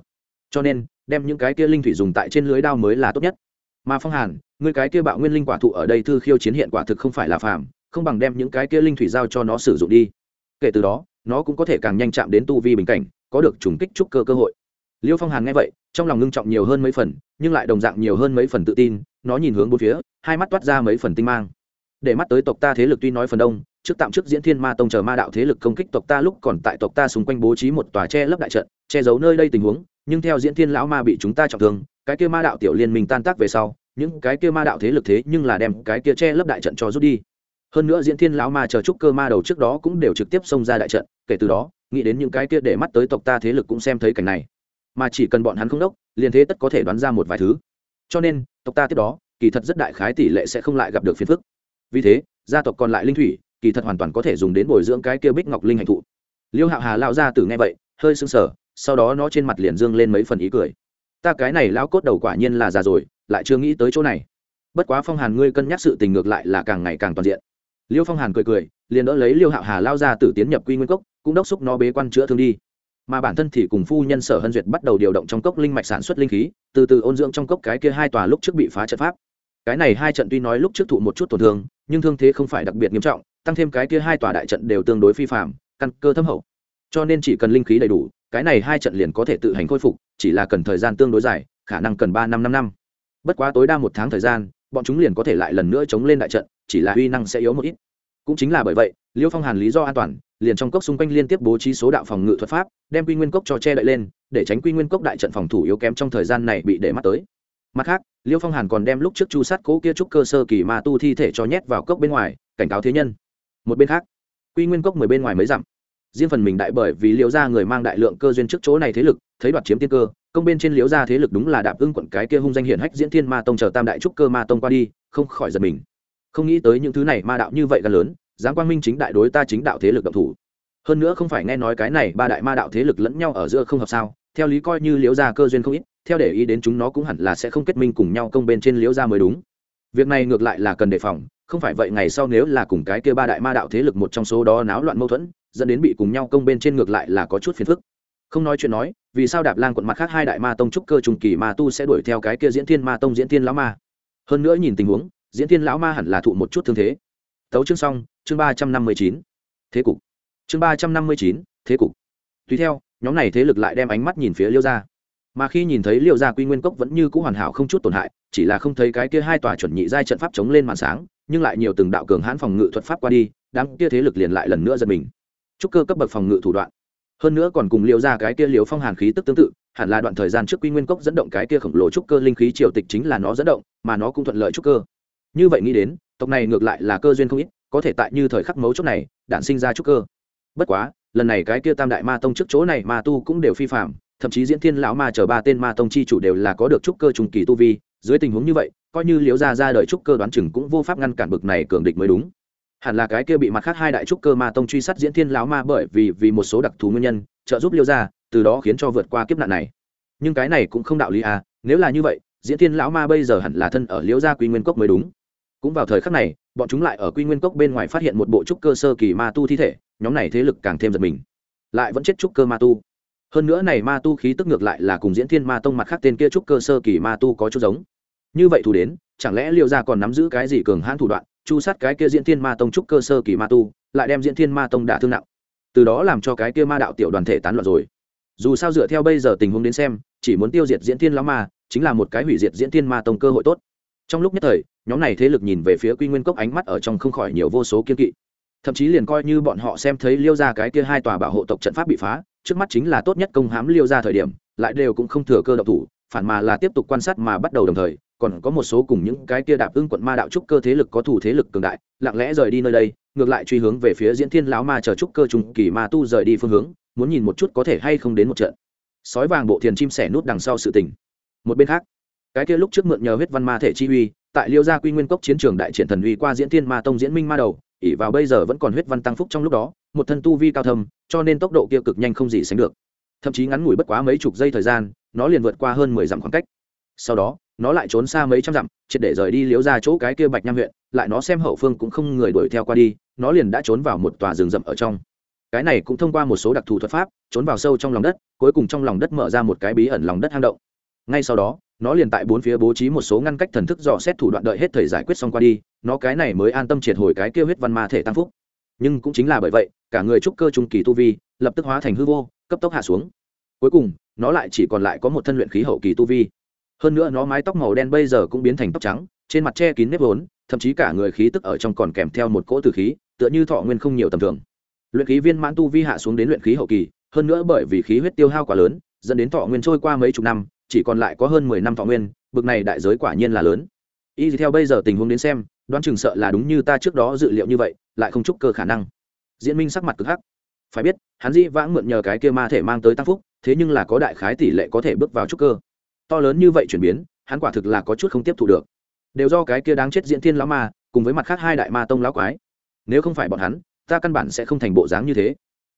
Cho nên đem những cái kia linh thủy dùng tại trên lưới đao mới là tốt nhất. Mà phong hàn người cái kia bạo nguyên linh quả thụ ở đây thư khiêu chiến hiện quả thực không phải là phàm, không bằng đem những cái kia linh thủy giao cho nó sử dụng đi. Kể từ đó, nó cũng có thể càng nhanh chạm đến tu vi bình cảnh, có được trùng kích trúc cơ cơ hội. Liêu phong hàn nghe vậy, trong lòng ngưng trọng nhiều hơn mấy phần, nhưng lại đồng dạng nhiều hơn mấy phần tự tin, nó nhìn hướng bốn phía, hai mắt toát ra mấy phần tinh mang. Để mắt tới tộc ta thế lực tuy nói phần đông, trước tạm trước diễn thiên ma tông chờ ma đạo thế lực công kích tộc ta lúc còn tại tộc ta xung quanh bố trí một tòa che lấp đại trận, che giấu nơi đây tình huống nhưng theo diễn thiên lão ma bị chúng ta trọng thương, cái kia ma đạo tiểu liên minh tan tác về sau, những cái kia ma đạo thế lực thế nhưng là đem cái kia che lấp đại trận cho rút đi. Hơn nữa diễn thiên lão ma chờ trúc cơ ma đầu trước đó cũng đều trực tiếp xông ra đại trận, kể từ đó, nghĩ đến những cái kia để mắt tới tộc ta thế lực cũng xem thấy cảnh này. Mà chỉ cần bọn hắn không đốc, liền thế tất có thể đoán ra một vài thứ. Cho nên, tộc ta tiếp đó, kỳ thật rất đại khái tỷ lệ sẽ không lại gặp được phiền phức. Vì thế, gia tộc còn lại linh thủy, kỳ thật hoàn toàn có thể dùng đến bồi dưỡng cái kia bích ngọc linh hạnh thụ. Liêu hạo hà lao ra từ nghe vậy, hơi sưng sờ sau đó nó trên mặt liền dương lên mấy phần ý cười. Ta cái này lão cốt đầu quả nhiên là già rồi, lại chưa nghĩ tới chỗ này. Bất quá phong hàn ngươi cân nhắc sự tình ngược lại là càng ngày càng toàn diện. Liêu phong hàn cười cười, liền đỡ lấy liêu hạo hà lao ra từ tiến nhập quy nguyên cốc, cũng đốc xúc nó bế quan chữa thương đi. Mà bản thân thì cùng phu nhân sở hân duyệt bắt đầu điều động trong cốc linh mạch sản xuất linh khí, từ từ ôn dưỡng trong cốc cái kia hai tòa lúc trước bị phá trận pháp. Cái này hai trận tuy nói lúc trước thụ một chút tổn thương, nhưng thương thế không phải đặc biệt nghiêm trọng, tăng thêm cái kia hai tòa đại trận đều tương đối phi phạm căn cơ thâm hậu cho nên chỉ cần linh khí đầy đủ, cái này hai trận liền có thể tự hành khôi phục, chỉ là cần thời gian tương đối dài, khả năng cần ba năm năm năm. Bất quá tối đa một tháng thời gian, bọn chúng liền có thể lại lần nữa chống lên đại trận, chỉ là uy năng sẽ yếu một ít. Cũng chính là bởi vậy, liêu phong hàn lý do an toàn, liền trong cốc xung quanh liên tiếp bố trí số đạo phòng ngự thuật pháp, đem quy nguyên cốc cho che đậy lên, để tránh quy nguyên cốc đại trận phòng thủ yếu kém trong thời gian này bị để mắt tới. Mặt khác, liêu phong hàn còn đem lúc trước chu sát cố kia trúc cơ sơ kỳ ma tu thi thể cho nhét vào cốc bên ngoài, cảnh cáo thế nhân. Một bên khác, quy nguyên cốc mười bên ngoài mới dặm riêng phần mình đại bởi vì liễu gia người mang đại lượng cơ duyên trước chỗ này thế lực, thấy đoạt chiếm tiên cơ, công bên trên liễu gia thế lực đúng là đạp ưng quận cái kia hung danh hiển hách diễn thiên ma tông chờ tam đại trúc cơ ma tông qua đi, không khỏi giật mình. Không nghĩ tới những thứ này ma đạo như vậy gần lớn giáng quang minh chính đại đối ta chính đạo thế lực động thủ. Hơn nữa không phải nghe nói cái này ba đại ma đạo thế lực lẫn nhau ở giữa không hợp sao, theo lý coi như liễu gia cơ duyên không ít, theo để ý đến chúng nó cũng hẳn là sẽ không kết minh cùng nhau công bên trên liễu gia mới đúng. Việc này ngược lại là cần đề phòng không phải vậy ngày sau nếu là cùng cái kia ba đại ma đạo thế lực một trong số đó náo loạn mâu thuẫn, dẫn đến bị cùng nhau công bên trên ngược lại là có chút phiền phức. Không nói chuyện nói, vì sao đạp lang quận mặt khác hai đại ma tông trúc cơ trùng kỳ ma tu sẽ đuổi theo cái kia diễn thiên ma tông diễn thiên lão ma? Hơn nữa nhìn tình huống, diễn thiên lão ma hẳn là thụ một chút thương thế. Tấu chương xong, chương ba trăm năm mươi chín. Thế cục. Chương ba trăm năm mươi chín, thế cục. Tùy theo, nhóm này thế lực lại đem ánh mắt nhìn phía liêu gia. Mà khi nhìn thấy liêu gia quy nguyên cốc vẫn như c ũ hoàn hảo không chút tổn hại, chỉ là không thấy cái kia hai tòa chuẩn nhị giai trận pháp chống lên màn sáng nhưng lại nhiều từng đạo cường hãn phòng ngự thuật pháp qua đi, đám kia thế lực liền lại lần nữa giật mình. Trúc cơ cấp bậc phòng ngự thủ đoạn. Hơn nữa còn cùng liêu ra cái kia liều phong hàn khí tức tương tự, hẳn là đoạn thời gian trước quy nguyên cốc dẫn động cái kia khổng lồ trúc cơ linh khí triều tịch chính là nó dẫn động, mà nó cũng thuận lợi trúc cơ. Như vậy nghĩ đến, tộc này ngược lại là cơ duyên không ít, có thể tại như thời khắc mấu chốt này, đản sinh ra trúc cơ. Bất quá, lần này cái kia tam đại ma tông trước chỗ này ma tu cũng đều phi phạm thậm chí diễn thiên lão ma chờ ba tên ma tông chi chủ đều là có được trúc cơ trùng kỳ tu vi dưới tình huống như vậy, coi như liếu ra ra đời trúc cơ đoán chừng cũng vô pháp ngăn cản bực này cường địch mới đúng. Hẳn là cái kia bị mặt khác hai đại trúc cơ ma tông truy sát diễn thiên lão ma bởi vì vì một số đặc thù nguyên nhân, trợ giúp liêu ra từ đó khiến cho vượt qua kiếp nạn này. Nhưng cái này cũng không đạo lý à nếu là như vậy, diễn thiên lão ma bây giờ hẳn là thân ở liễu gia quy nguyên cốc mới đúng. Cũng vào thời khắc này, bọn chúng lại ở quy nguyên cốc bên ngoài phát hiện một bộ trúc cơ sơ kỳ ma tu thi thể, nhóm này thế lực càng thêm giật mình. Lại vẫn chết trúc cơ ma tu. Hơn nữa này ma tu khí tức ngược lại là cùng diễn thiên ma tông mặt khác tên kia trúc cơ sơ kỳ ma tu có chút giống như vậy thủ đến, chẳng lẽ liêu gia còn nắm giữ cái gì cường hãn thủ đoạn, chu sát cái kia diễn thiên ma tông trúc cơ sơ kỳ ma tu, lại đem diễn thiên ma tông đả thương nặng? Từ đó làm cho cái kia ma đạo tiểu đoàn thể tán loạn rồi. Dù sao dựa theo bây giờ tình huống đến xem, chỉ muốn tiêu diệt diễn thiên lão ma, chính là một cái hủy diệt diễn thiên ma tông cơ hội tốt. Trong lúc nhất thời, nhóm này thế lực nhìn về phía quy nguyên cốc ánh mắt ở trong không khỏi nhiều vô số kiên kỵ. Thậm chí liền coi như bọn họ xem thấy liêu ra cái kia hai tòa bảo hộ tộc trận pháp bị phá, trước mắt chính là tốt nhất công hãm liêu ra thời điểm, lại đều cũng không thừa cơ độc thủ phản mà là tiếp tục quan sát mà bắt đầu đồng thời, còn có một số cùng những cái kia đạp ưng quận ma đạo trúc cơ thế lực có thủ thế lực cường đại, lặng lẽ rời đi nơi đây, ngược lại truy hướng về phía diễn thiên lão ma chờ trúc cơ trùng kỳ ma tu rời đi phương hướng, muốn nhìn một chút có thể hay không đến một trận. Sói vàng bộ thiền chim sẻ nút đằng sau sự tình. Một bên khác, cái kia lúc trước mượn nhờ huyết văn ma thể chi uy, tại liêu gia quy nguyên cốc chiến trường đại triển thần uy qua diễn thiên ma tông diễn minh ma đầu ỉ vào bây giờ vẫn còn huyết văn tăng phúc trong lúc đó, một thân tu vi cao thâm, cho nên tốc độ kia cực nhanh không gì sánh được. Thậm chí ngắn ngủi bất quá mấy chục giây thời gian nó liền vượt qua hơn mười dặm khoảng cách. Sau đó, nó lại trốn xa mấy trăm dặm, triệt để rời đi liếu ra chỗ cái kia bạch nham huyện, lại nó xem hậu phương cũng không người đuổi theo qua đi, nó liền đã trốn vào một tòa rừng rậm ở trong. Cái này cũng thông qua một số đặc thù thuật pháp, trốn vào sâu trong lòng đất, cuối cùng trong lòng đất mở ra một cái bí ẩn lòng đất hang động. Ngay sau đó, nó liền tại bốn phía bố trí một số ngăn cách thần thức dò xét thủ đoạn đợi hết thời giải quyết xong qua đi, nó cái này mới an tâm triệt hồi cái kia huyết văn ma thể tăng phúc. Nhưng cũng chính là bởi vậy, cả người trúc cơ trung kỳ tu vi, lập tức hóa thành hư vô, cấp tốc hạ xuống cuối cùng, nó lại chỉ còn lại có một thân luyện khí hậu kỳ tu vi. Hơn nữa nó mái tóc màu đen bây giờ cũng biến thành tóc trắng, trên mặt che kín nếp vốn, thậm chí cả người khí tức ở trong còn kèm theo một cỗ từ khí, tựa như thọ nguyên không nhiều tầm thường. Luyện khí viên mãn tu vi hạ xuống đến luyện khí hậu kỳ, hơn nữa bởi vì khí huyết tiêu hao quá lớn, dẫn đến thọ nguyên trôi qua mấy chục năm, chỉ còn lại có hơn mười năm thọ nguyên, bực này đại giới quả nhiên là lớn. Y theo bây giờ tình huống đến xem, đoán chừng sợ là đúng như ta trước đó dự liệu như vậy, lại không chúc cơ khả năng. Diễn minh sắc mặt cực hắc. Phải biết, hắn dĩ vãng mượn nhờ cái kia ma thể mang tới tăng phúc thế nhưng là có đại khái tỷ lệ có thể bước vào trúc cơ. To lớn như vậy chuyển biến, hắn quả thực là có chút không tiếp thu được. Đều do cái kia đáng chết diễn thiên lão ma, cùng với mặt khác hai đại ma tông lão quái. Nếu không phải bọn hắn, ta căn bản sẽ không thành bộ dáng như thế.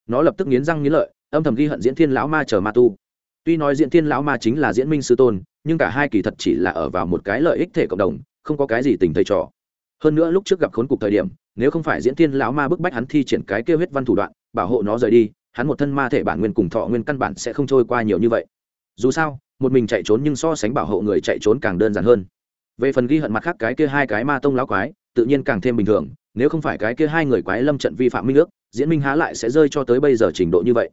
Nó lập tức nghiến răng nghiến lợi, âm thầm ghi hận diễn thiên lão ma chờ ma tu. Tuy nói diễn thiên lão ma chính là diễn minh sư tôn, nhưng cả hai kỳ thật chỉ là ở vào một cái lợi ích thể cộng đồng, không có cái gì tình thầy trò. Hơn nữa lúc trước gặp khốn cục thời điểm, nếu không phải diễn thiên lão ma bức bách hắn thi triển cái kêu huyết văn thủ đoạn, bảo hộ nó rời đi hắn một thân ma thể bản nguyên cùng thọ nguyên căn bản sẽ không trôi qua nhiều như vậy. Dù sao, một mình chạy trốn nhưng so sánh bảo hộ người chạy trốn càng đơn giản hơn. Về phần ghi hận mặt khác cái kia hai cái ma tông lão quái, tự nhiên càng thêm bình thường, nếu không phải cái kia hai người quái lâm trận vi phạm minh ước, diễn minh há lại sẽ rơi cho tới bây giờ trình độ như vậy.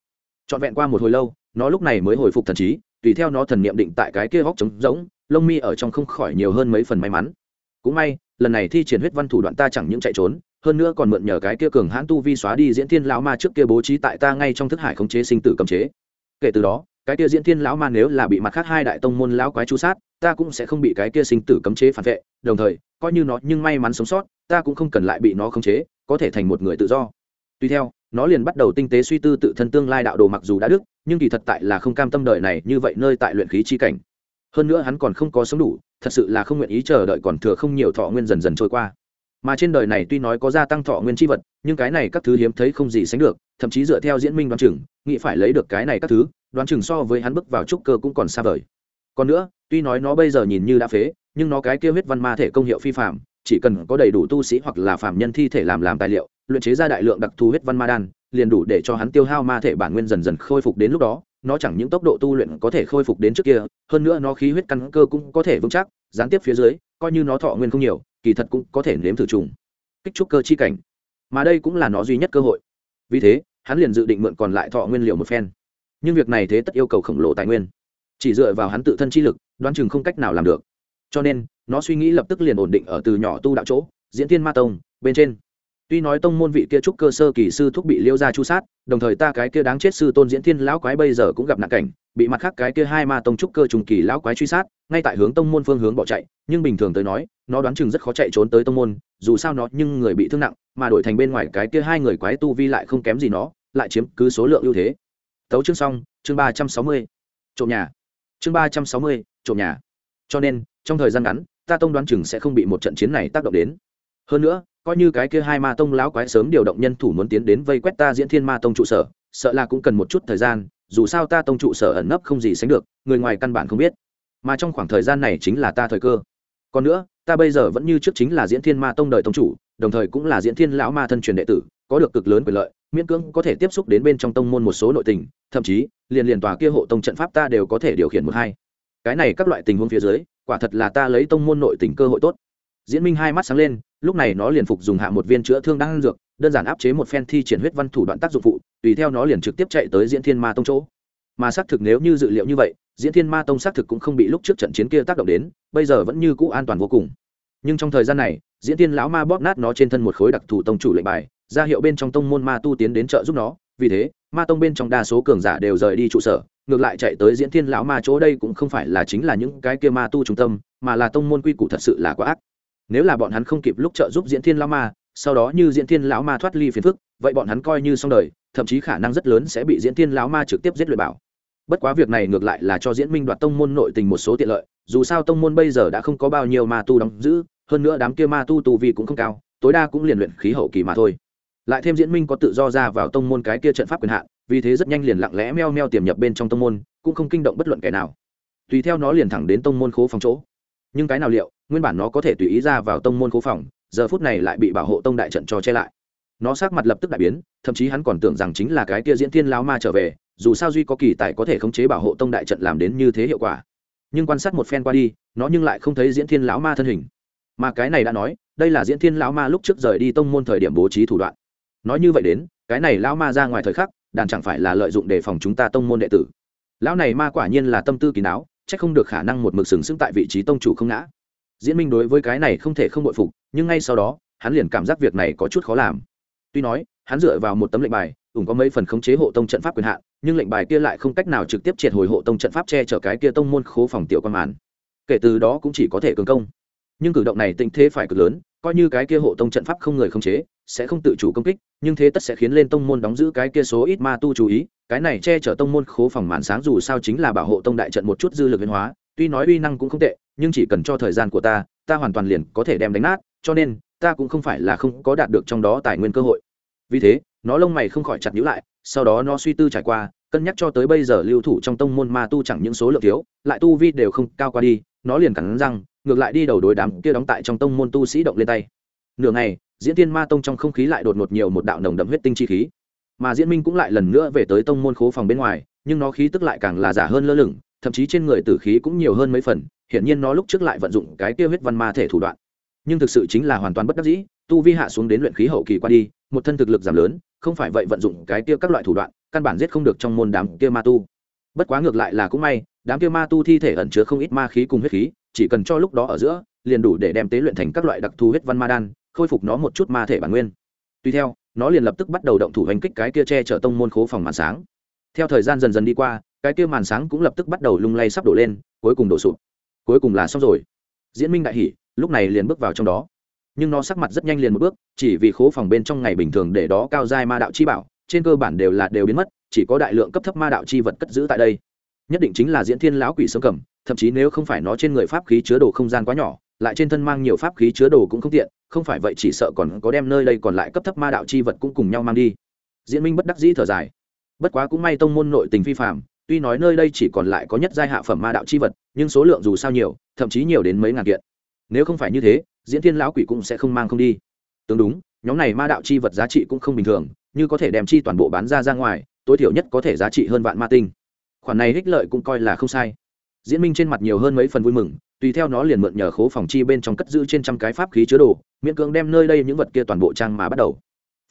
Trọn vẹn qua một hồi lâu, nó lúc này mới hồi phục thần trí, tùy theo nó thần niệm định tại cái kia góc trống rỗng, lông mi ở trong không khỏi nhiều hơn mấy phần may mắn. Cũng may, lần này thi triển huyết văn thủ đoạn ta chẳng những chạy trốn hơn nữa còn mượn nhờ cái kia cường hãn tu vi xóa đi diễn thiên lão ma trước kia bố trí tại ta ngay trong thức hải khống chế sinh tử cấm chế. Kể từ đó, cái kia diễn thiên lão ma nếu là bị mặt khác hai đại tông môn lão quái chu sát, ta cũng sẽ không bị cái kia sinh tử cấm chế phản vệ, đồng thời, coi như nó nhưng may mắn sống sót, ta cũng không cần lại bị nó khống chế, có thể thành một người tự do. Tuy theo, nó liền bắt đầu tinh tế suy tư tự thân tương lai đạo đồ mặc dù đã đức, nhưng kỳ thật tại là không cam tâm đời này, như vậy nơi tại luyện khí chi cảnh. Hơn nữa hắn còn không có sống đủ, thật sự là không nguyện ý chờ đợi còn thừa không nhiều thọ nguyên dần dần trôi qua mà trên đời này tuy nói có gia tăng thọ nguyên chi vật, nhưng cái này các thứ hiếm thấy không gì sánh được, thậm chí dựa theo diễn minh đoán chừng, nghĩ phải lấy được cái này các thứ, đoán chừng so với hắn bước vào trúc cơ cũng còn xa vời. Còn nữa, tuy nói nó bây giờ nhìn như đã phế, nhưng nó cái kia huyết văn ma thể công hiệu phi phạm chỉ cần có đầy đủ tu sĩ hoặc là phạm nhân thi thể làm làm tài liệu, luyện chế ra đại lượng đặc thù huyết văn ma đan, liền đủ để cho hắn tiêu hao ma thể bản nguyên dần dần khôi phục đến lúc đó, nó chẳng những tốc độ tu luyện có thể khôi phục đến trước kia, hơn nữa nó khí huyết căn cơ cũng có thể vững chắc, gián tiếp phía dưới, coi như nó thọ nguyên không nhiều kỳ thật cũng có thể nếm thử trùng kích trúc cơ chi cảnh. Mà đây cũng là nó duy nhất cơ hội. Vì thế, hắn liền dự định mượn còn lại thọ nguyên liệu một phen. Nhưng việc này thế tất yêu cầu khổng lồ tài nguyên. Chỉ dựa vào hắn tự thân chi lực, đoán chừng không cách nào làm được. Cho nên, nó suy nghĩ lập tức liền ổn định ở từ nhỏ tu đạo chỗ, diễn tiên ma tông, bên trên tuy nói tông môn vị kia trúc cơ sơ kỳ sư thúc bị liêu ra chu sát, đồng thời ta cái kia đáng chết sư tôn diễn thiên lão quái bây giờ cũng gặp nạn cảnh, bị mặt khác cái kia hai ma tông trúc cơ trùng kỳ lão quái truy sát, ngay tại hướng tông môn phương hướng bỏ chạy, nhưng bình thường tới nói, nó đoán chừng rất khó chạy trốn tới tông môn, dù sao nó nhưng người bị thương nặng, mà đổi thành bên ngoài cái kia hai người quái tu vi lại không kém gì nó, lại chiếm cứ số lượng ưu thế. Tấu chương xong, chương ba trăm sáu mươi, trộm nhà. Chương ba trăm sáu mươi, trộm nhà. Cho nên, trong thời gian ngắn, ta tông đoán chừng sẽ không bị một trận chiến này tác động đến hơn nữa, coi như cái kia hai ma tông lão quái sớm điều động nhân thủ muốn tiến đến vây quét ta diễn thiên ma tông trụ sở, sợ là cũng cần một chút thời gian, dù sao ta tông trụ sở ẩn nấp không gì sánh được, người ngoài căn bản không biết. Mà trong khoảng thời gian này chính là ta thời cơ. Còn nữa, ta bây giờ vẫn như trước chính là diễn thiên ma tông đời tông chủ, đồng thời cũng là diễn thiên lão ma thân truyền đệ tử, có được cực lớn quyền lợi, miễn cưỡng có thể tiếp xúc đến bên trong tông môn một số nội tình, thậm chí, liền liền tòa kia hộ tông trận pháp ta đều có thể điều khiển một hai. Cái này các loại tình huống phía dưới, quả thật là ta lấy tông môn nội tình cơ hội tốt. Diễn minh hai mắt sáng lên lúc này nó liền phục dùng hạ một viên chữa thương đang dược, đơn giản áp chế một phen thi triển huyết văn thủ đoạn tác dụng phụ, tùy theo nó liền trực tiếp chạy tới diễn thiên ma tông chỗ. Mà xác thực nếu như dự liệu như vậy, diễn thiên ma tông xác thực cũng không bị lúc trước trận chiến kia tác động đến, bây giờ vẫn như cũ an toàn vô cùng. Nhưng trong thời gian này, diễn thiên lão ma bóp nát nó trên thân một khối đặc thù tông chủ lệnh bài, ra hiệu bên trong tông môn ma tu tiến đến trợ giúp nó, vì thế, ma tông bên trong đa số cường giả đều rời đi trụ sở, ngược lại chạy tới diễn thiên lão ma chỗ đây cũng không phải là chính là những cái kia ma tu trung tâm, mà là tông môn quy củ thật sự là quá ác nếu là bọn hắn không kịp lúc trợ giúp diễn thiên lão ma, sau đó như diễn thiên lão ma thoát ly phiền phức, vậy bọn hắn coi như xong đời, thậm chí khả năng rất lớn sẽ bị diễn thiên lão ma trực tiếp giết luyện bảo. Bất quá việc này ngược lại là cho diễn minh đoạt tông môn nội tình một số tiện lợi, dù sao tông môn bây giờ đã không có bao nhiêu ma tu đóng giữ, hơn nữa đám kia ma tu tù vi cũng không cao, tối đa cũng liền luyện khí hậu kỳ mà thôi. Lại thêm diễn minh có tự do ra vào tông môn cái kia trận pháp quyền hạn, vì thế rất nhanh liền lặng lẽ meo meo tiềm nhập bên trong tông môn, cũng không kinh động bất luận kẻ nào. Tùy theo nó liền thẳng đến tông môn khố phòng chỗ nhưng cái nào liệu, nguyên bản nó có thể tùy ý ra vào tông môn cố phòng, giờ phút này lại bị bảo hộ tông đại trận cho che lại. Nó sát mặt lập tức đại biến, thậm chí hắn còn tưởng rằng chính là cái kia diễn thiên lao ma trở về, dù sao duy có kỳ tài có thể khống chế bảo hộ tông đại trận làm đến như thế hiệu quả. Nhưng quan sát một phen qua đi, nó nhưng lại không thấy diễn thiên lão ma thân hình. Mà cái này đã nói, đây là diễn thiên lão ma lúc trước rời đi tông môn thời điểm bố trí thủ đoạn. Nói như vậy đến, cái này lão ma ra ngoài thời khắc, đàn chẳng phải là lợi dụng để phòng chúng ta tông môn đệ tử. Lão này ma quả nhiên là tâm tư kỳ não chắc không được khả năng một mực sừng sững tại vị trí tông chủ không ngã. Diễn minh đối với cái này không thể không bội phục, nhưng ngay sau đó, hắn liền cảm giác việc này có chút khó làm. Tuy nói, hắn dựa vào một tấm lệnh bài ủng có mấy phần khống chế hộ tông trận pháp quyền hạn, nhưng lệnh bài kia lại không cách nào trực tiếp triệt hồi hộ tông trận pháp che chở cái kia tông môn khố phòng tiểu quan màn. Kể từ đó cũng chỉ có thể cường công. Nhưng cử động này tình thế phải cực lớn, coi như cái kia hộ tông trận pháp không người khống chế sẽ không tự chủ công kích, nhưng thế tất sẽ khiến lên tông môn đóng giữ cái kia số ít ma tu chú ý, cái này che chở tông môn khố phòng màn sáng dù sao chính là bảo hộ tông đại trận một chút dư lực biến hóa, tuy nói uy năng cũng không tệ, nhưng chỉ cần cho thời gian của ta ta hoàn toàn liền có thể đem đánh nát, cho nên, ta cũng không phải là không có đạt được trong đó tài nguyên cơ hội. Vì thế, nó lông mày không khỏi chặt nhữ lại, sau đó nó suy tư trải qua, cân nhắc cho tới bây giờ lưu thủ trong tông môn ma tu chẳng những số lượng thiếu, lại tu vi đều không cao qua đi, nó liền cắn răng, ngược lại đi đầu đối đám kia đóng tại trong tông môn tu sĩ động lên tay. Nửa ngày diễn tiên ma tông trong không khí lại đột ngột nhiều một đạo nồng đậm huyết tinh chi khí. Mà diễn minh cũng lại lần nữa về tới tông môn khố phòng bên ngoài, nhưng nó khí tức lại càng là giả hơn lơ lửng, thậm chí trên người tử khí cũng nhiều hơn mấy phần, hiển nhiên nó lúc trước lại vận dụng cái tiêu huyết văn ma thể thủ đoạn. Nhưng thực sự chính là hoàn toàn bất đắc dĩ, tu vi hạ xuống đến luyện khí hậu kỳ qua đi, một thân thực lực giảm lớn, không phải vậy vận dụng cái tiêu các loại thủ đoạn, căn bản giết không được trong môn đám kia ma tu. Bất quá ngược lại là cũng may, đám kia ma tu thi thể ẩn chứa không ít ma khí cùng huyết khí, chỉ cần cho lúc đó ở giữa, liền đủ để đem tế luyện thành các loại đặc thù huyết văn ma đan khôi phục nó một chút ma thể bản nguyên. Tuy theo, nó liền lập tức bắt đầu động thủ hành kích cái kia che chở tông môn khố phòng màn sáng. Theo thời gian dần dần đi qua, cái kia màn sáng cũng lập tức bắt đầu lung lay sắp đổ lên, cuối cùng đổ sụp. Cuối cùng là xong rồi. Diễn minh đại hỉ, lúc này liền bước vào trong đó. Nhưng nó sắc mặt rất nhanh liền một bước, chỉ vì khố phòng bên trong ngày bình thường để đó cao giai ma đạo chi bảo, trên cơ bản đều là đều biến mất, chỉ có đại lượng cấp thấp ma đạo chi vật cất giữ tại đây. Nhất định chính là diễn thiên lão quỷ sớm cầm, thậm chí nếu không phải nó trên người pháp khí chứa đồ không gian quá nhỏ, lại trên thân mang nhiều pháp khí chứa đồ cũng không tiện không phải vậy chỉ sợ còn có đem nơi đây còn lại cấp thấp ma đạo chi vật cũng cùng nhau mang đi. Diễn minh bất đắc dĩ thở dài. Bất quá cũng may tông môn nội tình phi phạm tuy nói nơi đây chỉ còn lại có nhất giai hạ phẩm ma đạo chi vật, nhưng số lượng dù sao nhiều, thậm chí nhiều đến mấy ngàn kiện. Nếu không phải như thế, diễn thiên lão quỷ cũng sẽ không mang không đi. Tương đúng, nhóm này ma đạo chi vật giá trị cũng không bình thường, như có thể đem chi toàn bộ bán ra ra ngoài, tối thiểu nhất có thể giá trị hơn vạn ma tinh. Khoản này ích lợi cũng coi là không sai. Diễn minh trên mặt nhiều hơn mấy phần vui mừng tùy theo nó liền mượn nhờ khố phòng chi bên trong cất giữ trên trăm cái pháp khí chứa đồ, miễn cưỡng đem nơi đây những vật kia toàn bộ trang mà bắt đầu.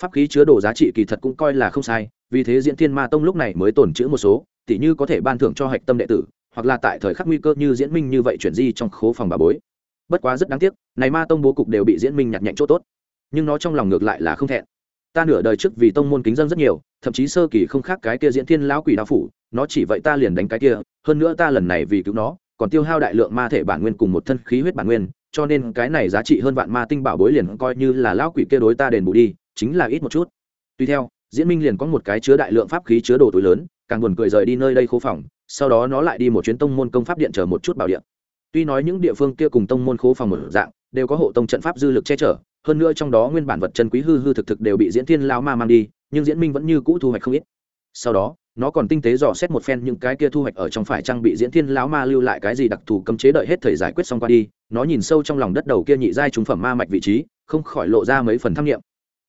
Pháp khí chứa đồ giá trị kỳ thật cũng coi là không sai, vì thế diễn thiên ma tông lúc này mới tồn chữ một số, tỉ như có thể ban thưởng cho hạch tâm đệ tử, hoặc là tại thời khắc nguy cơ như diễn minh như vậy chuyển di trong khố phòng bà bối. Bất quá rất đáng tiếc, này ma tông bố cục đều bị diễn minh nhặt nhạnh chỗ tốt. Nhưng nó trong lòng ngược lại là không thẹn. Ta nửa đời trước vì tông môn kính dân rất nhiều, thậm chí sơ kỳ không khác cái kia diễn thiên lão quỷ đao phủ, nó chỉ vậy ta liền đánh cái kia, hơn nữa ta lần này vì cứu nó còn tiêu hao đại lượng ma thể bản nguyên cùng một thân khí huyết bản nguyên, cho nên cái này giá trị hơn vạn ma tinh bảo bối liền coi như là lão quỷ kia đối ta đền bù đi, chính là ít một chút. Tuy theo, diễn minh liền có một cái chứa đại lượng pháp khí chứa đồ túi lớn, càng buồn cười rời đi nơi đây khô phòng, sau đó nó lại đi một chuyến tông môn công pháp điện chờ một chút bảo điện. Tuy nói những địa phương kia cùng tông môn khố phòng một dạng, đều có hộ tông trận pháp dư lực che chở, hơn nữa trong đó nguyên bản vật chân quý hư hư thực thực đều bị diễn thiên lao ma mang đi, nhưng diễn minh vẫn như cũ thu hoạch không ít. Sau đó nó còn tinh tế dò xét một phen những cái kia thu hoạch ở trong phải trang bị diễn thiên lão ma lưu lại cái gì đặc thù cấm chế đợi hết thời giải quyết xong qua đi, nó nhìn sâu trong lòng đất đầu kia nhị giai trúng phẩm ma mạch vị trí, không khỏi lộ ra mấy phần tham nghiệm.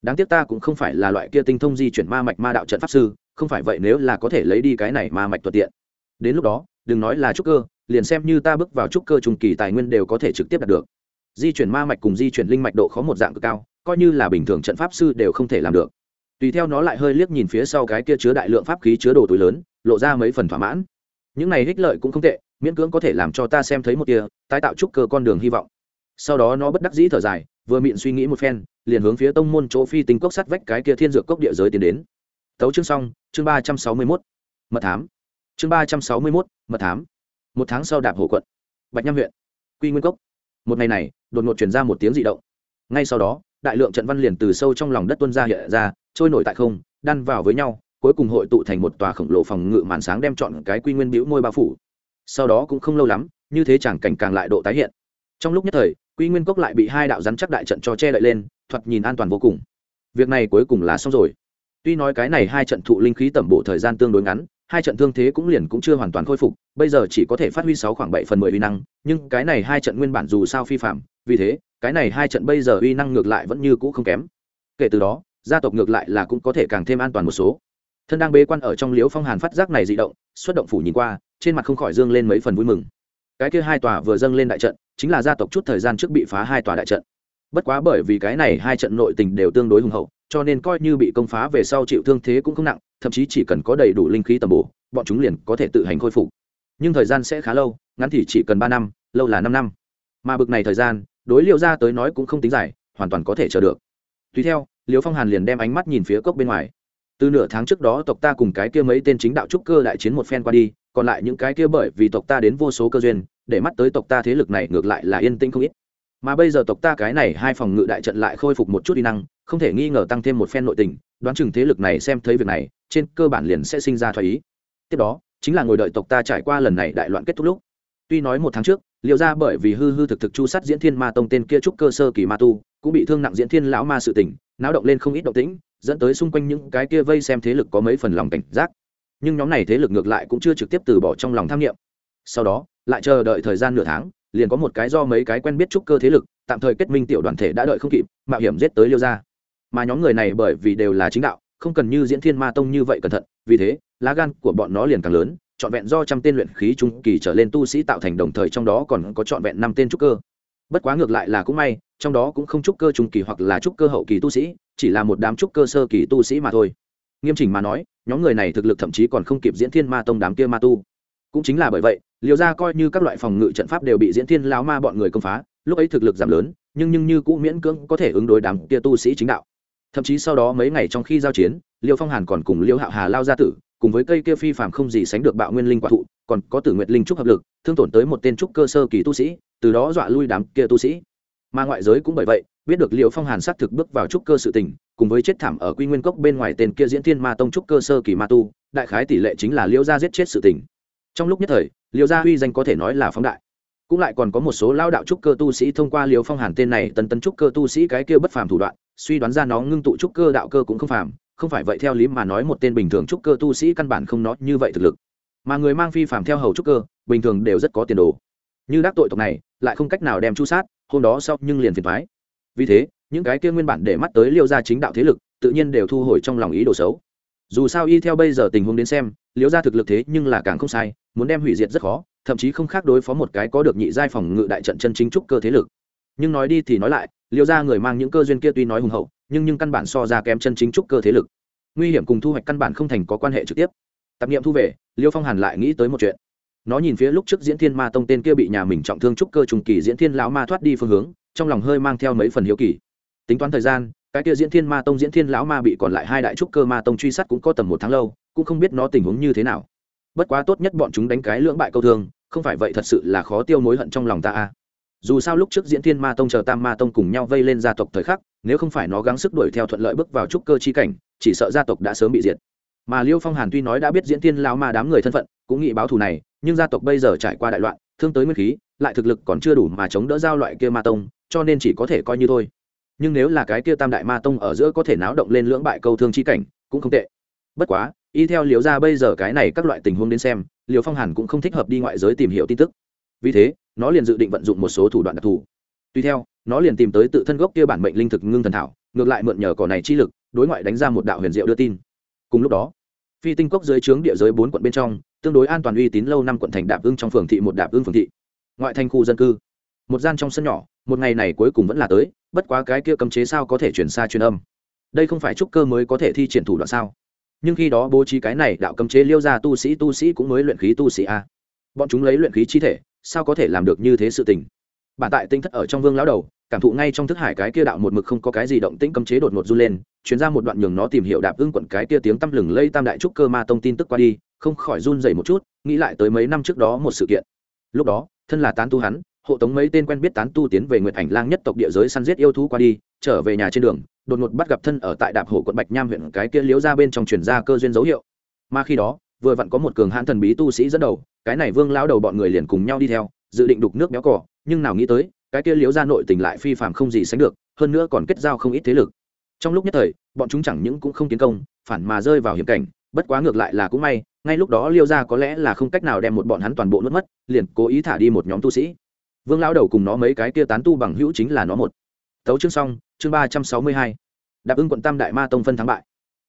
Đáng tiếc ta cũng không phải là loại kia tinh thông di chuyển ma mạch ma đạo trận pháp sư, không phải vậy nếu là có thể lấy đi cái này ma mạch thuận tiện. Đến lúc đó, đừng nói là trúc cơ, liền xem như ta bước vào trúc cơ trùng kỳ tài nguyên đều có thể trực tiếp đạt được. Di chuyển ma mạch cùng di chuyển linh mạch độ khó một dạng cực cao, coi như là bình thường trận pháp sư đều không thể làm được tùy theo nó lại hơi liếc nhìn phía sau cái kia chứa đại lượng pháp khí chứa đồ túi lớn, lộ ra mấy phần thỏa mãn. Những này hích lợi cũng không tệ, miễn cưỡng có thể làm cho ta xem thấy một tia tái tạo trúc cơ con đường hy vọng. Sau đó nó bất đắc dĩ thở dài, vừa miệng suy nghĩ một phen, liền hướng phía tông môn chỗ phi tinh cốc sắt vách cái kia thiên dược cốc địa giới tiến đến. Tấu chương xong, chương ba trăm sáu mươi mốt, mật thám. Chương ba trăm sáu mươi mốt, mật thám. Một tháng sau đạp hồ quận, bạch nham huyện, quy nguyên cốc. Một ngày này, đột ngột chuyển ra một tiếng dị động. Ngay sau đó đại lượng trận văn liền từ sâu trong lòng đất tuân ra hiện ra, trôi nổi tại không, đan vào với nhau, cuối cùng hội tụ thành một tòa khổng lồ phòng ngự màn sáng đem chọn cái quy nguyên bĩu môi bao phủ. Sau đó cũng không lâu lắm, như thế chẳng cảnh càng lại độ tái hiện. Trong lúc nhất thời, quy nguyên cốc lại bị hai đạo rắn chắc đại trận cho che đậy lên, thoạt nhìn an toàn vô cùng. Việc này cuối cùng là xong rồi. Tuy nói cái này hai trận thụ linh khí tẩm bổ thời gian tương đối ngắn, hai trận thương thế cũng liền cũng chưa hoàn toàn khôi phục, bây giờ chỉ có thể phát huy sáu khoảng bảy phần mười uy năng, nhưng cái này hai trận nguyên bản dù sao phi phạm, vì thế cái này hai trận bây giờ uy năng ngược lại vẫn như cũ không kém. Kể từ đó, gia tộc ngược lại là cũng có thể càng thêm an toàn một số. Thân đang bế quan ở trong liễu phong hàn phát giác này dị động, xuất động phủ nhìn qua, trên mặt không khỏi dương lên mấy phần vui mừng. Cái kia hai tòa vừa dâng lên đại trận, chính là gia tộc chút thời gian trước bị phá hai tòa đại trận. Bất quá bởi vì cái này hai trận nội tình đều tương đối hùng hậu, cho nên coi như bị công phá về sau chịu thương thế cũng không nặng, thậm chí chỉ cần có đầy đủ linh khí tầm bổ, bọn chúng liền có thể tự hành khôi phục. Nhưng thời gian sẽ khá lâu, ngắn thì chỉ cần ba năm, lâu là năm năm. Mà bực này thời gian đối liệu ra tới nói cũng không tính dài, hoàn toàn có thể chờ được. Tùy theo liều phong hàn liền đem ánh mắt nhìn phía cốc bên ngoài. Từ nửa tháng trước đó tộc ta cùng cái kia mấy tên chính đạo trúc cơ đại chiến một phen qua đi, còn lại những cái kia bởi vì tộc ta đến vô số cơ duyên, để mắt tới tộc ta thế lực này ngược lại là yên tĩnh không ít. Mà bây giờ tộc ta cái này hai phòng ngự đại trận lại khôi phục một chút đi năng, không thể nghi ngờ tăng thêm một phen nội tình, đoán chừng thế lực này xem thấy việc này, trên cơ bản liền sẽ sinh ra thoái ý. Tiếp đó, chính là ngồi đợi tộc ta trải qua lần này đại loạn kết thúc lúc. Tuy nói một tháng trước liệu ra bởi vì hư hư thực thực chu sát diễn thiên ma tông tên kia trúc cơ sơ kỳ ma tu, cũng bị thương nặng diễn thiên lão ma sự tỉnh náo động lên không ít động tĩnh, dẫn tới xung quanh những cái kia vây xem thế lực có mấy phần lòng cảnh giác. Nhưng nhóm này thế lực ngược lại cũng chưa trực tiếp từ bỏ trong lòng tham nghiệm sau đó, lại chờ đợi thời gian nửa tháng, liền có một cái do mấy cái quen biết trúc cơ thế lực, tạm thời kết minh tiểu đoàn thể đã đợi không kịp, mạo hiểm giết tới liêu ra mà nhóm người này bởi vì đều là chính đạo, không cần như diễn thiên ma tông như vậy cẩn thận, vì thế, lá gan của bọn nó liền càng lớn trọn vẹn do trăm tên luyện khí trung kỳ trở lên tu sĩ tạo thành đồng thời trong đó còn có trọn vẹn năm tên trúc cơ. Bất quá ngược lại là cũng may, trong đó cũng không trúc cơ trung kỳ hoặc là trúc cơ hậu kỳ tu sĩ, chỉ là một đám trúc cơ sơ kỳ tu sĩ mà thôi. Nghiêm chỉnh mà nói, nhóm người này thực lực thậm chí còn không kịp diễn thiên ma tông đám kia ma tu. Cũng chính là bởi vậy liều ra coi như các loại phòng ngự trận pháp đều bị diễn thiên lao ma bọn người công phá, lúc ấy thực lực giảm lớn, nhưng nhưng như cũng miễn cưỡng có thể ứng đối đám kia tu sĩ chính đạo. Thậm chí sau đó mấy ngày trong khi giao chiến, liêu phong hàn còn cùng liêu hạo hà lao ra tử cùng với cây kia phi phàm không gì sánh được bạo nguyên linh quả thụ, còn có tử nguyệt linh trúc hợp lực, thương tổn tới một tên trúc cơ sơ kỳ tu sĩ, từ đó dọa lui đám kia tu sĩ. Mà ngoại giới cũng bởi vậy, biết được Liễu phong hàn sát thực bước vào trúc cơ sự tình, cùng với chết thảm ở quy nguyên cốc bên ngoài tên kia diễn thiên ma tông trúc cơ sơ kỳ ma tu, đại khái tỷ lệ chính là Liễu gia giết chết sự tình. Trong lúc nhất thời, Liễu gia uy danh có thể nói là phóng đại. Cũng lại còn có một số lao đạo trúc cơ tu sĩ thông qua liều phong hàn tên này tần tấn trúc cơ tu sĩ cái kia bất phàm thủ đoạn, suy đoán ra nó ngưng tụ trúc cơ đạo cơ cũng không phàm không phải vậy theo lý mà nói một tên bình thường trúc cơ tu sĩ căn bản không nó như vậy thực lực. Mà người mang phi phạm theo hầu trúc cơ, bình thường đều rất có tiền đồ. Như đắc tội tộc này, lại không cách nào đem chu sát, hôm đó sau nhưng liền phiền thoái vì thế, những cái kia nguyên bản để mắt tới liêu gia chính đạo thế lực, tự nhiên đều thu hồi trong lòng ý đồ xấu. Dù sao y theo bây giờ tình huống đến xem, liêu gia thực lực thế nhưng là càng không sai, muốn đem hủy diệt rất khó, thậm chí không khác đối phó một cái có được nhị giai phòng ngự đại trận chân chính trúc cơ thế lực. Nhưng nói đi thì nói lại, liêu gia người mang những cơ duyên kia tuy nói hùng hậu nhưng nhưng căn bản so ra kém chân chính trúc cơ thế lực. Nguy hiểm cùng thu hoạch căn bản không thành có quan hệ trực tiếp. Tạp nghiệm thu về, liêu phong hàn lại nghĩ tới một chuyện. Nó nhìn phía lúc trước diễn thiên ma tông tên kia bị nhà mình trọng thương trúc cơ trùng kỳ diễn thiên lão ma thoát đi phương hướng, trong lòng hơi mang theo mấy phần hiếu kỳ. Tính toán thời gian, cái kia diễn thiên ma tông diễn thiên lão ma bị còn lại hai đại trúc cơ ma tông truy sát cũng có tầm một tháng lâu, cũng không biết nó tình huống như thế nào. Bất quá tốt nhất bọn chúng đánh cái lưỡng bại câu thương, không phải vậy thật sự là khó tiêu mối hận trong lòng ta a. Dù sao lúc trước diễn thiên ma tông chờ tam ma tông cùng nhau vây lên gia tộc thời khắc nếu không phải nó gắng sức đuổi theo thuận lợi bước vào trúc cơ chi cảnh, chỉ sợ gia tộc đã sớm bị diệt. Mà liêu phong hàn tuy nói đã biết diễn tiên lão ma đám người thân phận, cũng nghĩ báo thù này, nhưng gia tộc bây giờ trải qua đại loạn, thương tới nguyên khí, lại thực lực còn chưa đủ mà chống đỡ giao loại kia ma tông, cho nên chỉ có thể coi như thôi. Nhưng nếu là cái kia tam đại ma tông ở giữa có thể náo động lên lưỡng bại câu thương chi cảnh, cũng không tệ. Bất quá, y theo liều ra bây giờ cái này các loại tình huống đến xem liều phong hàn cũng không thích hợp đi ngoại giới tìm hiểu tin tức. Vì thế, nó liền dự định vận dụng một số thủ đoạn đặc thù tuy theo, nó liền tìm tới tự thân gốc kia bản mệnh linh thực ngưng thần thảo, ngược lại mượn nhờ cỏ này chi lực, đối ngoại đánh ra một đạo huyền diệu đưa tin. Cùng lúc đó, phi tinh cốc dưới trướng địa giới bốn quận bên trong, tương đối an toàn uy tín lâu năm quận thành đạp ưng trong phường thị một đạp ưng phường thị. Ngoại thành khu dân cư. Một gian trong sân nhỏ, một ngày này cuối cùng vẫn là tới, bất quá cái kia cấm chế sao có thể chuyển xa truyền âm? Đây không phải trúc cơ mới có thể thi triển thủ đoạn sao? Nhưng khi đó bố trí cái này đạo cấm chế liêu ra tu sĩ tu sĩ cũng mới luyện khí tu sĩ a. Bọn chúng lấy luyện khí chi thể, sao có thể làm được như thế sự tình? Bản tại tinh thất ở trong vương lão đầu, cảm thụ ngay trong thức hải cái kia đạo một mực không có cái gì động tĩnh cấm chế đột ngột run lên chuyển ra một đoạn nhường nó tìm hiểu đạp ưng quận cái kia tiếng tăm lừng lây tam đại trúc cơ ma tông tin tức qua đi, không khỏi run dày một chút, nghĩ lại tới mấy năm trước đó một sự kiện. Lúc đó, thân là tán tu hắn, hộ tống mấy tên quen biết tán tu tiến về nguyệt ảnh lang nhất tộc địa giới săn giết yêu thú qua đi, trở về nhà trên đường, đột ngột bắt gặp thân ở tại đạp hồ quận bạch nham huyện cái kia liếu ra bên trong truyền ra cơ duyên dấu hiệu. Mà khi đó, vừa vặn có một cường hãn thần bí tu sĩ dẫn đầu, cái này vương lão đầu bọn người liền cùng nhau đi theo, dự định đục nước béo cỏ nhưng nào nghĩ tới, cái kia liếu ra nội tình lại phi phạm không gì sánh được, hơn nữa còn kết giao không ít thế lực. Trong lúc nhất thời, bọn chúng chẳng những cũng không tiến công, phản mà rơi vào hiểm cảnh, bất quá ngược lại là cũng may, ngay lúc đó liêu ra có lẽ là không cách nào đem một bọn hắn toàn bộ nuốt mất, liền cố ý thả đi một nhóm tu sĩ. Vương lão đầu cùng nó mấy cái kia tán tu bằng hữu chính là nó một. Tấu chương xong, chương ba trăm sáu mươi hai. Đáp ứng quận tam đại ma tông phân thắng bại.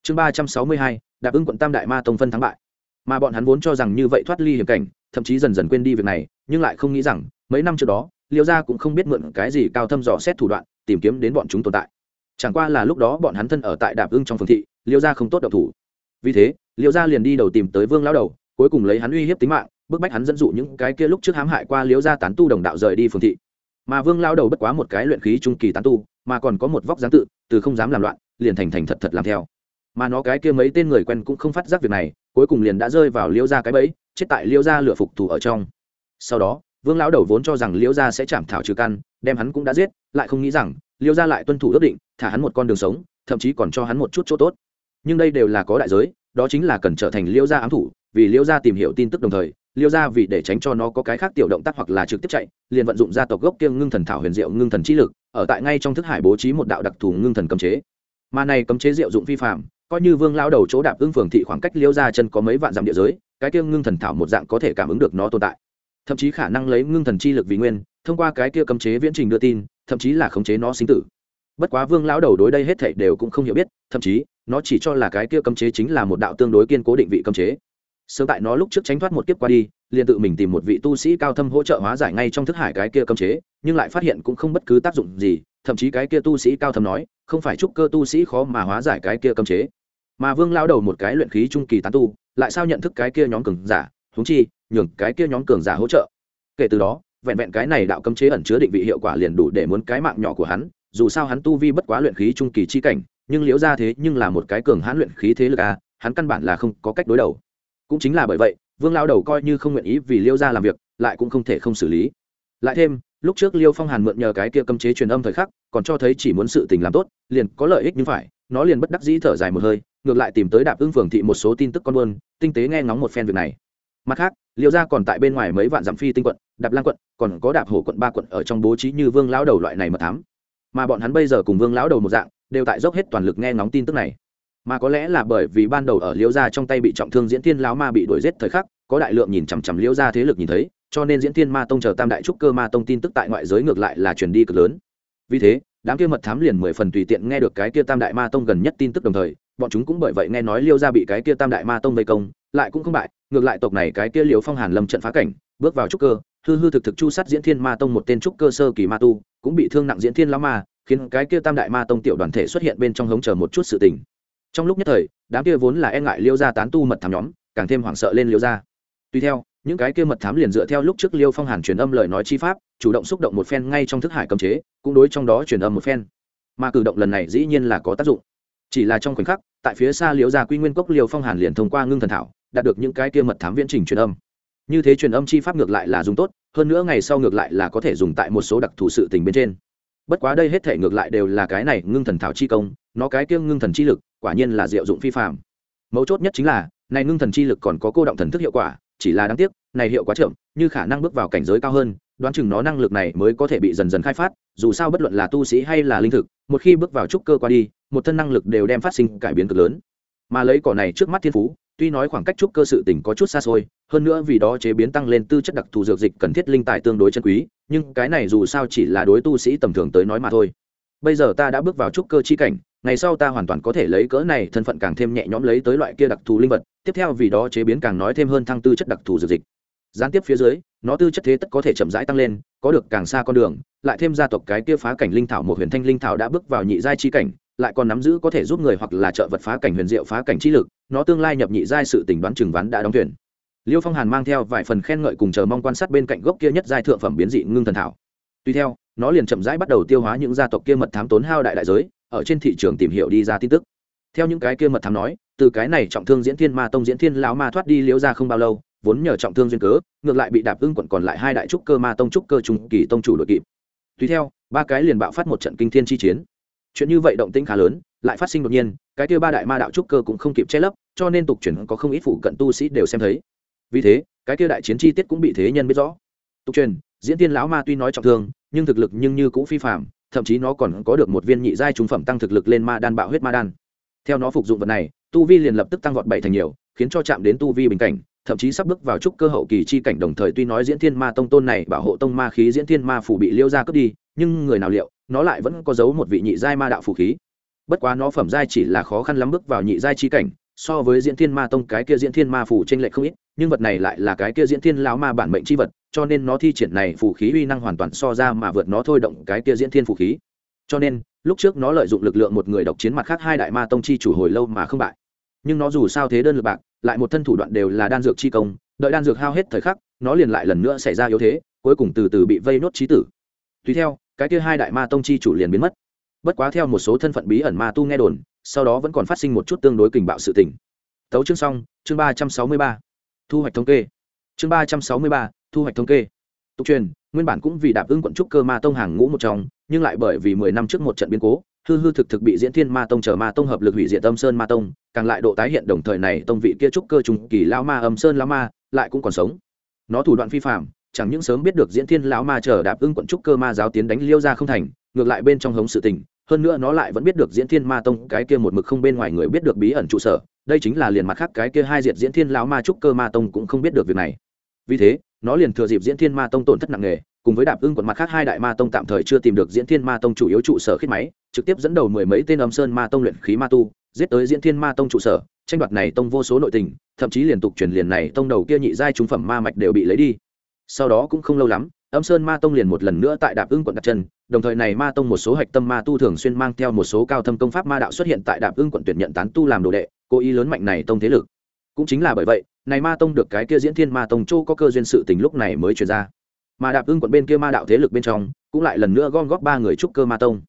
Chương ba trăm sáu mươi hai đáp ứng quận tam đại ma tông phân thắng bại. Mà bọn hắn vốn cho rằng như vậy thoát ly hiểm cảnh, thậm chí dần dần quên đi việc này nhưng lại không nghĩ rằng, mấy năm trước đó, liêu gia cũng không biết mượn cái gì cao thâm dò xét thủ đoạn, tìm kiếm đến bọn chúng tồn tại. Chẳng qua là lúc đó bọn hắn thân ở tại đạp ưng trong phường thị, liêu gia không tốt độc thủ. Vì thế, liêu gia liền đi đầu tìm tới vương lão đầu, cuối cùng lấy hắn uy hiếp tính mạng, bức bách hắn dẫn dụ những cái kia lúc trước hãm hại qua liêu gia tán tu đồng đạo rời đi phường thị. Mà vương lão đầu bất quá một cái luyện khí trung kỳ tán tu, mà còn có một vóc dáng tự, từ không dám làm loạn, liền thành thành thật thật làm theo. Mà nó cái kia mấy tên người quen cũng không phát giác việc này, cuối cùng liền đã rơi vào liêu gia cái bẫy, chết tại liêu gia lửa phục thủ ở trong sau đó, vương lão đầu vốn cho rằng liễu gia sẽ chạm thảo trừ căn, đem hắn cũng đã giết, lại không nghĩ rằng, liễu gia lại tuân thủ ước định, thả hắn một con đường sống, thậm chí còn cho hắn một chút chỗ tốt. Nhưng đây đều là có đại giới, đó chính là cần trở thành liễu gia ám thủ, vì liễu gia tìm hiểu tin tức đồng thời liêu gia vì để tránh cho nó có cái khác tiểu động tác hoặc là trực tiếp chạy, liền vận dụng gia tộc gốc kiêng ngưng thần thảo huyền diệu ngưng thần trí lực, ở tại ngay trong thức hải bố trí một đạo đặc thù ngưng thần cấm chế. Mà này cấm chế diệu dụng vi phạm coi như vương lao đầu chỗ đạp ưng phường thị khoảng cách liêu ra chân có mấy vạn dặm địa giới, cái kiêng ngưng thần thảo một dạng có thể cảm ứng được nó tồn tại thậm chí khả năng lấy ngưng thần chi lực vì nguyên, thông qua cái kia cấm chế viễn trình đưa tin, thậm chí là khống chế nó sinh tử. Bất quá vương lão đầu đối đây hết thảy đều cũng không hiểu biết, thậm chí, nó chỉ cho là cái kia cấm chế chính là một đạo tương đối kiên cố định vị cấm chế. Sớm tại nó lúc trước tránh thoát một kiếp qua đi, liền tự mình tìm một vị tu sĩ cao thâm hỗ trợ hóa giải ngay trong thức hải cái kia cấm chế, nhưng lại phát hiện cũng không bất cứ tác dụng gì, thậm chí cái kia tu sĩ cao thâm nói, không phải trúc cơ tu sĩ khó mà hóa giải cái kia cấm chế. Mà vương lao đầu một cái luyện khí trung kỳ tán tu, lại sao nhận thức cái kia nhóm cường giả húng chi nhường cái kia nhóm cường giả hỗ trợ. Kể từ đó, vẹn vẹn cái này đạo cấm chế ẩn chứa định vị hiệu quả liền đủ để muốn cái mạng nhỏ của hắn, dù sao hắn tu vi bất quá luyện khí trung kỳ chi cảnh, nhưng liễu ra thế nhưng là một cái cường hãn luyện khí thế lực a, hắn căn bản là không có cách đối đầu. Cũng chính là bởi vậy, vương lao đầu coi như không nguyện ý vì liễu ra làm việc, lại cũng không thể không xử lý. Lại thêm, lúc trước liêu phong hàn mượn nhờ cái kia cấm chế truyền âm thời khắc, còn cho thấy chỉ muốn sự tình làm tốt, liền có lợi ích nhưng phải, nó liền bất đắc dĩ thở dài một hơi, ngược lại tìm tới đạp ưng phường thị một số tin tức con buôn, tinh tế nghe ngóng một phen việc này mặt khác, liêu ra còn tại bên ngoài mấy vạn dặm phi tinh quận, đạp lan quận, còn có đạp hổ quận ba quận ở trong bố trí như vương lão đầu loại này mà thám. Mà bọn hắn bây giờ cùng vương lão đầu một dạng, đều tại dốc hết toàn lực nghe ngóng tin tức này. Mà có lẽ là bởi vì ban đầu ở liễu gia trong tay bị trọng thương diễn thiên lão ma bị đuổi giết thời khắc, có đại lượng nhìn chằm chằm liễu gia thế lực nhìn thấy, cho nên diễn thiên ma tông chờ tam đại trúc cơ ma tông tin tức tại ngoại giới ngược lại là truyền đi cực lớn. Vì thế, đám kia mật thám liền mười phần tùy tiện nghe được cái kia tam đại ma tông gần nhất tin tức đồng thời, bọn chúng cũng bởi vậy nghe nói liêu gia bị cái kia tam đại ma tông vây công lại cũng không bại, ngược lại tộc này cái kia liều phong hàn lâm trận phá cảnh, bước vào trúc cơ, hư hư thực thực chu sát diễn thiên ma tông một tên trúc cơ sơ kỳ ma tu, cũng bị thương nặng diễn thiên lão ma, khiến cái kia tam đại ma tông tiểu đoàn thể xuất hiện bên trong hống chờ một chút sự tình. Trong lúc nhất thời, đám kia vốn là e ngại liêu gia tán tu mật thám nhóm, càng thêm hoảng sợ lên liêu gia. Tuy theo, những cái kia mật thám liền dựa theo lúc trước liêu phong hàn truyền âm lời nói chi pháp, chủ động xúc động một phen ngay trong thức hải cấm chế, cũng đối trong đó truyền âm một phen. Mà cử động lần này dĩ nhiên là có tác dụng. Chỉ là trong khoảnh khắc, tại phía xa liêu gia quy nguyên cốc liêu phong hàn liền thông qua ngưng thần thảo đạt được những cái kia mật thám viễn trình truyền âm. Như thế truyền âm chi pháp ngược lại là dùng tốt, hơn nữa ngày sau ngược lại là có thể dùng tại một số đặc thù sự tình bên trên. Bất quá đây hết thể ngược lại đều là cái này ngưng thần thảo chi công, nó cái kia ngưng thần chi lực, quả nhiên là diệu dụng phi phạm mấu chốt nhất chính là, này ngưng thần chi lực còn có cô động thần thức hiệu quả, chỉ là đáng tiếc, này hiệu quá chậm, như khả năng bước vào cảnh giới cao hơn, đoán chừng nó năng lực này mới có thể bị dần dần khai phát, dù sao bất luận là tu sĩ hay là linh thực, một khi bước vào trúc cơ qua đi, một thân năng lực đều đem phát sinh cải biến cực lớn. Mà lấy cỏ này trước mắt thiên phú tuy nói khoảng cách trúc cơ sự tỉnh có chút xa xôi, hơn nữa vì đó chế biến tăng lên tư chất đặc thù dược dịch cần thiết linh tài tương đối chân quý, nhưng cái này dù sao chỉ là đối tu sĩ tầm thường tới nói mà thôi. Bây giờ ta đã bước vào trúc cơ chi cảnh, ngày sau ta hoàn toàn có thể lấy cỡ này thân phận càng thêm nhẹ nhõm lấy tới loại kia đặc thù linh vật, tiếp theo vì đó chế biến càng nói thêm hơn thăng tư chất đặc thù dược dịch. Gián tiếp phía dưới, nó tư chất thế tất có thể chậm rãi tăng lên, có được càng xa con đường, lại thêm gia tộc cái kia phá cảnh linh thảo một huyền thanh linh thảo đã bước vào nhị giai chi cảnh lại còn nắm giữ có thể giúp người hoặc là trợ vật phá cảnh huyền diệu phá cảnh trí lực, nó tương lai nhập nhị giai sự tình đoán chừng ván đã đóng thuyền. Liêu phong hàn mang theo vài phần khen ngợi cùng chờ mong quan sát bên cạnh gốc kia nhất giai thượng phẩm biến dị ngưng thần thảo. Tuy theo, nó liền chậm rãi bắt đầu tiêu hóa những gia tộc kia mật thám tốn hao đại đại giới, ở trên thị trường tìm hiểu đi ra tin tức. Theo những cái kia mật thám nói, từ cái này trọng thương diễn thiên ma tông diễn thiên lão ma thoát đi liễu ra không bao lâu, vốn nhờ trọng thương duyên cớ, ngược lại bị đạp ưng quận còn lại hai đại trúc cơ ma tông trúc cơ trung kỳ tông chủ đội kịp. Tùy theo, ba cái liền bạo phát một trận kinh thiên chi chiến chuyện như vậy động tĩnh khá lớn, lại phát sinh đột nhiên, cái kia ba đại ma đạo trúc cơ cũng không kịp che lấp, cho nên tục truyền có không ít phụ cận tu sĩ đều xem thấy. Vì thế, cái kia đại chiến chi tiết cũng bị thế nhân biết rõ. Tục truyền, diễn tiên lão ma tuy nói trọng thương, nhưng thực lực nhưng như cũng phi phạm thậm chí nó còn có được một viên nhị giai trung phẩm tăng thực lực lên ma đan bạo huyết ma đan. Theo nó phục dụng vật này, tu vi liền lập tức tăng vọt bảy thành nhiều, khiến cho chạm đến tu vi bình cảnh, thậm chí sắp bước vào trúc cơ hậu kỳ chi cảnh đồng thời tuy nói diễn thiên ma tông tôn này bảo hộ tông ma khí diễn thiên ma phủ bị liêu ra cướp đi, nhưng người nào liệu nó lại vẫn có giấu một vị nhị giai ma đạo phù khí. Bất quá nó phẩm giai chỉ là khó khăn lắm bước vào nhị giai chi cảnh, so với diễn thiên ma tông cái kia diễn thiên ma phủ t r ê n lệch không ít, nhưng vật này lại là cái kia diễn thiên lão ma bản mệnh c h i vật, cho nên nó thi triển này phù khí uy năng hoàn toàn so ra mà vượt nó thôi động cái kia diễn thiên phù khí. Cho nên, lúc trước nó lợi dụng lực lượng một người độc chiến mặt khác hai đại ma tông chi chủ hồi lâu mà không bại. Nhưng nó dù sao thế đơn lực bạc, lại một thân thủ đoạn đều là đan dược chi công, đợi đan dược hao hết thời khắc, nó liền lại lần nữa xảy ra yếu thế, cuối cùng từ từ bị vây nốt trí tử. Tùy theo cái kia hai đại ma tông chi chủ liền biến mất. Bất quá theo một số thân phận bí ẩn ma tu nghe đồn, sau đó vẫn còn phát sinh một chút tương đối kình bạo sự tình. Tấu chương xong, chương ba trăm sáu mươi ba. Thu hoạch thống kê. Chương ba trăm sáu mươi ba, thu hoạch thống kê. Tục truyền, nguyên bản cũng vì đạp ứng quận trúc cơ ma tông hàng ngũ một trong, nhưng lại bởi vì mười năm trước một trận biến cố, hư hư thực thực bị diễn thiên ma tông chờ ma tông hợp lực hủy diệt âm sơn ma tông, càng lại độ tái hiện đồng thời này tông vị kia trúc cơ trùng kỳ lao ma âm sơn lao ma lại cũng còn sống. Nó thủ đoạn phi phạm chẳng những sớm biết được diễn thiên lão ma chờ đạp ưng quận trúc cơ ma giáo tiến đánh liêu ra không thành, ngược lại bên trong hống sự tình, hơn nữa nó lại vẫn biết được diễn thiên ma tông cái kia một mực không bên ngoài người biết được bí ẩn trụ sở, đây chính là liền mặt khác cái kia hai diệt diễn thiên lão ma trúc cơ ma tông cũng không biết được việc này. Vì thế, nó liền thừa dịp diễn thiên ma tông tổn thất nặng nề, cùng với đạp ưng quận mặt khác hai đại ma tông tạm thời chưa tìm được diễn thiên ma tông chủ yếu trụ sở khít máy, trực tiếp dẫn đầu mười mấy tên âm sơn ma tông luyện khí ma tu, giết tới diễn thiên ma tông trụ sở, tranh đoạt này tông vô số nội tình, thậm chí liên tục truyền liền này tông đầu kia nhị giai trung phẩm ma mạch đều bị lấy đi sau đó cũng không lâu lắm, âm sơn ma tông liền một lần nữa tại đạp ưng quận đặt chân, đồng thời này ma tông một số hạch tâm ma tu thường xuyên mang theo một số cao thâm công pháp ma đạo xuất hiện tại đạp ưng quận tuyển nhận tán tu làm đồ đệ, cố ý lớn mạnh này tông thế lực. Cũng chính là bởi vậy, này ma tông được cái kia diễn thiên ma tông châu có cơ duyên sự tình lúc này mới truyền ra. Mà đạp ưng quận bên kia ma đạo thế lực bên trong, cũng lại lần nữa gom góp ba người trúc cơ ma tông.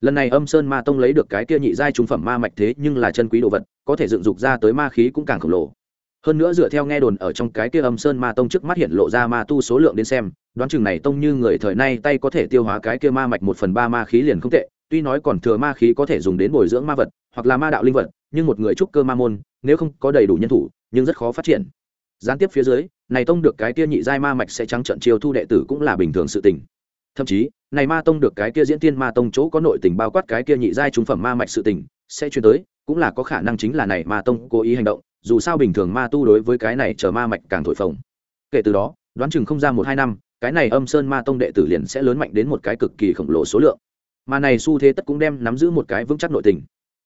Lần này âm sơn ma tông lấy được cái kia nhị giai trung phẩm ma mạch thế nhưng là chân quý đồ vật, có thể dựng dục ra tới ma khí cũng càng khổng lồ hơn nữa dựa theo nghe đồn ở trong cái kia âm sơn ma tông trước mắt hiện lộ ra ma tu số lượng đến xem, đoán chừng này tông như người thời nay tay có thể tiêu hóa cái kia ma mạch một phần ba ma khí liền không tệ, tuy nói còn thừa ma khí có thể dùng đến bồi dưỡng ma vật, hoặc là ma đạo linh vật, nhưng một người trúc cơ ma môn, nếu không có đầy đủ nhân thủ, nhưng rất khó phát triển. Gián tiếp phía dưới, này tông được cái kia nhị giai ma mạch sẽ trắng trận chiêu thu đệ tử cũng là bình thường sự tình. Thậm chí, này ma tông được cái kia diễn tiên ma tông chỗ có nội tình bao quát cái kia nhị giai trung phẩm ma mạch sự tình, sẽ chuyển tới, cũng là có khả năng chính là này ma tông cố ý hành động dù sao bình thường ma tu đối với cái này chờ ma mạch càng thổi phồng. Kể từ đó, đoán chừng không ra một hai năm, cái này âm sơn ma tông đệ tử liền sẽ lớn mạnh đến một cái cực kỳ khổng lồ số lượng. Mà này xu thế tất cũng đem nắm giữ một cái vững chắc nội tình.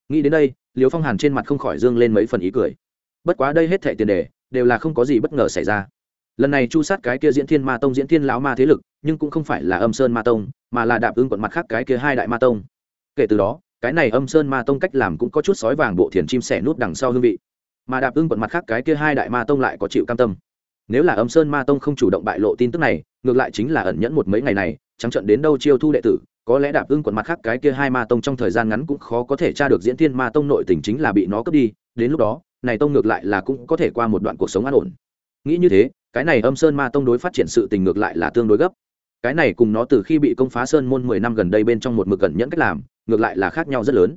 Nghĩ đến đây liều phong hàn trên mặt không khỏi dương lên mấy phần ý cười. Bất quá đây hết thệ tiền đề, đều là không có gì bất ngờ xảy ra. Lần này chu sát cái kia diễn thiên ma tông diễn thiên lão ma thế lực, nhưng cũng không phải là âm sơn ma tông, mà là đạp ứng quận mặt khác cái kia hai đại ma tông. Kể từ đó, cái này âm sơn ma tông cách làm cũng có chút sói vàng bộ thiền chim sẻ nút đằng sau hương vị mà đạp ưng quận mặt khác cái kia hai đại ma tông lại có chịu cam tâm. Nếu là âm sơn ma tông không chủ động bại lộ tin tức này, ngược lại chính là ẩn nhẫn một mấy ngày này, trắng trận đến đâu chiêu thu đệ tử, có lẽ đạp ưng quận mặt khác cái kia hai ma tông trong thời gian ngắn cũng khó có thể tra được diễn thiên ma tông nội tình chính là bị nó cướp đi, đến lúc đó, này tông ngược lại là cũng có thể qua một đoạn cuộc sống an ổn. Nghĩ như thế, cái này âm sơn ma tông đối phát triển sự tình ngược lại là tương đối gấp. Cái này cùng nó từ khi bị công phá sơn môn mười năm gần đây bên trong một mực cẩn nhẫn cách làm, ngược lại là khác nhau rất lớn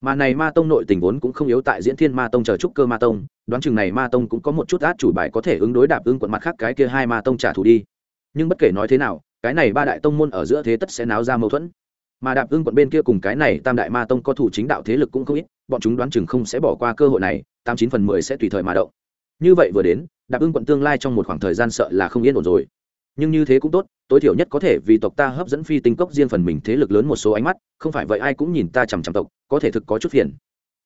mà này ma tông nội tình vốn cũng không yếu tại diễn thiên ma tông chờ trúc cơ ma tông, đoán chừng này ma tông cũng có một chút át chủ bài có thể ứng đối đạp ứng quận mặt khác cái kia hai ma tông trả thù đi. Nhưng bất kể nói thế nào, cái này ba đại tông môn ở giữa thế tất sẽ náo ra mâu thuẫn. Mà đạp ứng quận bên kia cùng cái này tam đại ma tông có thủ chính đạo thế lực cũng không ít, bọn chúng đoán chừng không sẽ bỏ qua cơ hội này, tám chín phần mười sẽ tùy thời mà động. Như vậy vừa đến, đạp ứng quận tương lai trong một khoảng thời gian sợ là không yên ổn rồi nhưng như thế cũng tốt, tối thiểu nhất có thể vì tộc ta hấp dẫn phi tinh cốc riêng phần mình thế lực lớn một số ánh mắt, không phải vậy ai cũng nhìn ta chằm chằm tộc, có thể thực có chút phiền.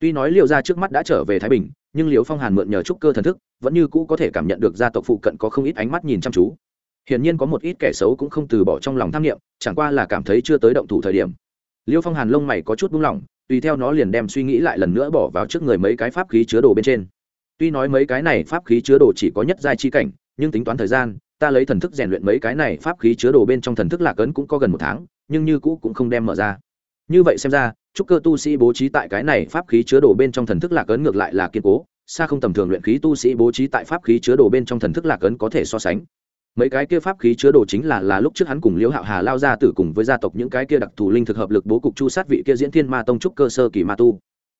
Tuy nói liệu ra trước mắt đã trở về thái bình, nhưng liễu phong hàn mượn nhờ trúc cơ thần thức, vẫn như cũ có thể cảm nhận được gia tộc phụ cận có không ít ánh mắt nhìn chăm chú. Hiển nhiên có một ít kẻ xấu cũng không từ bỏ trong lòng tham nghiệm chẳng qua là cảm thấy chưa tới động thủ thời điểm. Liêu phong hàn lông mày có chút buông lỏng, tùy theo nó liền đem suy nghĩ lại lần nữa bỏ vào trước người mấy cái pháp khí chứa đồ bên trên. Tuy nói mấy cái này pháp khí chứa đồ chỉ có nhất giai chi cảnh, nhưng tính toán thời gian ta lấy thần thức rèn luyện mấy cái này pháp khí chứa đồ bên trong thần thức lạc ấn cũng có gần một tháng, nhưng như cũ cũng không đem mở ra. Như vậy xem ra trúc cơ tu sĩ bố trí tại cái này pháp khí chứa đồ bên trong thần thức lạc ấn ngược lại là kiên cố, xa không tầm thường luyện khí tu sĩ bố trí tại pháp khí chứa đồ bên trong thần thức lạc ấn có thể so sánh. Mấy cái kia pháp khí chứa đồ chính là là lúc trước hắn cùng liễu hạo hà lao ra tử cùng với gia tộc những cái kia đặc thù linh thực hợp lực bố cục chu sát vị kia diễn thiên ma tông trúc cơ sơ kỳ ma tu.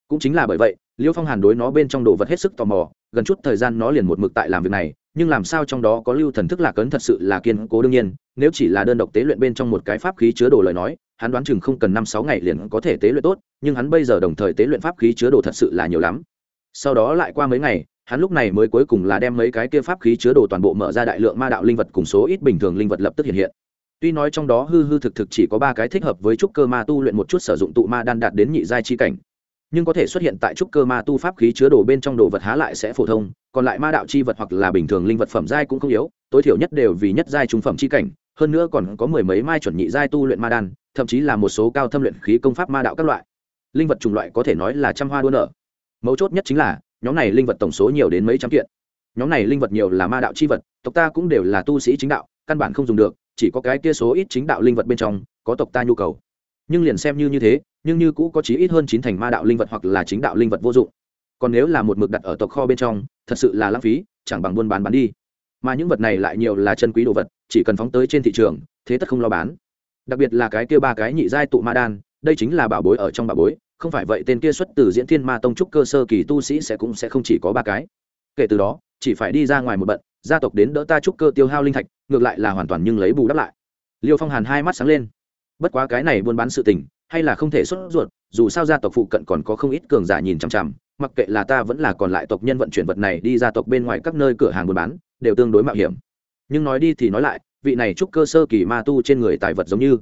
Cũng chính là bởi vậy, liễu phong hàn đối nó bên trong đồ vật hết sức tò mò, gần chút thời gian nó liền một mực tại làm việc này nhưng làm sao trong đó có lưu thần thức lạc ấn thật sự là kiên cố đương nhiên, nếu chỉ là đơn độc tế luyện bên trong một cái pháp khí chứa đồ lời nói, hắn đoán chừng không cần năm sáu ngày liền có thể tế luyện tốt, nhưng hắn bây giờ đồng thời tế luyện pháp khí chứa đồ thật sự là nhiều lắm. Sau đó lại qua mấy ngày, hắn lúc này mới cuối cùng là đem mấy cái kia pháp khí chứa đồ toàn bộ mở ra đại lượng ma đạo linh vật cùng số ít bình thường linh vật lập tức hiện hiện. Tuy nói trong đó hư hư thực thực chỉ có ba cái thích hợp với trúc cơ ma tu luyện một chút sử dụng tụ ma đan đạt đến nhị giai chi cảnh, nhưng có thể xuất hiện tại trúc cơ ma tu pháp khí chứa đồ bên trong đồ vật há lại sẽ phổ thông còn lại ma đạo chi vật hoặc là bình thường linh vật phẩm giai cũng không yếu, tối thiểu nhất đều vì nhất giai trung phẩm chi cảnh, hơn nữa còn có mười mấy mai chuẩn nhị giai tu luyện ma đan, thậm chí là một số cao thâm luyện khí công pháp ma đạo các loại. Linh vật chủng loại có thể nói là trăm hoa đua nở. Mấu chốt nhất chính là, nhóm này linh vật tổng số nhiều đến mấy trăm kiện. Nhóm này linh vật nhiều là ma đạo chi vật, tộc ta cũng đều là tu sĩ chính đạo, căn bản không dùng được, chỉ có cái kia số ít chính đạo linh vật bên trong, có tộc ta nhu cầu. Nhưng liền xem như như thế, nhưng như cũ có chí ít hơn chín thành ma đạo linh vật hoặc là chính đạo linh vật vô dụng. Còn nếu là một mực đặt ở tộc kho bên trong thật sự là lãng phí, chẳng bằng buôn bán bán đi. Mà những vật này lại nhiều là chân quý đồ vật, chỉ cần phóng tới trên thị trường, thế tất không lo bán. Đặc biệt là cái kia ba cái nhị giai tụ ma đan, đây chính là bảo bối ở trong bảo bối, không phải vậy tên kia xuất từ diễn thiên ma tông trúc cơ sơ kỳ tu sĩ sẽ cũng sẽ không chỉ có ba cái. Kể từ đó, chỉ phải đi ra ngoài một bận, gia tộc đến đỡ ta trúc cơ tiêu hao linh thạch, ngược lại là hoàn toàn nhưng lấy bù đắp lại. Liêu phong hàn hai mắt sáng lên. Bất quá cái này buôn bán sự tình, hay là không thể xuất ruột, dù sao gia tộc phụ cận còn có không ít cường giả nhìn chằm chằm mặc kệ là ta vẫn là còn lại tộc nhân vận chuyển vật này đi ra tộc bên ngoài các nơi cửa hàng buôn bán, đều tương đối mạo hiểm. Nhưng nói đi thì nói lại, vị này trúc cơ sơ kỳ ma tu trên người tài vật giống như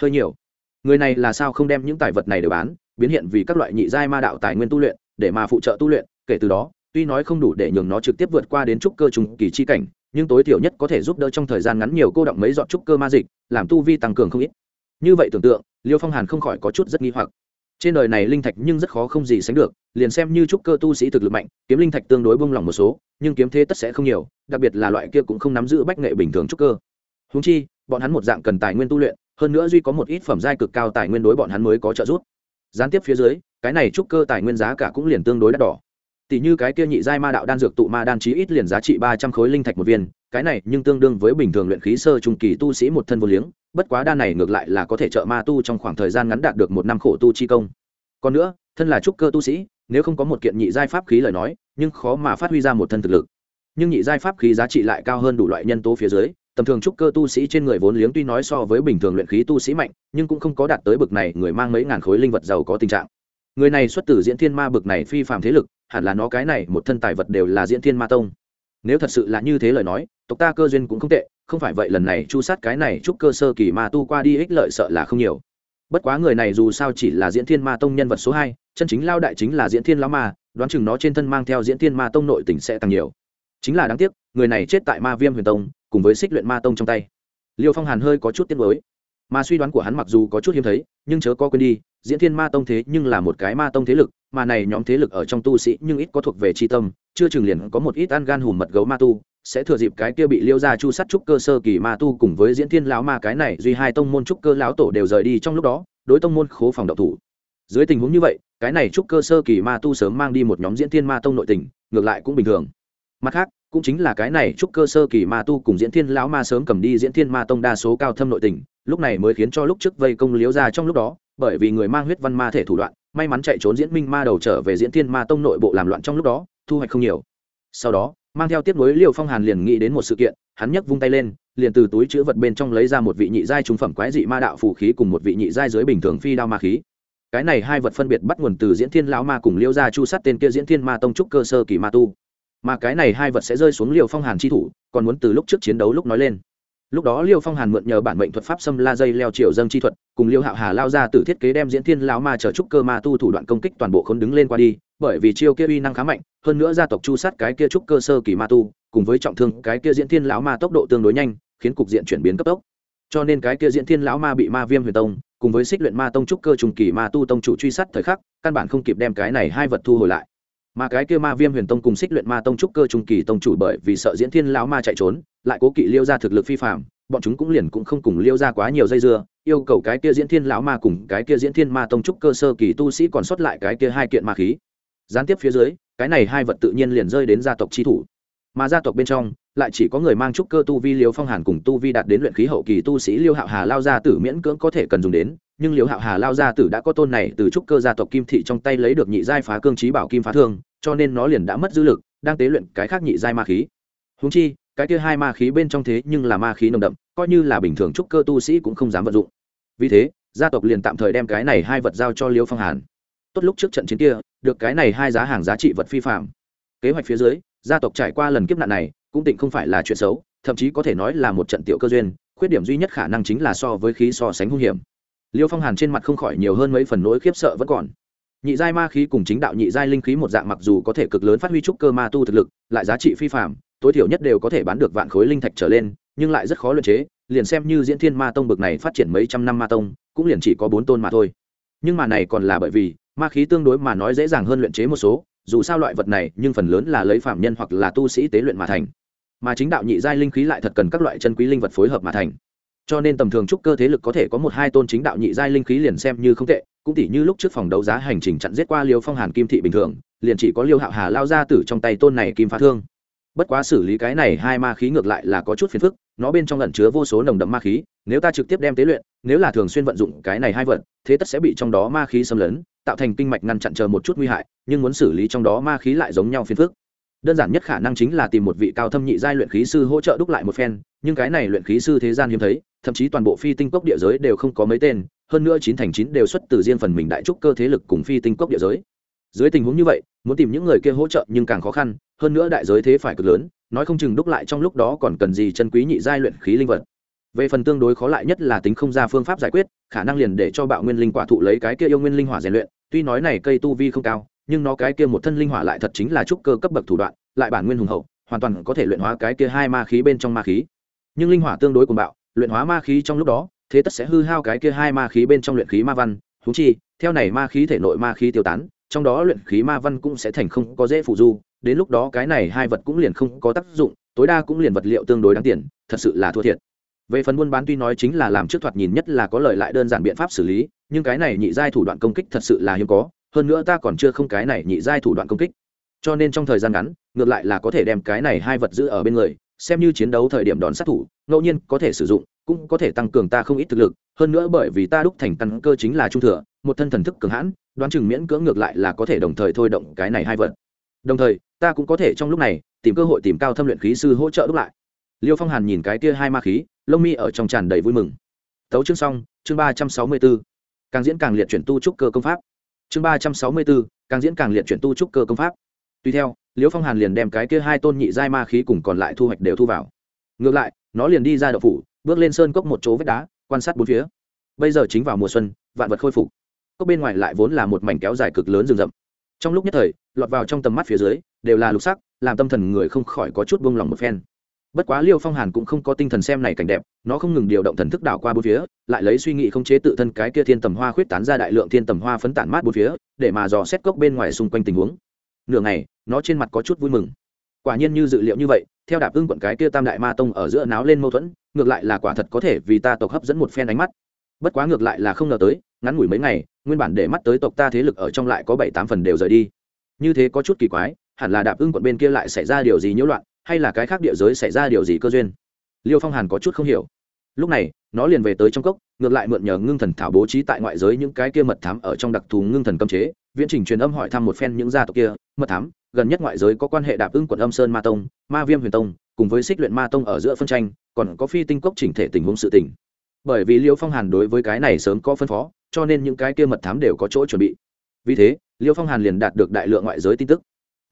hơi nhiều. Người này là sao không đem những tài vật này để bán, biến hiện vì các loại nhị giai ma đạo tài nguyên tu luyện, để mà phụ trợ tu luyện, kể từ đó, tuy nói không đủ để nhường nó trực tiếp vượt qua đến trúc cơ trùng kỳ chi cảnh, nhưng tối thiểu nhất có thể giúp đỡ trong thời gian ngắn nhiều cô động mấy dọn trúc cơ ma dịch, làm tu vi tăng cường không ít. Như vậy tưởng tượng, liêu phong hàn không khỏi có chút rất nghi hoặc trên đời này linh thạch nhưng rất khó không gì sánh được, liền xem như trúc cơ tu sĩ thực lực mạnh, kiếm linh thạch tương đối bông lỏng một số, nhưng kiếm thế tất sẽ không nhiều, đặc biệt là loại kia cũng không nắm giữ bách nghệ bình thường trúc cơ. Húng chi, bọn hắn một dạng cần tài nguyên tu luyện, hơn nữa duy có một ít phẩm giai cực cao tài nguyên đối bọn hắn mới có trợ giúp. Gián tiếp phía dưới, cái này trúc cơ tài nguyên giá cả cũng liền tương đối đắt đỏ tỷ như cái kia nhị giai ma đạo đan dược tụ ma đan chí ít liền giá trị ba trăm khối linh thạch một viên, cái này nhưng tương đương với bình thường luyện khí sơ trung kỳ tu sĩ một thân vô liếng, bất quá đan này ngược lại là có thể trợ ma tu trong khoảng thời gian ngắn đạt được một năm khổ tu chi công. Còn nữa, thân là trúc cơ tu sĩ, nếu không có một kiện nhị giai pháp khí lời nói, nhưng khó mà phát huy ra một thân thực lực. Nhưng nhị giai pháp khí giá trị lại cao hơn đủ loại nhân tố phía dưới, tầm thường trúc cơ tu sĩ trên người vốn liếng tuy nói so với bình thường luyện khí tu sĩ mạnh, nhưng cũng không có đạt tới bậc này người mang mấy ngàn khối linh vật giàu có tình trạng. Người này xuất từ diễn thiên ma bực này phi phạm thế lực hẳn là nó cái này một thân tài vật đều là diễn thiên ma tông. Nếu thật sự là như thế lời nói, tộc ta cơ duyên cũng không tệ, không phải vậy lần này chu sát cái này chúc cơ sơ kỳ ma tu qua đi ích lợi sợ là không nhiều. Bất quá người này dù sao chỉ là diễn thiên ma tông nhân vật số hai, chân chính lao đại chính là diễn thiên lão ma, đoán chừng nó trên thân mang theo diễn thiên ma tông nội tình sẽ tăng nhiều. Chính là đáng tiếc, người này chết tại ma viêm huyền tông, cùng với xích luyện ma tông trong tay. Liêu phong hàn hơi có chút tiếc mới mà suy đoán của hắn mặc dù có chút hiếm thấy, nhưng chớ có quên đi, diễn thiên ma tông thế nhưng là một cái ma tông thế lực mà này nhóm thế lực ở trong tu sĩ nhưng ít có thuộc về chi tâm, chưa chừng liền có một ít ăn gan hùm mật gấu ma tu, sẽ thừa dịp cái kia bị liêu gia chu sắt trúc cơ sơ kỳ ma tu cùng với diễn thiên lão ma cái này duy hai tông môn trúc cơ lão tổ đều rời đi trong lúc đó, đối tông môn khố phòng độc thủ. Dưới tình huống như vậy, cái này trúc cơ sơ kỳ ma tu sớm mang đi một nhóm diễn thiên ma tông nội tình, ngược lại cũng bình thường. Mặt khác, cũng chính là cái này trúc cơ sơ kỳ ma tu cùng diễn thiên lão ma sớm cầm đi diễn thiên ma tông đa số cao thâm nội tình, lúc này mới khiến cho lúc trước vây công liêu gia trong lúc đó, bởi vì người mang huyết văn ma thể thủ đoạn may mắn chạy trốn diễn minh ma đầu trở về diễn thiên ma tông nội bộ làm loạn trong lúc đó, thu hoạch không nhiều. Sau đó, mang theo tiếp nối liều phong hàn liền nghĩ đến một sự kiện, hắn nhấc vung tay lên, liền từ túi chữ vật bên trong lấy ra một vị nhị giai trung phẩm quái dị ma đạo phù khí cùng một vị nhị giai dưới bình thường phi đao ma khí. Cái này hai vật phân biệt bắt nguồn từ diễn thiên lão ma cùng liêu gia chu sát tên kia diễn thiên ma tông trúc cơ sơ kỳ ma tu. Mà cái này hai vật sẽ rơi xuống liều phong hàn chi thủ, còn muốn từ lúc trước chiến đấu lúc nói lên lúc đó liêu phong hàn mượn nhờ bản mệnh thuật pháp xâm la dây leo triều dâng chi thuật, cùng liêu hạo hà lao ra từ thiết kế đem diễn thiên lão ma chờ trúc cơ ma tu thủ đoạn công kích toàn bộ khốn đứng lên qua đi, bởi vì chiêu kia uy năng khá mạnh, hơn nữa gia tộc chu sát cái kia trúc cơ sơ kỳ ma tu, cùng với trọng thương cái kia diễn thiên lão ma tốc độ tương đối nhanh, khiến cục diện chuyển biến cấp tốc. Cho nên cái kia diễn thiên lão ma bị ma viêm huyền tông, cùng với xích luyện ma tông trúc cơ trùng kỳ ma tu tông chủ truy sát thời khắc, căn bản không kịp đem cái này hai vật thu hồi lại mà cái kia ma viêm huyền tông cùng xích luyện ma tông trúc cơ trung kỳ tông chủ bởi vì sợ diễn thiên lão ma chạy trốn, lại cố kỵ liêu ra thực lực phi phạm bọn chúng cũng liền cũng không cùng liêu ra quá nhiều dây dưa, yêu cầu cái kia diễn thiên lão ma cùng cái kia diễn thiên ma tông trúc cơ sơ kỳ tu sĩ còn sót lại cái kia hai kiện ma khí. Gián tiếp phía dưới, cái này hai vật tự nhiên liền rơi đến gia tộc chi thủ. Mà gia tộc bên trong, lại chỉ có người mang trúc cơ tu vi liêu phong hàn cùng tu vi đạt đến luyện khí hậu kỳ tu sĩ liêu hạo hà lao ra tử miễn cưỡng có thể cần dùng đến nhưng Liễu hạo hà lao gia tử đã có tôn này từ trúc cơ gia tộc kim thị trong tay lấy được nhị giai phá cương trí bảo kim phá thương, cho nên nó liền đã mất dư lực, đang tế luyện cái khác nhị giai ma khí. Húng chi, cái kia hai ma khí bên trong thế nhưng là ma khí nồng đậm, coi như là bình thường trúc cơ tu sĩ cũng không dám vận dụng. Vì thế, gia tộc liền tạm thời đem cái này hai vật giao cho liêu phong hàn. Tốt lúc trước trận chiến kia, được cái này hai giá hàng giá trị vật phi phạm. Kế hoạch phía dưới, gia tộc trải qua lần kiếp nạn này, cũng tịnh không phải là chuyện xấu, thậm chí có thể nói là một trận tiểu cơ duyên, khuyết điểm duy nhất khả năng chính là so với khí so sánh hung hiểm liêu phong hàn trên mặt không khỏi nhiều hơn mấy phần nỗi khiếp sợ vẫn còn. Nhị giai ma khí cùng chính đạo nhị giai linh khí một dạng mặc dù có thể cực lớn phát huy trúc cơ ma tu thực lực, lại giá trị phi phạm tối thiểu nhất đều có thể bán được vạn khối linh thạch trở lên, nhưng lại rất khó luyện chế, liền xem như diễn thiên ma tông bực này phát triển mấy trăm năm ma tông, cũng liền chỉ có bốn tôn mà thôi. Nhưng mà này còn là bởi vì, ma khí tương đối mà nói dễ dàng hơn luyện chế một số, dù sao loại vật này, nhưng phần lớn là lấy phạm nhân hoặc là tu sĩ tế luyện mà thành. Mà chính đạo nhị giai linh khí lại thật cần các loại chân quý linh vật phối hợp mà thành cho nên tầm thường trúc cơ thế lực có thể có một hai tôn chính đạo nhị giai linh khí liền xem như không tệ, cũng tỉ như lúc trước phòng đấu giá hành trình chặn giết qua liêu phong hàn kim thị bình thường, liền chỉ có liêu hạo hà lao ra tử trong tay tôn này kim phá thương. Bất quá xử lý cái này hai ma khí ngược lại là có chút phiền phức, nó bên trong lẩn chứa vô số nồng đậm ma khí, nếu ta trực tiếp đem tế luyện, nếu là thường xuyên vận dụng cái này hai vật, thế tất sẽ bị trong đó ma khí xâm lấn, tạo thành kinh mạch ngăn chặn chờ một chút nguy hại, nhưng muốn xử lý trong đó ma khí lại giống nhau phiền phức. Đơn giản nhất khả năng chính là tìm một vị cao thâm nhị giai luyện khí sư hỗ trợ đúc lại một phen, nhưng cái này luyện khí sư thế gian hiếm thấy thậm chí toàn bộ phi tinh cốc địa giới đều không có mấy tên, hơn nữa chín thành chín đều xuất từ riêng phần mình đại trúc cơ thế lực cùng phi tinh cốc địa giới. Dưới tình huống như vậy, muốn tìm những người kia hỗ trợ nhưng càng khó khăn, hơn nữa đại giới thế phải cực lớn, nói không chừng đúc lại trong lúc đó còn cần gì chân quý nhị giai luyện khí linh vật. Về phần tương đối khó lại nhất là tính không ra phương pháp giải quyết, khả năng liền để cho bạo nguyên linh quả thụ lấy cái kia yêu nguyên linh hỏa rèn luyện, tuy nói này cây tu vi không cao, nhưng nó cái kia một thân linh hỏa lại thật chính là trúc cơ cấp bậc thủ đoạn, lại bản nguyên hùng hậu, hoàn toàn có thể luyện hóa cái kia hai ma khí bên trong ma khí. Nhưng linh hỏa tương đối cùng bạo luyện hóa ma khí trong lúc đó, thế tất sẽ hư hao cái kia hai ma khí bên trong luyện khí ma văn. Thú chi, theo này ma khí thể nội ma khí tiêu tán, trong đó luyện khí ma văn cũng sẽ thành không có dễ phụ du. Đến lúc đó cái này hai vật cũng liền không có tác dụng, tối đa cũng liền vật liệu tương đối đáng tiền, thật sự là thua thiệt. Về phần buôn bán tuy nói chính là làm trước thoạt nhìn nhất là có lợi lại đơn giản biện pháp xử lý, nhưng cái này nhị giai thủ đoạn công kích thật sự là hiếm có, hơn nữa ta còn chưa không cái này nhị giai thủ đoạn công kích. Cho nên trong thời gian ngắn, ngược lại là có thể đem cái này hai vật giữ ở bên người xem như chiến đấu thời điểm đòn sát thủ, ngẫu nhiên có thể sử dụng, cũng có thể tăng cường ta không ít thực lực, hơn nữa bởi vì ta đúc thành căn cơ chính là trung thừa, một thân thần thức cường hãn, đoán chừng miễn cưỡng ngược lại là có thể đồng thời thôi động cái này hai vật. Đồng thời, ta cũng có thể trong lúc này, tìm cơ hội tìm cao thâm luyện khí sư hỗ trợ đúc lại. Liêu phong hàn nhìn cái kia hai ma khí, lông mi ở trong tràn đầy vui mừng. Tấu chương xong, chương ba trăm sáu mươi b ố càng diễn càng liệt chuyển tu trúc cơ công pháp. Chương ba trăm sáu mươi b ố càng diễn càng liệt chuyển tu trúc cơ công pháp tuy theo, Liễu phong hàn liền đem cái kia hai tôn nhị giai ma khí cùng còn lại thu hoạch đều thu vào. Ngược lại, nó liền đi ra đậu phủ, bước lên sơn cốc một chỗ vách đá, quan sát bốn phía. Bây giờ chính vào mùa xuân, vạn vật khôi phục. Cốc bên ngoài lại vốn là một mảnh kéo dài cực lớn rừng rậm. Trong lúc nhất thời, lọt vào trong tầm mắt phía dưới, đều là lục sắc, làm tâm thần người không khỏi có chút buông lỏng một phen. Bất quá liêu phong hàn cũng không có tinh thần xem này cảnh đẹp, nó không ngừng điều động thần thức đảo qua bốn phía, lại lấy suy nghĩ không chế tự thân cái kia thiên tầm hoa khuyết tán ra đại lượng thiên tầm hoa phấn tản mát bốn phía, để mà dò xét cốc bên ngoài xung quanh tình huống nửa ngày, nó trên mặt có chút vui mừng. Quả nhiên như dự liệu như vậy, theo đạp ưng quận cái kia tam đại ma tông ở giữa náo lên mâu thuẫn, ngược lại là quả thật có thể vì ta tộc hấp dẫn một phen ánh mắt. Bất quá ngược lại là không ngờ tới, ngắn ngủi mấy ngày, nguyên bản để mắt tới tộc ta thế lực ở trong lại có bảy tám phần đều rời đi. Như thế có chút kỳ quái, hẳn là đạp ưng quận bên kia lại xảy ra điều gì nhiễu loạn, hay là cái khác địa giới xảy ra điều gì cơ duyên? Liêu phong hàn có chút không hiểu. Lúc này nó liền về tới trong cốc, ngược lại mượn nhờ ngưng thần thảo bố trí tại ngoại giới những cái kia mật thám ở trong đặc thù ngưng thần cấm chế. Viễn trình truyền âm hỏi thăm một phen những gia tộc kia, mật thám, gần nhất ngoại giới có quan hệ đạp ưng quận âm sơn ma tông, ma viêm huyền tông, cùng với xích luyện ma tông ở giữa phân tranh, còn có phi tinh cốc chỉnh thể tình huống sự tình. Bởi vì liêu phong hàn đối với cái này sớm có phân phó, cho nên những cái kia mật thám đều có chỗ chuẩn bị. Vì thế, liêu phong hàn liền đạt được đại lượng ngoại giới tin tức.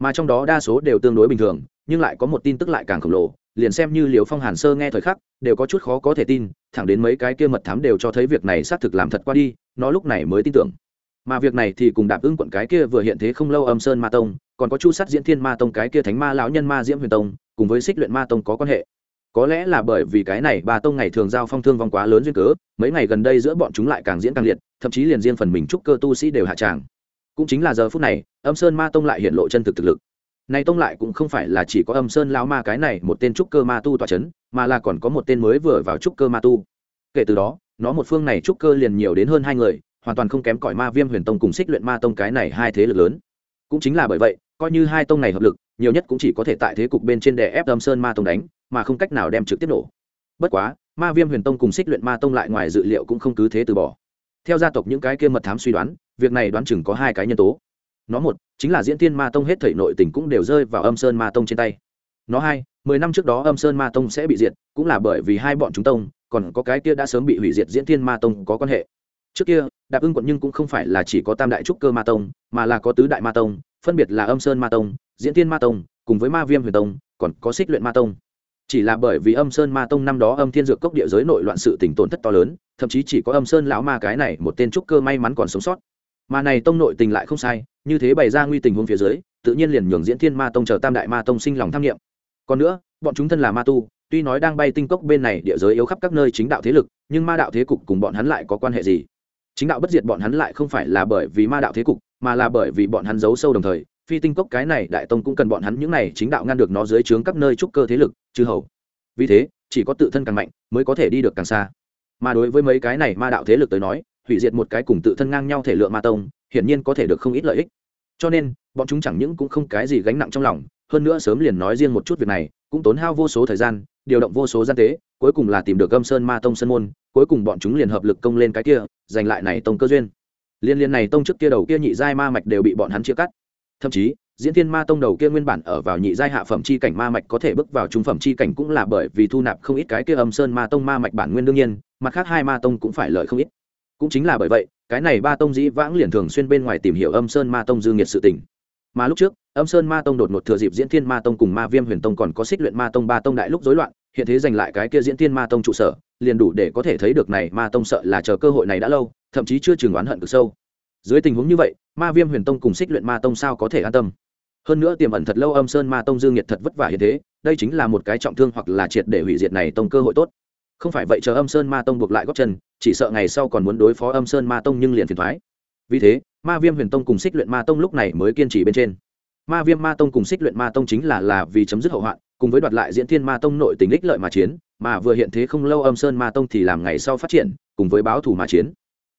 Mà trong đó đa số đều tương đối bình thường nhưng lại có một tin tức lại càng khổng lồ, liền xem như liều phong hàn sơ nghe thời khắc, đều có chút khó có thể tin, thẳng đến mấy cái kia mật thám đều cho thấy việc này xác thực làm thật qua đi, nó lúc này mới tin tưởng. Mà việc này thì cùng đạp ứng quận cái kia vừa hiện thế không lâu âm sơn ma tông, còn có chu sát diễn thiên ma tông cái kia thánh ma lão nhân ma diễm huyền tông, cùng với xích luyện ma tông có quan hệ. Có lẽ là bởi vì cái này ba tông ngày thường giao phong thương vong quá lớn duyên cớ, mấy ngày gần đây giữa bọn chúng lại càng diễn càng liệt, thậm chí liền riêng phần mình trúc cơ tu sĩ đều hạ tràng. Cũng chính là giờ phút này, âm sơn ma tông lại hiện lộ chân thực thực lực này tông lại cũng không phải là chỉ có âm sơn lão ma cái này một tên trúc cơ ma tu tọa chấn, mà là còn có một tên mới vừa vào trúc cơ ma tu. Kể từ đó, nó một phương này trúc cơ liền nhiều đến hơn hai người, hoàn toàn không kém cỏi ma viêm huyền tông cùng xích luyện ma tông cái này hai thế lực lớn. Cũng chính là bởi vậy, coi như hai tông này hợp lực, nhiều nhất cũng chỉ có thể tại thế cục bên trên đè ép âm sơn ma tông đánh, mà không cách nào đem trực tiếp nổ. Bất quá, ma viêm huyền tông cùng xích luyện ma tông lại ngoài dự liệu cũng không cứ thế từ bỏ. Theo gia tộc những cái kia mật thám suy đoán, việc này đoán chừng có hai cái nhân tố nó một, chính là diễn tiên ma tông hết thảy nội tình cũng đều rơi vào âm sơn ma tông trên tay. Nó hai, mười năm trước đó âm sơn ma tông sẽ bị diệt, cũng là bởi vì hai bọn chúng tông, còn có cái kia đã sớm bị hủy diệt diễn tiên ma tông có quan hệ. Trước kia, đạp ưng quận nhưng cũng không phải là chỉ có tam đại trúc cơ ma tông, mà là có tứ đại ma tông, phân biệt là âm sơn ma tông, diễn tiên ma tông, cùng với ma viêm huyền tông, còn có xích luyện ma tông. Chỉ là bởi vì âm sơn ma tông năm đó âm thiên dược cốc địa giới nội loạn sự tỉnh tổn thất to lớn, thậm chí chỉ có âm sơn lão ma cái này một tên trúc cơ may mắn còn sống sót mà này tông nội tình lại không sai, như thế bày ra nguy tình huống phía dưới, tự nhiên liền nhường diễn thiên ma tông chờ tam đại ma tông sinh lòng tham nghiệm còn nữa, bọn chúng thân là ma tu, tuy nói đang bay tinh cốc bên này địa giới yếu khắp các nơi chính đạo thế lực, nhưng ma đạo thế cục cùng bọn hắn lại có quan hệ gì? Chính đạo bất diệt bọn hắn lại không phải là bởi vì ma đạo thế cục, mà là bởi vì bọn hắn giấu sâu đồng thời, phi tinh cốc cái này đại tông cũng cần bọn hắn những này chính đạo ngăn được nó dưới trướng các nơi trúc cơ thế lực, chư hầu. Vì thế, chỉ có tự thân càng mạnh mới có thể đi được càng xa. Mà đối với mấy cái này ma đạo thế lực tới nói hủy diệt một cái cùng tự thân ngang nhau thể lượng ma tông, hiển nhiên có thể được không ít lợi ích. Cho nên, bọn chúng chẳng những cũng không cái gì gánh nặng trong lòng, hơn nữa sớm liền nói riêng một chút việc này, cũng tốn hao vô số thời gian, điều động vô số gian tế, cuối cùng là tìm được gâm sơn ma tông sơn môn, cuối cùng bọn chúng liền hợp lực công lên cái kia, giành lại này tông cơ duyên. Liên liên này tông trước kia đầu kia nhị giai ma mạch đều bị bọn hắn chia cắt. Thậm chí, diễn thiên ma tông đầu kia nguyên bản ở vào nhị giai hạ phẩm chi cảnh ma mạch có thể bước vào trung phẩm chi cảnh cũng là bởi vì thu nạp không ít cái kia âm sơn ma tông ma mạch bản nguyên đương nhiên, mặt khác hai ma tông cũng phải lợi không ít cũng chính là bởi vậy, cái này ba tông dĩ vãng liền thường xuyên bên ngoài tìm hiểu âm sơn ma tông dư nghiệt sự tình. Mà lúc trước, âm sơn ma tông đột ngột thừa dịp diễn thiên ma tông cùng ma viêm huyền tông còn có xích luyện ma tông ba tông đại lúc rối loạn, hiện thế giành lại cái kia diễn thiên ma tông trụ sở, liền đủ để có thể thấy được này ma tông sợ là chờ cơ hội này đã lâu, thậm chí chưa chừng oán hận cực sâu. Dưới tình huống như vậy, ma viêm huyền tông cùng xích luyện ma tông sao có thể an tâm? Hơn nữa tiềm ẩn thật lâu âm sơn ma tông dương nhiệt thật vất vả hiện thế, đây chính là một cái trọng thương hoặc là triệt để hủy diệt này tông cơ hội tốt không phải vậy chờ âm sơn ma tông buộc lại góp chân, chỉ sợ ngày sau còn muốn đối phó âm sơn ma tông nhưng liền phiền thoái. Vì thế, ma viêm huyền tông cùng xích luyện ma tông lúc này mới kiên trì bên trên. Ma viêm ma tông cùng xích luyện ma tông chính là là vì chấm dứt hậu hoạn, cùng với đoạt lại diễn thiên ma tông nội tình ích lợi mà chiến, mà vừa hiện thế không lâu âm sơn ma tông thì làm ngày sau phát triển, cùng với báo thủ mà chiến.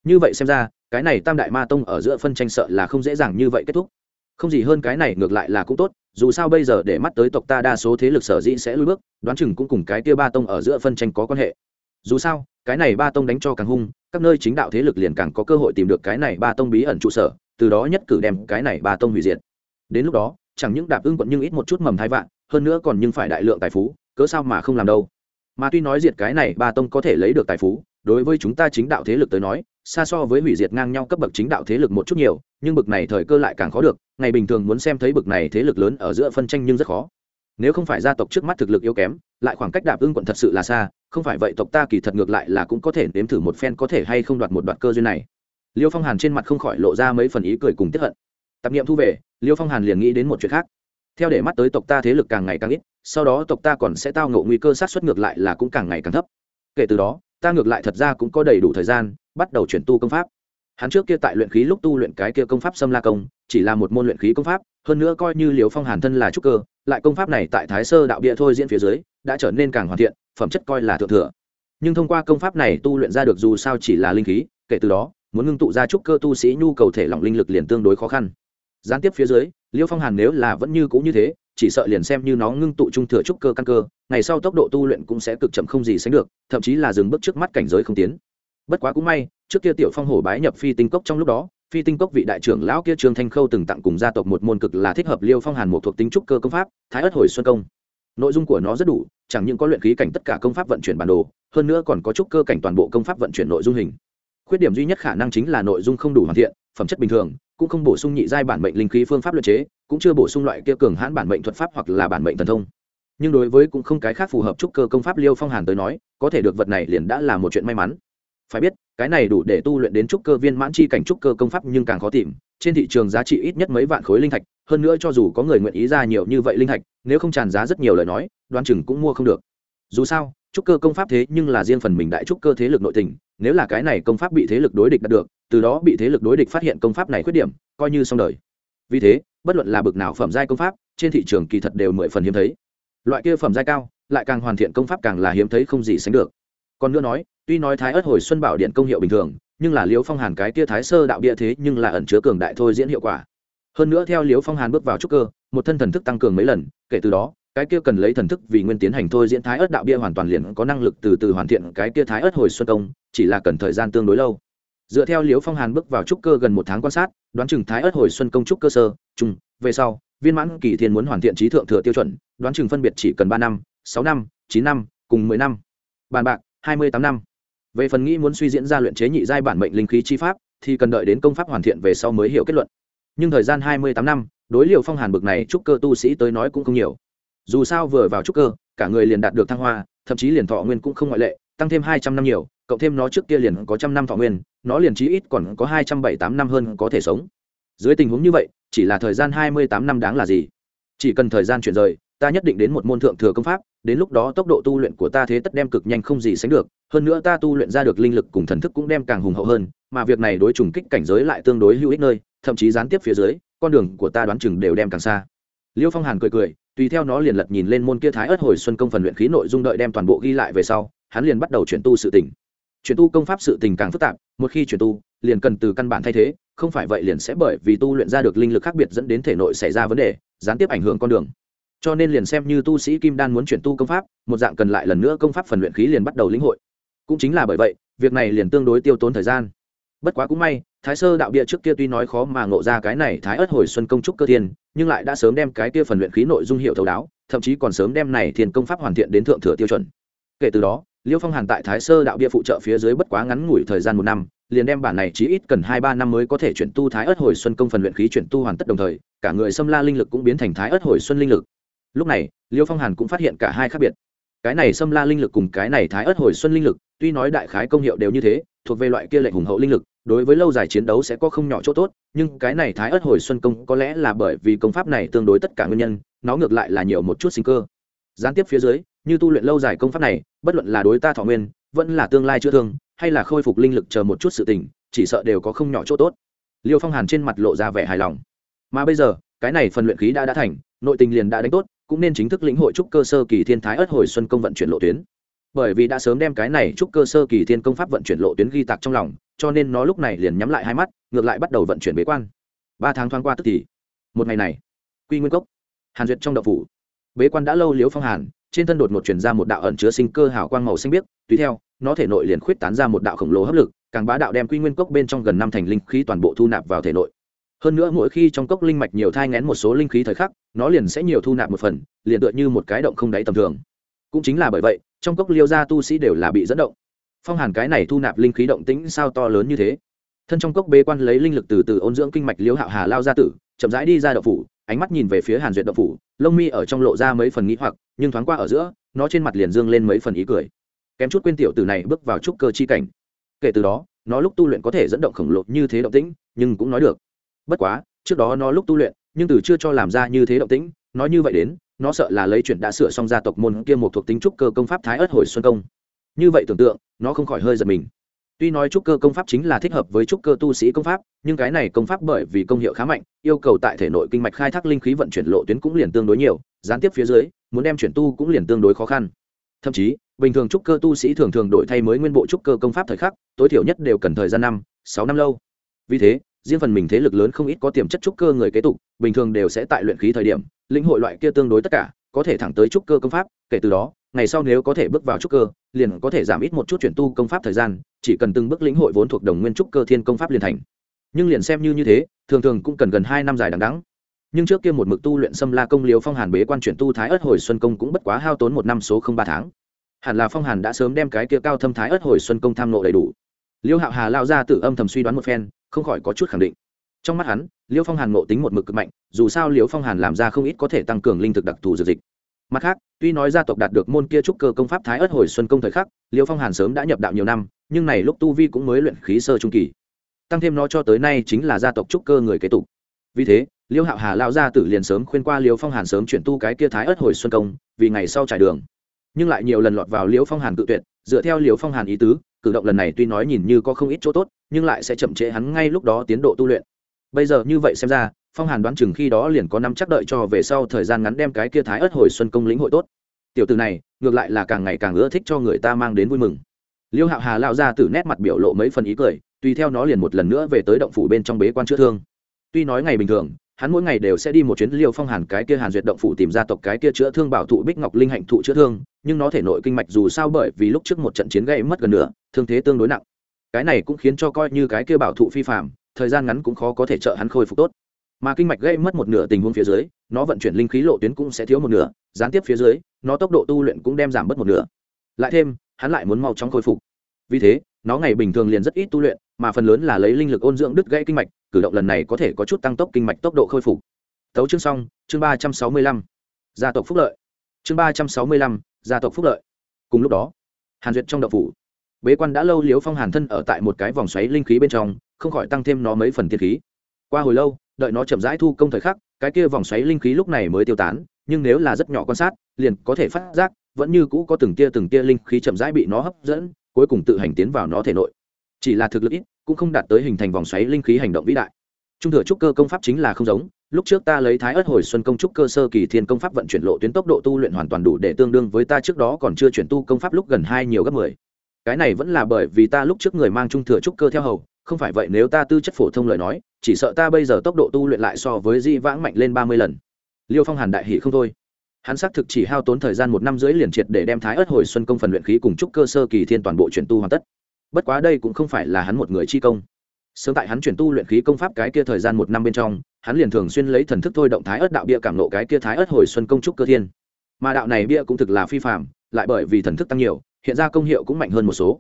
Như vậy xem ra, cái này tam đại ma tông ở giữa phân tranh sợ là không dễ dàng như vậy kết thúc không gì hơn cái này ngược lại là cũng tốt, dù sao bây giờ để mắt tới tộc ta đa số thế lực sở dĩ sẽ lui bước, đoán chừng cũng cùng cái kia ba tông ở giữa phân tranh có quan hệ. Dù sao, cái này ba tông đánh cho càng hung, các nơi chính đạo thế lực liền càng có cơ hội tìm được cái này ba tông bí ẩn trụ sở, từ đó nhất cử đem cái này ba tông hủy diệt. Đến lúc đó, chẳng những đạp ưng quận nhưng ít một chút mầm thai vạn, hơn nữa còn nhưng phải đại lượng tài phú, cớ sao mà không làm đâu. Mà tuy nói diệt cái này ba tông có thể lấy được tài phú, đối với chúng ta chính đạo thế lực tới nói, xa so với hủy diệt ngang nhau cấp bậc chính đạo thế lực một chút nhiều, nhưng bậc này thời cơ lại càng khó được ngày bình thường muốn xem thấy bậc này thế lực lớn ở giữa phân tranh nhưng rất khó. Nếu không phải gia tộc trước mắt thực lực yếu kém, lại khoảng cách đạp ưng quận thật sự là xa, không phải vậy tộc ta kỳ thật ngược lại là cũng có thể nếm thử một phen có thể hay không đoạt một đoạt cơ duyên này. Liêu phong hàn trên mặt không khỏi lộ ra mấy phần ý cười cùng tiếp hận. Tạp nghiệm thu về, liêu phong hàn liền nghĩ đến một chuyện khác. Theo để mắt tới tộc ta thế lực càng ngày càng ít, sau đó tộc ta còn sẽ tao ngộ nguy cơ sát xuất ngược lại là cũng càng ngày càng thấp. Kể từ đó, ta ngược lại thật ra cũng có đầy đủ thời gian, bắt đầu chuyển tu công pháp hắn trước kia tại luyện khí lúc tu luyện cái kia công pháp xâm la công, chỉ là một môn luyện khí công pháp, hơn nữa coi như liều phong hàn thân là trúc cơ, lại công pháp này tại thái sơ đạo bia thôi diễn phía dưới, đã trở nên càng hoàn thiện, phẩm chất coi là thượng thừa. Nhưng thông qua công pháp này tu luyện ra được dù sao chỉ là linh khí, kể từ đó, muốn ngưng tụ ra trúc cơ tu sĩ nhu cầu thể lỏng linh lực liền tương đối khó khăn. Gián tiếp phía dưới liêu phong hàn nếu là vẫn như cũng như thế, chỉ sợ liền xem như nó ngưng tụ trung thừa trúc cơ căn cơ, ngày sau tốc độ tu luyện cũng sẽ cực chậm không gì sánh được, thậm chí là dừng bước trước mắt cảnh giới không tiến bất quá cũng may, trước kia tiểu phong hổ bái nhập phi tinh cốc trong lúc đó, phi tinh cốc vị đại trưởng lão kia trương thanh khâu từng tặng cùng gia tộc một môn cực là thích hợp liêu phong hàn một thuộc tính trúc cơ công pháp, thái ất hồi xuân công. Nội dung của nó rất đủ, chẳng những có luyện khí cảnh tất cả công pháp vận chuyển bản đồ, hơn nữa còn có trúc cơ cảnh toàn bộ công pháp vận chuyển nội dung hình. Khuyết điểm duy nhất khả năng chính là nội dung không đủ hoàn thiện, phẩm chất bình thường, cũng không bổ sung nhị giai bản mệnh linh khí phương pháp luyện chế, cũng chưa bổ sung loại kia cường hãn bản mệnh thuật pháp hoặc là bản mệnh thần thông. Nhưng đối với cũng không cái khác phù hợp trúc cơ công pháp liêu phong hàn tới nói, có thể được vật này liền đã là một chuyện may mắn phải biết, cái này đủ để tu luyện đến trúc cơ viên mãn chi cảnh trúc cơ công pháp nhưng càng khó tìm. Trên thị trường giá trị ít nhất mấy vạn khối linh thạch, hơn nữa cho dù có người nguyện ý ra nhiều như vậy linh thạch, nếu không tràn giá rất nhiều lời nói đoan chừng cũng mua không được. Dù sao, trúc cơ công pháp thế nhưng là riêng phần mình đại trúc cơ thế lực nội tình, nếu là cái này công pháp bị thế lực đối địch đạt được, từ đó bị thế lực đối địch phát hiện công pháp này khuyết điểm, coi như xong đời. Vì thế, bất luận là bực nào phẩm giai công pháp, trên thị trường kỳ thật đều mười phần hiếm thấy. Loại kia phẩm giai cao, lại càng hoàn thiện công pháp càng là hiếm thấy không gì sánh được. Còn nữa nói tuy nói thái ớt hồi xuân bảo điện công hiệu bình thường, nhưng là liễu phong hàn cái kia thái sơ đạo bia thế nhưng là ẩn chứa cường đại thôi diễn hiệu quả. Hơn nữa theo liễu phong hàn bước vào trúc cơ, một thân thần thức tăng cường mấy lần, kể từ đó, cái kia cần lấy thần thức vì nguyên tiến hành thôi diễn thái ớt đạo bia hoàn toàn liền có năng lực từ từ hoàn thiện cái kia thái ớt hồi xuân công, chỉ là cần thời gian tương đối lâu. Dựa theo liễu phong hàn bước vào trúc cơ gần một tháng quan sát, đoán chừng thái ớt hồi xuân công trúc cơ sơ trung về sau, viên mãn kỳ thiên muốn hoàn thiện trí thượng thừa tiêu chuẩn, đoán chừng phân biệt chỉ cần ba năm, sáu năm, chín năm, cùng mười năm. Bàn bạc, hai mươi tám năm về phần nghĩ muốn suy diễn ra luyện chế nhị giai bản mệnh linh khí chi pháp, thì cần đợi đến công pháp hoàn thiện về sau mới hiểu kết luận. Nhưng thời gian hai mươi tám năm, đối liệu phong hàn bực này trúc cơ tu sĩ tới nói cũng không nhiều. Dù sao vừa vào trúc cơ, cả người liền đạt được thăng hoa, thậm chí liền thọ nguyên cũng không ngoại lệ, tăng thêm hai trăm năm nhiều, cộng thêm nó trước kia liền có trăm năm thọ nguyên, nó liền chí ít còn có hai trăm bảy tám năm hơn có thể sống. Dưới tình huống như vậy, chỉ là thời gian hai mươi tám năm đáng là gì? Chỉ cần thời gian chuyển rời ta nhất định đến một môn thượng thừa công pháp, đến lúc đó tốc độ tu luyện của ta thế tất đem cực nhanh không gì sánh được, hơn nữa ta tu luyện ra được linh lực cùng thần thức cũng đem càng hùng hậu hơn, mà việc này đối trùng kích cảnh giới lại tương đối hữu ích nơi, thậm chí gián tiếp phía dưới, con đường của ta đoán chừng đều đem càng xa liêu phong hàn cười cười, tùy theo nó liền lật nhìn lên môn kia thái ớt hồi xuân công phần luyện khí nội dung đợi đem toàn bộ ghi lại về sau, hắn liền bắt đầu chuyển tu sự tỉnh. chuyển tu công pháp sự tình càng phức tạp, một khi chuyển tu, liền cần từ căn bản thay thế, không phải vậy liền sẽ bởi vì tu luyện ra được linh lực khác biệt dẫn đến thể nội xảy ra vấn đề, gián tiếp ảnh hưởng con đường cho nên liền xem như tu sĩ kim đan muốn chuyển tu công pháp, một dạng cần lại lần nữa công pháp phần luyện khí liền bắt đầu lĩnh hội. Cũng chính là bởi vậy, việc này liền tương đối tiêu tốn thời gian. Bất quá cũng may, thái sơ đạo bia trước kia tuy nói khó mà ngộ ra cái này thái ớt hồi xuân công trúc cơ thiên, nhưng lại đã sớm đem cái kia phần luyện khí nội dung hiệu thấu đáo, thậm chí còn sớm đem này thiên công pháp hoàn thiện đến thượng thừa tiêu chuẩn. Kể từ đó, liêu phong hàn tại thái sơ đạo bia phụ trợ phía dưới bất quá ngắn ngủi thời gian một năm, liền đem bản này chí ít cần hai ba năm mới có thể chuyển tu thái ớt hồi xuân công phần luyện khí chuyển tu hoàn tất đồng thời, cả người xâm la linh lực cũng biến thành thái ớt hồi xuân linh lực lúc này, liêu phong hàn cũng phát hiện cả hai khác biệt. Cái này xâm la linh lực cùng cái này thái ớt hồi xuân linh lực, tuy nói đại khái công hiệu đều như thế, thuộc về loại kia lệnh hùng hậu linh lực, đối với lâu dài chiến đấu sẽ có không nhỏ chỗ tốt, nhưng cái này thái ớt hồi xuân công có lẽ là bởi vì công pháp này tương đối tất cả nguyên nhân, nó ngược lại là nhiều một chút sinh cơ. Gián tiếp phía dưới, như tu luyện lâu dài công pháp này, bất luận là đối ta thọ nguyên, vẫn là tương lai chữa thương, hay là khôi phục linh lực chờ một chút sự tình, chỉ sợ đều có không nhỏ chỗ tốt. Liêu phong hàn trên mặt lộ ra vẻ hài lòng. Mà bây giờ, cái này phần luyện khí đã đã thành, nội tình liền đã đánh tốt cũng nên chính thức lĩnh hội trúc cơ sơ kỳ thiên thái ất hồi xuân công vận chuyển lộ tuyến. Bởi vì đã sớm đem cái này trúc cơ sơ kỳ thiên công pháp vận chuyển lộ tuyến ghi tạc trong lòng, cho nên nó lúc này liền nhắm lại hai mắt, ngược lại bắt đầu vận chuyển bế quan. Ba tháng thoáng qua tức thì, một ngày này, quy nguyên cốc, hàn duyệt trong đậu phủ. Bế quan đã lâu liếu phong hàn, trên thân đột ngột chuyển ra một đạo ẩn chứa sinh cơ hào quang màu xanh biếc, tùy theo, nó thể nội liền khuyết tán ra một đạo khổng lồ hấp lực, càng bá đạo đem quy nguyên cốc bên trong gần năm thành linh khí toàn bộ thu nạp vào thể nội hơn nữa mỗi khi trong cốc linh mạch nhiều thai ngén một số linh khí thời khắc, nó liền sẽ nhiều thu nạp một phần, liền tựa như một cái động không đáy tầm thường. Cũng chính là bởi vậy, trong cốc liêu gia tu sĩ đều là bị dẫn động. Phong hàn cái này thu nạp linh khí động tĩnh sao to lớn như thế? Thân trong cốc bế quan lấy linh lực từ từ ôn dưỡng kinh mạch liêu hạo hà lao ra tử, chậm rãi đi ra đậu phủ, ánh mắt nhìn về phía hàn duyệt đậu phủ, lông mi ở trong lộ ra mấy phần nghĩ hoặc, nhưng thoáng qua ở giữa, nó trên mặt liền dương lên mấy phần ý cười. Kém chút quên tiểu từ này bước vào trúc cơ chi cảnh. Kể từ đó, nó lúc tu luyện có thể dẫn động khổng lồ như thế động tĩnh, nhưng cũng nói được bất quá, trước đó nó lúc tu luyện, nhưng từ chưa cho làm ra như thế động tĩnh, nói như vậy đến, nó sợ là lấy chuyện đã sửa xong gia tộc môn kia một thuộc tính trúc cơ công pháp thái ớt hồi xuân công. Như vậy tưởng tượng, nó không khỏi hơi giật mình. Tuy nói trúc cơ công pháp chính là thích hợp với trúc cơ tu sĩ công pháp, nhưng cái này công pháp bởi vì công hiệu khá mạnh, yêu cầu tại thể nội kinh mạch khai thác linh khí vận chuyển lộ tuyến cũng liền tương đối nhiều, gián tiếp phía dưới, muốn đem chuyển tu cũng liền tương đối khó khăn. Thậm chí, bình thường trúc cơ tu sĩ thường thường đổi thay mới nguyên bộ trúc cơ công pháp thời khắc, tối thiểu nhất đều cần thời gian năm, sáu năm lâu. Vì thế riêng phần mình thế lực lớn không ít có tiềm chất trúc cơ người kế tục, bình thường đều sẽ tại luyện khí thời điểm, lĩnh hội loại kia tương đối tất cả, có thể thẳng tới trúc cơ công pháp, kể từ đó, ngày sau nếu có thể bước vào trúc cơ, liền có thể giảm ít một chút chuyển tu công pháp thời gian, chỉ cần từng bước lĩnh hội vốn thuộc đồng nguyên trúc cơ thiên công pháp liền thành. Nhưng liền xem như như thế, thường thường cũng cần gần hai năm dài đằng đắng nhưng trước kia một mực tu luyện xâm la công liều phong hàn bế quan chuyển tu thái ớt hồi xuân công cũng bất quá hao tốn một năm số không ba tháng. Hẳn là phong hàn đã sớm đem cái kia cao thâm thái ớt hồi xuân công tham nộ đầy đủ. Liêu hạo hà lao ra tự âm thầm suy đoán một phen không khỏi có chút khẳng định. Trong mắt hắn, liêu phong hàn ngộ tính một mực cực mạnh, dù sao liêu phong hàn làm ra không ít có thể tăng cường linh thực đặc thù dược dịch. Mặt khác, tuy nói gia tộc đạt được môn kia trúc cơ công pháp thái ớt hồi xuân công thời khắc, liêu phong hàn sớm đã nhập đạo nhiều năm, nhưng này lúc tu vi cũng mới luyện khí sơ trung kỳ. Tăng thêm nó cho tới nay chính là gia tộc trúc cơ người kế tục. Vì thế, liêu hạo hà lao gia tử liền sớm khuyên qua liêu phong hàn sớm chuyển tu cái kia thái ớt hồi xuân công, vì ngày sau trải đường. Nhưng lại nhiều lần lọt vào liêu phong hàn cự tuyệt, dựa theo liêu phong hàn ý tứ, cử động lần này tuy nói nhìn như có không ít chỗ tốt nhưng lại sẽ chậm trễ hắn ngay lúc đó tiến độ tu luyện. Bây giờ như vậy xem ra, phong hàn đoán chừng khi đó liền có năm chắc đợi cho về sau thời gian ngắn đem cái kia thái ớt hồi xuân công lĩnh hội tốt. Tiểu từ này, ngược lại là càng ngày càng ưa thích cho người ta mang đến vui mừng. Liêu hạo hà lao ra từ nét mặt biểu lộ mấy phần ý cười, tùy theo nó liền một lần nữa về tới động phủ bên trong bế quan chữa thương. Tuy nói ngày bình thường, hắn mỗi ngày đều sẽ đi một chuyến liêu phong hàn cái kia hàn duyệt động phủ tìm ra tộc cái kia chữa thương bảo thụ bích ngọc linh hạnh thụ chữa thương, nhưng nó thể nội kinh mạch dù sao bởi vì lúc trước một trận chiến gây mất gần nữa thương thế tương đối nặng cái này cũng khiến cho coi như cái kia bảo thụ phi phạm, thời gian ngắn cũng khó có thể trợ hắn khôi phục tốt. Mà kinh mạch gây mất một nửa tình huống phía dưới, nó vận chuyển linh khí lộ tuyến cũng sẽ thiếu một nửa, gián tiếp phía dưới, nó tốc độ tu luyện cũng đem giảm bớt một nửa. Lại thêm, hắn lại muốn mau chóng khôi phục. Vì thế, nó ngày bình thường liền rất ít tu luyện, mà phần lớn là lấy linh lực ôn dưỡng đứt gãy kinh mạch, cử động lần này có thể có chút tăng tốc kinh mạch tốc độ khôi phục. Tấu chương xong, chương ba trăm sáu mươi lăm. Gia tộc phúc lợi. Chương ba trăm sáu mươi lăm, gia tộc phúc lợi. Cùng lúc đó, hàn duyệt trong đậu phủ bế quan đã lâu liếu phong hàn thân ở tại một cái vòng xoáy linh khí bên trong, không khỏi tăng thêm nó mấy phần tiên khí. Qua hồi lâu, đợi nó chậm rãi thu công thời khắc, cái kia vòng xoáy linh khí lúc này mới tiêu tán, nhưng nếu là rất nhỏ quan sát, liền có thể phát giác, vẫn như cũ có từng tia từng tia linh khí chậm rãi bị nó hấp dẫn, cuối cùng tự hành tiến vào nó thể nội. Chỉ là thực lực ít, cũng không đạt tới hình thành vòng xoáy linh khí hành động vĩ đại. Trung thừa trúc cơ công pháp chính là không giống, lúc trước ta lấy thái ớt hồi xuân công trúc cơ sơ kỳ thiên công pháp vận chuyển lộ tuyến tốc độ tu luyện hoàn toàn đủ để tương đương với ta trước đó còn chưa chuyển tu công pháp lúc gần hai nhiều gấp mười cái này vẫn là bởi vì ta lúc trước người mang trung thừa trúc cơ theo hầu, không phải vậy nếu ta tư chất phổ thông lời nói, chỉ sợ ta bây giờ tốc độ tu luyện lại so với di vãng mạnh lên ba mươi lần. Liêu phong hàn đại hỷ không thôi. Hắn xác thực chỉ hao tốn thời gian một năm rưỡi liền triệt để đem thái ớt hồi xuân công phần luyện khí cùng trúc cơ sơ kỳ thiên toàn bộ chuyển tu hoàn tất. Bất quá đây cũng không phải là hắn một người chi công. Sớm tại hắn chuyển tu luyện khí công pháp cái kia thời gian một năm bên trong, hắn liền thường xuyên lấy thần thức thôi động thái ớt đạo bia cảm nộ cái kia thái ớt hồi xuân công trúc cơ thiên. Mà đạo này bia cũng thực là phi phạm lại bởi vì thần thức tăng nhiều hiện ra công hiệu cũng mạnh hơn một số.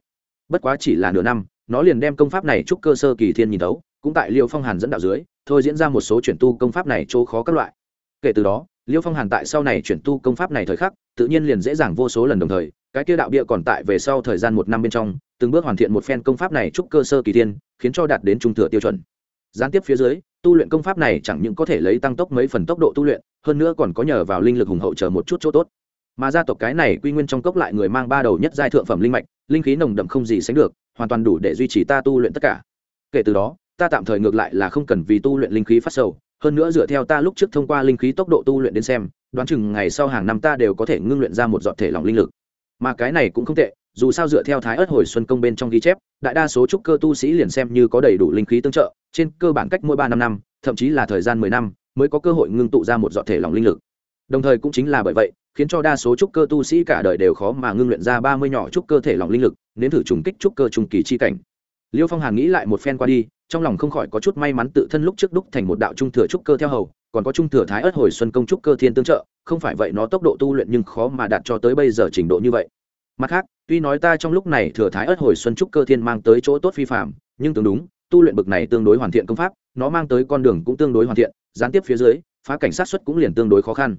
Bất quá chỉ là nửa năm, nó liền đem công pháp này trúc cơ sơ kỳ thiên nhìn tấu. cũng tại liêu phong hàn dẫn đạo dưới, thôi diễn ra một số chuyển tu công pháp này chỗ khó các loại. Kể từ đó, liêu phong hàn tại sau này chuyển tu công pháp này thời khắc, tự nhiên liền dễ dàng vô số lần đồng thời, cái kia đạo bia còn tại về sau thời gian một năm bên trong, từng bước hoàn thiện một phen công pháp này trúc cơ sơ kỳ thiên, khiến cho đạt đến trung thừa tiêu chuẩn. Gián tiếp phía dưới, tu luyện công pháp này chẳng những có thể lấy tăng tốc mấy phần tốc độ tu luyện, hơn nữa còn có nhờ vào linh lực hùng hậu chờ một chút chỗ tốt mà gia tộc cái này quy nguyên trong cốc lại người mang ba đầu nhất giai thượng phẩm linh mạch, linh khí nồng đậm không gì sánh được, hoàn toàn đủ để duy trì ta tu luyện tất cả. Kể từ đó, ta tạm thời ngược lại là không cần vì tu luyện linh khí phát sầu, hơn nữa dựa theo ta lúc trước thông qua linh khí tốc độ tu luyện đến xem, đoán chừng ngày sau hàng năm ta đều có thể ngưng luyện ra một giọt thể lỏng linh lực. Mà cái này cũng không tệ, dù sao dựa theo thái ớt hồi xuân công bên trong ghi chép, đại đa số trúc cơ tu sĩ liền xem như có đầy đủ linh khí tương trợ, trên cơ bản cách mỗi ba năm năm, thậm chí là thời gian mười năm, mới có cơ hội ngưng tụ ra một giọt thể lỏng linh lực. Đồng thời cũng chính là bởi vậy khiến cho đa số trúc cơ tu sĩ cả đời đều khó mà ngưng luyện ra ba mươi nhỏ trúc cơ thể lỏng linh lực, nếm thử trùng kích trúc cơ trung kỳ chi cảnh. Liêu phong hàn nghĩ lại một phen qua đi, trong lòng không khỏi có chút may mắn tự thân lúc trước đúc thành một đạo trung thừa trúc cơ theo hầu, còn có trung thừa thái ớt hồi xuân công trúc cơ thiên tương trợ, không phải vậy nó tốc độ tu luyện nhưng khó mà đạt cho tới bây giờ trình độ như vậy. Mặt khác, tuy nói ta trong lúc này thừa thái ớt hồi xuân trúc cơ thiên mang tới chỗ tốt phi phạm nhưng tương đúng, tu luyện bực này tương đối hoàn thiện công pháp, nó mang tới con đường cũng tương đối hoàn thiện, gián tiếp phía dưới, phá cảnh sát xuất cũng liền tương đối khó khăn.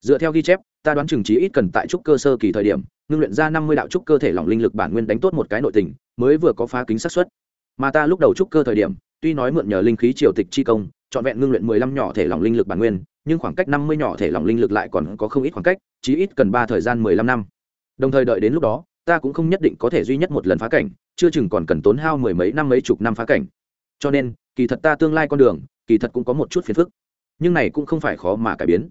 Dựa theo ghi chép ta đoán chừng trí ít cần tại trúc cơ sơ kỳ thời điểm, ngưng luyện ra năm mươi đạo trúc cơ thể lỏng linh lực bản nguyên đánh tốt một cái nội tình, mới vừa có phá kính xác xuất mà ta lúc đầu trúc cơ thời điểm, tuy nói mượn nhờ linh khí triều tịch chi công, trọn vẹn ngưng luyện mười lăm nhỏ thể lỏng linh lực bản nguyên, nhưng khoảng cách năm mươi nhỏ thể lỏng linh lực lại còn có không ít khoảng cách, chí ít cần ba thời gian mười lăm năm. Đồng thời đợi đến lúc đó, ta cũng không nhất định có thể duy nhất một lần phá cảnh, chưa chừng còn cần tốn hao mười mấy năm mấy chục năm phá cảnh. Cho nên, kỳ thật ta tương lai con đường, kỳ thật cũng có một chút phiền phức. Nhưng này cũng không phải khó mà cải biến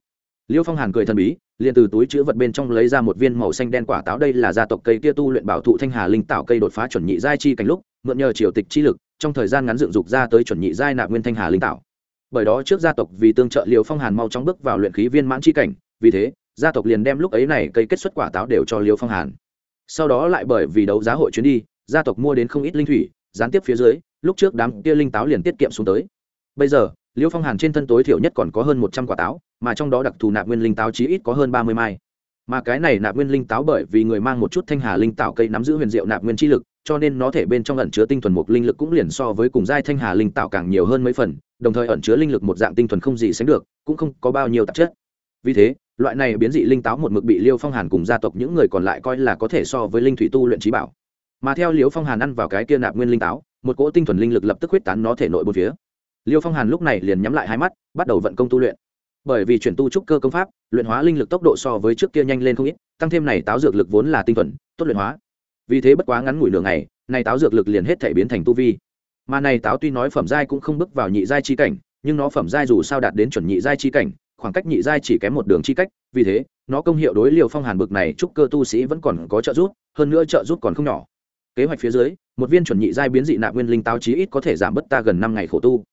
liêu phong hàn cười thần bí, liền từ túi chữ vật bên trong lấy ra một viên màu xanh đen quả táo đây là gia tộc cây kia tu luyện bảo thụ thanh hà linh tạo cây đột phá chuẩn nhị giai chi cảnh lúc, mượn nhờ triều tịch chi lực, trong thời gian ngắn dựng dục ra tới chuẩn nhị giai nạp nguyên thanh hà linh tạo. Bởi đó trước gia tộc vì tương trợ liều phong hàn mau chóng bước vào luyện khí viên mãn chi cảnh, vì thế, gia tộc liền đem lúc ấy này cây kết xuất quả táo đều cho liều phong hàn. Sau đó lại bởi vì đấu giá hội chuyến đi, gia tộc mua đến không ít linh thủy, gián tiếp phía dưới, lúc trước đám kia linh táo liền tiết kiệm xuống tới. Bây giờ liêu phong hàn trên thân tối thiểu nhất còn có hơn một trăm quả táo, mà trong đó đặc thù nạp nguyên linh táo chí ít có hơn ba mươi mai. Mà cái này nạp nguyên linh táo bởi vì người mang một chút thanh hà linh tạo cây nắm giữ huyền diệu nạp nguyên chi lực, cho nên nó thể bên trong ẩn chứa tinh thuần một linh lực cũng liền so với cùng giai thanh hà linh tạo càng nhiều hơn mấy phần, đồng thời ẩn chứa linh lực một dạng tinh thuần không gì sánh được, cũng không có bao nhiêu tạp chất. Vì thế, loại này biến dị linh táo một mực bị liêu phong hàn cùng gia tộc những người còn lại coi là có thể so với linh thủy tu luyện trí bảo. Mà theo liêu phong hàn ăn vào cái kia nạp nguyên linh táo, một cỗ tinh thuần linh lực lập tức huyết tán nó thể nội bốn phía liêu phong hàn lúc này liền nhắm lại hai mắt, bắt đầu vận công tu luyện. Bởi vì chuyển tu trúc cơ công pháp, luyện hóa linh lực tốc độ so với trước kia nhanh lên không ít, tăng thêm này táo dược lực vốn là tinh thuần, tốt luyện hóa. Vì thế bất quá ngắn ngủi nửa ngày, này táo dược lực liền hết thể biến thành tu vi. Mà này táo tuy nói phẩm giai cũng không bước vào nhị giai chi cảnh, nhưng nó phẩm giai dù sao đạt đến chuẩn nhị giai chi cảnh, khoảng cách nhị giai chỉ kém một đường chi cách, vì thế, nó công hiệu đối liều phong hàn bực này trúc cơ tu sĩ vẫn còn có trợ giúp, hơn nữa trợ giúp còn không nhỏ. Kế hoạch phía dưới, một viên chuẩn nhị giai biến dị nạp nguyên linh táo chí ít có thể giảm bớt ta gần năm ngày khổ tu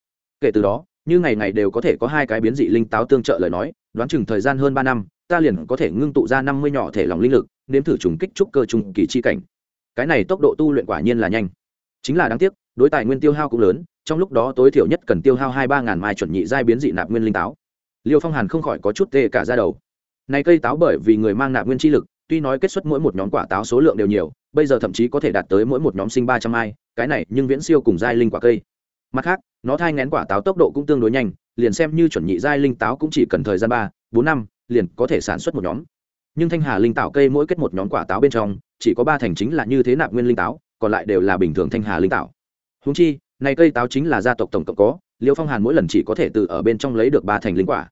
kể từ đó, như ngày ngày đều có thể có hai cái biến dị linh táo tương trợ lời nói, đoán chừng thời gian hơn ba năm, ta liền có thể ngưng tụ ra năm mươi nhỏ thể lòng linh lực, nếm thử trùng kích trúc cơ trùng kỳ chi cảnh. Cái này tốc độ tu luyện quả nhiên là nhanh. Chính là đáng tiếc, đối tài nguyên tiêu hao cũng lớn, trong lúc đó tối thiểu nhất cần tiêu hao hai ba ngàn mai chuẩn nhị giai biến dị nạp nguyên linh táo. Liêu phong hàn không khỏi có chút tê cả ra đầu. Này cây táo bởi vì người mang nạp nguyên chi lực, tuy nói kết xuất mỗi một nhóm quả táo số lượng đều nhiều, bây giờ thậm chí có thể đạt tới mỗi một nhóm sinh ba trăm mai, cái này nhưng viễn siêu cùng giai linh quả cây mặt khác, nó thai ngén quả táo tốc độ cũng tương đối nhanh, liền xem như chuẩn nhị giai linh táo cũng chỉ cần thời gian ba, bốn năm, liền có thể sản xuất một nhóm. Nhưng thanh hà linh tạo cây mỗi kết một nhóm quả táo bên trong, chỉ có ba thành chính là như thế nạp nguyên linh táo, còn lại đều là bình thường thanh hà linh tạo húng chi, này cây táo chính là gia tộc tổng cộng có, liêu phong hàn mỗi lần chỉ có thể từ ở bên trong lấy được ba thành linh quả.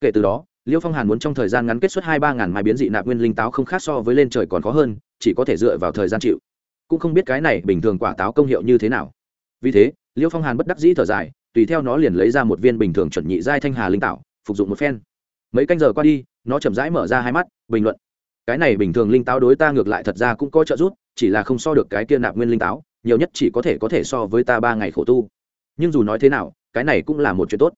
Kể từ đó, liêu phong hàn muốn trong thời gian ngắn kết xuất hai ba ngàn mai biến dị nạp nguyên linh táo không khác so với lên trời còn khó hơn, chỉ có thể dựa vào thời gian chịu. Cũng không biết cái này bình thường quả táo công hiệu như thế nào. Vì thế liêu phong hàn bất đắc dĩ thở dài, tùy theo nó liền lấy ra một viên bình thường chuẩn nhị giai thanh hà linh tảo phục dụng một phen. Mấy canh giờ qua đi, nó chậm rãi mở ra hai mắt, bình luận. Cái này bình thường linh táo đối ta ngược lại thật ra cũng có trợ giúp, chỉ là không so được cái kia nạp nguyên linh táo, nhiều nhất chỉ có thể có thể so với ta ba ngày khổ tu. Nhưng dù nói thế nào, cái này cũng là một chuyện tốt.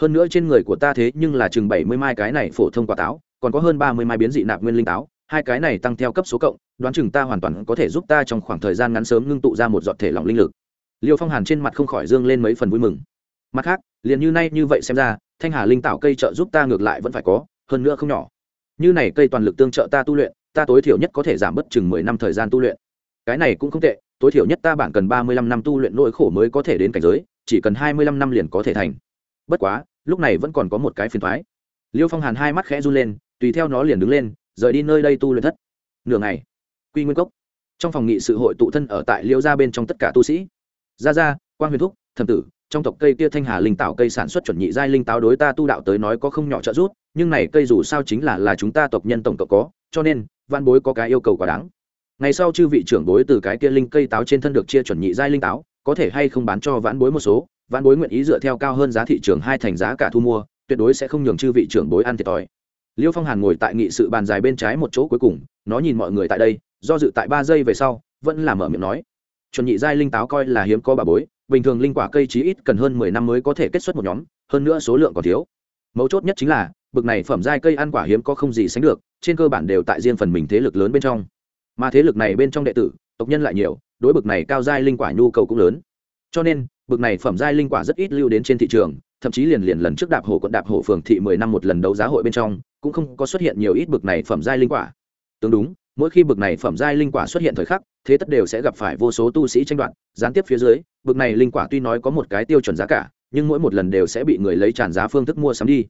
Hơn nữa trên người của ta thế nhưng là chừng bảy mươi mai cái này phổ thông quả táo, còn có hơn ba mươi mai biến dị nạp nguyên linh táo, hai cái này tăng theo cấp số cộng, đoán chừng ta hoàn toàn có thể giúp ta trong khoảng thời gian ngắn sớm ngưng tụ ra một giọt thể lỏng linh lực liêu phong hàn trên mặt không khỏi dương lên mấy phần vui mừng. Mặt khác, liền như nay như vậy xem ra, thanh hà linh tạo cây trợ giúp ta ngược lại vẫn phải có, hơn nữa không nhỏ. Như này cây toàn lực tương trợ ta tu luyện, ta tối thiểu nhất có thể giảm bớt chừng mười năm thời gian tu luyện. Cái này cũng không tệ, tối thiểu nhất ta bản cần ba mươi lăm năm tu luyện nỗi khổ mới có thể đến cảnh giới, chỉ cần hai mươi lăm năm liền có thể thành. Bất quá, lúc này vẫn còn có một cái phiền thoái. Liêu phong hàn hai mắt khẽ run lên, tùy theo nó liền đứng lên, rời đi nơi đây tu luyện thất. Nửa ngày, quy nguyên cốc. Trong phòng nghị sự hội tụ thân ở tại liêu gia bên trong tất cả tu sĩ gia gia quan huyền thúc, thẩm tử, trong tộc cây kia thanh hà linh tạo cây sản xuất chuẩn nhị giai linh táo đối ta tu đạo tới nói có không nhỏ trợ giúp, nhưng này cây dù sao chính là là chúng ta tộc nhân tổng cộng có, cho nên, văn bối có cái yêu cầu quá đáng. Ngày sau chư vị trưởng bối từ cái kia linh cây táo trên thân được chia chuẩn nhị giai linh táo, có thể hay không bán cho vãn bối một số, vãn bối nguyện ý dựa theo cao hơn giá thị trường hai thành giá cả thu mua, tuyệt đối sẽ không nhường chư vị trưởng bối ăn thiệt thòi. Liêu phong hàn ngồi tại nghị sự bàn dài bên trái một chỗ cuối cùng, nó nhìn mọi người tại đây, do dự tại ba giây về sau, vẫn là mở miệng nói chuẩn nhị giai linh táo coi là hiếm có bà bối, bình thường linh quả cây chí ít cần hơn mười năm mới có thể kết xuất một nhóm, hơn nữa số lượng còn thiếu. Mấu chốt nhất chính là, bực này phẩm giai cây ăn quả hiếm có không gì sánh được, trên cơ bản đều tại riêng phần mình thế lực lớn bên trong. Mà thế lực này bên trong đệ tử, tộc nhân lại nhiều, đối bực này cao giai linh quả nhu cầu cũng lớn. Cho nên, bực này phẩm giai linh quả rất ít lưu đến trên thị trường, thậm chí liền liền lần trước đạp hổ quận đạp hổ phường thị mười năm một lần đấu giá hội bên trong, cũng không có xuất hiện nhiều ít bực này phẩm giai linh quả. Tương đúng mỗi khi bực này phẩm giai linh quả xuất hiện thời khắc, thế tất đều sẽ gặp phải vô số tu sĩ tranh đoạt, gián tiếp phía dưới, bực này linh quả tuy nói có một cái tiêu chuẩn giá cả, nhưng mỗi một lần đều sẽ bị người lấy tràn giá phương thức mua sắm đi.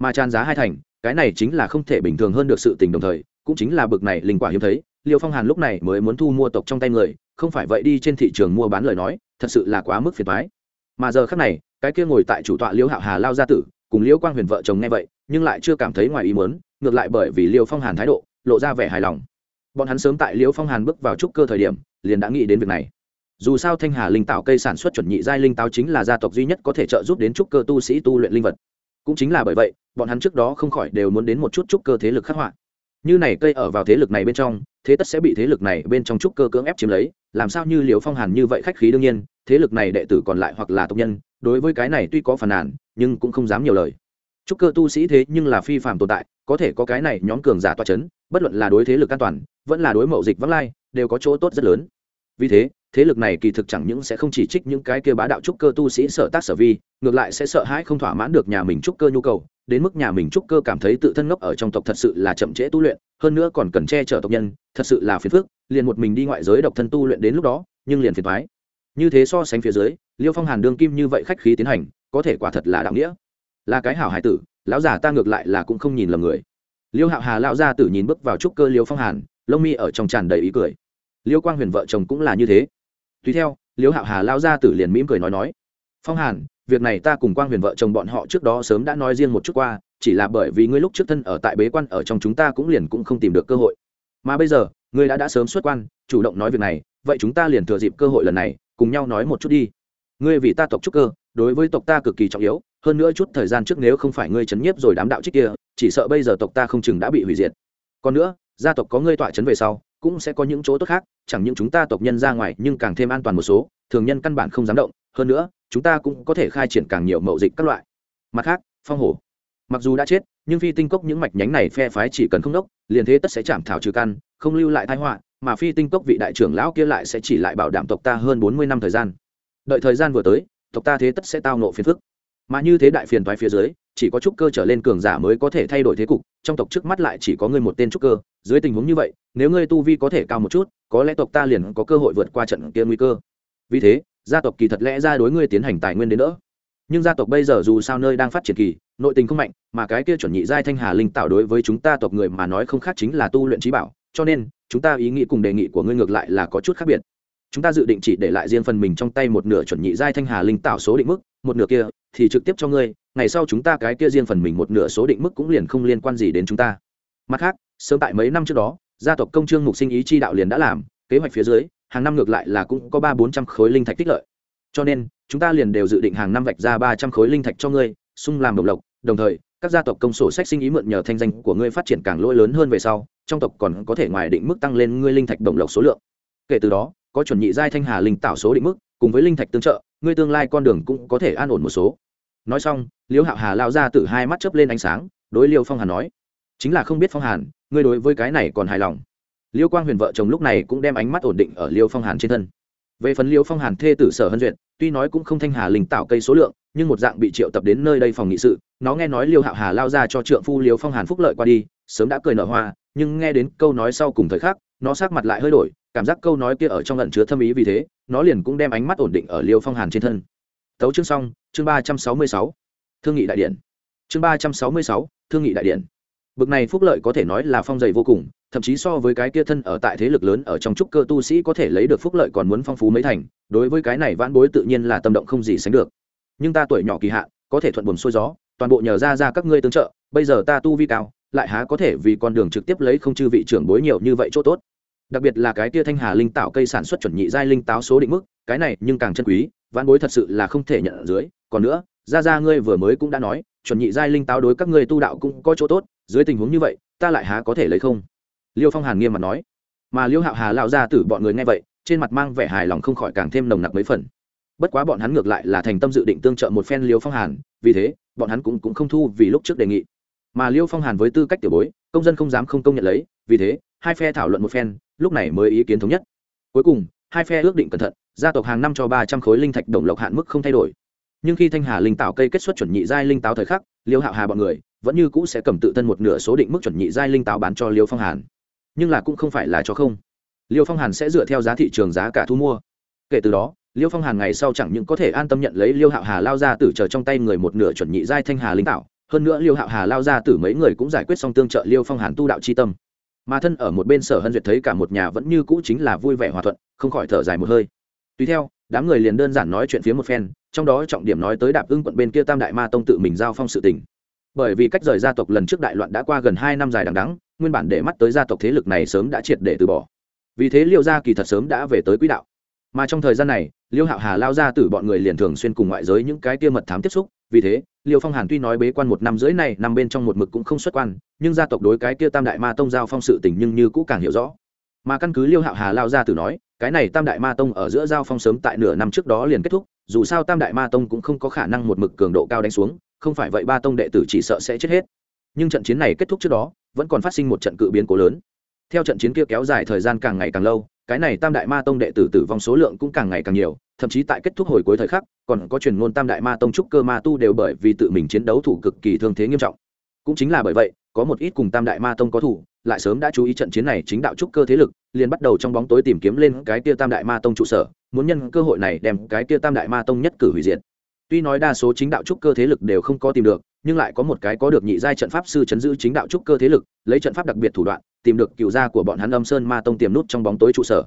Mà tràn giá hai thành, cái này chính là không thể bình thường hơn được sự tình đồng thời, cũng chính là bực này linh quả hiếm thấy, liêu phong hàn lúc này mới muốn thu mua tộc trong tay người, không phải vậy đi trên thị trường mua bán lời nói, thật sự là quá mức phiền thoái mà giờ khác này, cái kia ngồi tại chủ tọa liêu hạo hà lao gia tử, cùng liêu quang huyền vợ chồng nghe vậy, nhưng lại chưa cảm thấy ngoài ý muốn, ngược lại bởi vì liêu phong hàn thái độ, lộ ra vẻ hài lòng bọn hắn sớm tại liễu phong hàn bước vào trúc cơ thời điểm, liền đã nghĩ đến việc này. Dù sao thanh hà linh tạo cây sản xuất chuẩn nhị giai linh táo chính là gia tộc duy nhất có thể trợ giúp đến trúc cơ tu sĩ tu luyện linh vật. Cũng chính là bởi vậy, bọn hắn trước đó không khỏi đều muốn đến một chút trúc cơ thế lực khắc họa. Như này cây ở vào thế lực này bên trong, thế tất sẽ bị thế lực này bên trong trúc cơ cưỡng ép chiếm lấy, làm sao như liều phong hàn như vậy khách khí đương nhiên, thế lực này đệ tử còn lại hoặc là tộc nhân, đối với cái này tuy có phàn nàn, nhưng cũng không dám nhiều lời. Trúc cơ tu sĩ thế nhưng là phi phạm tồn tại có thể có cái này nhóm cường giả toa chấn, bất luận là đối thế lực an toàn, vẫn là đối mậu dịch vắng lai, đều có chỗ tốt rất lớn. Vì thế thế lực này kỳ thực chẳng những sẽ không chỉ trích những cái kia bá đạo trúc cơ tu sĩ sở tác sở vi, ngược lại sẽ sợ hãi không thỏa mãn được nhà mình trúc cơ nhu cầu, đến mức nhà mình trúc cơ cảm thấy tự thân ngốc ở trong tộc thật sự là chậm trễ tu luyện, hơn nữa còn cần che chở tộc nhân, thật sự là phiền phức, liền một mình đi ngoại giới độc thân tu luyện đến lúc đó, nhưng liền phiền thoái như thế so sánh phía dưới, liêu phong hàn đương kim như vậy khách khí tiến hành, có thể quả thật là đạo nghĩa. Là cái hảo hải tử lão già ta ngược lại là cũng không nhìn lầm người. Liêu hạo hà lão gia tử nhìn bước vào trúc cơ liêu phong hàn, lông mi ở trong tràn đầy ý cười. Liêu quang huyền vợ chồng cũng là như thế. Tùy theo, liêu hạo hà lão gia tử liền mỉm cười nói nói, phong hàn, việc này ta cùng quang huyền vợ chồng bọn họ trước đó sớm đã nói riêng một chút qua, chỉ là bởi vì ngươi lúc trước thân ở tại bế quan ở trong chúng ta cũng liền cũng không tìm được cơ hội. Mà bây giờ, ngươi đã đã sớm xuất quan, chủ động nói việc này, vậy chúng ta liền thừa dịp cơ hội lần này, cùng nhau nói một chút đi. Ngươi vì ta tộc trúc cơ, đối với tộc ta cực kỳ trọng yếu hơn nữa chút thời gian trước nếu không phải ngươi chấn nhiếp rồi đám đạo trích kia, chỉ sợ bây giờ tộc ta không chừng đã bị hủy diệt. Còn nữa, gia tộc có ngươi tọa chấn về sau, cũng sẽ có những chỗ tốt khác, chẳng những chúng ta tộc nhân ra ngoài, nhưng càng thêm an toàn một số, thường nhân căn bản không dám động. Hơn nữa, chúng ta cũng có thể khai triển càng nhiều mậu dịch các loại. Mặt khác, phong hổ. Mặc dù đã chết, nhưng phi tinh cốc những mạch nhánh này phe phái chỉ cần không đốc, liền thế tất sẽ chạm thảo trừ căn, không lưu lại thái họa, mà phi tinh cốc vị đại trưởng lão kia lại sẽ chỉ lại bảo đảm tộc ta hơn bốn mươi năm thời gian. Đợi thời gian vừa tới, tộc ta thế tất sẽ tao nộ phiền phức mà như thế đại phiền toái phía dưới, chỉ có trúc cơ trở lên cường giả mới có thể thay đổi thế cục, trong tộc trước mắt lại chỉ có ngươi một tên trúc cơ, dưới tình huống như vậy, nếu ngươi tu vi có thể cao một chút, có lẽ tộc ta liền có cơ hội vượt qua trận kia nguy cơ. Vì thế, gia tộc kỳ thật lẽ ra đối ngươi tiến hành tài nguyên đến nữa nhưng gia tộc bây giờ dù sao nơi đang phát triển kỳ, nội tình không mạnh, mà cái kia chuẩn nhị giai thanh hà linh tạo đối với chúng ta tộc người mà nói không khác chính là tu luyện trí bảo, cho nên, chúng ta ý nghĩ cùng đề nghị của ngươi ngược lại là có chút khác biệt chúng ta dự định chỉ để lại riêng phần mình trong tay một nửa chuẩn nhị giai thanh hà linh tạo số định mức, một nửa kia thì trực tiếp cho ngươi, ngày sau chúng ta cái kia riêng phần mình một nửa số định mức cũng liền không liên quan gì đến chúng ta. Mặt khác, sớm tại mấy năm trước đó, gia tộc công trương mục sinh ý chi đạo liền đã làm, kế hoạch phía dưới, hàng năm ngược lại là cũng có ba bốn trăm khối linh thạch tích lợi. Cho nên, chúng ta liền đều dự định hàng năm vạch ra ba trăm khối linh thạch cho ngươi sung làm đồng lộc, đồng thời, các gia tộc công sổ sách sinh ý mượn nhờ thanh danh của ngươi phát triển càng lỗi lớn hơn về sau, trong tộc còn có thể ngoài định mức tăng lên ngươi linh thạch đồng lộc số lượng. Kể từ đó có chuẩn nhị giai thanh hà linh tạo số định mức, cùng với linh thạch tương trợ, ngươi tương lai con đường cũng có thể an ổn một số. Nói xong liễu hạo hà lao ra từ hai mắt chớp lên ánh sáng, đối liêu phong hàn nói, chính là không biết phong hàn, ngươi đối với cái này còn hài lòng. Liêu quang huyền vợ chồng lúc này cũng đem ánh mắt ổn định ở liêu phong hàn trên thân. Về phần liêu phong hàn thê tử sở hân duyệt, tuy nói cũng không thanh hà linh tạo cây số lượng, nhưng một dạng bị triệu tập đến nơi đây phòng nghị sự, nó nghe nói liêu hạo hà lao ra cho trượng phu liêu phong hàn phúc lợi qua đi, sớm đã cười nở hoa, nhưng nghe đến câu nói sau cùng thời khắc, nó sắc mặt lại hơi đổi cảm giác câu nói kia ở trong lận chứa thâm ý vì thế, nó liền cũng đem ánh mắt ổn định ở liêu phong hàn trên thân. Tấu chương xong, chương ba trăm sáu mươi sáu. Thương nghị đại điện. Chương ba trăm sáu mươi sáu, thương nghị đại điện. Bực này phúc lợi có thể nói là phong dày vô cùng, thậm chí so với cái kia thân ở tại thế lực lớn ở trong trúc cơ tu sĩ có thể lấy được phúc lợi còn muốn phong phú mấy thành, đối với cái này vãn bối tự nhiên là tâm động không gì sánh được. Nhưng ta tuổi nhỏ kỳ hạn, có thể thuận buồm xuôi gió, toàn bộ nhờ ra ra các ngươi tương trợ, bây giờ ta tu vi cao, lại há có thể vì con đường trực tiếp lấy không chư vị trưởng bối nhiều như vậy chỗ tốt đặc biệt là cái tia thanh hà linh tạo cây sản xuất chuẩn nhị giai linh táo số định mức cái này nhưng càng chân quý vãn bối thật sự là không thể nhận ở dưới. Còn nữa ra ra ngươi vừa mới cũng đã nói chuẩn nhị giai linh táo đối các ngươi tu đạo cũng có chỗ tốt dưới tình huống như vậy ta lại há có thể lấy không? Liêu phong hàn nghiêm mặt nói. Mà liêu hạo hà lao ra từ bọn người nghe vậy trên mặt mang vẻ hài lòng không khỏi càng thêm nồng nặc mấy phần. Bất quá bọn hắn ngược lại là thành tâm dự định tương trợ một phen liêu phong hàn vì thế bọn hắn cũng, cũng không thu vì lúc trước đề nghị. Mà liêu phong hàn với tư cách tiểu bối công dân không dám không công nhận lấy vì thế hai phe thảo luận một phen lúc này mới ý kiến thống nhất. Cuối cùng, hai phe ước định cẩn thận, gia tộc hàng năm cho ba trăm khối linh thạch đồng lộc hạn mức không thay đổi. Nhưng khi thanh hà linh tạo cây kết xuất chuẩn nhị giai linh táo thời khắc, liêu hạo hà bọn người vẫn như cũ sẽ cầm tự thân một nửa số định mức chuẩn nhị giai linh táo bán cho liêu phong hàn. Nhưng là cũng không phải là cho không. Liêu phong hàn sẽ dựa theo giá thị trường giá cả thu mua. Kể từ đó, liêu phong hàn ngày sau chẳng những có thể an tâm nhận lấy liêu hạo hà lao ra tử chờ trong tay người một nửa chuẩn nhị giai thanh hà linh tạo, hơn nữa liêu hạo hà lao ra tử mấy người cũng giải quyết xong tương trợ liêu phong hàn tu đạo c h i tâm mà thân ở một bên sở hân duyệt thấy cả một nhà vẫn như cũ chính là vui vẻ hòa thuận, không khỏi thở dài một hơi. Tùy theo, đám người liền đơn giản nói chuyện phía một phen, trong đó trọng điểm nói tới đạp ưng quận bên kia tam đại ma tông tự mình giao phong sự tình. Bởi vì cách rời gia tộc lần trước đại loạn đã qua gần hai năm dài đằng đắng nguyên bản để mắt tới gia tộc thế lực này sớm đã triệt để từ bỏ. Vì thế liệu gia kỳ thật sớm đã về tới quỹ đạo mà trong thời gian này, liêu hạo hà lao ra từ bọn người liền thường xuyên cùng ngoại giới những cái kia mật thám tiếp xúc, vì thế, liêu phong hàn tuy nói bế quan một năm rưỡi này nằm bên trong một mực cũng không xuất quan, nhưng gia tộc đối cái kia tam đại ma tông giao phong sự tình nhưng như cũ càng hiểu rõ. Mà căn cứ liêu hạo hà lao ra từ nói, cái này tam đại ma tông ở giữa giao phong sớm tại nửa năm trước đó liền kết thúc, dù sao tam đại ma tông cũng không có khả năng một mực cường độ cao đánh xuống, không phải vậy ba tông đệ tử chỉ sợ sẽ chết hết. Nhưng trận chiến này kết thúc trước đó, vẫn còn phát sinh một trận cự biến cố lớn theo trận chiến kia kéo dài thời gian càng ngày càng lâu, cái này tam đại ma tông đệ tử tử vong số lượng cũng càng ngày càng nhiều, thậm chí tại kết thúc hồi cuối thời khắc, còn có truyền ngôn tam đại ma tông trúc cơ ma tu đều bởi vì tự mình chiến đấu thủ cực kỳ thương thế nghiêm trọng. Cũng chính là bởi vậy, có một ít cùng tam đại ma tông có thủ, lại sớm đã chú ý trận chiến này chính đạo trúc cơ thế lực, liền bắt đầu trong bóng tối tìm kiếm lên cái kia tam đại ma tông trụ sở, muốn nhân cơ hội này đem cái kia tam đại ma tông nhất cử hủy diệt. Tuy nói đa số chính đạo trúc cơ thế lực đều không có tìm được nhưng lại có một cái có được nhị giai trận pháp sư chấn giữ chính đạo trúc cơ thế lực, lấy trận pháp đặc biệt thủ đoạn, tìm được cựu gia của bọn hắn âm sơn ma tông tiềm nút trong bóng tối trụ sở.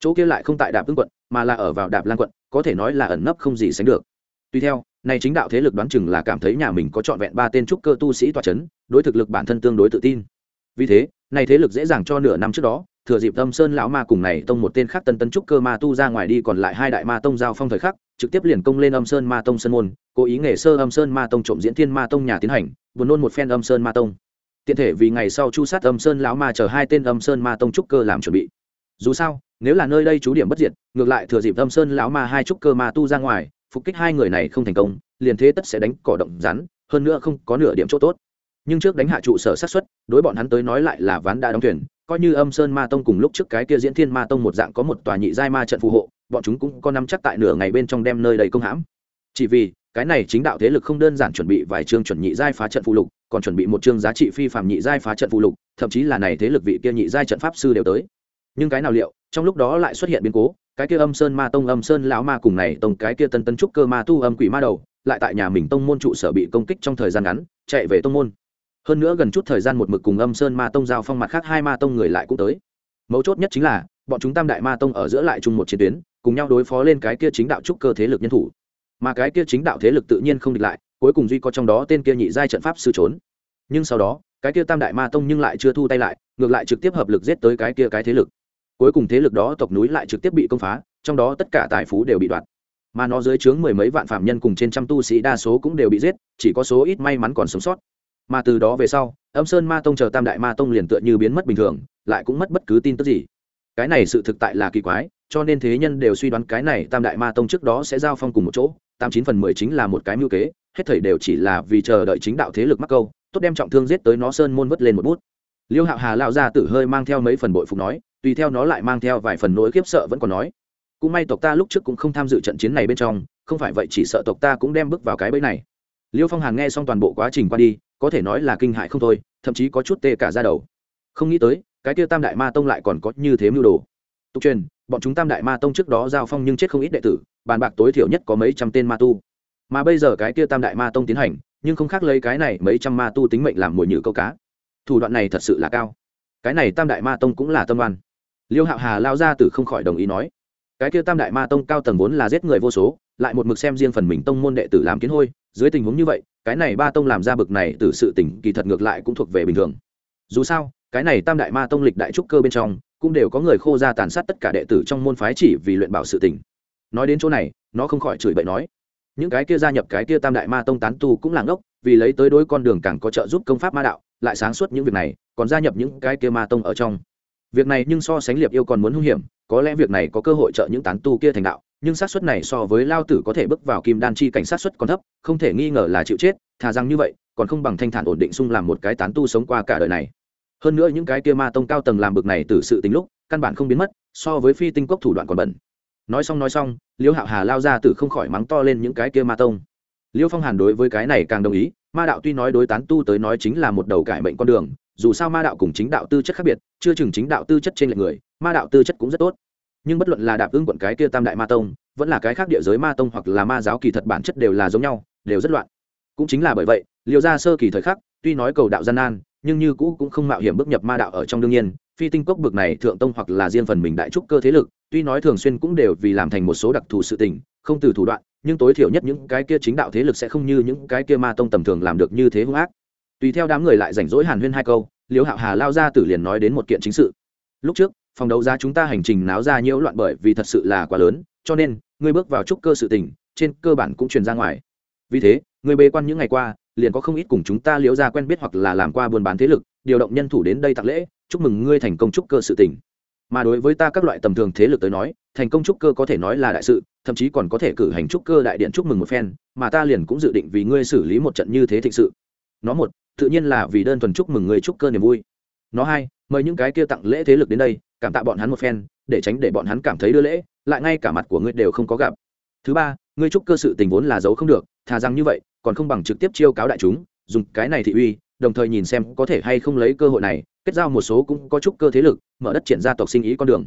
Chỗ kia lại không tại đạp ưng quận, mà là ở vào đạp lan quận, có thể nói là ẩn nấp không gì sánh được. Tuy theo, này chính đạo thế lực đoán chừng là cảm thấy nhà mình có trọn vẹn ba tên trúc cơ tu sĩ tòa c h ấ n đối thực lực bản thân tương đối tự tin. Vì thế, này thế lực dễ dàng cho nửa năm trước đó, thừa dịp âm sơn lão ma cùng này tông một tên khác tân tân trúc cơ ma tu ra ngoài đi còn lại hai đại ma tông giao phong thời khắc, trực tiếp liền công lên âm sơn ma tông sơn môn cố ý nghề sơ âm sơn ma tông trộm diễn thiên ma tông nhà tiến hành buồn nôn một phen âm sơn ma tông. Tiện thể vì ngày sau chu sát âm sơn lão ma chờ hai tên âm sơn ma tông trúc cơ làm chuẩn bị. Dù sao, nếu là nơi đây chú điểm bất diệt, ngược lại thừa dịp âm sơn lão ma hai trúc cơ ma tu ra ngoài, phục kích hai người này không thành công, liền thế tất sẽ đánh cỏ động rắn, hơn nữa không có nửa điểm chỗ tốt. Nhưng trước đánh hạ trụ sở sát xuất đối bọn hắn tới nói lại là ván đã đóng thuyền, coi như âm sơn ma tông cùng lúc trước cái kia diễn thiên ma tông một dạng có một tòa nhị giai ma trận phù hộ, bọn chúng cũng có nắm chắc tại nửa ngày bên trong đem nơi đầy công hãm chỉ vì, cái này chính đạo thế lực không đơn giản chuẩn bị vài chương chuẩn nhị giai phá trận phụ lục, còn chuẩn bị một chương giá trị phi phạm nhị giai phá trận phụ lục, thậm chí là này thế lực vị kia nhị giai trận pháp sư đều tới. Nhưng cái nào liệu, trong lúc đó lại xuất hiện biến cố, cái kia âm sơn ma tông, âm sơn lão ma cùng này tông cái kia tân tân trúc cơ ma tu âm quỷ ma đầu, lại tại nhà mình tông môn trụ sở bị công kích trong thời gian ngắn, chạy về tông môn. Hơn nữa gần chút thời gian một mực cùng âm sơn ma tông giao phong mặt khác hai ma tông người lại cũng tới. Mấu chốt nhất chính là, bọn chúng tam đại ma tông ở giữa lại chung một chiến tuyến, cùng nhau đối phó lên cái kia chính đạo trúc cơ thế lực nhân thủ mà cái kia chính đạo thế lực tự nhiên không địch lại, cuối cùng duy có trong đó tên kia nhị giai trận pháp sư trốn. Nhưng sau đó, cái kia tam đại ma tông nhưng lại chưa thu tay lại, ngược lại trực tiếp hợp lực giết tới cái kia cái thế lực. Cuối cùng thế lực đó tộc núi lại trực tiếp bị công phá, trong đó tất cả tài phú đều bị đoạt. Mà nó dưới trướng mười mấy vạn phạm nhân cùng trên trăm tu sĩ đa số cũng đều bị giết, chỉ có số ít may mắn còn sống sót. Mà từ đó về sau, âm sơn ma tông chờ tam đại ma tông liền tựa như biến mất bình thường, lại cũng mất bất cứ tin tức gì. Cái này sự thực tại là kỳ quái, cho nên thế nhân đều suy đoán cái này tam đại ma tông trước đó sẽ giao phong cùng một chỗ tám chín phần mười chính là một cái mưu kế, hết thảy đều chỉ là vì chờ đợi chính đạo thế lực mắc câu, tốt đem trọng thương giết tới nó sơn môn vất lên một bút. Liêu hạo hà lao ra tử hơi mang theo mấy phần bội phục nói, tùy theo nó lại mang theo vài phần nỗi khiếp sợ vẫn còn nói. Cũng may tộc ta lúc trước cũng không tham dự trận chiến này bên trong, không phải vậy chỉ sợ tộc ta cũng đem bước vào cái bẫy này. Liêu phong hàn nghe xong toàn bộ quá trình qua đi, có thể nói là kinh hại không thôi, thậm chí có chút tê cả ra đầu. Không nghĩ tới, cái tiêu tam đại ma tông lại còn có như thế mưu đồ. Tục truyền, bọn chúng tam đại ma tông trước đó giao phong nhưng chết không ít đệ tử bàn bạc tối thiểu nhất có mấy trăm tên ma tu. Mà bây giờ cái kia tam đại ma tông tiến hành, nhưng không khác lấy cái này mấy trăm ma tu tính mệnh làm mồi nhử câu cá. Thủ đoạn này thật sự là cao. Cái này tam đại ma tông cũng là tâm văn liêu hạo hà lao ra từ không khỏi đồng ý nói. Cái kia tam đại ma tông cao tầng vốn là giết người vô số, lại một mực xem riêng phần mình tông môn đệ tử làm kiến hôi, dưới tình huống như vậy, cái này ba tông làm ra bực này từ sự tỉnh kỳ thật ngược lại cũng thuộc về bình thường. Dù sao, cái này tam đại ma tông lịch đại trúc cơ bên trong, cũng đều có người khô ra tàn sát tất cả đệ tử trong môn phái chỉ vì luyện bảo sự tỉnh nói đến chỗ này, nó không khỏi chửi bậy nói, những cái kia gia nhập cái kia tam đại ma tông tán tu cũng là ngốc, vì lấy tới đối con đường càng có trợ giúp công pháp ma đạo, lại sáng suốt những việc này, còn gia nhập những cái kia ma tông ở trong. Việc này nhưng so sánh liệp yêu còn muốn hung hiểm, có lẽ việc này có cơ hội trợ những tán tu kia thành đạo, nhưng xác suất này so với lao tử có thể bước vào kim đan chi cảnh sát suất còn thấp, không thể nghi ngờ là chịu chết, thà rằng như vậy, còn không bằng thanh thản ổn định xung làm một cái tán tu sống qua cả đời này. Hơn nữa những cái kia ma tông cao tầng làm bực này từ sự tính lúc, căn bản không biến mất, so với phi tinh cốc thủ đoạn còn bẩn nói xong nói xong, liêu hạo hà lao ra từ không khỏi mắng to lên những cái kia ma tông. Liêu phong hàn đối với cái này càng đồng ý, ma đạo tuy nói đối tán tu tới nói chính là một đầu cải mệnh con đường, dù sao ma đạo cùng chính đạo tư chất khác biệt, chưa chừng chính đạo tư chất trên lệch người, ma đạo tư chất cũng rất tốt. Nhưng bất luận là đạp ưng quận cái kia tam đại ma tông, vẫn là cái khác địa giới ma tông hoặc là ma giáo kỳ thật bản chất đều là giống nhau, đều rất loạn. Cũng chính là bởi vậy liều ra sơ kỳ thời khắc, tuy nói cầu đạo gian nan, nhưng như cũ cũng không mạo hiểm bước nhập ma đạo ở trong đương nhiên phi tinh cốc bực này thượng tông hoặc là riêng phần mình đại trúc cơ thế lực, tuy nói thường xuyên cũng đều vì làm thành một số đặc thù sự tình, không từ thủ đoạn, nhưng tối thiểu nhất những cái kia chính đạo thế lực sẽ không như những cái kia ma tông tầm thường làm được như thế hung ác. Tùy theo đám người lại rảnh rỗi hàn huyên hai câu, liễu hạo hà lao ra tử liền nói đến một kiện chính sự. Lúc trước, phòng đấu giá chúng ta hành trình náo ra nhiễu loạn bởi vì thật sự là quá lớn, cho nên, ngươi bước vào trúc cơ sự tình, trên cơ bản cũng truyền ra ngoài. Vì thế người bê quan những ngày qua, liền có không ít cùng chúng ta liễu ra quen biết hoặc là làm qua buôn bán thế lực, điều động nhân thủ đến đây tặng lễ chúc mừng ngươi thành công trúc cơ sự tình. Mà đối với ta các loại tầm thường thế lực tới nói, thành công trúc cơ có thể nói là đại sự, thậm chí còn có thể cử hành trúc cơ đại điện chúc mừng một phen, mà ta liền cũng dự định vì ngươi xử lý một trận như thế thịnh sự. Nó một, tự nhiên là vì đơn thuần chúc mừng người trúc cơ niềm vui. Nó hai, mời những cái kia tặng lễ thế lực đến đây, cảm tạ bọn hắn một phen, để tránh để bọn hắn cảm thấy đưa lễ, lại ngay cả mặt của ngươi đều không có gặp. Thứ ba, ngươi trúc cơ sự tình vốn là giấu không được, thà rằng như vậy, còn không bằng trực tiếp chiêu cáo đại chúng, dùng cái này thị uy đồng thời nhìn xem có thể hay không lấy cơ hội này, kết giao một số cũng có chút cơ thế lực, mở đất triển ra tộc sinh ý con đường.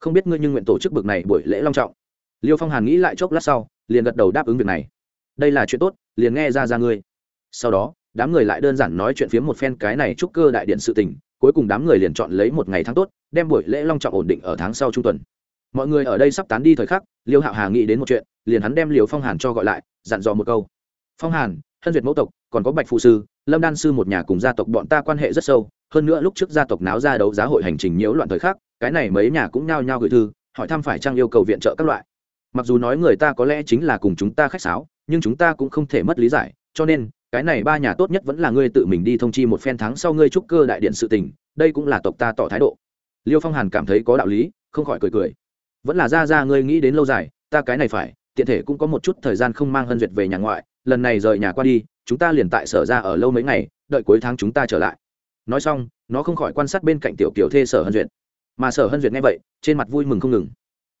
Không biết ngươi nhưng nguyện tổ chức bực này buổi lễ long trọng. Liêu phong hàn nghĩ lại chốc lát sau, liền gật đầu đáp ứng việc này. Đây là chuyện tốt, liền nghe ra ra ngươi. Sau đó, đám người lại đơn giản nói chuyện phiếm một phen cái này chúc cơ đại điện sự tình, cuối cùng đám người liền chọn lấy một ngày tháng tốt, đem buổi lễ long trọng ổn định ở tháng sau trung tuần. Mọi người ở đây sắp tán đi thời khắc, liêu hạo hà nghĩ đến một chuyện, liền hắn đem liều phong hàn cho gọi lại, dặn dò một câu. Phong hàn, hân duyệt mẫu tộc, còn có bạch phụ sư lâm đan sư một nhà cùng gia tộc bọn ta quan hệ rất sâu, hơn nữa lúc trước gia tộc náo ra đấu giá hội hành trình nhiễu loạn thời khắc, cái này mấy nhà cũng nhao nhao gửi thư, hỏi thăm phải trang yêu cầu viện trợ các loại. Mặc dù nói người ta có lẽ chính là cùng chúng ta khách sáo, nhưng chúng ta cũng không thể mất lý giải, cho nên, cái này ba nhà tốt nhất vẫn là ngươi tự mình đi thông chi một phen thắng sau ngươi trúc cơ đại điện sự tình, đây cũng là tộc ta tỏ thái độ. Liêu phong hàn cảm thấy có đạo lý, không khỏi cười cười. Vẫn là ra ra ngươi nghĩ đến lâu dài, ta cái này phải, tiện thể cũng có một chút thời gian không mang hân duyệt về nhà ngoại, lần này rời nhà qua đi chúng ta liền tại sở ra ở lâu mấy ngày, đợi cuối tháng chúng ta trở lại. Nói xong, nó không khỏi quan sát bên cạnh tiểu kiểu thê sở hân duyệt. Mà sở hân duyệt nghe vậy, trên mặt vui mừng không ngừng.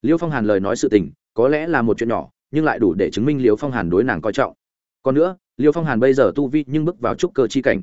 Liêu phong hàn lời nói sự tình, có lẽ là một chuyện nhỏ, nhưng lại đủ để chứng minh liêu phong hàn đối nàng coi trọng. Còn nữa, liêu phong hàn bây giờ tu vi nhưng bước vào trúc cơ chi cảnh.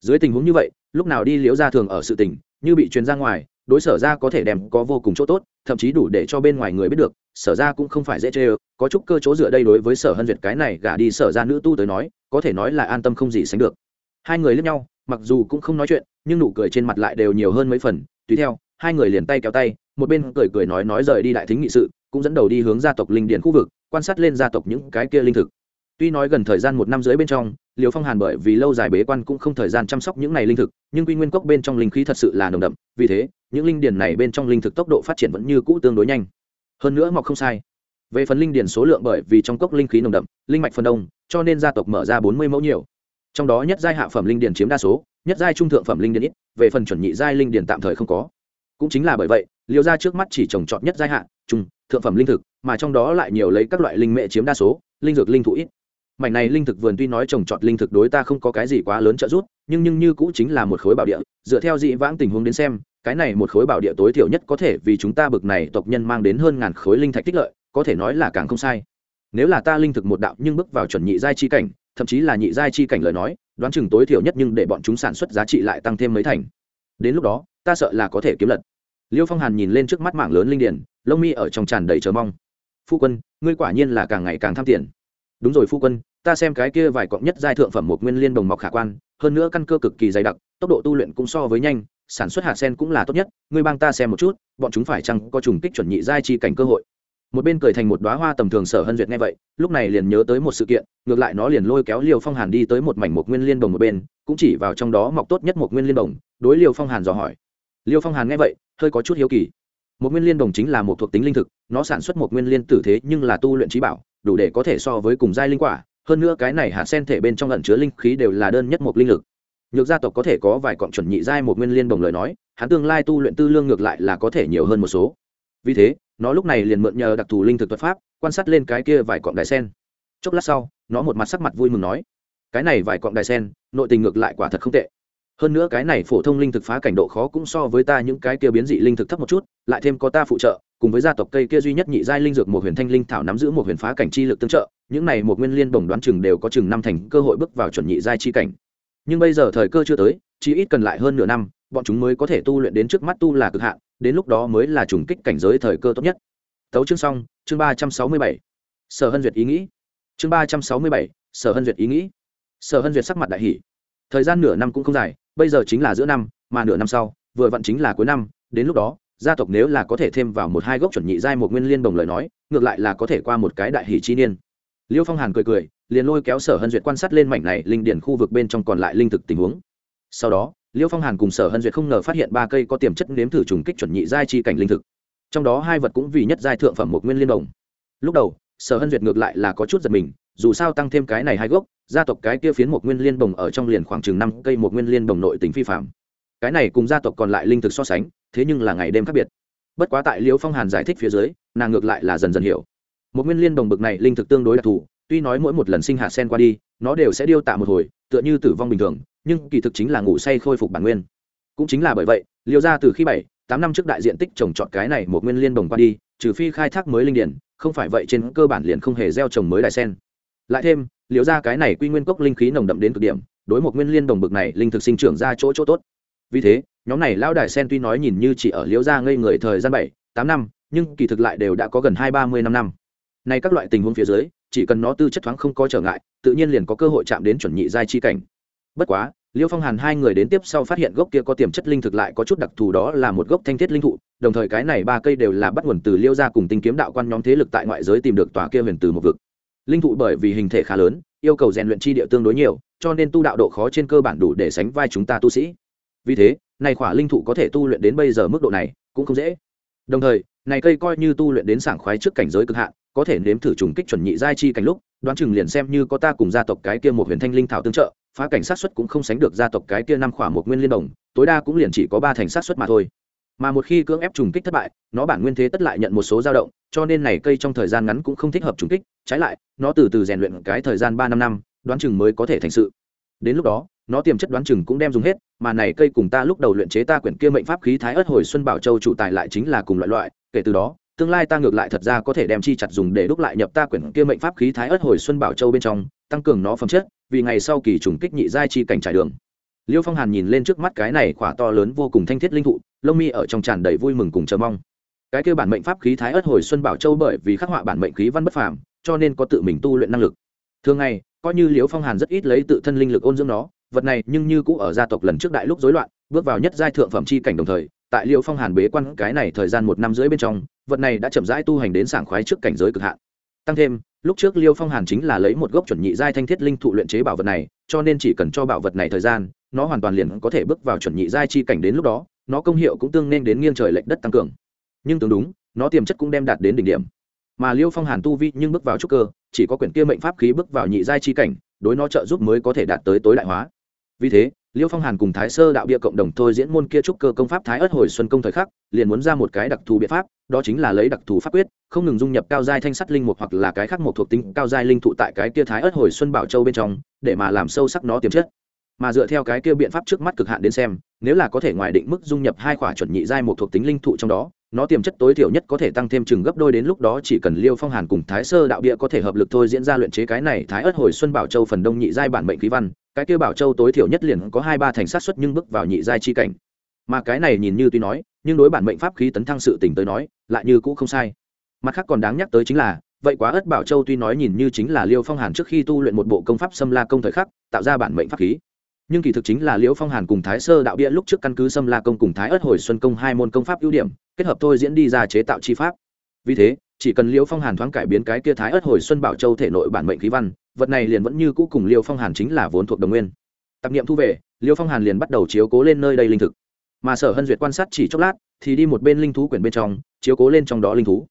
Dưới tình huống như vậy, lúc nào đi liễu ra thường ở sự tình, như bị truyền ra ngoài, đối sở ra có thể đem có vô cùng chỗ tốt thậm chí đủ để cho bên ngoài người biết được, sở ra cũng không phải dễ chê ơ. Có chút cơ chỗ dựa đây đối với sở hân duyệt cái này gả đi sở ra nữ tu tới nói, có thể nói là an tâm không gì sánh được. Hai người lướt nhau, mặc dù cũng không nói chuyện, nhưng nụ cười trên mặt lại đều nhiều hơn mấy phần. Tùy theo, hai người liền tay kéo tay, một bên cười cười nói nói rời đi đại thính nghị sự, cũng dẫn đầu đi hướng gia tộc linh điển khu vực, quan sát lên gia tộc những cái kia linh thực. Tuy nói gần thời gian một năm rưỡi bên trong liều phong hàn bởi vì lâu dài bế quan cũng không thời gian chăm sóc những này linh thực, nhưng quy nguyên cốc bên trong linh khí thật sự là nồng đậm, vì thế những linh điển này bên trong linh thực tốc độ phát triển vẫn như cũ tương đối nhanh. Hơn nữa mọc không sai. Về phần linh điển số lượng bởi vì trong cốc linh khí nồng đậm, linh mạch phần đông, cho nên gia tộc mở ra bốn mươi mẫu nhiều. Trong đó nhất giai hạ phẩm linh điển chiếm đa số, nhất giai trung thượng phẩm linh điển ít, về phần chuẩn nhị giai linh điển tạm thời không có. Cũng chính là bởi vậy liều ra trước mắt chỉ trồng trọt nhất giai hạ, trung, thượng phẩm linh thực, mà trong đó lại nhiều lấy các loại linh mệ chiếm đa số, linh dược linh thụ ít. Mảnh này linh thực vườn tuy nói trồng trọt linh thực đối ta không có cái gì quá lớn trợ giúp, nhưng nhưng như cũ chính là một khối bảo địa, dựa theo dị vãng tình huống đến xem cái này một khối bảo địa tối thiểu nhất có thể vì chúng ta bực này tộc nhân mang đến hơn ngàn khối linh thạch tích lợi, có thể nói là càng không sai. Nếu là ta linh thực một đạo nhưng bước vào chuẩn nhị giai chi cảnh, thậm chí là nhị giai chi cảnh lời nói, đoán chừng tối thiểu nhất nhưng để bọn chúng sản xuất giá trị lại tăng thêm mấy thành. Đến lúc đó, ta sợ là có thể kiếm lật. Liêu phong hàn nhìn lên trước mắt mảng lớn linh điển, lông mi ở trong tràn đầy chờ mong. Phu quân, ngươi quả nhiên là càng ngày càng tham tiền. Đúng rồi phu quân, ta xem cái kia vài cọng nhất giai thượng phẩm một nguyên liên đồng mọc khả quan, hơn nữa căn cơ cực kỳ dày đặc, tốc độ tu luyện cũng so với nhanh sản xuất hạt sen cũng là tốt nhất, ngươi bang ta xem một chút, bọn chúng phải chăng có trùng kích chuẩn nhị giai chi cảnh cơ hội. Một bên cười thành một đoá hoa tầm thường sở hân duyệt nghe vậy, lúc này liền nhớ tới một sự kiện, ngược lại nó liền lôi kéo liều phong hàn đi tới một mảnh một nguyên liên đồng một bên, cũng chỉ vào trong đó mọc tốt nhất một nguyên liên đồng, đối liều phong hàn dò hỏi. Liều phong hàn nghe vậy, hơi có chút hiếu kỳ. Một nguyên liên đồng chính là một thuộc tính linh thực, nó sản xuất một nguyên liên tử thế nhưng là tu luyện trí bảo, đủ để có thể so với cùng giai linh quả, hơn nữa cái này hạt sen thể bên trong lẩn chứa linh khí đều là đơn nhất một linh lực nhược gia tộc có thể có vài cọng chuẩn nhị giai một nguyên liên đồng lời nói, hắn tương lai tu luyện tư lương ngược lại là có thể nhiều hơn một số. Vì thế, nó lúc này liền mượn nhờ đặc thù linh thực thuật pháp, quan sát lên cái kia vài cọng đài sen. Chốc lát sau, nó một mặt sắc mặt vui mừng nói, cái này vài cọng đài sen, nội tình ngược lại quả thật không tệ. Hơn nữa cái này phổ thông linh thực phá cảnh độ khó cũng so với ta những cái kia biến dị linh thực thấp một chút, lại thêm có ta phụ trợ, cùng với gia tộc cây kia duy nhất nhị giai linh dược một huyền thanh linh thảo nắm giữ một huyền phá cảnh chi lực tương trợ, những này một nguyên liên đồng đoán chừng đều có chừng năm thành cơ hội bước vào chuẩn nhị giai chi cảnh nhưng bây giờ thời cơ chưa tới chỉ ít cần lại hơn nửa năm, bọn chúng mới có thể tu luyện đến trước mắt tu là cực hạn, đến lúc đó mới là trùng kích cảnh giới thời cơ tốt nhất. Tấu chương xong, chương ba trăm sáu mươi bảy. Sở hân duyệt ý nghĩ. Chương ba trăm sáu mươi bảy, sở hân duyệt ý nghĩ. Sở hân duyệt sắc mặt đại hỷ thời gian nửa năm cũng không dài, bây giờ chính là giữa năm, mà nửa năm sau, vừa vặn chính là cuối năm, đến lúc đó, gia tộc nếu là có thể thêm vào một hai gốc chuẩn nhị giai một nguyên liên đồng lời nói, ngược lại là có thể qua một cái đại hỷ chi niên. Liêu phong hàn cười cười liền lôi kéo sở hân duyệt quan sát lên mảnh này linh điển khu vực bên trong còn lại linh thực tình huống. Sau đó, liêu phong hàn cùng sở hân duyệt không ngờ phát hiện ba cây có tiềm chất nếm thử trùng kích chuẩn nhị giai chi cảnh linh thực. Trong đó hai vật cũng vì nhất giai thượng phẩm một nguyên liên đồng. Lúc đầu, sở hân duyệt ngược lại là có chút giật mình, dù sao tăng thêm cái này hai gốc, gia tộc cái kia phiến một nguyên liên đồng ở trong liền khoảng chừng năm cây một nguyên liên đồng nội tính phi phạm. Cái này cùng gia tộc còn lại linh thực so sánh, thế nhưng là ngày đêm khác biệt. Bất quá tại liễu phong hàn giải thích phía dưới, nàng ngược lại là dần dần hiểu. Một nguyên liên đồng bực này linh thực tương đối đặc thù tuy nói mỗi một lần sinh hạt sen qua đi, nó đều sẽ điêu tạ một hồi, tựa như tử vong bình thường, nhưng kỳ thực chính là ngủ say khôi phục bản nguyên. Cũng chính là bởi vậy, liêu ra từ khi bảy, tám năm trước đại diện tích trồng trọt cái này một nguyên liên đồng qua đi, trừ phi khai thác mới linh điển, không phải vậy trên cơ bản liền không hề gieo trồng mới đại sen. Lại thêm liệu ra cái này quy nguyên cốc linh khí nồng đậm đến cực điểm, đối một nguyên liên đồng bực này linh thực sinh trưởng ra chỗ chỗ tốt. Vì thế, nhóm này lão đại sen tuy nói nhìn như chỉ ở liễu gia ngây người thời gian bảy, tám năm, nhưng kỳ thực lại đều đã có gần hai ba mươi năm năm. Nay các loại tình huống phía dưới chỉ cần nó tư chất thoáng không có trở ngại, tự nhiên liền có cơ hội chạm đến chuẩn nhị giai chi cảnh. Bất quá, liêu phong hàn hai người đến tiếp sau phát hiện gốc kia có tiềm chất linh thực lại có chút đặc thù đó là một gốc thanh thiết linh thụ, đồng thời cái này ba cây đều là bắt nguồn từ liêu gia cùng tinh kiếm đạo quan nhóm thế lực tại ngoại giới tìm được tòa kia huyền từ một vực. Linh thụ bởi vì hình thể khá lớn, yêu cầu rèn luyện chi địa tương đối nhiều, cho nên tu đạo độ khó trên cơ bản đủ để sánh vai chúng ta tu sĩ. Vì thế, này khỏa linh thụ có thể tu luyện đến bây giờ mức độ này cũng không dễ. Đồng thời, này cây coi như tu luyện đến sảng khoái trước cảnh giới cực hạn có thể nếm thử trùng kích chuẩn nhị giai chi cảnh lúc, đoán chừng liền xem như có ta cùng gia tộc cái kia một huyền thanh linh thảo tương trợ, phá cảnh sát xuất cũng không sánh được gia tộc cái kia năm khỏa một nguyên liên đồng, tối đa cũng liền chỉ có ba thành sát xuất mà thôi. Mà một khi cưỡng ép trùng kích thất bại, nó bản nguyên thế tất lại nhận một số dao động, cho nên này cây trong thời gian ngắn cũng không thích hợp trùng kích, trái lại, nó từ từ rèn luyện cái thời gian ba năm năm, đoán chừng mới có thể thành sự. Đến lúc đó, nó tiềm chất đoán chừng cũng đem dùng hết, mà này cây cùng ta lúc đầu luyện chế ta quyển kia mệnh pháp khí thái ớt hồi xuân bảo châu chủ tài lại chính là cùng loại loại, kể từ đó tương lai ta ngược lại thật ra có thể đem chi chặt dùng để đúc lại nhập ta quyển kia mệnh pháp khí thái ớt hồi xuân bảo châu bên trong, tăng cường nó phẩm chất, vì ngày sau kỳ trùng kích nhị giai chi cảnh trải đường. Liêu phong hàn nhìn lên trước mắt cái này khỏa to lớn vô cùng thanh thiết linh thụ, lông mi ở trong tràn đầy vui mừng cùng chờ mong. Cái kêu bản mệnh pháp khí thái ớt hồi xuân bảo châu bởi vì khắc họa bản mệnh khí văn bất phàm, cho nên có tự mình tu luyện năng lực. Thường ngày, coi như liễu phong hàn rất ít lấy tự thân linh lực ôn dưỡng nó, vật này nhưng như cũ ở gia tộc lần trước đại lúc rối loạn, bước vào nhất giai thượng phẩm chi cảnh đồng thời tại liệu phong hàn bế quan cái này thời gian một năm rưỡi bên trong, vật này đã chậm rãi tu hành đến sảng khoái trước cảnh giới cực hạn. Tăng thêm, lúc trước liêu phong hàn chính là lấy một gốc chuẩn nhị giai thanh thiết linh thụ luyện chế bảo vật này, cho nên chỉ cần cho bảo vật này thời gian, nó hoàn toàn liền có thể bước vào chuẩn nhị giai chi cảnh đến lúc đó, nó công hiệu cũng tương nên đến nghiêng trời lệch đất tăng cường. Nhưng tương đúng, nó tiềm chất cũng đem đạt đến đỉnh điểm. Mà liêu phong hàn tu vi nhưng bước vào trúc cơ, chỉ có quyển kia mệnh pháp khí bước vào nhị giai chi cảnh, đối nó trợ giúp mới có thể đạt tới tối đại hóa. Vì thế liêu phong hàn cùng thái sơ đạo bia cộng đồng thôi diễn môn kia trúc cơ công pháp thái ất hồi xuân công thời khắc, liền muốn ra một cái đặc thù biện pháp, đó chính là lấy đặc thù pháp quyết, không ngừng dung nhập cao giai thanh sắt linh mục hoặc là cái khác một thuộc tính cao giai linh thụ tại cái kia thái ất hồi xuân bảo châu bên trong, để mà làm sâu sắc nó tiềm chất. Mà dựa theo cái kia biện pháp trước mắt cực hạn đến xem, nếu là có thể ngoài định mức dung nhập hai khỏa chuẩn nhị giai một thuộc tính linh thụ trong đó, nó tiềm chất tối thiểu nhất có thể tăng thêm chừng gấp đôi đến lúc đó chỉ cần liêu phong hàn cùng thái sơ đạo bia có thể hợp lực thôi diễn ra luyện chế cái này thái ớt hồi xuân bảo châu phần đông nhị giai bản mệnh khí văn cái kia bảo châu tối thiểu nhất liền có hai ba thành sát xuất nhưng bước vào nhị giai chi cảnh. Mà cái này nhìn như tuy nói, nhưng đối bản mệnh pháp khí tấn thăng sự tỉnh tới nói, lại như cũng không sai. Mặt khác còn đáng nhắc tới chính là, vậy quá ất bảo châu tuy nói nhìn như chính là liêu phong hàn trước khi tu luyện một bộ công pháp xâm la công thời khắc, tạo ra bản mệnh pháp khí. Nhưng kỳ thực chính là liễu phong hàn cùng thái sơ đạo bia lúc trước căn cứ xâm la công cùng thái ất hồi xuân công hai môn công pháp ưu điểm, kết hợp thôi diễn đi ra chế tạo chi pháp. Vì thế, chỉ cần liễu phong hàn thoáng cải biến cái kia thái ất hồi xuân bảo châu thể nội bản mệnh khí văn vật này liền vẫn như cũ cùng liêu phong hàn chính là vốn thuộc đồng nguyên. Tập niệm thu về, liêu phong hàn liền bắt đầu chiếu cố lên nơi đây linh thực. Mà sở hân duyệt quan sát chỉ chốc lát, thì đi một bên linh thú quyển bên trong, chiếu cố lên trong đó linh thú.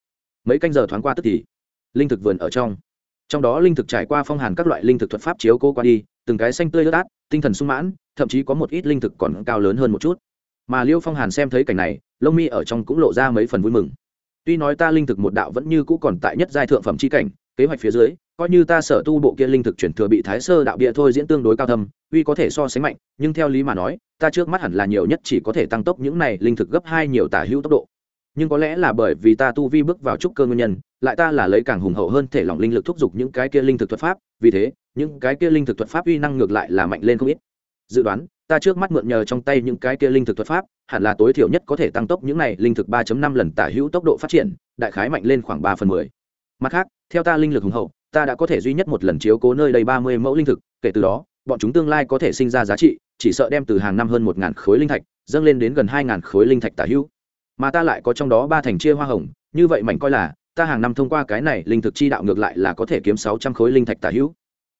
Mấy canh giờ thoáng qua tức thì, linh thực vườn ở trong. Trong đó linh thực trải qua phong hàn các loại linh thực thuật pháp chiếu cố qua đi, từng cái xanh tươi ướt át, tinh thần sung mãn, thậm chí có một ít linh thực còn cao lớn hơn một chút. Mà liêu phong hàn xem thấy cảnh này, lông mi ở trong cũng lộ ra mấy phần vui mừng. Tuy nói ta linh thực một đạo vẫn như cũ còn tại nhất giai thượng phẩm c h i cảnh, kế hoạch phía dưới coi như ta sở tu bộ kia linh thực chuyển thừa bị thái sơ đạo địa thôi diễn tương đối cao thâm, uy có thể so sánh mạnh, nhưng theo lý mà nói, ta trước mắt hẳn là nhiều nhất chỉ có thể tăng tốc những này linh thực gấp hai nhiều tả hữu tốc độ. Nhưng có lẽ là bởi vì ta tu vi bước vào trúc cơ nguyên nhân, lại ta là lấy càng hùng hậu hơn thể lỏng linh lực thúc giục những cái kia linh thực thuật pháp, vì thế, những cái kia linh thực thuật pháp uy năng ngược lại là mạnh lên không ít. Dự đoán, ta trước mắt mượn nhờ trong tay những cái kia linh thực thuật pháp, hẳn là tối thiểu nhất có thể tăng tốc những này linh thực 3 năm lần tả hữu tốc độ phát triển, đại khái mạnh lên khoảng ba phần mười. Mặt khác, theo ta linh lực hùng hậu ta đã có thể duy nhất một lần chiếu cố nơi đây ba mươi mẫu linh thực, kể từ đó, bọn chúng tương lai có thể sinh ra giá trị, chỉ sợ đem từ hàng năm hơn một ngàn khối linh thạch, dâng lên đến gần hai ngàn khối linh thạch tả hữu. Mà ta lại có trong đó ba thành chia hoa hồng, như vậy mảnh coi là, ta hàng năm thông qua cái này linh thực chi đạo ngược lại là có thể kiếm sáu trăm khối linh thạch tả hữu.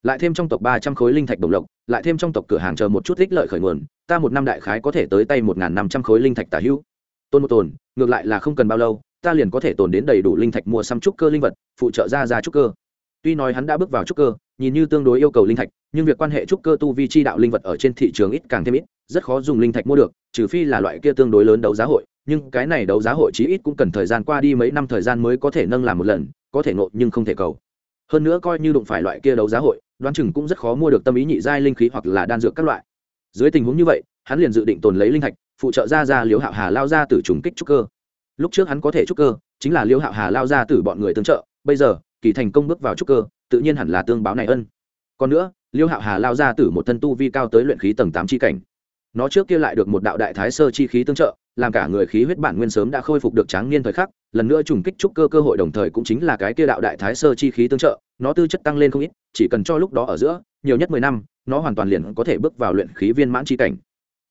Lại thêm trong tộc ba trăm khối linh thạch đồng lộc, lại thêm trong tộc cửa hàng chờ một chút ích lợi khởi nguồn, ta một năm đại khái có thể tới tay một năm trăm khối linh thạch tả hữu. Tôn một tồn, ngược lại là không cần bao lâu, ta liền có thể tồn đến đầy đủ linh thạch mua xăm trúc cơ linh vật, phụ trợ ra ra trúc cơ tuy nói hắn đã bước vào trúc cơ, nhìn như tương đối yêu cầu linh thạch, nhưng việc quan hệ trúc cơ tu vi chi đạo linh vật ở trên thị trường ít càng thêm ít, rất khó dùng linh thạch mua được, trừ phi là loại kia tương đối lớn đấu giá hội. Nhưng cái này đấu giá hội chí ít cũng cần thời gian qua đi mấy năm thời gian mới có thể nâng làm một lần, có thể nộp nhưng không thể cầu. Hơn nữa coi như đụng phải loại kia đấu giá hội, đoán chừng cũng rất khó mua được tâm ý nhị giai linh khí hoặc là đan dược các loại. Dưới tình huống như vậy, hắn liền dự định tồn lấy linh thạch, phụ trợ ra ra liễu hạo hà lao ra từ trùng kích trúc cơ. Lúc trước hắn có thể trúc cơ, chính là liễu hạo hà lao ra từ bọn người tương trợ, bây giờ kỳ thành công bước vào trúc cơ, tự nhiên hẳn là tương báo này ân. Còn nữa, liêu hạo hà lao ra từ một thân tu vi cao tới luyện khí tầng tám chi cảnh. Nó trước kia lại được một đạo đại thái sơ chi khí tương trợ, làm cả người khí huyết bản nguyên sớm đã khôi phục được tráng niên thời khắc, lần nữa trùng kích trúc cơ cơ hội đồng thời cũng chính là cái kia đạo đại thái sơ chi khí tương trợ, nó tư chất tăng lên không ít, chỉ cần cho lúc đó ở giữa, nhiều nhất mười năm, nó hoàn toàn liền có thể bước vào luyện khí viên mãn chi cảnh.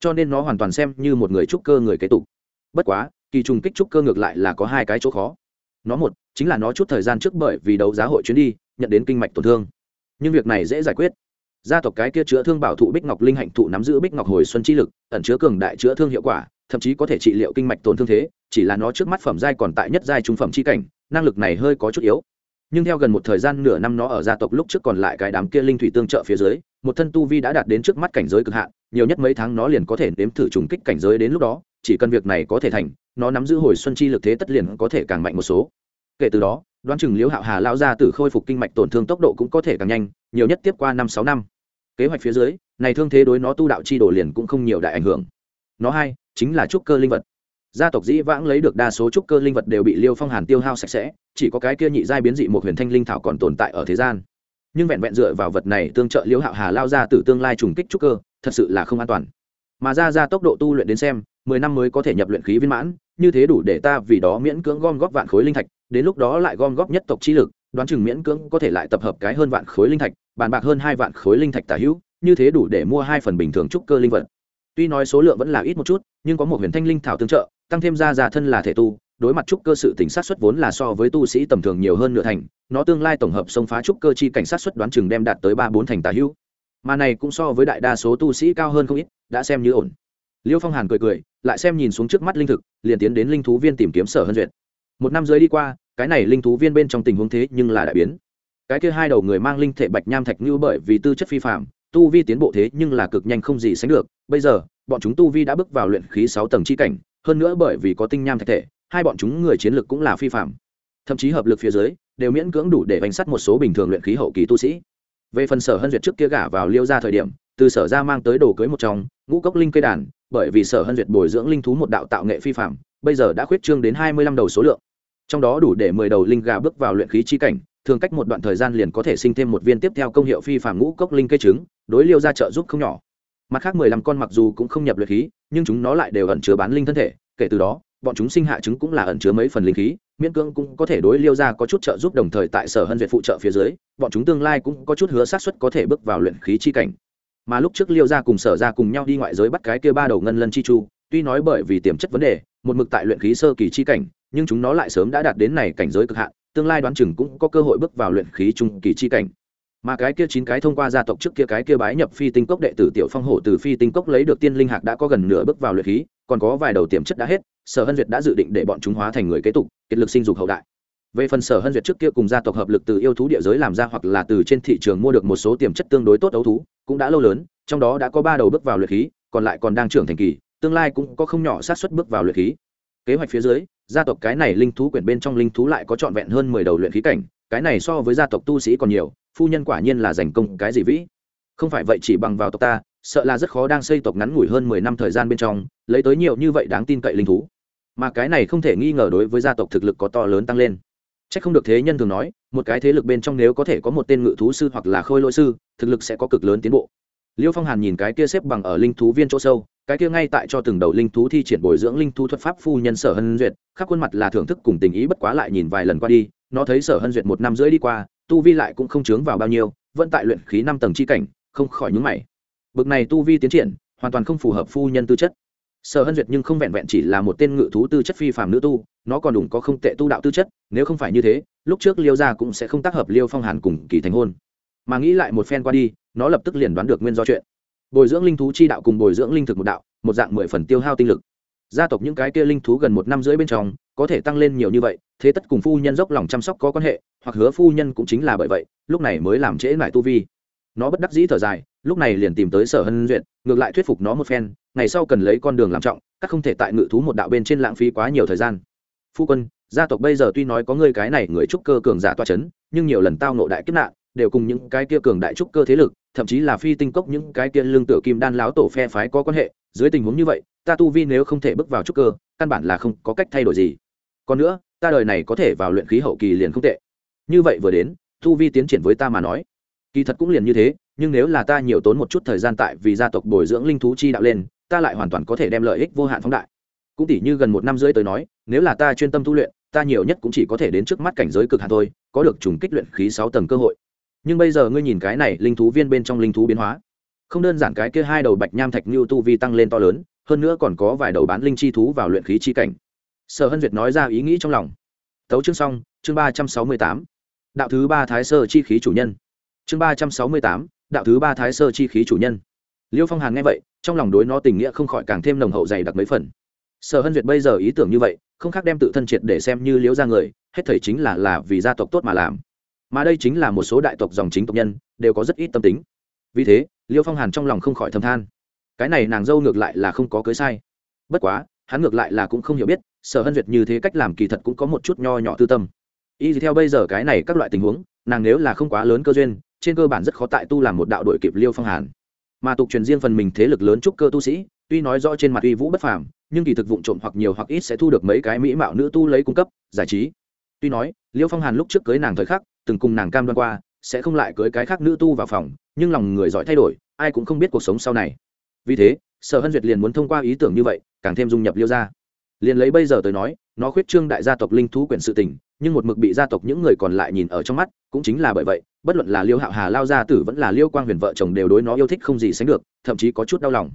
Cho nên nó hoàn toàn xem như một người trúc cơ người kế tục. Bất quá, kỳ trùng kích trúc cơ ngược lại là có hai cái chỗ khó. Nó một chính là nó chút thời gian trước bởi vì đấu giá hội chuyến đi, nhận đến kinh mạch tổn thương. Nhưng việc này dễ giải quyết. Gia tộc cái kia chữa thương bảo thụ bích ngọc linh hạnh thụ nắm giữ bích ngọc hồi xuân chi lực, ẩn chứa cường đại chữa thương hiệu quả, thậm chí có thể trị liệu kinh mạch tổn thương thế, chỉ là nó trước mắt phẩm giai còn tại nhất giai trung phẩm chi cảnh, năng lực này hơi có chút yếu. Nhưng theo gần một thời gian nửa năm nó ở gia tộc lúc trước còn lại cái đám kia linh thủy tương trợ phía dưới, một thân tu vi đã đạt đến trước mắt cảnh giới cực hạn, nhiều nhất mấy tháng nó liền có thể nếm thử trùng kích cảnh giới đến lúc đó, chỉ cần việc này có thể thành, nó nắm giữ hồi xuân chi lực thế tất liền có thể càng mạnh một số kể từ đó, đoán chừng liễu hạo hà lao ra từ khôi phục kinh mạch tổn thương tốc độ cũng có thể càng nhanh, nhiều nhất tiếp qua năm sáu năm. Kế hoạch phía dưới, này thương thế đối nó tu đạo chi đổ liền cũng không nhiều đại ảnh hưởng. Nó hai, chính là trúc cơ linh vật. Gia tộc dĩ vãng lấy được đa số trúc cơ linh vật đều bị liêu phong hàn tiêu hao sạch sẽ, chỉ có cái kia nhị giai biến dị một huyền thanh linh thảo còn tồn tại ở thế gian. Nhưng vẹn vẹn dựa vào vật này tương trợ liêu hạo hà lao ra từ tương lai trùng kích trúc cơ, thật sự là không an toàn. Mà ra ra tốc độ tu luyện đến xem, mười năm mới có thể nhập luyện khí viên mãn, như thế đủ để ta vì đó miễn cưỡng gom góp vạn khối linh thạch đến lúc đó lại gom góp nhất tộc chi lực, đoán chừng miễn cưỡng có thể lại tập hợp cái hơn vạn khối linh thạch, bàn bạc hơn hai vạn khối linh thạch tả hữu, như thế đủ để mua hai phần bình thường trúc cơ linh vật. Tuy nói số lượng vẫn là ít một chút, nhưng có một huyền thanh linh thảo tương trợ, tăng thêm ra già thân là thể tu, đối mặt trúc cơ sự tình sát xuất vốn là so với tu sĩ tầm thường nhiều hơn nửa thành, nó tương lai tổng hợp xông phá trúc cơ chi cảnh sát xuất đoán chừng đem đạt tới ba bốn thành tà hữu. Mà này cũng so với đại đa số tu sĩ cao hơn không ít, đã xem như ổn. Liêu phong hàn cười cười, lại xem nhìn xuống trước mắt linh thực, liền tiến đến linh thú viên tìm kiếm sở hân duyệt một năm dưới đi qua, cái này linh thú viên bên trong tình huống thế nhưng là đại biến. Cái kia hai đầu người mang linh thể bạch nham thạch như bởi vì tư chất phi phạm tu vi tiến bộ thế nhưng là cực nhanh không gì sánh được. Bây giờ, bọn chúng tu vi đã bước vào luyện khí sáu tầng chi cảnh, hơn nữa bởi vì có tinh nham thạch thể, hai bọn chúng người chiến lược cũng là phi phạm thậm chí hợp lực phía dưới, đều miễn cưỡng đủ để bánh sắt một số bình thường luyện khí hậu kỳ tu sĩ. Về phần sở hân duyệt trước kia gả vào liêu ra thời điểm, từ sở ra mang tới đồ cưới một trong, ngũ cốc linh cây đàn, bởi vì sở hân duyệt bồi dưỡng linh thú một đạo tạo nghệ phi phạm bây giờ đã khuyết trương đến hai mươi lăm đầu số lượng trong đó đủ để mười đầu linh gà bước vào luyện khí chi cảnh, thường cách một đoạn thời gian liền có thể sinh thêm một viên tiếp theo công hiệu phi phạm ngũ cốc linh cây trứng, đối liêu ra trợ giúp không nhỏ. Mặt khác mười lăm con mặc dù cũng không nhập luyện khí, nhưng chúng nó lại đều ẩn chứa bán linh thân thể, kể từ đó, bọn chúng sinh hạ trứng cũng là ẩn chứa mấy phần linh khí, miễn cưỡng cũng có thể đối liêu ra có chút trợ giúp đồng thời tại sở hân duyệt phụ trợ phía dưới, bọn chúng tương lai cũng có chút hứa sát xuất có thể bước vào luyện khí chi cảnh. Mà lúc trước liêu ra cùng sở ra cùng nhau đi ngoại giới bắt cái kia ba đầu ngân lân chi chu, tuy nói bởi vì tiềm chất vấn đề, một mực tại luyện khí sơ kỳ chi cảnh nhưng chúng nó lại sớm đã đạt đến này cảnh giới cực hạn, tương lai đoán chừng cũng có cơ hội bước vào luyện khí trung kỳ chi cảnh. Mà cái kia chín cái thông qua gia tộc trước kia cái kia bái nhập phi tinh cốc đệ tử tiểu phong hổ từ phi tinh cốc lấy được tiên linh hạc đã có gần nửa bước vào luyện khí, còn có vài đầu tiềm chất đã hết, sở hân duyệt đã dự định để bọn chúng hóa thành người kế tục kiệt lực sinh dục hậu đại. Về phần sở hân duyệt trước kia cùng gia tộc hợp lực từ yêu thú địa giới làm ra hoặc là từ trên thị trường mua được một số tiềm chất tương đối tốt ấu thú, cũng đã lâu lớn, trong đó đã có ba đầu bước vào luyện khí, còn lại còn đang trưởng thành kỳ, tương lai cũng có không nhỏ sát xuất bước vào luyện khí. Kế hoạch phía dưới gia tộc cái này linh thú quyển bên trong linh thú lại có trọn vẹn hơn mười đầu luyện khí cảnh, cái này so với gia tộc tu sĩ còn nhiều, phu nhân quả nhiên là giành công cái gì vĩ. Không phải vậy chỉ bằng vào tộc ta, sợ là rất khó đang xây tộc ngắn ngủi hơn mười năm thời gian bên trong, lấy tới nhiều như vậy đáng tin cậy linh thú. Mà cái này không thể nghi ngờ đối với gia tộc thực lực có to lớn tăng lên. C h ắ c không được thế nhân thường nói, một cái thế lực bên trong nếu có thể có một tên ngự thú sư hoặc là khôi lỗi sư, thực lực sẽ có cực lớn tiến bộ. Liêu phong hàn nhìn cái kia xếp bằng ở linh thú viên chỗ sâu cái kia ngay tại cho từng đầu linh thú thi triển bồi dưỡng linh thú thuật pháp phu nhân sở hân duyệt, khắp khuôn mặt là thưởng thức cùng tình ý bất quá lại nhìn vài lần qua đi, nó thấy sở hân duyệt một năm rưỡi đi qua, tu vi lại cũng không chướng vào bao nhiêu, vẫn tại luyện khí năm tầng chi cảnh, không khỏi nhúng mày. Bực này tu vi tiến triển, hoàn toàn không phù hợp phu nhân tư chất. Sở hân duyệt nhưng không vẹn vẹn chỉ là một tên ngự thú tư chất phi phàm nữ tu, nó còn đủ có không tệ tu đạo tư chất, nếu không phải như thế, lúc trước liêu gia cũng sẽ không tác hợp liêu phong hàn cùng kỳ thành hôn. Mà nghĩ lại một phen qua đi, nó lập tức liền đoán được nguyên do chuyện bồi dưỡng linh thú chi đạo cùng bồi dưỡng linh thực một đạo, một dạng mười phần tiêu hao tinh lực. Gia tộc những cái kia linh thú gần một năm rưỡi bên trong, có thể tăng lên nhiều như vậy, thế tất cùng phu nhân dốc lòng chăm sóc có quan hệ, hoặc hứa phu nhân cũng chính là bởi vậy, lúc này mới làm trễ lại tu vi. Nó bất đắc dĩ thở dài, lúc này liền tìm tới sở hân duyệt, ngược lại thuyết phục nó một phen, ngày sau cần lấy con đường làm trọng, các không thể tại ngự thú một đạo bên trên lãng phí quá nhiều thời gian. Phu quân, gia tộc bây giờ tuy nói có người cái này người trúc cơ cường giả toa c h ấ n nhưng nhiều lần tao nộ đại kiếp nạn đều cùng những cái kia cường đại trúc cơ thế lực, thậm chí là phi tinh cốc những cái kia lương tựa kim đan láo tổ phe phái có quan hệ, dưới tình huống như vậy, ta tu vi nếu không thể bước vào trúc cơ, căn bản là không có cách thay đổi gì. Còn nữa, ta đời này có thể vào luyện khí hậu kỳ liền không tệ. Như vậy vừa đến, tu vi tiến triển với ta mà nói, kỳ thật cũng liền như thế, nhưng nếu là ta nhiều tốn một chút thời gian tại vì gia tộc bồi dưỡng linh thú chi đạo lên, ta lại hoàn toàn có thể đem lợi ích vô hạn phóng đại. Cũng tỷ như gần một năm rưỡi tới nói, nếu là ta chuyên tâm tu luyện, ta nhiều nhất cũng chỉ có thể đến trước mắt cảnh giới cực hạn thôi, có được trùng kích luyện khí sáu tầng cơ hội nhưng bây giờ ngươi nhìn cái này, linh thú viên bên trong linh thú biến hóa. Không đơn giản cái kia hai đầu bạch nham thạch như tu vi tăng lên to lớn, hơn nữa còn có vài đầu bán linh chi thú vào luyện khí chi cảnh. Sở hân duyệt nói ra ý nghĩ trong lòng. Tấu chương xong, chương ba trăm sáu mươi tám. Đạo thứ ba thái sơ chi khí chủ nhân. Chương ba trăm sáu mươi tám, đạo thứ ba thái sơ chi khí chủ nhân. Liêu phong hàn nghe vậy, trong lòng đối nó tình nghĩa không khỏi càng thêm nồng hậu dày đặc mấy phần. Sở hân duyệt bây giờ ý tưởng như vậy, không khác đem tự thân triệt để xem như liễu ra người, hết thầy chính là là vì gia tộc tốt mà làm mà đây chính là một số đại tộc dòng chính tộc nhân, đều có rất ít tâm tính. Vì thế, liêu phong hàn trong lòng không khỏi thầm than. Cái này nàng dâu ngược lại là không có cưới sai. Bất quá, hắn ngược lại là cũng không hiểu biết, sở hân duyệt như thế cách làm kỳ thật cũng có một chút nho nhỏ tư tâm. Y theo bây giờ cái này các loại tình huống, nàng nếu là không quá lớn cơ duyên, trên cơ bản rất khó tại tu làm một đạo đội kịp liêu phong hàn. Mà tục truyền riêng phần mình thế lực lớn trúc cơ tu sĩ, tuy nói rõ trên mặt uy vũ bất phàm, nhưng kỳ thực vụ trộm hoặc nhiều hoặc ít sẽ thu được mấy cái mỹ mạo nữ tu lấy cung cấp, giải trí tuy nói liêu phong hàn lúc trước cưới nàng thời khắc, từng cùng nàng cam đoan qua, sẽ không lại cưới cái khác nữ tu vào phòng, nhưng lòng người giỏi thay đổi, ai cũng không biết cuộc sống sau này. Vì thế, sở hân duyệt liền muốn thông qua ý tưởng như vậy, càng thêm dung nhập liêu ra liền lấy bây giờ tới nói, nó khuyết trương đại gia tộc linh thú quyển sự tình, nhưng một mực bị gia tộc những người còn lại nhìn ở trong mắt, cũng chính là bởi vậy, bất luận là liêu hạo hà lao gia tử vẫn là liêu quang huyền vợ chồng đều đối nó yêu thích không gì sánh được, thậm chí có chút đau lòng.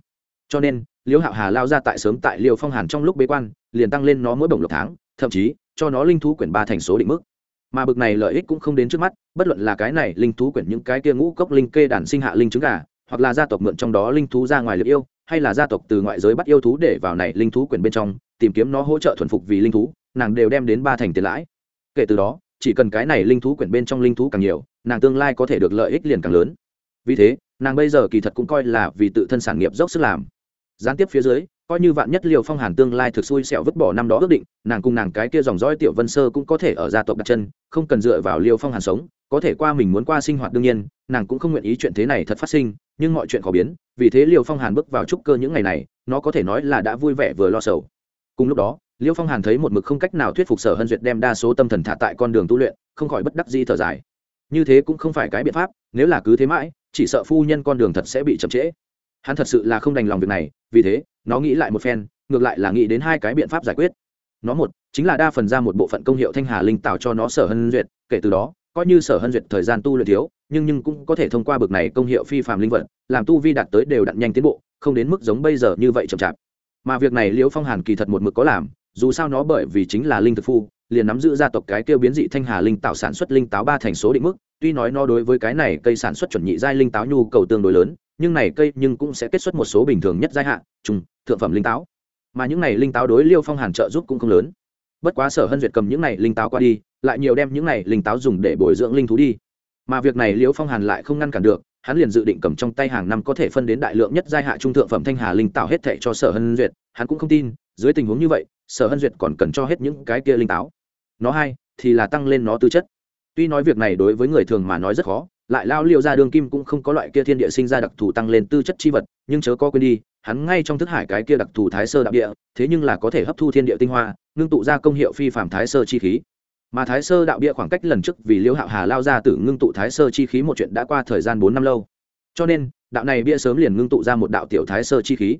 Cho nên liêu hạo hà lao ra tại sớm tại liêu phong hàn trong lúc bế quan, liền tăng lên nó mỗi bổng lộc tháng thậm chí, cho nó linh thú quyển ba thành số định mức. Mà bực này lợi ích cũng không đến trước mắt, bất luận là cái này linh thú quyển những cái kia ngũ cốc linh kê đản sinh hạ linh trứng gà, hoặc là gia tộc mượn trong đó linh thú ra ngoài liệt yêu, hay là gia tộc từ ngoại giới bắt yêu thú để vào này linh thú quyển bên trong, tìm kiếm nó hỗ trợ thuần phục vì linh thú, nàng đều đem đến ba thành tiền lãi. Kể từ đó, chỉ cần cái này linh thú quyển bên trong linh thú càng nhiều, nàng tương lai có thể được lợi ích liền càng lớn. Vì thế, nàng bây giờ kỳ thật cũng coi là vì tự thân sản nghiệp dốc sức làm. Gián tiếp phía dưới coi như vạn nhất liều phong hàn tương lai thực xui xẻo vứt bỏ năm đó ước định, nàng cùng nàng cái kia dòng dõi tiểu vân sơ cũng có thể ở gia tộc đặt chân, không cần dựa vào liều phong hàn sống, có thể qua mình muốn qua sinh hoạt đương nhiên, nàng cũng không nguyện ý chuyện thế này thật phát sinh, nhưng mọi chuyện khó biến, vì thế liều phong hàn bước vào trúc cơ những ngày này, nó có thể nói là đã vui vẻ vừa lo sầu cùng lúc đó, liêu phong hàn thấy một mực không cách nào thuyết phục sở hân duyệt đem đa số tâm thần thả tại con đường tu luyện, không khỏi bất đắc di thở dài. Như thế cũng không phải cái biện pháp, nếu là cứ thế mãi, chỉ sợ phu nhân con đường thật sẽ bị chậm trễ hắn thật sự là không đành lòng việc này, vì thế, nó nghĩ lại một phen, ngược lại là nghĩ đến hai cái biện pháp giải quyết. Nó một, chính là đa phần ra một bộ phận công hiệu thanh hà linh tạo cho nó sở hân duyệt, kể từ đó, coi như sở hân duyệt thời gian tu luyện thiếu, nhưng nhưng cũng có thể thông qua bực này công hiệu phi phạm linh vật, làm tu vi đạt tới đều đặn nhanh tiến bộ, không đến mức giống bây giờ như vậy chậm chạp. Mà việc này liễu phong hàn kỳ thật một mực có làm, dù sao nó bởi vì chính là linh thực phu, liền nắm giữ gia tộc cái tiêu biến dị thanh hà linh tạo sản xuất linh táo ba thành số định mức, tuy nói nó đối với cái này cây sản xuất chuẩn nhị giai linh táo nhu cầu tương đối lớn nhưng này cây nhưng cũng sẽ kết xuất một số bình thường nhất giai hạn trùng, thượng phẩm linh táo. Mà những này linh táo đối liêu phong hàn trợ giúp cũng không lớn. Bất quá sở hân duyệt cầm những này linh táo qua đi, lại nhiều đem những này linh táo dùng để bồi dưỡng linh thú đi. Mà việc này liêu phong hàn lại không ngăn cản được, hắn liền dự định cầm trong tay hàng năm có thể phân đến đại lượng nhất giai hạ trung thượng phẩm thanh hà linh táo hết thệ cho sở hân duyệt, hắn cũng không tin, dưới tình huống như vậy, sở hân duyệt còn cần cho hết những cái kia linh táo. Nó hai thì là tăng lên nó tư chất. Tuy nói việc này đối với người thường mà nói rất khó lại lao liệu ra đường kim cũng không có loại kia thiên địa sinh ra đặc thù tăng lên tư chất chi vật, nhưng chớ có quên đi, hắn ngay trong thức hải cái kia đặc thù thái sơ đạo địa, thế nhưng là có thể hấp thu thiên địa tinh hoa, ngưng tụ ra công hiệu phi phạm thái sơ chi khí. Mà thái sơ đạo địa khoảng cách lần trước vì liễu hạo hà lao ra từ ngưng tụ thái sơ chi khí một chuyện đã qua thời gian bốn năm lâu. Cho nên, đạo này bia sớm liền ngưng tụ ra một đạo tiểu thái sơ chi khí.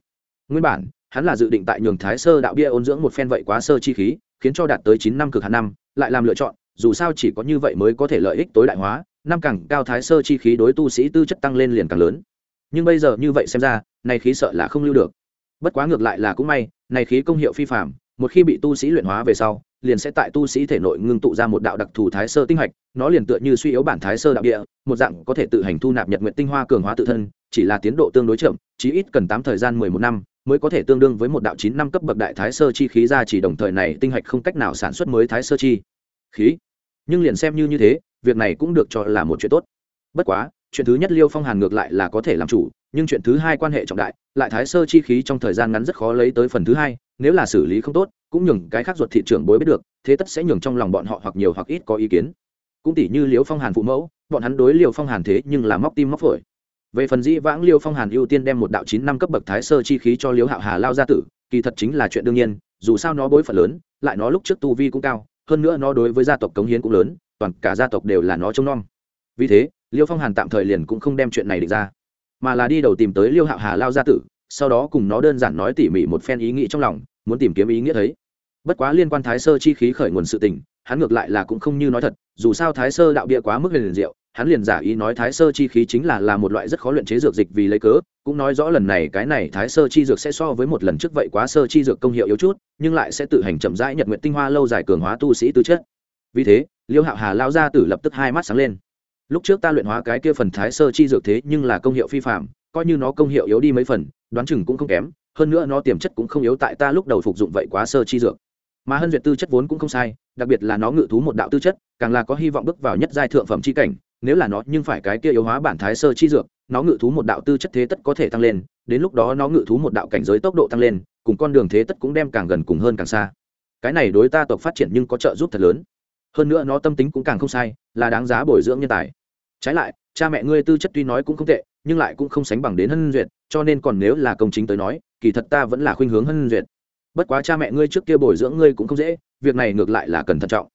Nguyên bản, hắn là dự định tại nhường thái sơ đạo bia ôn dưỡng một phen vậy quá sơ chi khí, khiến cho đạt tới chín năm cực hạn năm, lại làm lựa chọn, dù sao chỉ có như vậy mới có thể lợi ích tối đại hóa năm càng cao thái sơ chi khí đối tu sĩ tư chất tăng lên liền càng lớn. Nhưng bây giờ như vậy xem ra, này khí sợ là không lưu được. Bất quá ngược lại là cũng may, này khí công hiệu phi phạm một khi bị tu sĩ luyện hóa về sau, liền sẽ tại tu sĩ thể nội ngưng tụ ra một đạo đặc thù thái sơ tinh hạch, nó liền tựa như suy yếu bản thái sơ đạo địa, một dạng có thể tự hành thu nạp nhật nguyện tinh hoa cường hóa tự thân, chỉ là tiến độ tương đối chậm, chí ít cần tám thời gian mười một năm mới có thể tương đương với một đạo chín năm cấp bậc đại thái sơ chi khí ra chỉ đồng thời này tinh hạch không cách nào sản xuất mới thái sơ chi khí. Nhưng liền xem như như thế việc này cũng được cho là một chuyện tốt. Bất quá, chuyện thứ nhất liêu phong hàn ngược lại là có thể làm chủ, nhưng chuyện thứ hai quan hệ trọng đại, lại thái sơ chi khí trong thời gian ngắn rất khó lấy tới phần thứ hai, nếu là xử lý không tốt, cũng nhường cái khác ruột thị trường bối biết được, thế tất sẽ nhường trong lòng bọn họ hoặc nhiều hoặc ít có ý kiến. Cũng tỷ như liêu phong hàn phụ mẫu, bọn hắn đối liêu phong hàn thế nhưng là móc tim móc phổi. Về phần dĩ vãng liêu phong hàn ưu tiên đem một đạo chín năm cấp bậc thái sơ chi khí cho liêu hạo hà lao gia tử, kỳ thật chính là chuyện đương nhiên, dù sao nó bối phận lớn, lại nó lúc trước tu vi cũng cao, hơn nữa nó đối với gia tộc cống hiến cũng lớn toàn cả gia tộc đều là nó trông nom. Vì thế, liêu phong hàn tạm thời liền cũng không đem chuyện này định ra, mà là đi đầu tìm tới liêu hạo hà lao gia tử, sau đó cùng nó đơn giản nói tỉ mỉ một phen ý nghĩ trong lòng, muốn tìm kiếm ý nghĩa thấy. Bất quá liên quan thái sơ chi khí khởi nguồn sự tình, hắn ngược lại là cũng không như nói thật, dù sao thái sơ đạo bia quá mức liền diệu, hắn liền giả ý nói thái sơ chi khí chính là là một loại rất khó luyện chế dược dịch vì lấy cớ, cũng nói rõ lần này cái này thái sơ chi dược sẽ so với một lần trước vậy quá sơ chi dược công hiệu yếu chút, nhưng lại sẽ tự hành chậm rãi nhật nguyện tinh hoa lâu dài cường hóa tu sĩ tư chất. Vì thế liêu hạo hà lao ra tử lập tức hai mắt sáng lên. Lúc trước ta luyện hóa cái kia phần thái sơ chi dược thế nhưng là công hiệu phi phạm coi như nó công hiệu yếu đi mấy phần, đoán chừng cũng không kém, hơn nữa nó tiềm chất cũng không yếu tại ta lúc đầu phục dụng vậy quá sơ chi dược. Mà hân duyệt tư chất vốn cũng không sai, đặc biệt là nó ngự thú một đạo tư chất, càng là có hy vọng bước vào nhất giai thượng phẩm chi cảnh, nếu là nó nhưng phải cái kia yếu hóa bản thái sơ chi dược, nó ngự thú một đạo tư chất thế tất có thể tăng lên, đến lúc đó nó ngự thú một đạo cảnh giới tốc độ tăng lên, cùng con đường thế tất cũng đem càng gần cùng hơn càng xa. Cái này đối ta tộc phát triển nhưng có trợ giúp thật lớn hơn nữa nó tâm tính cũng càng không sai, là đáng giá bồi dưỡng nhân tài. Trái lại, cha mẹ ngươi tư chất tuy nói cũng không tệ, nhưng lại cũng không sánh bằng đến hân duyệt, cho nên còn nếu là công chính tới nói, kỳ thật ta vẫn là khuynh hướng hân duyệt. Bất quá cha mẹ ngươi trước kia bồi dưỡng ngươi cũng không dễ, việc này ngược lại là cần thận trọng.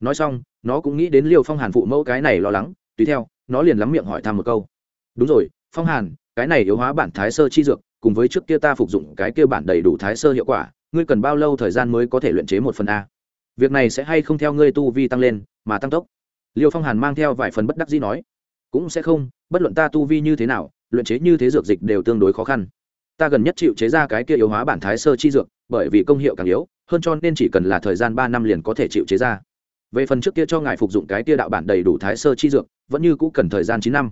Nói xong, nó cũng nghĩ đến liều phong hàn phụ mẫu cái này lo lắng, tùy theo, nó liền lắm miệng hỏi thăm một câu. Đúng rồi, phong hàn, cái này yếu hóa bản thái sơ chi dược, cùng với trước kia ta phục dụng cái kia bản đầy đủ thái sơ hiệu quả, ngươi cần bao lâu thời gian mới có thể luyện chế một phần a? Việc này sẽ hay không theo ngươi tu vi tăng lên, mà tăng tốc? Liêu phong hàn mang theo vài phần bất đắc dĩ nói. Cũng sẽ không, bất luận ta tu vi như thế nào, luyện chế như thế dược dịch đều tương đối khó khăn. Ta gần nhất chịu chế ra cái kia yếu hóa bản thái sơ chi dược, bởi vì công hiệu càng yếu, hơn cho nên chỉ cần là thời gian ba năm liền có thể chịu chế ra. Về phần trước kia cho ngài phục dụng cái kia đạo bản đầy đủ thái sơ chi dược, vẫn như cũ cần thời gian chín năm.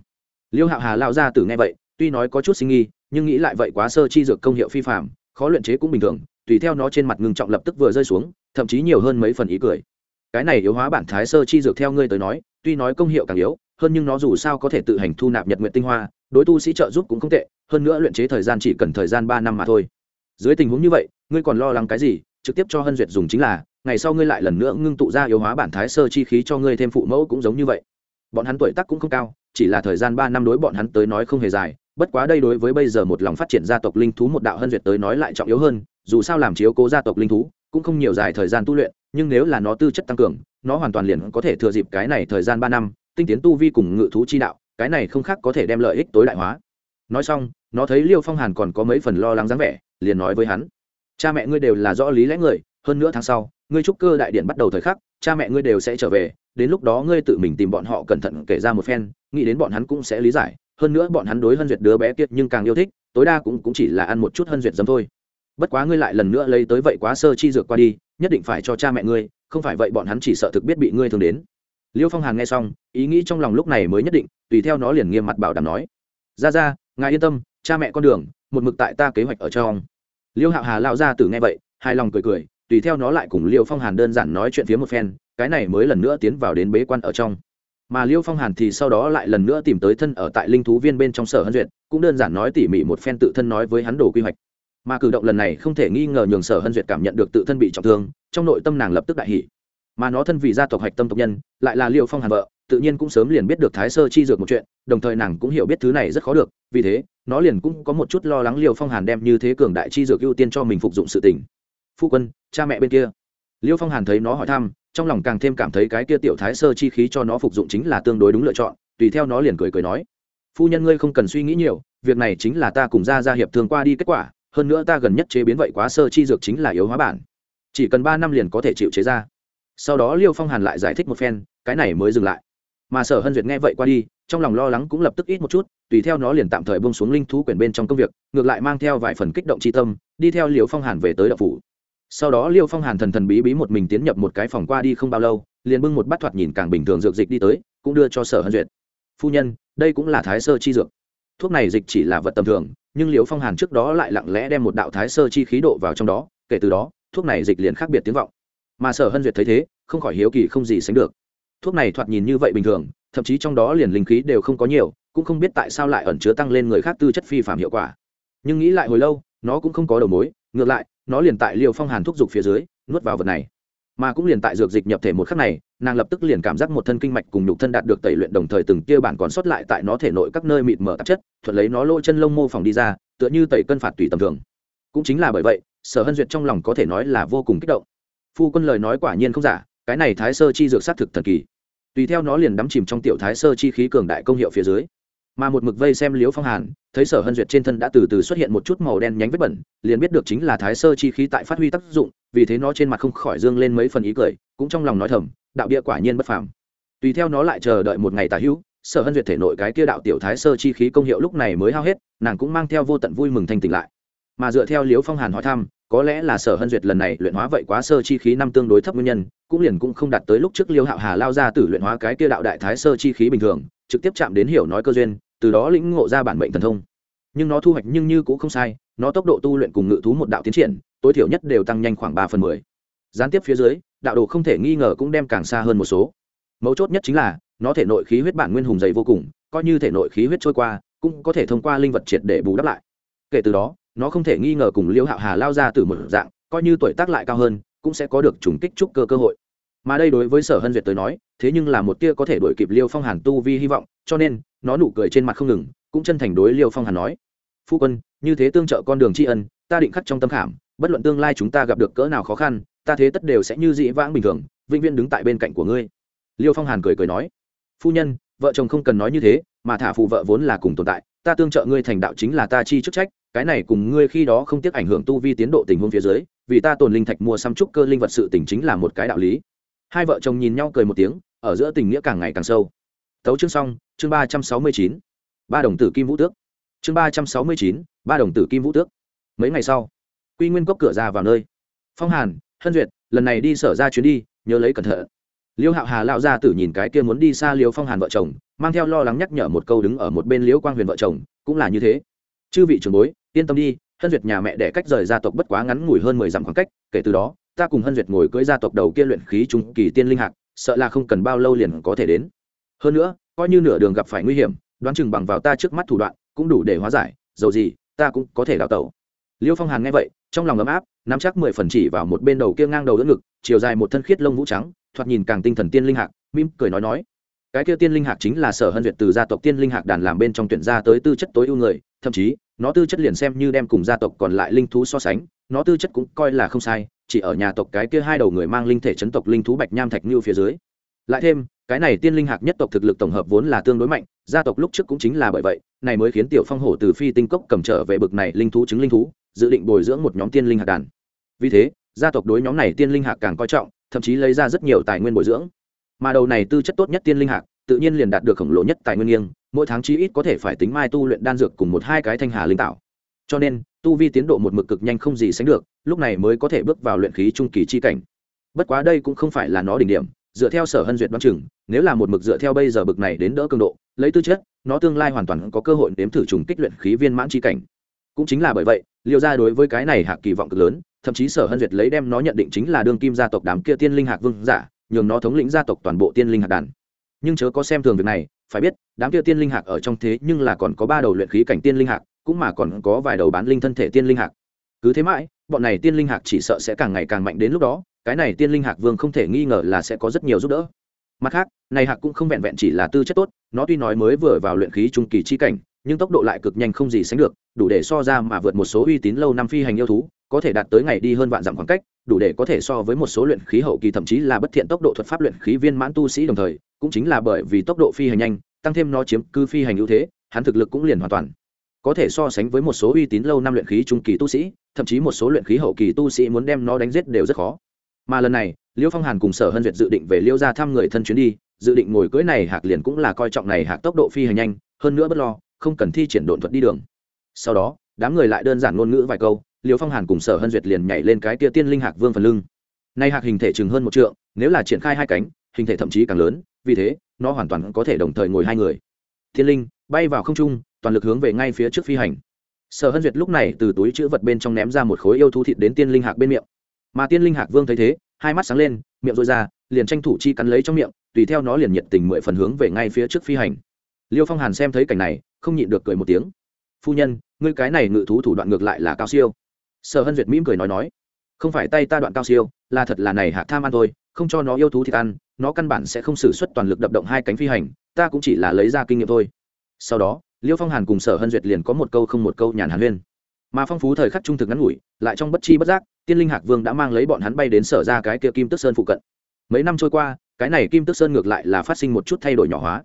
Liêu hạo hà lao ra từ nghe vậy, tuy nói có chút sinh nghi nhưng nghĩ lại vậy quá sơ chi dược công hiệu phi phạm khó luyện chế cũng bình thường tùy theo nó trên mặt ngưng trọng lập tức vừa rơi xuống, thậm chí nhiều hơn mấy phần ý cười. Cái này yếu hóa bản thái sơ chi dược theo ngươi tới nói, tuy nói công hiệu càng yếu, hơn nhưng nó dù sao có thể tự hành thu nạp nhật nguyện tinh hoa, đối tu sĩ trợ giúp cũng không tệ, hơn nữa luyện chế thời gian chỉ cần thời gian ba năm mà thôi. Dưới tình huống như vậy, ngươi còn lo lắng cái gì? Trực tiếp cho hân duyệt dùng chính là, ngày sau ngươi lại lần nữa ngưng tụ ra yếu hóa bản thái sơ chi khí cho ngươi thêm phụ mẫu cũng giống như vậy. Bọn hắn tuổi tác cũng không cao, chỉ là thời gian ba năm đối bọn hắn tới nói không hề dài, bất quá đây đối với bây giờ một lòng phát triển gia tộc linh thú một đạo hân duyệt tới nói lại trọng yếu hơn dù sao làm chiếu cố gia tộc linh thú cũng không nhiều dài thời gian tu luyện nhưng nếu là nó tư chất tăng cường nó hoàn toàn liền có thể thừa dịp cái này thời gian ba năm tinh tiến tu vi cùng ngự thú chi đạo cái này không khác có thể đem lợi ích tối đại hóa. Nói xong nó thấy liêu phong hàn còn có mấy phần lo lắng dáng vẻ liền nói với hắn cha mẹ ngươi đều là rõ lý lẽ người hơn nữa tháng sau ngươi trúc cơ đại điện bắt đầu thời khắc cha mẹ ngươi đều sẽ trở về đến lúc đó ngươi tự mình tìm bọn họ cẩn thận kể ra một phen nghĩ đến bọn hắn cũng sẽ lý giải hơn nữa bọn hắn đối hân duyệt đứa bé kiệt nhưng càng yêu thích tối đa cũng, cũng chỉ là ăn một chút hân duyệt dấm thôi bất quá ngươi lại lần nữa lấy tới vậy quá sơ chi dược qua đi, nhất định phải cho cha mẹ ngươi, không phải vậy bọn hắn chỉ sợ thực biết bị ngươi thường đến. Liêu phong hàn nghe xong, ý nghĩ trong lòng lúc này mới nhất định, tùy theo nó liền nghiêm mặt bảo đảm nói. Ra ra, ngài yên tâm, cha mẹ con đường, một mực tại ta kế hoạch ở trong. Liêu hạo hà lao ra từ nghe vậy, hài lòng cười cười, tùy theo nó lại cùng liêu phong hàn đơn giản nói chuyện phía một phen, cái này mới lần nữa tiến vào đến bế quan ở trong. Mà liêu phong hàn thì sau đó lại lần nữa tìm tới thân ở tại linh thú viên bên trong sở hân duyệt, cũng đơn giản nói tỉ mỉ một phen tự thân nói với hắn đồ quy hoạch mà cử động lần này không thể nghi ngờ nhường sở hân duyệt cảm nhận được tự thân bị trọng thương, trong nội tâm nàng lập tức đại hỷ mà nó thân vì gia tộc hạch tâm tộc nhân, lại là liêu phong hàn vợ, tự nhiên cũng sớm liền biết được thái sơ chi dược một chuyện, đồng thời nàng cũng hiểu biết thứ này rất khó được, vì thế, nó liền cũng có một chút lo lắng liêu phong hàn đem như thế cường đại chi dược ưu tiên cho mình phục dụng sự tình. Phu quân, cha mẹ bên kia. Liêu phong hàn thấy nó hỏi thăm, trong lòng càng thêm cảm thấy cái kia tiểu thái sơ chi khí cho nó phục dụng chính là tương đối đúng lựa chọn, tùy theo nó liền cười cười nói, phu nhân ngươi không cần suy nghĩ nhiều, việc này chính là ta cùng ra ra hiệp thường qua đi kết quả hơn nữa ta gần nhất chế biến vậy quá sơ chi dược chính là yếu hóa bản. Chỉ cần ba năm liền có thể chịu chế ra. Sau đó liêu phong hàn lại giải thích một phen, cái này mới dừng lại. Mà sở hân duyệt nghe vậy qua đi, trong lòng lo lắng cũng lập tức ít một chút, tùy theo nó liền tạm thời bông xuống linh thú quyển bên trong công việc, ngược lại mang theo vài phần kích động tri tâm, đi theo liêu phong hàn về tới đậu phủ. Sau đó liêu phong hàn thần thần bí bí một mình tiến nhập một cái phòng qua đi không bao lâu, liền bưng một bát thoạt nhìn càng bình thường dược dịch đi tới, cũng đưa cho sở hân duyệt. Phu nhân, đây cũng là thái sơ chi dược. Thuốc này dịch chỉ là vật tầm thường nhưng liêu phong hàn trước đó lại lặng lẽ đem một đạo thái sơ chi khí độ vào trong đó, kể từ đó, thuốc này dịch liền khác biệt tiếng vọng. Mà sở hân duyệt thấy thế, không khỏi hiếu kỳ không gì sánh được. Thuốc này thoạt nhìn như vậy bình thường, thậm chí trong đó liền linh khí đều không có nhiều, cũng không biết tại sao lại ẩn chứa tăng lên người khác tư chất phi phạm hiệu quả. Nhưng nghĩ lại hồi lâu, nó cũng không có đầu mối, ngược lại, nó liền tại liều phong hàn thúc giục phía dưới, nuốt vào vật này mà cũng liền tại dược dịch nhập thể một khắc này, nàng lập tức liền cảm giác một thân kinh mạch cùng nhục thân đạt được tẩy luyện đồng thời từng kia bản còn sót lại tại nó thể nội các nơi mịt mở tạp chất, thuận lấy nó lôi chân lông mô phỏng đi ra, tựa như tẩy cân phạt tùy tầm thường. Cũng chính là bởi vậy, sở hân duyệt trong lòng có thể nói là vô cùng kích động. Phu quân lời nói quả nhiên không giả, cái này thái sơ chi dược s á t thực thần kỳ. Tùy theo nó liền đắm chìm trong tiểu thái sơ chi khí cường đại công hiệu phía dưới mà một mực vây xem liếu phong hàn, thấy sở hân duyệt trên thân đã từ từ xuất hiện một chút màu đen nhánh vết bẩn, liền biết được chính là thái sơ chi khí tại phát huy tác dụng, vì thế nó trên mặt không khỏi dương lên mấy phần ý cười, cũng trong lòng nói thầm, đạo địa quả nhiên bất phàm. Tùy theo nó lại chờ đợi một ngày tà hữu, sở hân duyệt thể nội cái kia đạo tiểu thái sơ chi khí công hiệu lúc này mới hao hết, nàng cũng mang theo vô tận vui mừng thanh tỉnh lại. Mà dựa theo liếu phong hàn hỏi thăm, có lẽ là sở hân duyệt lần này luyện hóa vậy quá sơ chi khí năm tương đối thấp nguyên nhân, cũng liền cũng không đạt tới lúc trước liêu hạo hà lao ra từ luyện hóa cái kia đạo đại thái sơ chi khí bình thường, trực tiếp chạm đến hiểu nói cơ duyên từ đó lĩnh ngộ ra bản mệnh thần thông. Nhưng nó thu hoạch nhưng như cũng không sai, nó tốc độ tu luyện cùng ngự thú một đạo tiến triển, tối thiểu nhất đều tăng nhanh khoảng ba phần mười. Gián tiếp phía dưới, đạo đồ không thể nghi ngờ cũng đem càng xa hơn một số. Mấu chốt nhất chính là, nó thể nội khí huyết bản nguyên hùng dày vô cùng, coi như thể nội khí huyết trôi qua, cũng có thể thông qua linh vật triệt để bù đắp lại. Kể từ đó, nó không thể nghi ngờ cùng liêu hạo hà lao ra từ một dạng, coi như tuổi tác lại cao hơn, cũng sẽ có được trùng kích trúc cơ cơ hội. Mà đây đối với sở hân duyệt tới nói, thế nhưng là một tia có thể đổi kịp liêu phong hàn tu vi hy vọng cho nên, nó nụ cười trên mặt không ngừng, cũng chân thành đối liêu phong hàn nói, phu quân, như thế tương trợ con đường tri ân, ta định khắc trong tâm khảm, bất luận tương lai chúng ta gặp được cỡ nào khó khăn, ta thế tất đều sẽ như dĩ vãng bình thường, vĩnh viễn đứng tại bên cạnh của ngươi. Liêu phong hàn cười cười nói, phu nhân, vợ chồng không cần nói như thế, mà thả phụ vợ vốn là cùng tồn tại, ta tương trợ ngươi thành đạo chính là ta chi chức trách, cái này cùng ngươi khi đó không tiếc ảnh hưởng tu vi tiến độ tình huống phía dưới, vì ta tồn linh thạch mua xăm trúc cơ linh vật sự tình chính là một cái đạo lý. Hai vợ chồng nhìn nhau cười một tiếng, ở giữa tình nghĩa càng ngày càng sâu. Tấu chương xong chương ba trăm sáu mươi chín, ba đồng tử kim vũ tước. Chương ba trăm sáu mươi chín, ba đồng tử kim vũ tước. Mấy ngày sau, quy nguyên cốc cửa ra vào nơi. Phong hàn, hân duyệt, lần này đi sở ra chuyến đi, nhớ lấy cẩn thận. Liêu hạo hà lao ra tử nhìn cái kia muốn đi xa liêu phong hàn vợ chồng, mang theo lo lắng nhắc nhở một câu đứng ở một bên liễu quang huyền vợ chồng, cũng là như thế. Chư vị trưởng bối, yên tâm đi, hân duyệt nhà mẹ để cách rời gia tộc bất quá ngắn ngủi hơn mười dặm khoảng cách, kể từ đó, ta cùng hân duyệt ngồi cưỡi gia tộc đầu kia luyện khí trung kỳ tiên linh hạc, sợ là không cần bao lâu liền có thể đến. Hơn nữa coi như nửa đường gặp phải nguy hiểm, đoán chừng bằng vào ta trước mắt thủ đoạn, cũng đủ để hóa giải, dầu gì, ta cũng có thể đào tẩu. Liêu phong hàn nghe vậy, trong lòng ấm áp, nắm chắc mười phần chỉ vào một bên đầu kia ngang đầu đỡ ngực, chiều dài một thân khiết lông vũ trắng, thoạt nhìn càng tinh thần tiên linh hạc mim cười nói nói. Cái kia tiên linh hạc chính là sở hân duyệt từ gia tộc tiên linh hạc đàn làm bên trong tuyển gia tới tư chất tối ưu người, thậm chí, nó tư chất liền xem như đem cùng gia tộc còn lại linh thú so sánh, nó tư chất cũng coi là không sai, chỉ ở nhà tộc cái kia hai đầu người mang linh thể chấn tộc linh thú bạch nham thạch như phía dưới. Lại thêm cái này tiên linh hạc nhất tộc thực lực tổng hợp vốn là tương đối mạnh, gia tộc lúc trước cũng chính là bởi vậy, này mới khiến tiểu phong hổ từ phi tinh cốc cầm trở về bực này linh thú chứng linh thú, dự định bồi dưỡng một nhóm tiên linh hạc đàn. Vì thế, gia tộc đối nhóm này tiên linh hạc càng coi trọng, thậm chí lấy ra rất nhiều tài nguyên bồi dưỡng. Mà đầu này tư chất tốt nhất tiên linh hạc, tự nhiên liền đạt được khổng lồ nhất tài nguyên nghiêng, mỗi tháng chí ít có thể phải tính mai tu luyện đan dược cùng một hai cái thanh hà linh tạo. Cho nên, tu vi tiến độ một mực cực nhanh không gì sánh được, lúc này mới có thể bước vào luyện khí trung kỳ chi cảnh. Bất quá đây cũng không phải là nó đỉnh điểm dựa theo sở hân duyệt đoán chừng, nếu là một mực dựa theo bây giờ bực này đến đỡ cường độ, lấy tư chất, nó tương lai hoàn toàn có cơ hội nếm thử trùng kích luyện khí viên mãn chi cảnh. Cũng chính là bởi vậy liệu ra đối với cái này hạc kỳ vọng cực lớn, thậm chí sở hân duyệt lấy đem nó nhận định chính là đương kim gia tộc đám kia tiên linh hạc vương giả, nhường nó thống lĩnh gia tộc toàn bộ tiên linh hạc đàn. Nhưng chớ có xem thường việc này, phải biết, đám kia tiên linh hạc ở trong thế nhưng là còn có ba đầu luyện khí cảnh tiên linh hạc, cũng mà còn có vài đầu bán linh thân thể tiên linh hạc. Cứ thế mãi, bọn này tiên linh hạc chỉ sợ sẽ càng ngày càng mạnh đến lúc đó cái này tiên linh hạc vương không thể nghi ngờ là sẽ có rất nhiều giúp đỡ. Mặt khác, này hạc cũng không vẹn vẹn chỉ là tư chất tốt, nó tuy nói mới vừa vào luyện khí trung kỳ chi cảnh, nhưng tốc độ lại cực nhanh không gì sánh được, đủ để so ra mà vượt một số uy tín lâu năm phi hành yêu thú, có thể đạt tới ngày đi hơn vạn dặm khoảng cách, đủ để có thể so với một số luyện khí hậu kỳ thậm chí là bất thiện tốc độ thuật pháp luyện khí viên mãn tu sĩ đồng thời, cũng chính là bởi vì tốc độ phi hành nhanh, tăng thêm nó chiếm cư phi hành ưu thế, hắn thực lực cũng liền hoàn toàn. Có thể so sánh với một số uy tín lâu năm luyện khí trung kỳ tu sĩ, thậm chí một số luyện khí hậu kỳ tu sĩ muốn đem nó đánh giết đều rất khó mà lần này, liêu phong hàn cùng sở hân duyệt dự định về liêu ra thăm người thân chuyến đi, dự định ngồi cưới này hạc liền cũng là coi trọng này hạc tốc độ phi hành nhanh, hơn nữa bất lo, không cần thi triển độn thuật đi đường. Sau đó, đám người lại đơn giản ngôn ngữ vài câu, liêu phong hàn cùng sở hân duyệt liền nhảy lên cái tia tiên linh hạc vương phần lưng. Nay hạc hình thể chừng hơn một trượng, nếu là triển khai hai cánh, hình thể thậm chí càng lớn, vì thế, nó hoàn toàn có thể đồng thời ngồi hai người. Thiên linh, bay vào không trung, toàn lực hướng về ngay phía trước phi hành. Sở hân duyệt lúc này từ túi chữ vật bên trong ném ra một khối yêu thú thịt đến tiên linh hạc bên miệng mà tiên linh hạc vương thấy thế, hai mắt sáng lên, miệng rối ra, liền tranh thủ chi cắn lấy trong miệng, tùy theo nó liền nhiệt tình mười phần hướng về ngay phía trước phi hành. Liêu phong hàn xem thấy cảnh này, không nhịn được cười một tiếng. Phu nhân, ngươi cái này ngự thú thủ đoạn ngược lại là cao siêu. Sở hân duyệt mỉm cười nói nói. Không phải tay ta đoạn cao siêu, là thật là này hạ tham ăn thôi, không cho nó yêu thú thịt ăn, nó căn bản sẽ không xử suất toàn lực đập động hai cánh phi hành, ta cũng chỉ là lấy ra kinh nghiệm thôi. Sau đó, liêu phong hàn cùng sở hân duyệt liền có một câu không một câu nhàn hàn huyên mà phong phú thời khắc trung thực ngắn ngủi, lại trong bất chi bất giác tiên linh hạc vương đã mang lấy bọn hắn bay đến sở ra cái kia kim tức sơn phụ cận. Mấy năm trôi qua, cái này kim tức sơn ngược lại là phát sinh một chút thay đổi nhỏ hóa.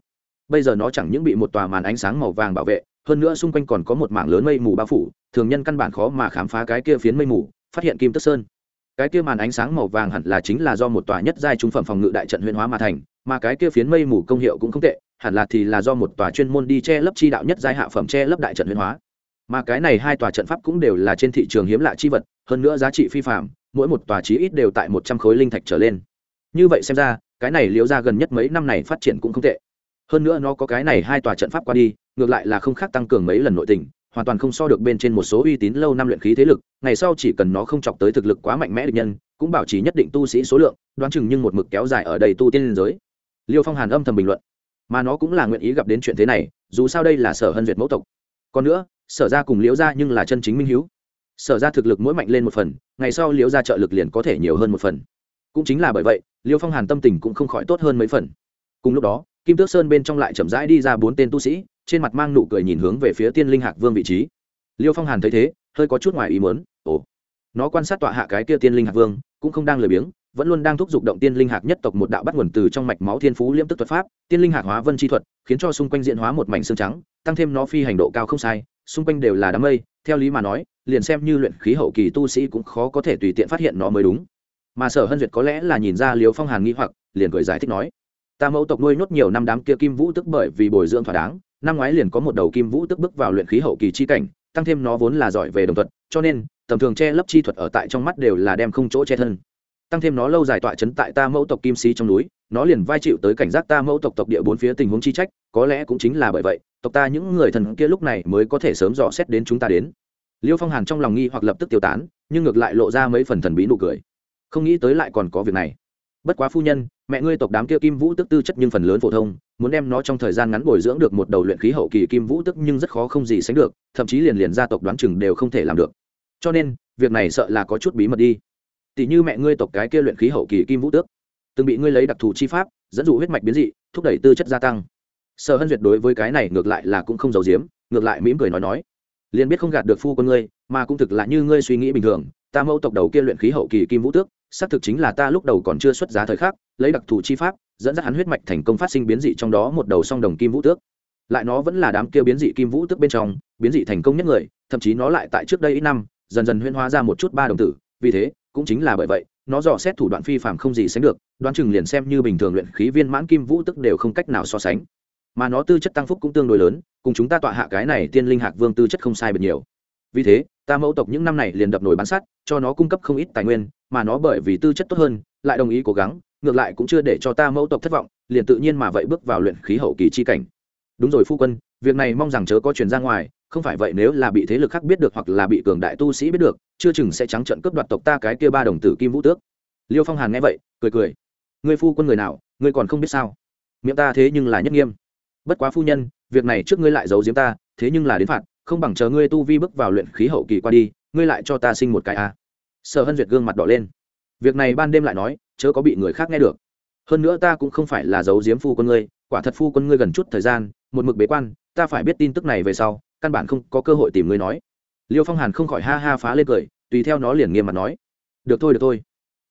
Bây giờ nó chẳng những bị một tòa màn ánh sáng màu vàng bảo vệ, hơn nữa xung quanh còn có một mảng lớn mây mù bao phủ, thường nhân căn bản khó mà khám phá cái kia phiến mây mù, phát hiện kim tức sơn. Cái kia màn ánh sáng màu vàng hẳn là chính là do một tòa nhất giai trung phẩm phòng ngự đại trận huyền hóa mà thành, mà cái kia phiến mây mù công hiệu cũng không tệ, hẳn là thì là do một tòa chuyên môn đi che lấp chi đạo nhất giai hạ phẩm che lấp đại trận huyền hóa mà cái này hai tòa trận pháp cũng đều là trên thị trường hiếm lạ chi vật, hơn nữa giá trị phi phạm mỗi một tòa chí ít đều tại một trăm khối linh thạch trở lên. Như vậy xem ra, cái này liễu ra gần nhất mấy năm này phát triển cũng không tệ. Hơn nữa nó có cái này hai tòa trận pháp qua đi, ngược lại là không khác tăng cường mấy lần nội tình, hoàn toàn không so được bên trên một số uy tín lâu năm luyện khí thế lực, ngày sau chỉ cần nó không chọc tới thực lực quá mạnh mẽ được nhân, cũng bảo trì nhất định tu sĩ số lượng, đoán chừng nhưng một mực kéo dài ở đầy tu tiên liên giới. Liêu phong hàn âm thầm bình luận, mà nó cũng là nguyện ý gặp đến chuyện thế này, dù sao đây là sở hân duyệt mẫu tộc. Còn nữa sở ra cùng liễu ra nhưng là chân chính minh hiếu. Sở ra thực lực mỗi mạnh lên một phần, ngày sau liễu ra trợ lực liền có thể nhiều hơn một phần. Cũng chính là bởi vậy, Liễu phong hàn tâm tình cũng không khỏi tốt hơn mấy phần. Cùng lúc đó, kim tước sơn bên trong lại chậm rãi đi ra bốn tên tu sĩ, trên mặt mang nụ cười nhìn hướng về phía tiên linh hạc vương vị trí. Liêu phong hàn thấy thế, hơi có chút ngoài ý muốn, ồ, nó quan sát tọa hạ cái kia tiên linh hạc vương, cũng không đang lười biếng, vẫn luôn đang thúc giục động tiên linh hạc nhất tộc một đạo bắt nguồn từ trong mạch máu thiên phú liêm tức thuật pháp, tiên linh hạc hóa vân chi thuật, khiến cho xung quanh diện hóa một mảnh xương trắng, tăng thêm nó phi hành độ cao không sai xung quanh đều là đám mây, theo lý mà nói, liền xem như luyện khí hậu kỳ tu sĩ cũng khó có thể tùy tiện phát hiện nó mới đúng. Mà sở hân duyệt có lẽ là nhìn ra liều phong hàn nghi hoặc, liền cười giải thích nói, ta mẫu tộc nuôi nhốt nhiều năm đám kia kim vũ tức bởi vì bồi dưỡng thỏa đáng, năm ngoái liền có một đầu kim vũ tức bước vào luyện khí hậu kỳ chi cảnh, tăng thêm nó vốn là giỏi về đồng thuật, cho nên, tầm thường che lấp chi thuật ở tại trong mắt đều là đem không chỗ che thân. Tăng thêm nó lâu dài tọa chấn tại ta mẫu tộc kim sĩ trong núi, nó liền vai chịu tới cảnh giác ta mẫu tộc tộc địa bốn phía tình huống chi trách, có lẽ cũng chính là bởi vậy tộc ta những người thần kia lúc này mới có thể sớm dò xét đến chúng ta đến. Liêu phong hàn trong lòng nghi hoặc lập tức tiêu tán, nhưng ngược lại lộ ra mấy phần thần bí nụ cười. Không nghĩ tới lại còn có việc này. Bất quá phu nhân, mẹ ngươi tộc đám kia kim vũ tức tư chất nhưng phần lớn phổ thông, muốn đem nó trong thời gian ngắn bồi dưỡng được một đầu luyện khí hậu kỳ kim vũ tức nhưng rất khó không gì sánh được, thậm chí liền liền gia tộc đoán chừng đều không thể làm được. Cho nên, việc này sợ là có chút bí mật đi. Tỷ như mẹ ngươi tộc cái kia luyện khí hậu kỳ kim vũ tước từng bị ngươi lấy đặc thù chi pháp, dẫn dụ huyết mạch biến dị, thúc đẩy tư chất gia tăng sở hân duyệt đối với cái này ngược lại là cũng không giàu giếm, ngược lại mỉm cười nói nói, liền biết không gạt được phu con ngươi, mà cũng thực là như ngươi suy nghĩ bình thường, ta mẫu tộc đầu kia luyện khí hậu kỳ kim vũ tước, xác thực chính là ta lúc đầu còn chưa xuất giá thời khắc, lấy đặc thù chi pháp, dẫn dắt hắn huyết mạch thành công phát sinh biến dị trong đó một đầu song đồng kim vũ tước. Lại nó vẫn là đám kia biến dị kim vũ tước bên trong, biến dị thành công nhất người, thậm chí nó lại tại trước đây ít năm, dần dần huyên hóa ra một chút ba đồng tử, vì thế, cũng chính là bởi vậy, nó dò xét thủ đoạn phi phạm không gì sánh được, đoán chừng liền xem như bình thường luyện khí viên mãn kim vũ tức đều không cách nào so sánh mà nó tư chất tăng phúc cũng tương đối lớn, cùng chúng ta tọa hạ cái này tiên linh hạc vương tư chất không sai biệt nhiều. Vì thế, ta mẫu tộc những năm này liền đập nổi bán sắt, cho nó cung cấp không ít tài nguyên, mà nó bởi vì tư chất tốt hơn, lại đồng ý cố gắng, ngược lại cũng chưa để cho ta mẫu tộc thất vọng, liền tự nhiên mà vậy bước vào luyện khí hậu kỳ chi cảnh. Đúng rồi phu quân, việc này mong rằng chớ có truyền ra ngoài, không phải vậy nếu là bị thế lực khác biết được hoặc là bị cường đại tu sĩ biết được, chưa chừng sẽ trắng trận cướp đoạt tộc ta cái kia ba đồng tử kim vũ tước. Liêu phong hàn nghe vậy, cười cười. Ngươi phu quân người nào ngươi còn không biết sao? Miệng ta thế nhưng là nhất nghiêm bất quá phu nhân, việc này trước ngươi lại giấu giếm ta, thế nhưng là đến phạt, không bằng chờ ngươi tu vi bước vào luyện khí hậu kỳ qua đi, ngươi lại cho ta sinh một cái a. À. sở hân duyệt gương mặt đỏ lên. Việc này ban đêm lại nói, chớ có bị người khác nghe được. Hơn nữa ta cũng không phải là giấu giếm phu quân ngươi, quả thật phu quân ngươi gần chút thời gian, một mực bế quan, ta phải biết tin tức này về sau, căn bản không có cơ hội tìm ngươi nói. Liêu phong hàn không khỏi ha ha phá lên cười, tùy theo nó liền nghiêm mặt nói. Được thôi được thôi.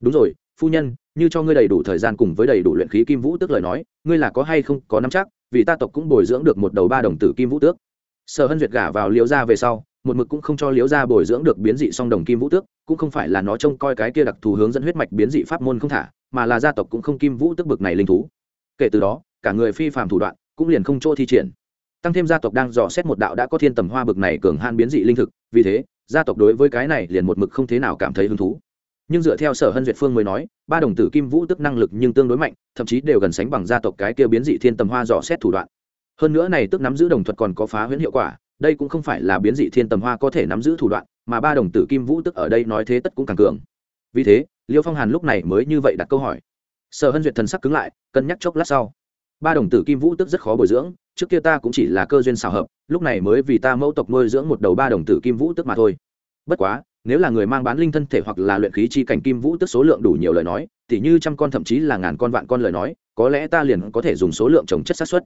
Đúng rồi, phu nhân, như cho ngươi đầy đủ thời gian cùng với đầy đủ luyện khí kim vũ tức lời nói, ngươi là có hay không có nắm chắc? Vì ta tộc cũng bồi dưỡng được một đầu ba đồng tử kim vũ tước. Sở hân duyệt gả vào liễu gia về sau, một mực cũng không cho liễu gia bồi dưỡng được biến dị song đồng kim vũ tước, cũng không phải là nó trông coi cái kia đặc thù hướng dẫn huyết mạch biến dị pháp môn không thả, mà là gia tộc cũng không kim vũ tước bực này linh thú. Kể từ đó, cả người phi phàm thủ đoạn cũng liền không chỗ thi triển. Tăng thêm gia tộc đang dò xét một đạo đã có thiên tầm hoa bực này cường han biến dị linh thực, vì thế, gia tộc đối với cái này liền một mực không thế nào cảm thấy hứng thú nhưng dựa theo sở hân duyệt phương mới nói, ba đồng tử kim vũ tức năng lực nhưng tương đối mạnh, thậm chí đều gần sánh bằng gia tộc cái kia biến dị thiên tầm hoa dò xét thủ đoạn. Hơn nữa này tức nắm giữ đồng thuật còn có phá huyễn hiệu quả, đây cũng không phải là biến dị thiên tầm hoa có thể nắm giữ thủ đoạn, mà ba đồng tử kim vũ tức ở đây nói thế tất cũng càng cường. Vì thế, liêu phong hàn lúc này mới như vậy đặt câu hỏi. Sở hân duyệt thần sắc cứng lại, cân nhắc chốc lát sau. Ba đồng tử kim vũ tức rất khó bồi dưỡng, trước kia ta cũng chỉ là cơ duyên xào hợp, lúc này mới vì ta mẫu tộc nuôi dưỡng một đầu ba đồng tử kim vũ tức mà thôi. Bất quá nếu là người mang bán linh thân thể hoặc là luyện khí chi cảnh kim vũ tức số lượng đủ nhiều lời nói thì như trăm con thậm chí là ngàn con vạn con lời nói, có lẽ ta liền có thể dùng số lượng trồng chất sát xuất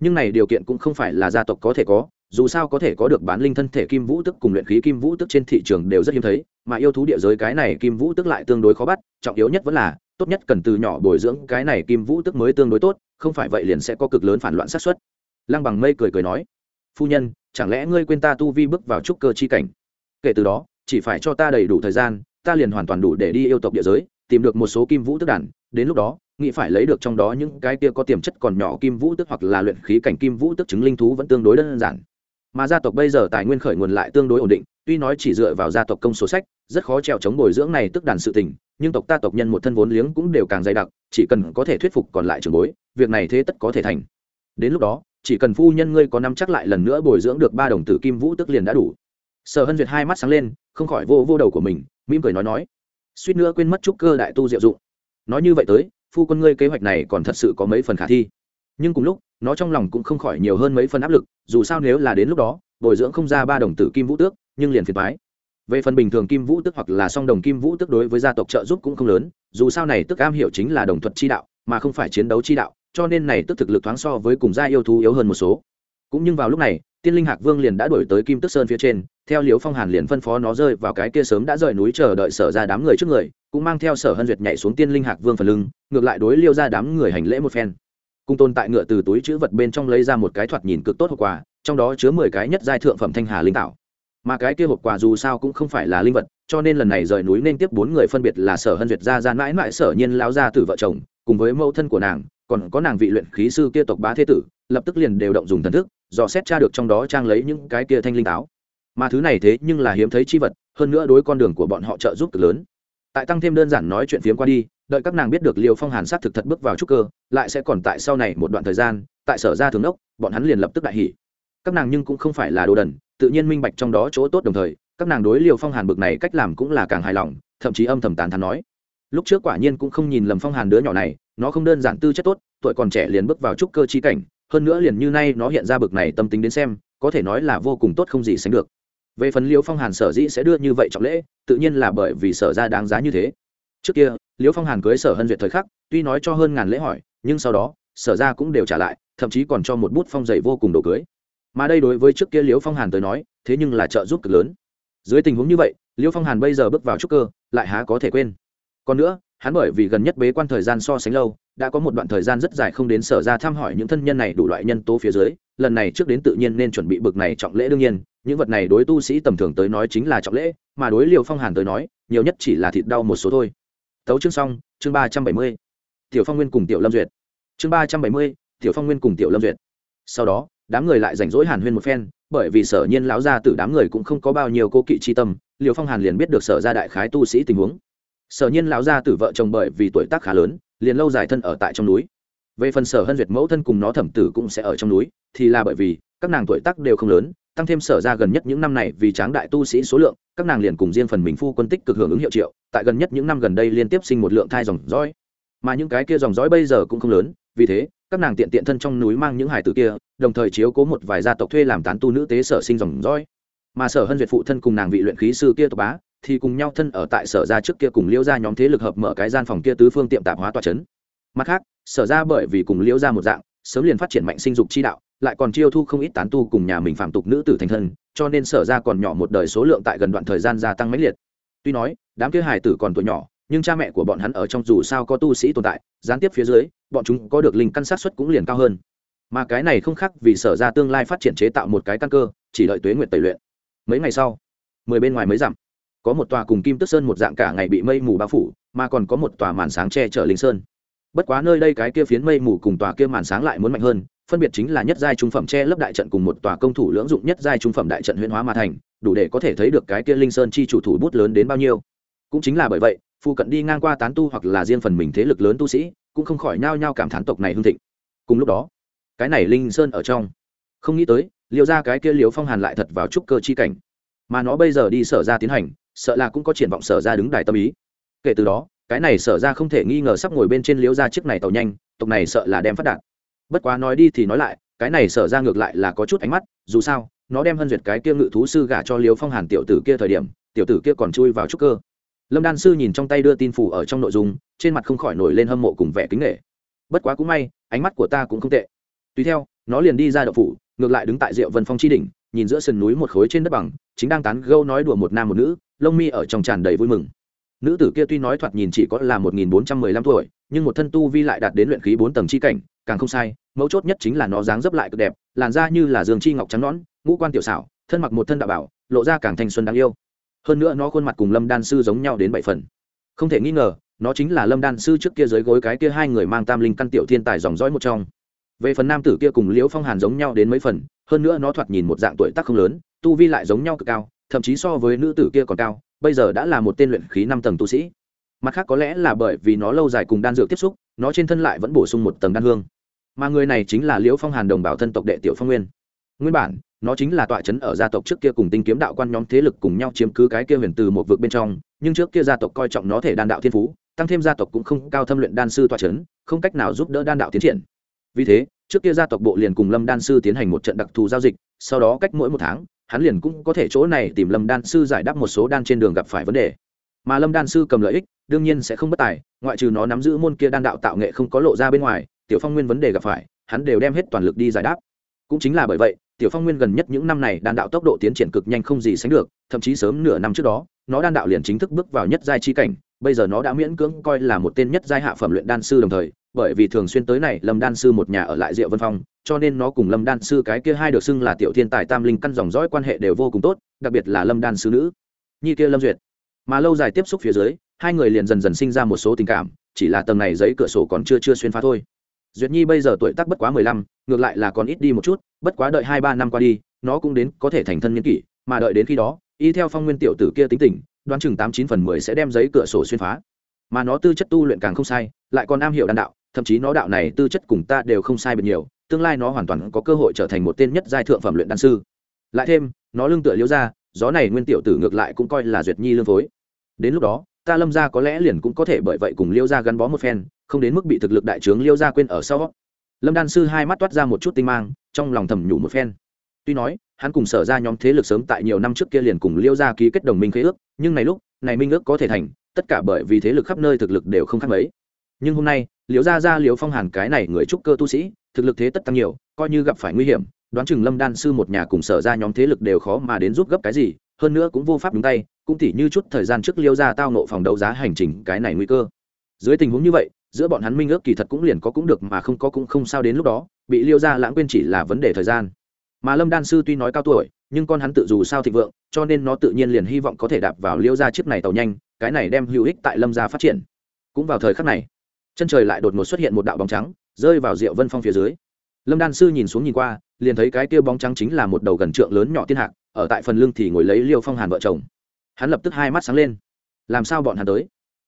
nhưng này điều kiện cũng không phải là gia tộc có thể có, dù sao có thể có được bán linh thân thể kim vũ tức cùng luyện khí kim vũ tức trên thị trường đều rất hiếm thấy, mà yêu thú địa giới cái này kim vũ tức lại tương đối khó bắt, trọng yếu nhất vẫn là, tốt nhất cần từ nhỏ bồi dưỡng cái này kim vũ tức mới tương đối tốt, không phải vậy liền sẽ có cực lớn phản loạn sát xuất lăng bằng mây cười cười nói, phu nhân, chẳng lẽ ngươi quên ta tu vi bước vào trúc cơ chi cảnh? Kể từ đó chỉ phải cho ta đầy đủ thời gian, ta liền hoàn toàn đủ để đi yêu tộc địa giới, tìm được một số kim vũ tức đản. đến lúc đó, nghĩ phải lấy được trong đó những cái kia có tiềm chất còn nhỏ kim vũ tức hoặc là luyện khí cảnh kim vũ tức chứng linh thú vẫn tương đối đơn giản mà gia tộc bây giờ tài nguyên khởi nguồn lại tương đối ổn định, tuy nói chỉ dựa vào gia tộc công số sách, rất khó trèo chống bồi dưỡng này tức đàn sự tình, nhưng tộc ta tộc nhân một thân vốn liếng cũng đều càng dày đặc, chỉ cần có thể thuyết phục còn lại trường bối, việc này thế tất có thể thành đến lúc đó, chỉ cần phu nhân ngươi có năm chắc lại lần nữa bồi dưỡng được ba đồng tử kim vũ tức liền đã đủ sở hân duyệt hai mắt sáng lên không khỏi vô vô đầu của mình, mỉm cười nói nói, suýt nữa quên mất trúc cơ đại tu diệu dụng. Nói như vậy tới, phu quân ngươi kế hoạch này còn thật sự có mấy phần khả thi. Nhưng cùng lúc, nó trong lòng cũng không khỏi nhiều hơn mấy phần áp lực, dù sao nếu là đến lúc đó, bồi dưỡng không ra ba đồng tử kim vũ tước, nhưng liền phiền thoái về phần bình thường kim vũ tước hoặc là song đồng kim vũ tước đối với gia tộc trợ giúp cũng không lớn, dù sao này tức am hiểu chính là đồng thuật chi đạo, mà không phải chiến đấu chi đạo, cho nên này tức thực lực thoáng so với cùng gia yêu thú yếu hơn một số. Cũng nhưng vào lúc này tiên linh hạc vương liền đã đổi tới kim tức sơn phía trên, theo liếu phong hàn liền phân phó nó rơi vào cái kia sớm đã rời núi chờ đợi sở ra đám người trước người, cũng mang theo sở hân duyệt nhảy xuống tiên linh hạc vương phần lưng, ngược lại đối liêu ra đám người hành lễ một phen. Cung tôn tại ngựa từ túi chữ vật bên trong lấy ra một cái thoạt nhìn cực tốt hộp quà, trong đó chứa mười cái nhất giai thượng phẩm thanh hà linh tạo. Mà cái kia hộp quà dù sao cũng không phải là linh vật, cho nên lần này rời núi nên tiếp bốn người phân biệt là sở hân duyệt ra ra mãi mãi sở nhiên lao ra từ vợ chồng, cùng với mẫu thân của nàng, còn có nàng vị luyện khí sư kia tộc bá thế tử, lập tức liền đều động dùng thần thức dò xét tra được trong đó trang lấy những cái kia thanh linh táo mà thứ này thế nhưng là hiếm thấy chi vật, hơn nữa đối con đường của bọn họ trợ giúp cực lớn. Tại tăng thêm đơn giản nói chuyện phiếm qua đi, đợi các nàng biết được liều phong hàn sát thực thật bước vào trúc cơ, lại sẽ còn tại sau này một đoạn thời gian, tại sở ra thường đốc, bọn hắn liền lập tức đại hỉ. Các nàng nhưng cũng không phải là đồ đần, tự nhiên minh bạch trong đó chỗ tốt đồng thời, các nàng đối liều phong hàn bực này cách làm cũng là càng hài lòng, thậm chí âm thầm tán thắn nói. Lúc trước quả nhiên cũng không nhìn lầm phong hàn đứa nhỏ này, nó không đơn giản tư chất tốt, tuổi còn trẻ liền bước vào trúc cơ chi cảnh hơn nữa liền như nay nó hiện ra bực này tâm tính đến xem, có thể nói là vô cùng tốt không gì sánh được. Về phần liễu phong hàn sở dĩ sẽ đưa như vậy trọng lễ, tự nhiên là bởi vì sở ra đáng giá như thế. Trước kia, liễu phong hàn cưới sở hân duyệt thời khắc, tuy nói cho hơn ngàn lễ hỏi, nhưng sau đó, sở ra cũng đều trả lại, thậm chí còn cho một bút phong dày vô cùng đồ cưới. Mà đây đối với trước kia liễu phong hàn tới nói, thế nhưng là trợ giúp cực lớn. Dưới tình huống như vậy, liễu phong hàn bây giờ bước vào trúc cơ, lại há có thể quên. Còn nữa, hắn bởi vì gần nhất bế quan thời gian so sánh lâu đã có một đoạn thời gian rất dài không đến sở ra thăm hỏi những thân nhân này đủ loại nhân tố phía dưới, lần này trước đến tự nhiên nên chuẩn bị bực này trọng lễ đương nhiên, những vật này đối tu sĩ tầm thường tới nói chính là trọng lễ, mà đối liều phong hàn tới nói, nhiều nhất chỉ là thịt đau một số thôi. Tấu chương xong, chương ba trăm bảy mươi. Tiểu phong nguyên cùng tiểu lâm duyệt. Chương ba trăm bảy mươi, tiểu phong nguyên cùng tiểu lâm duyệt. Sau đó, đám người lại rảnh rỗi hàn huyên một phen, bởi vì sở nhiên lão gia tử đám người cũng không có bao nhiêu cố kỵ chi tâm liều phong hàn liền biết được sở ra đại khái tu sĩ tình huống. Sở nhiên lão gia tử vợ chồng bởi vì tuổi tác khá lớn liền lâu dài thân ở tại trong núi. Về phần sở hân duyệt mẫu thân cùng nó thẩm tử cũng sẽ ở trong núi, thì là bởi vì, các nàng tuổi tác đều không lớn, tăng thêm sở ra gần nhất những năm này vì tráng đại tu sĩ số lượng, các nàng liền cùng riêng phần mình phu quân tích cực hưởng ứng hiệu triệu, tại gần nhất những năm gần đây liên tiếp sinh một lượng thai dòng dõi. Mà những cái kia dòng dõi bây giờ cũng không lớn, vì thế, các nàng tiện tiện thân trong núi mang những hải tử kia, đồng thời chiếu cố một vài gia tộc thuê làm tán tu nữ tế sở sinh dòng dõi. Mà sở hân duyệt phụ thân cùng nàng vị luyện khí sư kia tộc bá thì cùng nhau thân ở tại sở ra trước kia cùng liễu ra nhóm thế lực hợp mở cái gian phòng kia tứ phương tiệm tạp hóa tòa trấn mặt khác, sở ra bởi vì cùng liễu ra một dạng, sớm liền phát triển mạnh sinh dục chi đạo, lại còn chiêu thu không ít tán tu cùng nhà mình phạm tục nữ tử thành thân, cho nên sở ra còn nhỏ một đời số lượng tại gần đoạn thời gian gia tăng mãnh liệt. Tuy nói, đám kia hài tử còn tuổi nhỏ, nhưng cha mẹ của bọn hắn ở trong dù sao có tu sĩ tồn tại, gián tiếp phía dưới, bọn chúng có được linh căn sát xuất cũng liền cao hơn. Mà cái này không khác vì sở ra tương lai phát triển chế tạo một cái căn cơ, chỉ đợi tuế nguyện tẩy luyện. Mấy ngày sau, mười bên ngoài mới giảm có một tòa cùng kim tức sơn một dạng cả ngày bị mây mù bao phủ, mà còn có một tòa màn sáng che chở linh sơn. Bất quá nơi đây cái kia phiến mây mù cùng tòa kia màn sáng lại muốn mạnh hơn, phân biệt chính là nhất giai trung phẩm che lấp đại trận cùng một tòa công thủ lưỡng dụng nhất giai trung phẩm đại trận huyễn hóa mà thành, đủ để có thể thấy được cái kia linh sơn chi chủ thủ bút lớn đến bao nhiêu. Cũng chính là bởi vậy phụ cận đi ngang qua tán tu hoặc là riêng phần mình thế lực lớn tu sĩ, cũng không khỏi nhao nhao cảm thán tộc này hưng thịnh. Cùng lúc đó, cái này linh sơn ở trong, không nghĩ tới liệu ra cái kia liều phong hàn lại thật vào trúc cơ chi cảnh. Mà nó bây giờ đi sở ra tiến hành sợ là cũng có triển vọng sở ra đứng đài tâm ý. Kể từ đó, cái này sở ra không thể nghi ngờ sắp ngồi bên trên liễu ra chiếc này tàu nhanh, tộc này sợ là đem phát đạt. Bất quá nói đi thì nói lại, cái này sở ra ngược lại là có chút ánh mắt, dù sao, nó đem hân duyệt cái kia ngự thú sư gả cho liễu phong hàn tiểu tử kia thời điểm, tiểu tử kia còn chui vào trúc cơ. Lâm đan sư nhìn trong tay đưa tin phủ ở trong nội dung, trên mặt không khỏi nổi lên hâm mộ cùng vẻ kính nghệ bất quá cũng may, ánh mắt của ta cũng không tệ. Tùy theo, nó liền đi ra đậu phủ, ngược lại đứng tại rượu vân phong chi đỉnh, nhìn giữa sườn núi một khối trên đất bằng, chính đang tán gâu nói đùa một nam một nữ lông mi ở trong tràn đầy vui mừng. Nữ tử kia tuy nói thoạt nhìn chỉ có là một nghìn bốn trăm mười lăm tuổi, nhưng một thân tu vi lại đạt đến luyện khí bốn tầng chi cảnh, càng không sai, mấu chốt nhất chính là nó dáng dấp lại cực đẹp, làn da như là dương chi ngọc trắng nõn, ngũ quan tiểu xảo, thân mặc một thân đạo bảo, lộ ra càng thanh xuân đáng yêu. Hơn nữa nó khuôn mặt cùng lâm đan sư giống nhau đến bảy phần. Không thể nghi ngờ, nó chính là lâm đan sư trước kia dưới gối cái kia hai người mang tam linh căn tiểu thiên tài dòng dõi một trong. Về phần nam tử kia cùng liễu phong hàn giống nhau đến mấy phần, hơn nữa nó thoạt nhìn một dạng tuổi tác không lớn, tu vi lại giống nhau cực cao thậm chí so với nữ tử kia còn cao, bây giờ đã là một tên luyện khí năm tầng tu sĩ. Mặt khác có lẽ là bởi vì nó lâu dài cùng đan dược tiếp xúc, nó trên thân lại vẫn bổ sung một tầng đan hương. Mà người này chính là liễu phong hàn đồng bào thân tộc đệ tiểu phong nguyên. Nguyên bản, nó chính là tọa trấn ở gia tộc trước kia cùng tinh kiếm đạo quan nhóm thế lực cùng nhau chiếm cứ cái kia huyền từ một vực bên trong, nhưng trước kia gia tộc coi trọng nó thể đan đạo thiên phú, tăng thêm gia tộc cũng không cao thâm luyện đan sư tọa trấn không cách nào giúp đỡ đan đạo tiến triển. Vì thế, trước kia gia tộc bộ liền cùng lâm đan sư tiến hành một trận đặc thù giao dịch, sau đó cách mỗi một tháng hắn liền cũng có thể chỗ này tìm lâm đan sư giải đáp một số đan trên đường gặp phải vấn đề. Mà lâm đan sư cầm lợi ích, đương nhiên sẽ không bất tài, ngoại trừ nó nắm giữ môn kia đan đạo tạo nghệ không có lộ ra bên ngoài, tiểu phong nguyên vấn đề gặp phải, hắn đều đem hết toàn lực đi giải đáp. Cũng chính là bởi vậy, tiểu phong nguyên gần nhất những năm này đan đạo tốc độ tiến triển cực nhanh không gì sánh được, thậm chí sớm nửa năm trước đó, nó đan đạo liền chính thức bước vào nhất giai chi cảnh, bây giờ nó đã miễn cưỡng coi là một tên nhất giai hạ phẩm luyện đan sư đồng thời, bởi vì thường xuyên tới này lâm đan sư một nhà ở lại diệu vân phong cho nên nó cùng lâm đan sư cái kia hai được xưng là tiểu thiên tài tam linh căn dòng dõi quan hệ đều vô cùng tốt, đặc biệt là lâm đan sư nữ. Nhi kia lâm duyệt. Mà lâu dài tiếp xúc phía dưới, hai người liền dần dần sinh ra một số tình cảm, chỉ là tầng này giấy cửa sổ còn chưa chưa xuyên phá thôi. Duyệt nhi bây giờ tuổi tác bất quá mười lăm, ngược lại là còn ít đi một chút, bất quá đợi hai ba năm qua đi, nó cũng đến có thể thành thân nhân kỷ, mà đợi đến khi đó, y theo phong nguyên tiểu tử kia tính tình, đoán chừng tám chín phần mười sẽ đem giấy cửa sổ xuyên phá. Mà nó tư chất tu luyện càng không sai, lại còn am hiểu đan đạo, thậm chí nó đạo này tư chất cùng ta đều không sai biệt nhiều tương lai nó hoàn toàn có cơ hội trở thành một tên nhất giai thượng phẩm luyện đan sư. Lại thêm, nó lưng tựa liễu ra, gió này nguyên tiểu tử ngược lại cũng coi là duyệt nhi lương phối. Đến lúc đó, ta lâm ra có lẽ liền cũng có thể bởi vậy cùng liêu ra gắn bó một phen, không đến mức bị thực lực đại trướng liêu ra quên ở sau. Lâm đan sư hai mắt toát ra một chút tinh mang, trong lòng thầm nhủ một phen. Tuy nói, hắn cùng sở ra nhóm thế lực sớm tại nhiều năm trước kia liền cùng liêu ra ký kết đồng minh khế ước, nhưng này lúc, này minh ước có thể thành, tất cả bởi vì thế lực khắp nơi thực lực đều không khác mấy nhưng hôm nay, liễu Gia Gia, liễu phong hàn cái này người trúc cơ tu sĩ, thực lực thế tất tăng nhiều, coi như gặp phải nguy hiểm, đoán chừng lâm đan sư một nhà cùng sở ra nhóm thế lực đều khó mà đến giúp gấp cái gì, hơn nữa cũng vô pháp đúng tay, cũng tỉ như chút thời gian trước liêu ra tao nộ phòng đấu giá hành trình cái này nguy cơ. Dưới tình huống như vậy, giữa bọn hắn minh ước kỳ thật cũng liền có cũng được mà không có cũng không sao đến lúc đó, bị liêu ra lãng quên chỉ là vấn đề thời gian. Mà lâm đan sư tuy nói cao tuổi, nhưng con hắn tự dù sao thịnh vượng, cho nên nó tự nhiên liền hy vọng có thể đạp vào liêu ra chiếc này tàu nhanh, cái này đem hữu ích tại lâm gia phát triển. Cũng vào thời khắc này chân trời lại đột ngột xuất hiện một đạo bóng trắng, rơi vào rượu vân phong phía dưới. Lâm đan sư nhìn xuống nhìn qua, liền thấy cái kia bóng trắng chính là một đầu gần trượng lớn nhỏ thiên hạc, ở tại phần lưng thì ngồi lấy liêu phong hàn vợ chồng. Hắn lập tức hai mắt sáng lên. Làm sao bọn hắn tới?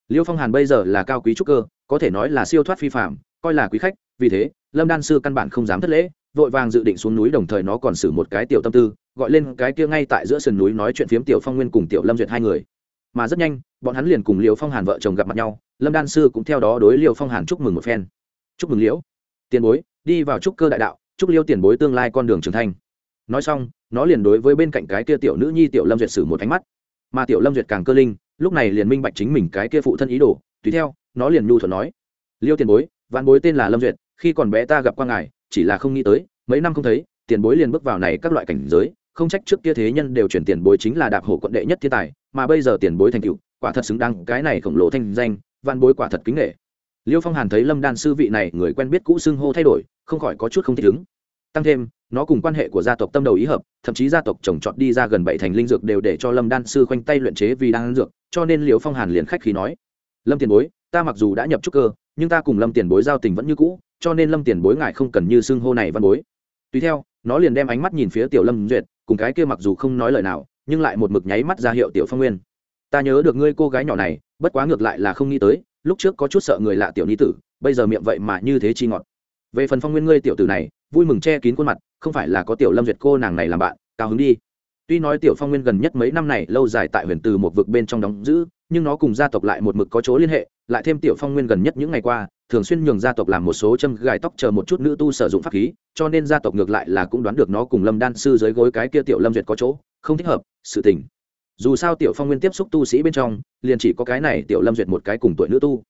Liêu phong hàn bây giờ là cao quý trúc cơ, có thể nói là siêu thoát phi phạm coi là quý khách, vì thế, lâm đan sư căn bản không dám thất lễ, vội vàng dự định xuống núi đồng thời nó còn xử một cái tiểu tâm tư, gọi lên cái kia ngay tại giữa sườn núi nói chuyện phiếm tiểu phong nguyên cùng tiểu lâm duyệt hai người mà rất nhanh, bọn hắn liền cùng liều phong hàn vợ chồng gặp mặt nhau, lâm đan sư cũng theo đó đối liều phong hàn chúc mừng một phen. Chúc mừng liễu. Tiền bối, đi vào trúc cơ đại đạo, chúc liêu tiền bối tương lai con đường trưởng thành. Nói xong, nó liền đối với bên cạnh cái kia tiểu nữ nhi tiểu lâm duyệt sử một ánh mắt. Mà tiểu lâm duyệt càng cơ linh, lúc này liền minh bạch chính mình cái kia phụ thân ý đồ, tùy theo, nó liền nhu thuận nói, liêu tiền bối, vạn bối tên là lâm duyệt, khi còn bé ta gặp qua ngài, chỉ là không nghĩ tới, mấy năm không thấy, tiền bối liền bước vào này các loại cảnh giới không trách trước kia thế nhân đều chuyển tiền bối chính là đạp hổ quận đệ nhất thiên tài, mà bây giờ tiền bối thành cựu quả thật xứng đáng cái này khổng lồ thanh danh, văn bối quả thật kính nghệ. Liêu phong hàn thấy lâm đan sư vị này, người quen biết cũ xưng hô thay đổi, không khỏi có chút không thích ứng. Tăng thêm, nó cùng quan hệ của gia tộc tâm đầu ý hợp, thậm chí gia tộc trồng trọt đi ra gần bảy thành linh dược đều để cho lâm đan sư khoanh tay luyện chế vì đang ăn dược, cho nên liêu phong hàn liền khách khí nói, lâm tiền bối, ta mặc dù đã nhập trúc cơ, nhưng ta cùng lâm tiền bối giao tình vẫn như cũ, cho nên lâm tiền bối ngại không cần như xưng hô này văn bối. Tùy theo, nó liền đem ánh mắt nhìn phía tiểu lâm duyệt cùng cái kia mặc dù không nói lời nào, nhưng lại một mực nháy mắt ra hiệu tiểu phong nguyên. Ta nhớ được ngươi cô gái nhỏ này, bất quá ngược lại là không nghĩ tới, lúc trước có chút sợ người lạ tiểu ni tử, bây giờ miệng vậy mà như thế chi ngọt. Về phần phong nguyên ngươi tiểu tử này, vui mừng che kín khuôn mặt, không phải là có tiểu lâm duyệt cô nàng này làm bạn, cao hứng đi. Tuy nói tiểu phong nguyên gần nhất mấy năm này lâu dài tại huyền từ một vực bên trong đóng giữ, nhưng nó cùng gia tộc lại một mực có chỗ liên hệ, lại thêm tiểu phong nguyên gần nhất những ngày qua, thường xuyên nhường gia tộc làm một số châm gài tóc chờ một chút nữ tu sử dụng pháp khí cho nên gia tộc ngược lại là cũng đoán được nó cùng lâm đan sư dưới gối cái kia tiểu lâm duyệt có chỗ, không thích hợp, sự tình. Dù sao tiểu phong nguyên tiếp xúc tu sĩ bên trong, liền chỉ có cái này tiểu lâm duyệt một cái cùng tuổi nữ tu.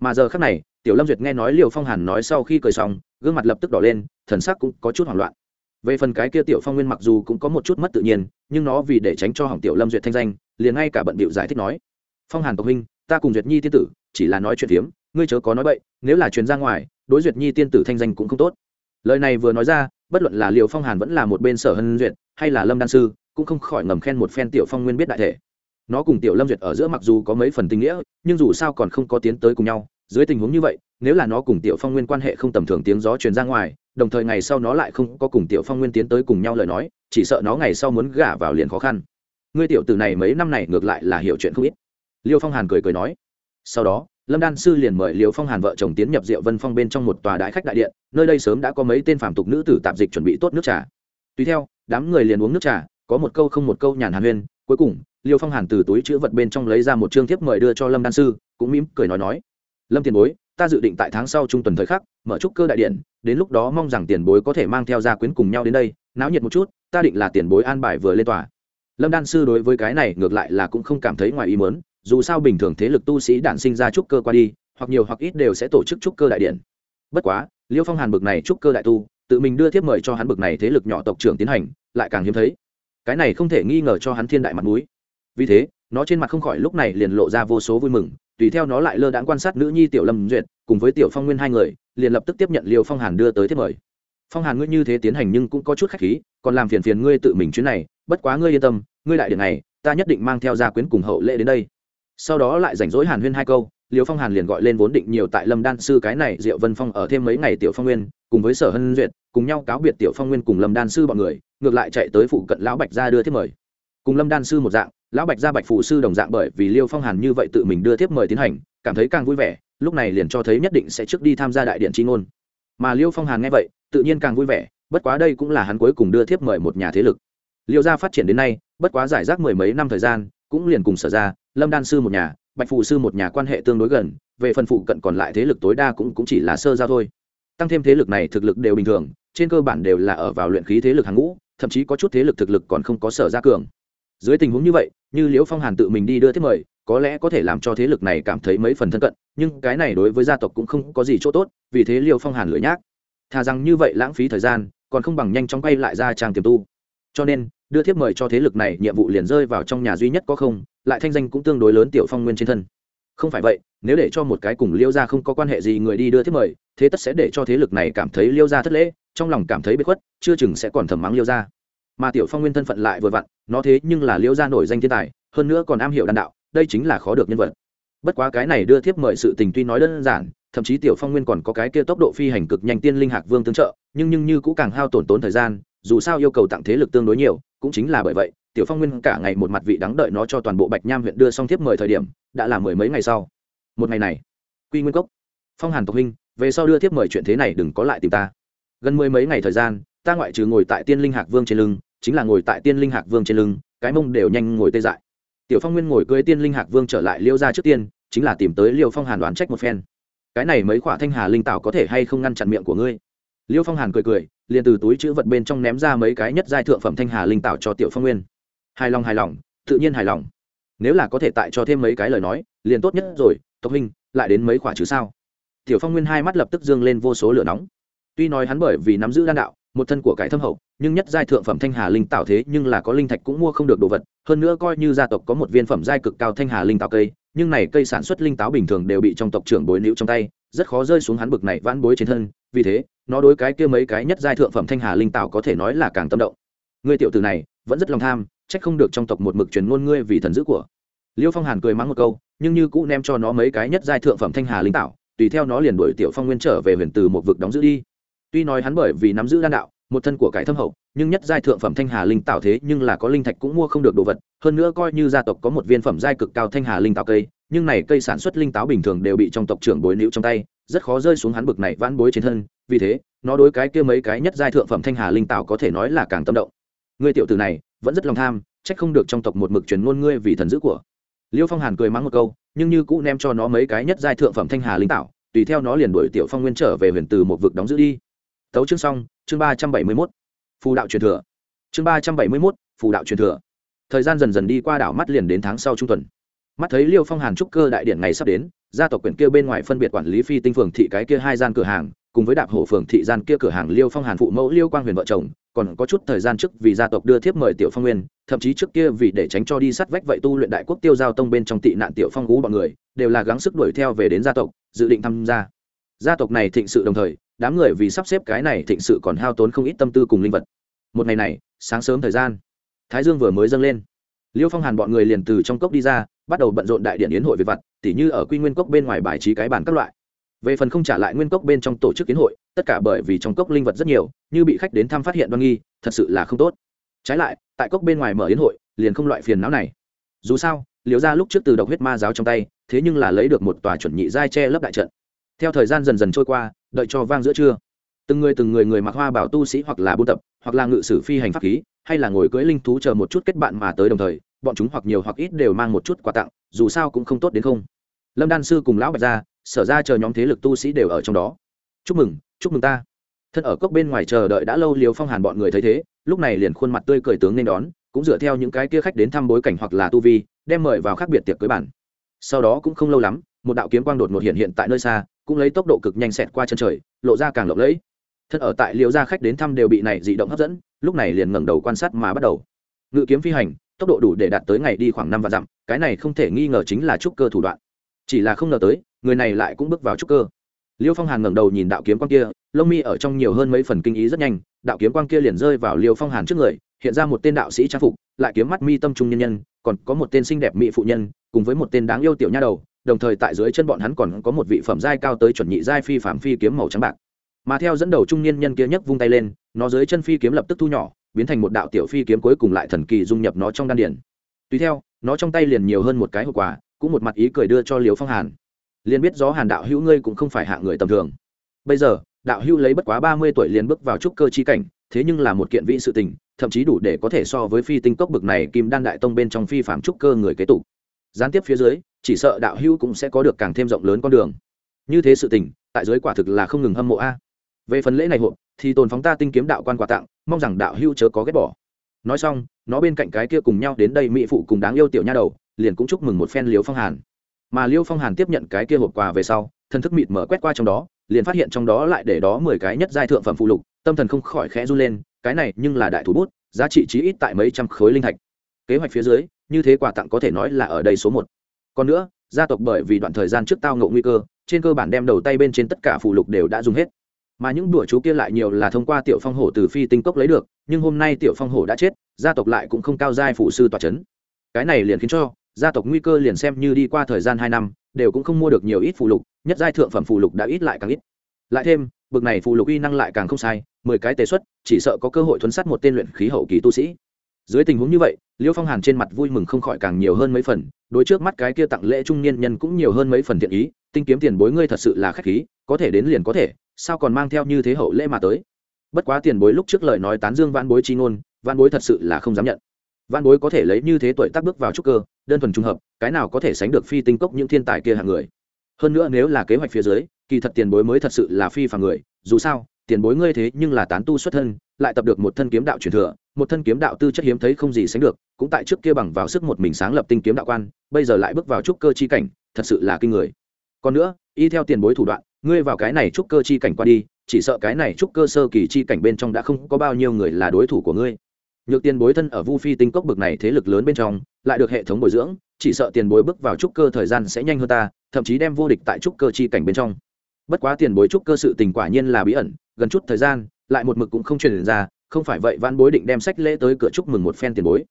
Mà giờ khác này, tiểu lâm duyệt nghe nói liều phong hàn nói sau khi cười xong, gương mặt lập tức đỏ lên, thần sắc cũng có chút hoảng loạn. Về phần cái kia tiểu phong nguyên mặc dù cũng có một chút mất tự nhiên, nhưng nó vì để tránh cho hỏng tiểu lâm duyệt thanh danh, liền ngay cả bận bịu giải thích nói. Phong hàn tộc huynh, ta cùng duyệt nhi tiên tử, chỉ là nói chuyện phiếm, ngươi chớ có nói bậy, nếu là chuyện ra ngoài, đối duyệt nhi tiên tử thanh danh cũng không tốt lời này vừa nói ra, bất luận là liệu phong hàn vẫn là một bên sở hân duyệt, hay là lâm đan sư, cũng không khỏi ngầm khen một phen tiểu phong nguyên biết đại thể. Nó cùng tiểu lâm duyệt ở giữa mặc dù có mấy phần tình nghĩa, nhưng dù sao còn không có tiến tới cùng nhau. Dưới tình huống như vậy, nếu là nó cùng tiểu phong nguyên quan hệ không tầm thường tiếng gió truyền ra ngoài, đồng thời ngày sau nó lại không có cùng tiểu phong nguyên tiến tới cùng nhau lời nói, chỉ sợ nó ngày sau muốn gả vào liền khó khăn. Ngươi tiểu tử này mấy năm này ngược lại là hiểu chuyện không ít. Liêu phong hàn cười cười nói. Sau đó lâm đan sư liền mời liêu phong hàn vợ chồng tiến nhập Diệu vân phong bên trong một tòa đại khách đại điện, nơi đây sớm đã có mấy tên phàm tục nữ tử tạp dịch chuẩn bị tốt nước trà. Tùy theo, đám người liền uống nước trà, có một câu không một câu nhàn hàn huyên, cuối cùng, liêu phong hàn từ túi chữ vật bên trong lấy ra một chương thiếp mời đưa cho lâm đan sư, cũng mỉm cười nói nói, lâm tiền bối, ta dự định tại tháng sau trung tuần thời khắc, mở trúc cơ đại điện, đến lúc đó mong rằng tiền bối có thể mang theo gia quyến cùng nhau đến đây, náo nhiệt một chút, ta định là tiền bối an bài vừa lên tòa. Lâm đan sư đối với cái này ngược lại là cũng không cảm thấy ngoài ý mớn dù sao bình thường thế lực tu sĩ đản sinh ra trúc cơ qua đi, hoặc nhiều hoặc ít đều sẽ tổ chức trúc cơ đại điện. Bất quá, liêu phong hàn bực này trúc cơ đại tu, tự mình đưa tiếp mời cho hắn bực này thế lực nhỏ tộc trưởng tiến hành, lại càng hiếm thấy. Cái này không thể nghi ngờ cho hắn thiên đại mặt mũi. Vì thế, nó trên mặt không khỏi lúc này liền lộ ra vô số vui mừng, tùy theo nó lại lơ đãng quan sát nữ nhi tiểu lâm duyệt, cùng với tiểu phong nguyên hai người, liền lập tức tiếp nhận liêu phong hàn đưa tới thiếp mời. Phong hàn ngươi như thế tiến hành nhưng cũng có chút khách khí, còn làm phiền phiền ngươi tự mình chuyến này, bất quá ngươi yên tâm, ngươi đại điện này, ta nhất định mang theo gia quyến cùng hậu lễ đến đây sau đó lại rảnh rỗi hàn huyên hai câu liều phong hàn liền gọi lên vốn định nhiều tại lâm đan sư cái này diệu vân phong ở thêm mấy ngày tiểu phong nguyên, cùng với sở hân duyệt, cùng nhau cáo biệt tiểu phong nguyên cùng lâm đan sư bọn người, ngược lại chạy tới phụ cận lão bạch ra đưa thiếp mời. Cùng lâm đan sư một dạng, lão bạch gia bạch phụ sư đồng dạng bởi vì liêu phong hàn như vậy tự mình đưa tiếp mời tiến hành, cảm thấy càng vui vẻ, lúc này liền cho thấy nhất định sẽ trước đi tham gia đại điện tri ngôn. Mà liêu phong hàn nghe vậy, tự nhiên càng vui vẻ, bất quá đây cũng là hắn cuối cùng đưa tiếp mời một nhà thế lực. Liêu gia phát triển đến nay, bất quá giải rác mười mấy năm thời gian, cũng liền cùng sở ra lâm đan sư một nhà bạch phụ sư một nhà quan hệ tương đối gần về phần phụ cận còn lại thế lực tối đa cũng, cũng chỉ là sơ giao thôi. Tăng thêm thế lực này thực lực đều bình thường trên cơ bản đều là ở vào luyện khí thế lực hàng ngũ thậm chí có chút thế lực thực lực còn không có sở ra cường. Dưới tình huống như vậy như liễu phong hàn tự mình đi đưa thiết mời có lẽ có thể làm cho thế lực này cảm thấy mấy phần thân cận nhưng cái này đối với gia tộc cũng không có gì chỗ tốt vì thế liễu phong hàn lưỡi nhác. Thà rằng như vậy lãng phí thời gian còn không bằng nhanh chóng quay lại ra trang tiềm tu. Cho nên đưa thiếp mời cho thế lực này, nhiệm vụ liền rơi vào trong nhà duy nhất có không, lại thanh danh cũng tương đối lớn tiểu phong nguyên trên thân. Không phải vậy, nếu để cho một cái cùng liêu gia không có quan hệ gì người đi đưa thiếp mời, thế tất sẽ để cho thế lực này cảm thấy liêu gia thất lễ, trong lòng cảm thấy bế khuất, chưa chừng sẽ còn thầm mắng liêu gia. Mà tiểu phong nguyên thân phận lại vừa vặn, nó thế nhưng là liêu gia nổi danh thiên tài, hơn nữa còn am hiểu đàn đạo, đây chính là khó được nhân vật. Bất quá cái này đưa thiếp mời sự tình tuy nói đơn giản, thậm chí tiểu phong nguyên còn có cái kia tốc độ phi hành cực nhanh tiên linh hạc vương tương trợ, nhưng nhưng như cũng càng hao tổn tốn thời gian, dù sao yêu cầu tặng thế lực tương đối nhiều cũng chính là bởi vậy, tiểu phong nguyên cả ngày một mặt vị đắng đợi nó cho toàn bộ bạch nham huyện đưa xong thiếp mời thời điểm, đã là mười mấy ngày sau. Một ngày này, quy nguyên cốc, phong hàn tộc huynh, về sau đưa thiếp mời chuyện thế này đừng có lại tìm ta. Gần mười mấy ngày thời gian, ta ngoại trừ ngồi tại tiên linh hạc vương trên lưng, chính là ngồi tại tiên linh hạc vương trên lưng, cái mông đều nhanh ngồi tê dại. Tiểu phong nguyên ngồi cưới tiên linh hạc vương trở lại liêu ra trước tiên, chính là tìm tới liêu phong hàn đoán trách một phen. Cái này mấy khoả thanh hà linh tạo có thể hay không ngăn chặn miệng của ngươi? Liêu phong hàn cười cười, liền từ túi chữ vật bên trong ném ra mấy cái nhất giai thượng phẩm thanh hà linh tạo cho tiểu phong nguyên. Hài lòng hài lòng, tự nhiên hài lòng. Nếu là có thể tại cho thêm mấy cái lời nói, liền tốt nhất rồi, tộc huynh, lại đến mấy quả chứ sao? Tiểu phong nguyên hai mắt lập tức dương lên vô số lửa nóng. Tuy nói hắn bởi vì nắm giữ đan đạo, một thân của cải thâm hậu, nhưng nhất giai thượng phẩm thanh hà linh tạo thế nhưng là có linh thạch cũng mua không được đồ vật, hơn nữa coi như gia tộc có một viên phẩm giai cực cao thanh hà linh tạo cây, nhưng này cây sản xuất linh táo bình thường đều bị trong tộc trưởng bối nữ trong tay, rất khó rơi xuống hắn bực này vãn bối trên thân, vì thế nó đối cái kia mấy cái nhất giai thượng phẩm thanh hà linh tạo có thể nói là càng tâm động. Ngươi tiểu tử này, vẫn rất lòng tham trách không được trong tộc một mực truyền ngôn ngươi vì thần dữ của. Liêu phong hàn cười mắng một câu, nhưng như cũ ném cho nó mấy cái nhất giai thượng phẩm thanh hà linh tạo tùy theo nó liền đuổi tiểu phong nguyên trở về huyền từ một vực đóng giữ đi. Tuy nói hắn bởi vì nắm giữ đan đạo, một thân của cái thâm hậu, nhưng nhất giai thượng phẩm thanh hà linh tạo thế nhưng là có linh thạch cũng mua không được đồ vật, hơn nữa coi như gia tộc có một viên phẩm giai cực cao thanh hà linh tạo cây, nhưng này cây sản xuất linh táo bình thường đều bị trong tộc trưởng bối nữ trong tay, rất khó rơi xuống hắn bực này vãn bối trên thân vì thế, nó đối cái kia mấy cái nhất giai thượng phẩm thanh hà linh tạo có thể nói là càng tâm động. Ngươi tiểu tử này, vẫn rất lòng tham trách không được trong tộc một mực truyền ngôn ngươi vì thần dữ của. Liêu phong hàn cười mắng một câu, nhưng như cũ nem cho nó mấy cái nhất giai thượng phẩm thanh hà linh tạo tùy theo nó liền đuổi tiểu phong nguyên trở về huyền từ một vực đóng giữ đi. Tấu chương xong, chương ba trăm bảy mươi mốt. Phù đạo truyền thừa. Chương ba trăm bảy mươi mốt, phù đạo truyền thừa. Thời gian dần dần đi qua đảo mắt liền đến tháng sau trung tuần. Mắt thấy liêu phong hàn trúc cơ đại điện ngày sắp đến, gia tộc quyển kia bên ngoài phân biệt quản lý phi tinh phường thị cái kia hai gian cửa hàng cùng với đạp hổ phường thị gian kia cửa hàng liêu phong hàn phụ mẫu liêu quang huyền vợ chồng, còn có chút thời gian trước vì gia tộc đưa thiếp mời tiểu phong nguyên, thậm chí trước kia vì để tránh cho đi sát vách vậy tu luyện đại quốc tiêu giao tông bên trong tị nạn tiểu phong gú bọn người, đều là gắng sức đuổi theo về đến gia tộc, dự định tham gia. Gia tộc này thịnh sự đồng thời, đám người vì sắp xếp cái này thịnh sự còn hao tốn không ít tâm tư cùng linh vật. Một ngày này, sáng sớm thời gian, thái dương vừa mới dâng lên. Liêu phong hàn bọn người liền từ trong cốc đi ra, bắt đầu bận rộn đại điện yến hội về vặt, tỉ như ở quy nguyên cốc bên ngoài bài trí cái bàn các loại về phần không trả lại nguyên cốc bên trong tổ chức kiến hội, tất cả bởi vì trong cốc linh vật rất nhiều, như bị khách đến thăm phát hiện đoan nghi, thật sự là không tốt. Trái lại, tại cốc bên ngoài mở yến hội, liền không loại phiền não này. Dù sao liệu ra lúc trước từ độc huyết ma giáo trong tay, thế nhưng là lấy được một tòa chuẩn nhị giai che lấp đại trận. Theo thời gian dần dần trôi qua, đợi cho vang giữa trưa, từng người từng người người mặc hoa bảo tu sĩ hoặc là buôn tập, hoặc là ngự sử phi hành pháp khí, hay là ngồi cưỡi linh thú chờ một chút kết bạn mà tới đồng thời, bọn chúng hoặc nhiều hoặc ít đều mang một chút quà tặng, dù sao cũng không tốt đến không. Lâm đan sư cùng lão bạch gia sở ra chờ nhóm thế lực tu sĩ đều ở trong đó. Chúc mừng chúc mừng ta. Thân ở cốc bên ngoài chờ đợi đã lâu liều phong hàn bọn người thấy thế, lúc này liền khuôn mặt tươi cười tướng nên đón, cũng dựa theo những cái kia khách đến thăm bối cảnh hoặc là tu vi, đem mời vào khác biệt tiệc cưới bản sau đó cũng không lâu lắm, một đạo kiếm quang đột ngột hiện hiện tại nơi xa, cũng lấy tốc độ cực nhanh xẹt qua chân trời, lộ ra càng lộng lẫy. Thân ở tại liều gia khách đến thăm đều bị này dị động hấp dẫn, lúc này liền ngẩng đầu quan sát mà bắt đầu. Ngự kiếm phi hành, tốc độ đủ để đạt tới ngày đi khoảng năm vạn dặm, cái này không thể nghi ngờ chính là trúc cơ thủ đoạn. Chỉ là không ngờ tới người này lại cũng bước vào trúc cơ. Liêu phong hàn ngẩng đầu nhìn đạo kiếm quang kia, lông mi ở trong nhiều hơn mấy phần kinh ý rất nhanh, đạo kiếm quang kia liền rơi vào liêu phong hàn trước người, hiện ra một tên đạo sĩ trang phục, lại kiếm mắt mi tâm trung nhân nhân, còn có một tên xinh đẹp mỹ phụ nhân, cùng với một tên đáng yêu tiểu nha đầu, đồng thời tại dưới chân bọn hắn còn có một vị phẩm giai cao tới chuẩn nhị giai phi phạm phi kiếm màu trắng bạc. Mà theo dẫn đầu trung niên nhân kia nhấc vung tay lên, nó dưới chân phi kiếm lập tức thu nhỏ, biến thành một đạo tiểu phi kiếm cuối cùng lại thần kỳ dung nhập nó trong đan điển tùy theo, nó trong tay liền nhiều hơn một cái hộp quà, cũng một mặt ý cười đưa cho liều phong hàn liền biết gió hàn đạo hữu ngươi cũng không phải hạ người tầm thường. Bây giờ, đạo hữu lấy bất quá ba mươi tuổi liền bước vào trúc cơ chi cảnh, thế nhưng là một kiện vị sự tình, thậm chí đủ để có thể so với phi tinh cốc bực này kim đan đại tông bên trong phi phạm trúc cơ người kế tục. Gián tiếp phía dưới, chỉ sợ đạo hữu cũng sẽ có được càng thêm rộng lớn con đường. Như thế sự tình, tại giới quả thực là không ngừng hâm mộ a. Về phần lễ này hộp, thì tồn phóng ta tinh kiếm đạo quan quà tặng, mong rằng đạo hữu chớ có ghét bỏ. Nói xong, nó bên cạnh cái kia cùng nhau đến đây mỹ phụ cùng đáng yêu tiểu nha đầu, liền cũng chúc mừng một phen liếu phong hàn mà liêu phong hàn tiếp nhận cái kia hộp quà về sau thân thức mịt mở quét qua trong đó, liền phát hiện trong đó lại để đó mười cái nhất giai thượng phẩm phụ lục, tâm thần không khỏi khẽ run lên, cái này nhưng là đại thủ bút, giá trị chí ít tại mấy trăm khối linh thạch. Kế hoạch phía dưới, như thế quà tặng có thể nói là ở đây số một. Còn nữa, gia tộc bởi vì đoạn thời gian trước tao ngộ nguy cơ, trên cơ bản đem đầu tay bên trên tất cả phụ lục đều đã dùng hết. Mà những đùa chú kia lại nhiều là thông qua tiểu phong hổ từ phi tinh cốc lấy được, nhưng hôm nay tiểu phong hổ đã chết, gia tộc lại cũng không cao giai phụ sư tòa c h ấ n cái này liền khiến cho gia tộc nguy cơ liền xem như đi qua thời gian hai năm, đều cũng không mua được nhiều ít phụ lục, nhất giai thượng phẩm phụ lục đã ít lại càng ít. Lại thêm, bực này phụ lục uy năng lại càng không sai, mười cái tế xuất, chỉ sợ có cơ hội thuấn sát một tên luyện khí hậu kỳ tu sĩ. Dưới tình huống như vậy liêu phong hàn trên mặt vui mừng không khỏi càng nhiều hơn mấy phần, đối trước mắt cái kia tặng lễ trung niên nhân cũng nhiều hơn mấy phần thiện ý, tinh kiếm tiền bối ngươi thật sự là khách khí, có thể đến liền có thể, sao còn mang theo như thế hậu lễ mà tới? Bất quá tiền bối lúc trước lời nói tán dương văn bối chi ngôn văn bối thật sự là không dám nhận văn bối có thể lấy như thế tuổi tác bước vào trúc cơ, đơn thuần trung hợp, cái nào có thể sánh được phi tinh cốc những thiên tài kia hạng người? Hơn nữa nếu là kế hoạch phía dưới, kỳ thật tiền bối mới thật sự là phi phàm người, dù sao, tiền bối ngươi thế nhưng là tán tu xuất thân, lại tập được một thân kiếm đạo truyền thừa, một thân kiếm đạo tư chất hiếm thấy không gì sánh được, cũng tại trước kia bằng vào sức một mình sáng lập tinh kiếm đạo quan, bây giờ lại bước vào trúc cơ chi cảnh, thật sự là kinh người. Còn nữa, y theo tiền bối thủ đoạn, ngươi vào cái này trúc cơ chi cảnh qua đi, chỉ sợ cái này trúc cơ sơ kỳ chi cảnh bên trong đã không có bao nhiêu người là đối thủ của ngươi nhược tiền bối thân ở vu phi tinh cốc bực này thế lực lớn bên trong, lại được hệ thống bồi dưỡng, chỉ sợ tiền bối bước vào trúc cơ thời gian sẽ nhanh hơn ta, thậm chí đem vô địch tại trúc cơ chi cảnh bên trong. Bất quá tiền bối trúc cơ sự tình quả nhiên là bí ẩn, gần chút thời gian, lại một mực cũng không truyền ra, không phải vậy văn bối định đem sách lễ tới cửa chúc mừng một phen tiền bối.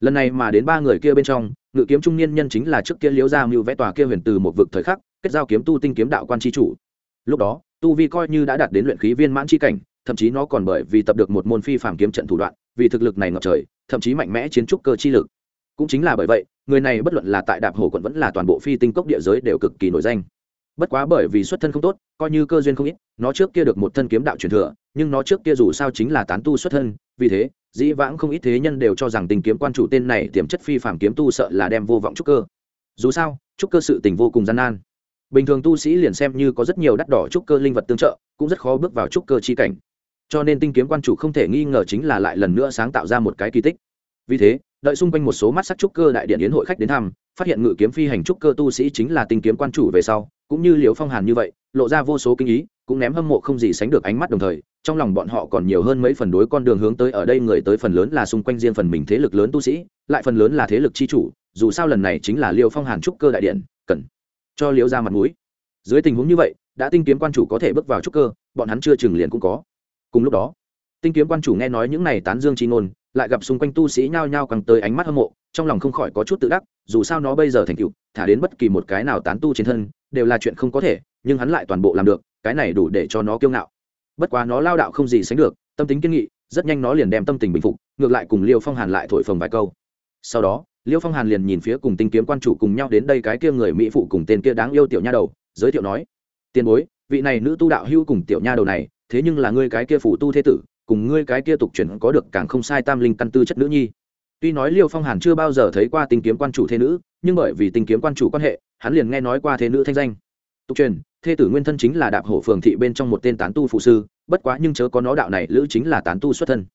Lần này mà đến ba người kia bên trong, ngự kiếm trung niên nhân chính là trước kia liễu gia mưu vẽ tòa kia huyền từ một vực thời khắc, kết giao kiếm tu tinh kiếm đạo quan tri chủ. Lúc đó, tu vi coi như đã đạt đến luyện khí viên mãn tri cảnh, thậm chí nó còn bởi vì tập được một môn phi phạm kiếm trận thủ đoạn vì thực lực này ngập trời, thậm chí mạnh mẽ chiến trúc cơ chi lực. Cũng chính là bởi vậy, người này bất luận là tại đạp hồ quận vẫn là toàn bộ phi tinh cốc địa giới đều cực kỳ nổi danh. Bất quá bởi vì xuất thân không tốt, coi như cơ duyên không ít, nó trước kia được một thân kiếm đạo truyền thừa, nhưng nó trước kia dù sao chính là tán tu xuất thân, vì thế, dĩ vãng không ít thế nhân đều cho rằng tình kiếm quan chủ tên này tiềm chất phi phạm kiếm tu sợ là đem vô vọng trúc cơ. Dù sao, trúc cơ sự tình vô cùng gian nan. Bình thường tu sĩ liền xem như có rất nhiều đắt đỏ trúc cơ linh vật tương trợ, cũng rất khó bước vào trúc cơ chi cảnh cho nên tinh kiếm quan chủ không thể nghi ngờ chính là lại lần nữa sáng tạo ra một cái kỳ tích. Vì thế, đợi xung quanh một số mắt sắc trúc cơ đại điện yến hội khách đến thăm, phát hiện ngự kiếm phi hành trúc cơ tu sĩ chính là tinh kiếm quan chủ về sau, cũng như liều phong hàn như vậy, lộ ra vô số kinh ý, cũng ném hâm mộ không gì sánh được ánh mắt đồng thời, trong lòng bọn họ còn nhiều hơn mấy phần đối con đường hướng tới ở đây người tới phần lớn là xung quanh riêng phần mình thế lực lớn tu sĩ, lại phần lớn là thế lực chi chủ, dù sao lần này chính là liều phong hàn trúc cơ đại điện, cần cho liều ra mặt mũi. Dưới tình huống như vậy, đã tinh kiếm quan chủ có thể bước vào trúc cơ, bọn hắn chưa chừng liền cũng có cùng lúc đó, tinh kiếm quan chủ nghe nói những này tán dương chi ngôn, lại gặp xung quanh tu sĩ nhao nhao càng tới ánh mắt hâm mộ, trong lòng không khỏi có chút tự đắc, dù sao nó bây giờ thành tựu, thả đến bất kỳ một cái nào tán tu trên thân, đều là chuyện không có thể, nhưng hắn lại toàn bộ làm được, cái này đủ để cho nó kiêu ngạo. Bất quá nó lao đạo không gì sánh được, tâm tính kiên nghị, rất nhanh nó liền đem tâm tình bình phục, ngược lại cùng liêu phong hàn lại thổi phồng vài câu. Sau đó, liêu phong hàn liền nhìn phía cùng tinh kiếm quan chủ cùng nhau đến đây cái kia người mỹ phụ cùng tên kia đáng yêu tiểu nha đầu, giới thiệu nói, tiền bối, vị này nữ tu đạo hưu cùng tiểu nha đầu này thế nhưng là ngươi cái kia phụ tu thế tử, cùng ngươi cái kia tục chuyển có được càng không sai tam linh căn tư chất nữ nhi. Tuy nói liêu phong hàn chưa bao giờ thấy qua tinh kiếm quan chủ thế nữ, nhưng bởi vì tinh kiếm quan chủ quan hệ, hắn liền nghe nói qua thế nữ thanh danh. Tục truyền thê tử nguyên thân chính là đạp hổ phường thị bên trong một tên tán tu phụ sư, bất quá nhưng chớ có nó đạo này lữ chính là tán tu xuất thân.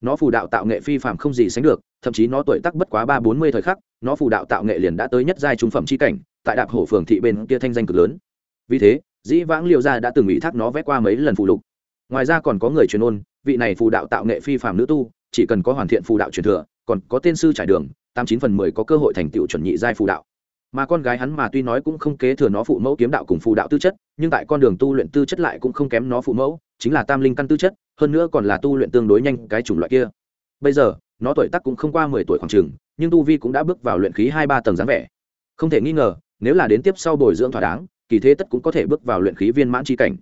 Nó phù đạo tạo nghệ phi phạm không gì sánh được, thậm chí nó tuổi tắc bất quá ba bốn mươi thời khắc, nó phù đạo tạo nghệ liền đã tới nhất giai trung phẩm c h i cảnh, tại đạp hổ phường thị bên kia thanh danh cực lớn. Vì thế, dĩ vãng liệu gia đã từng ủy thác nó vét qua mấy lần phụ lục ngoài ra còn có người truyền ôn, vị này phù đạo tạo nghệ phi phạm nữ tu, chỉ cần có hoàn thiện phù đạo truyền thừa, còn có tên sư trải đường, tám chín phần mười có cơ hội thành tựu chuẩn nhị giai phù đạo. Mà con gái hắn mà tuy nói cũng không kế thừa nó phụ mẫu kiếm đạo cùng phù đạo tư chất, nhưng tại con đường tu luyện tư chất lại cũng không kém nó phụ mẫu, chính là tam linh căn tư chất, hơn nữa còn là tu luyện tương đối nhanh cái chủng loại kia. Bây giờ, nó tuổi tác cũng không qua mười tuổi khoảng trường nhưng tu vi cũng đã bước vào luyện khí hai ba tầng dáng vẻ. Không thể nghi ngờ, nếu là đến tiếp sau bồi dưỡng thỏa đáng, kỳ thế tất cũng có thể bước vào luyện khí viên mãn tri cảnh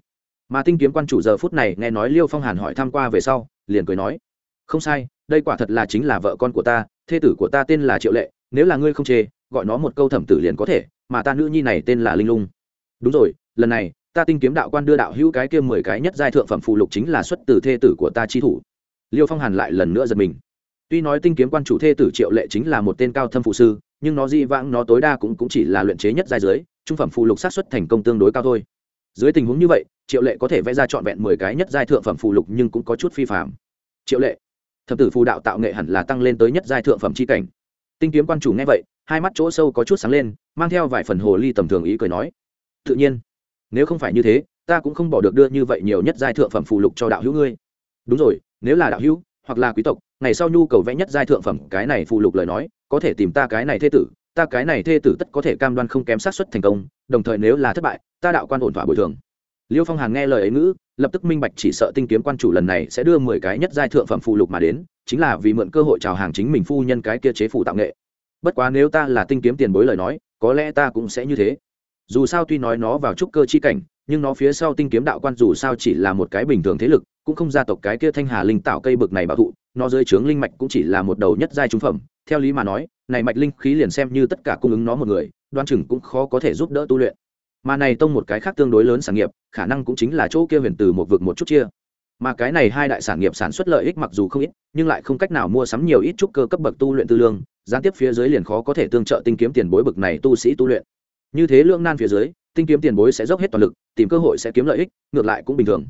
mà tinh kiếm quan chủ giờ phút này nghe nói liêu phong hàn hỏi tham q u a về sau liền cười nói không sai đây quả thật là chính là vợ con của ta thê tử của ta tên là triệu lệ nếu là ngươi không chê gọi nó một câu thẩm tử liền có thể mà ta nữ nhi này tên là linh lung. Đúng rồi lần này ta tinh kiếm đạo quan đưa đạo hữu cái kia mười cái nhất giai thượng phẩm phụ lục chính là xuất từ thê tử của ta chi thủ. Liêu phong hàn lại lần nữa giật mình. Tuy nói tinh kiếm quan chủ thê tử triệu lệ chính là một tên cao thâm phụ sư nhưng nó di vãng nó tối đa cũng, cũng chỉ là luyện chế nhất giai dưới trung phẩm phụ lục sát xuất thành công tương đối cao thôi dưới tình huống như vậy, triệu lệ có thể vẽ ra trọn vẹn mười cái nhất giai thượng phẩm phụ lục nhưng cũng có chút phi phạm triệu lệ, thập tử phù đạo tạo nghệ hẳn là tăng lên tới nhất giai thượng phẩm c h i cảnh. Tinh kiếm quan chủ nghe vậy, hai mắt chỗ sâu có chút sáng lên, mang theo vài phần hồ ly tầm thường ý cười nói, tự nhiên, nếu không phải như thế, ta cũng không bỏ được đưa như vậy nhiều nhất giai thượng phẩm phụ lục cho đạo hữu ngươi. Đúng rồi, nếu là đạo hữu, hoặc là quý tộc, ngày sau nhu cầu vẽ nhất giai thượng phẩm cái này phụ lục lời nói, có thể tìm ta cái này thê tử, ta cái này thê tử tất có thể cam đoan không kém sát xuất thành công, đồng thời nếu là thất bại ta đạo quan ổn thỏa bồi thường. Liêu phong hàn nghe lời ấy ngữ, lập tức minh bạch chỉ sợ tinh kiếm quan chủ lần này sẽ đưa mười cái nhất giai thượng phẩm phụ lục mà đến, chính là vì mượn cơ hội chào hàng chính mình phu nhân cái kia chế phủ tạo nghệ. Bất quá nếu ta là tinh kiếm tiền bối lời nói, có lẽ ta cũng sẽ như thế. Dù sao tuy nói nó vào trúc cơ chi cảnh, nhưng nó phía sau tinh kiếm đạo quan dù sao chỉ là một cái bình thường thế lực, cũng không gia tộc cái kia thanh hà linh tạo cây bực này bảo thụ, nó dưới trướng linh mạch cũng chỉ là một đầu nhất giai trung phẩm. Theo lý mà nói, này mạch linh khí liền xem như tất cả cung ứng nó một người, đoan chừng cũng khó có thể giúp đỡ tu luyện mà này tông một cái khác tương đối lớn sản nghiệp, khả năng cũng chính là chỗ kia huyền từ một vực một chút chia. Mà cái này hai đại sản nghiệp sản xuất lợi ích mặc dù không ít, nhưng lại không cách nào mua sắm nhiều ít trúc cơ cấp bậc tu luyện tư lương, gián tiếp phía dưới liền khó có thể tương trợ tinh kiếm tiền bối bậc này tu sĩ tu luyện. Như thế lương nan phía dưới, tinh kiếm tiền bối sẽ dốc hết toàn lực, tìm cơ hội sẽ kiếm lợi ích, ngược lại cũng bình thường.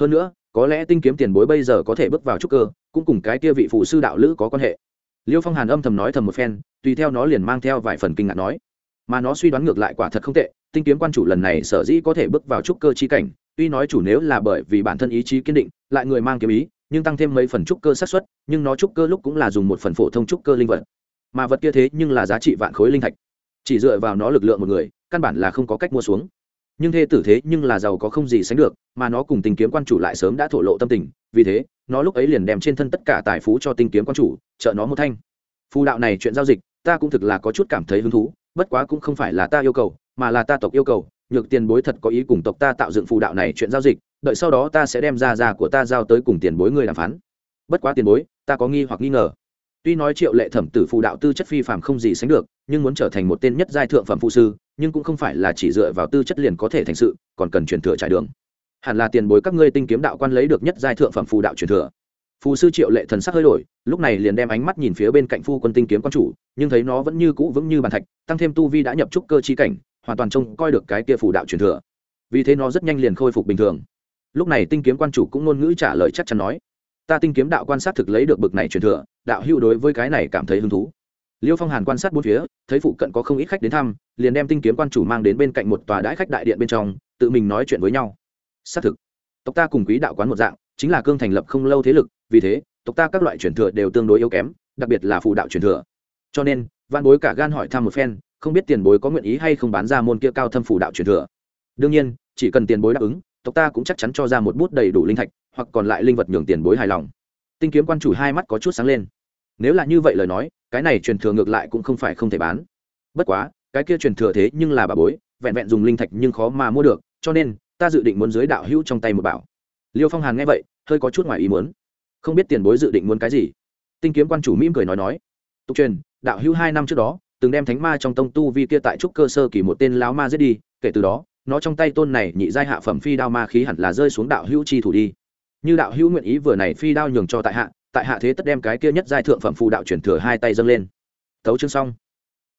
Hơn nữa, có lẽ tinh kiếm tiền bối bây giờ có thể bước vào trúc cơ, cũng cùng cái kia vị phụ sư đạo lữ có quan hệ. Liêu phong hàn âm thầm nói thầm một phen, tùy theo nó liền mang theo vài phần kinh ngạc nói. Mà nó suy đoán ngược lại quả thật không tệ tinh kiếm quan chủ lần này sở dĩ có thể bước vào trúc cơ chi cảnh, tuy nói chủ nếu là bởi vì bản thân ý chí kiên định, lại người mang kiếm ý, nhưng tăng thêm mấy phần trúc cơ xác suất, nhưng nó trúc cơ lúc cũng là dùng một phần phổ thông trúc cơ linh vật. Mà vật kia thế nhưng là giá trị vạn khối linh thạch. Chỉ dựa vào nó lực lượng một người, căn bản là không có cách mua xuống. Nhưng thê tử thế nhưng là giàu có không gì sánh được, mà nó cùng tinh kiếm quan chủ lại sớm đã thổ lộ tâm tình, vì thế, nó lúc ấy liền đem trên thân tất cả tài phú cho tinh kiếm quan chủ, trợ nó một thanh. Phù đạo này chuyện giao dịch, ta cũng thực là có chút cảm thấy hứng thú, bất quá cũng không phải là ta yêu cầu mà là ta tộc yêu cầu, nhược tiền bối thật có ý cùng tộc ta tạo dựng phù đạo này chuyện giao dịch, đợi sau đó ta sẽ đem ra ra của ta giao tới cùng tiền bối người đàm phán. Bất quá tiền bối, ta có nghi hoặc nghi ngờ. Tuy nói triệu lệ thẩm tử phù đạo tư chất phi phàm không gì sánh được, nhưng muốn trở thành một tên nhất giai thượng phẩm phụ sư, nhưng cũng không phải là chỉ dựa vào tư chất liền có thể thành sự, còn cần truyền thừa trải đường. Hẳn là tiền bối các ngươi tinh kiếm đạo quan lấy được nhất giai thượng phẩm phù đạo truyền thừa. Phù sư triệu lệ thần sắc hơi đổi, lúc này liền đem ánh mắt nhìn phía bên cạnh phu quân tinh kiếm quan chủ, nhưng thấy nó vẫn như cũ vững như bàn thạch, tăng thêm tu vi đã nhập trúc cơ chi cảnh hoàn toàn trông coi được cái kia phủ đạo truyền thừa. Vì thế nó rất nhanh liền khôi phục bình thường. Lúc này tinh kiếm quan chủ cũng ngôn ngữ trả lời chắc chắn nói, ta tinh kiếm đạo quan sát thực lấy được bực này truyền thừa, đạo hữu đối với cái này cảm thấy hứng thú. Liêu phong hàn quan sát bốn phía, thấy phụ cận có không ít khách đến thăm, liền đem tinh kiếm quan chủ mang đến bên cạnh một tòa đãi khách đại điện bên trong, tự mình nói chuyện với nhau. Xác thực, tộc ta cùng quý đạo quán một dạng, chính là cương thành lập không lâu thế lực, vì thế, tộc ta các loại truyền thừa đều tương đối yếu kém, đặc biệt là phụ đạo truyền thừa. Cho nên văn bối cả gan hỏi thăm một phen không biết tiền bối có nguyện ý hay không bán ra môn kia cao thâm phủ đạo truyền thừa. Đương nhiên, chỉ cần tiền bối đáp ứng, tộc ta cũng chắc chắn cho ra một bút đầy đủ linh thạch, hoặc còn lại linh vật nhường tiền bối hài lòng. Tinh kiếm quan chủ hai mắt có chút sáng lên. Nếu là như vậy lời nói, cái này truyền thừa ngược lại cũng không phải không thể bán. Bất quá, cái kia truyền thừa thế nhưng là bà bối, vẹn vẹn dùng linh thạch nhưng khó mà mua được, cho nên, ta dự định muốn dưới đạo hữu trong tay một bảo. Liêu phong hàn nghe vậy, hơi có chút ngoài ý muốn. Không biết tiền bối dự định muốn cái gì. Tinh kiếm quan chủ mỉm cười nói nói. Tục truyền, đạo hữu hai năm trước đó từng đem thánh ma trong tông tu vi kia tại trúc cơ sơ kỳ một tên láo ma giết đi, kể từ đó, nó trong tay tôn này nhị giai hạ phẩm phi đao ma khí hẳn là rơi xuống đạo hữu chi thủ đi. Như đạo hữu nguyện ý vừa này phi đao nhường cho tại hạ tại hạ thế tất đem cái kia nhất giai thượng phẩm phù đạo chuyển thừa hai tay dâng lên. Tấu chương xong.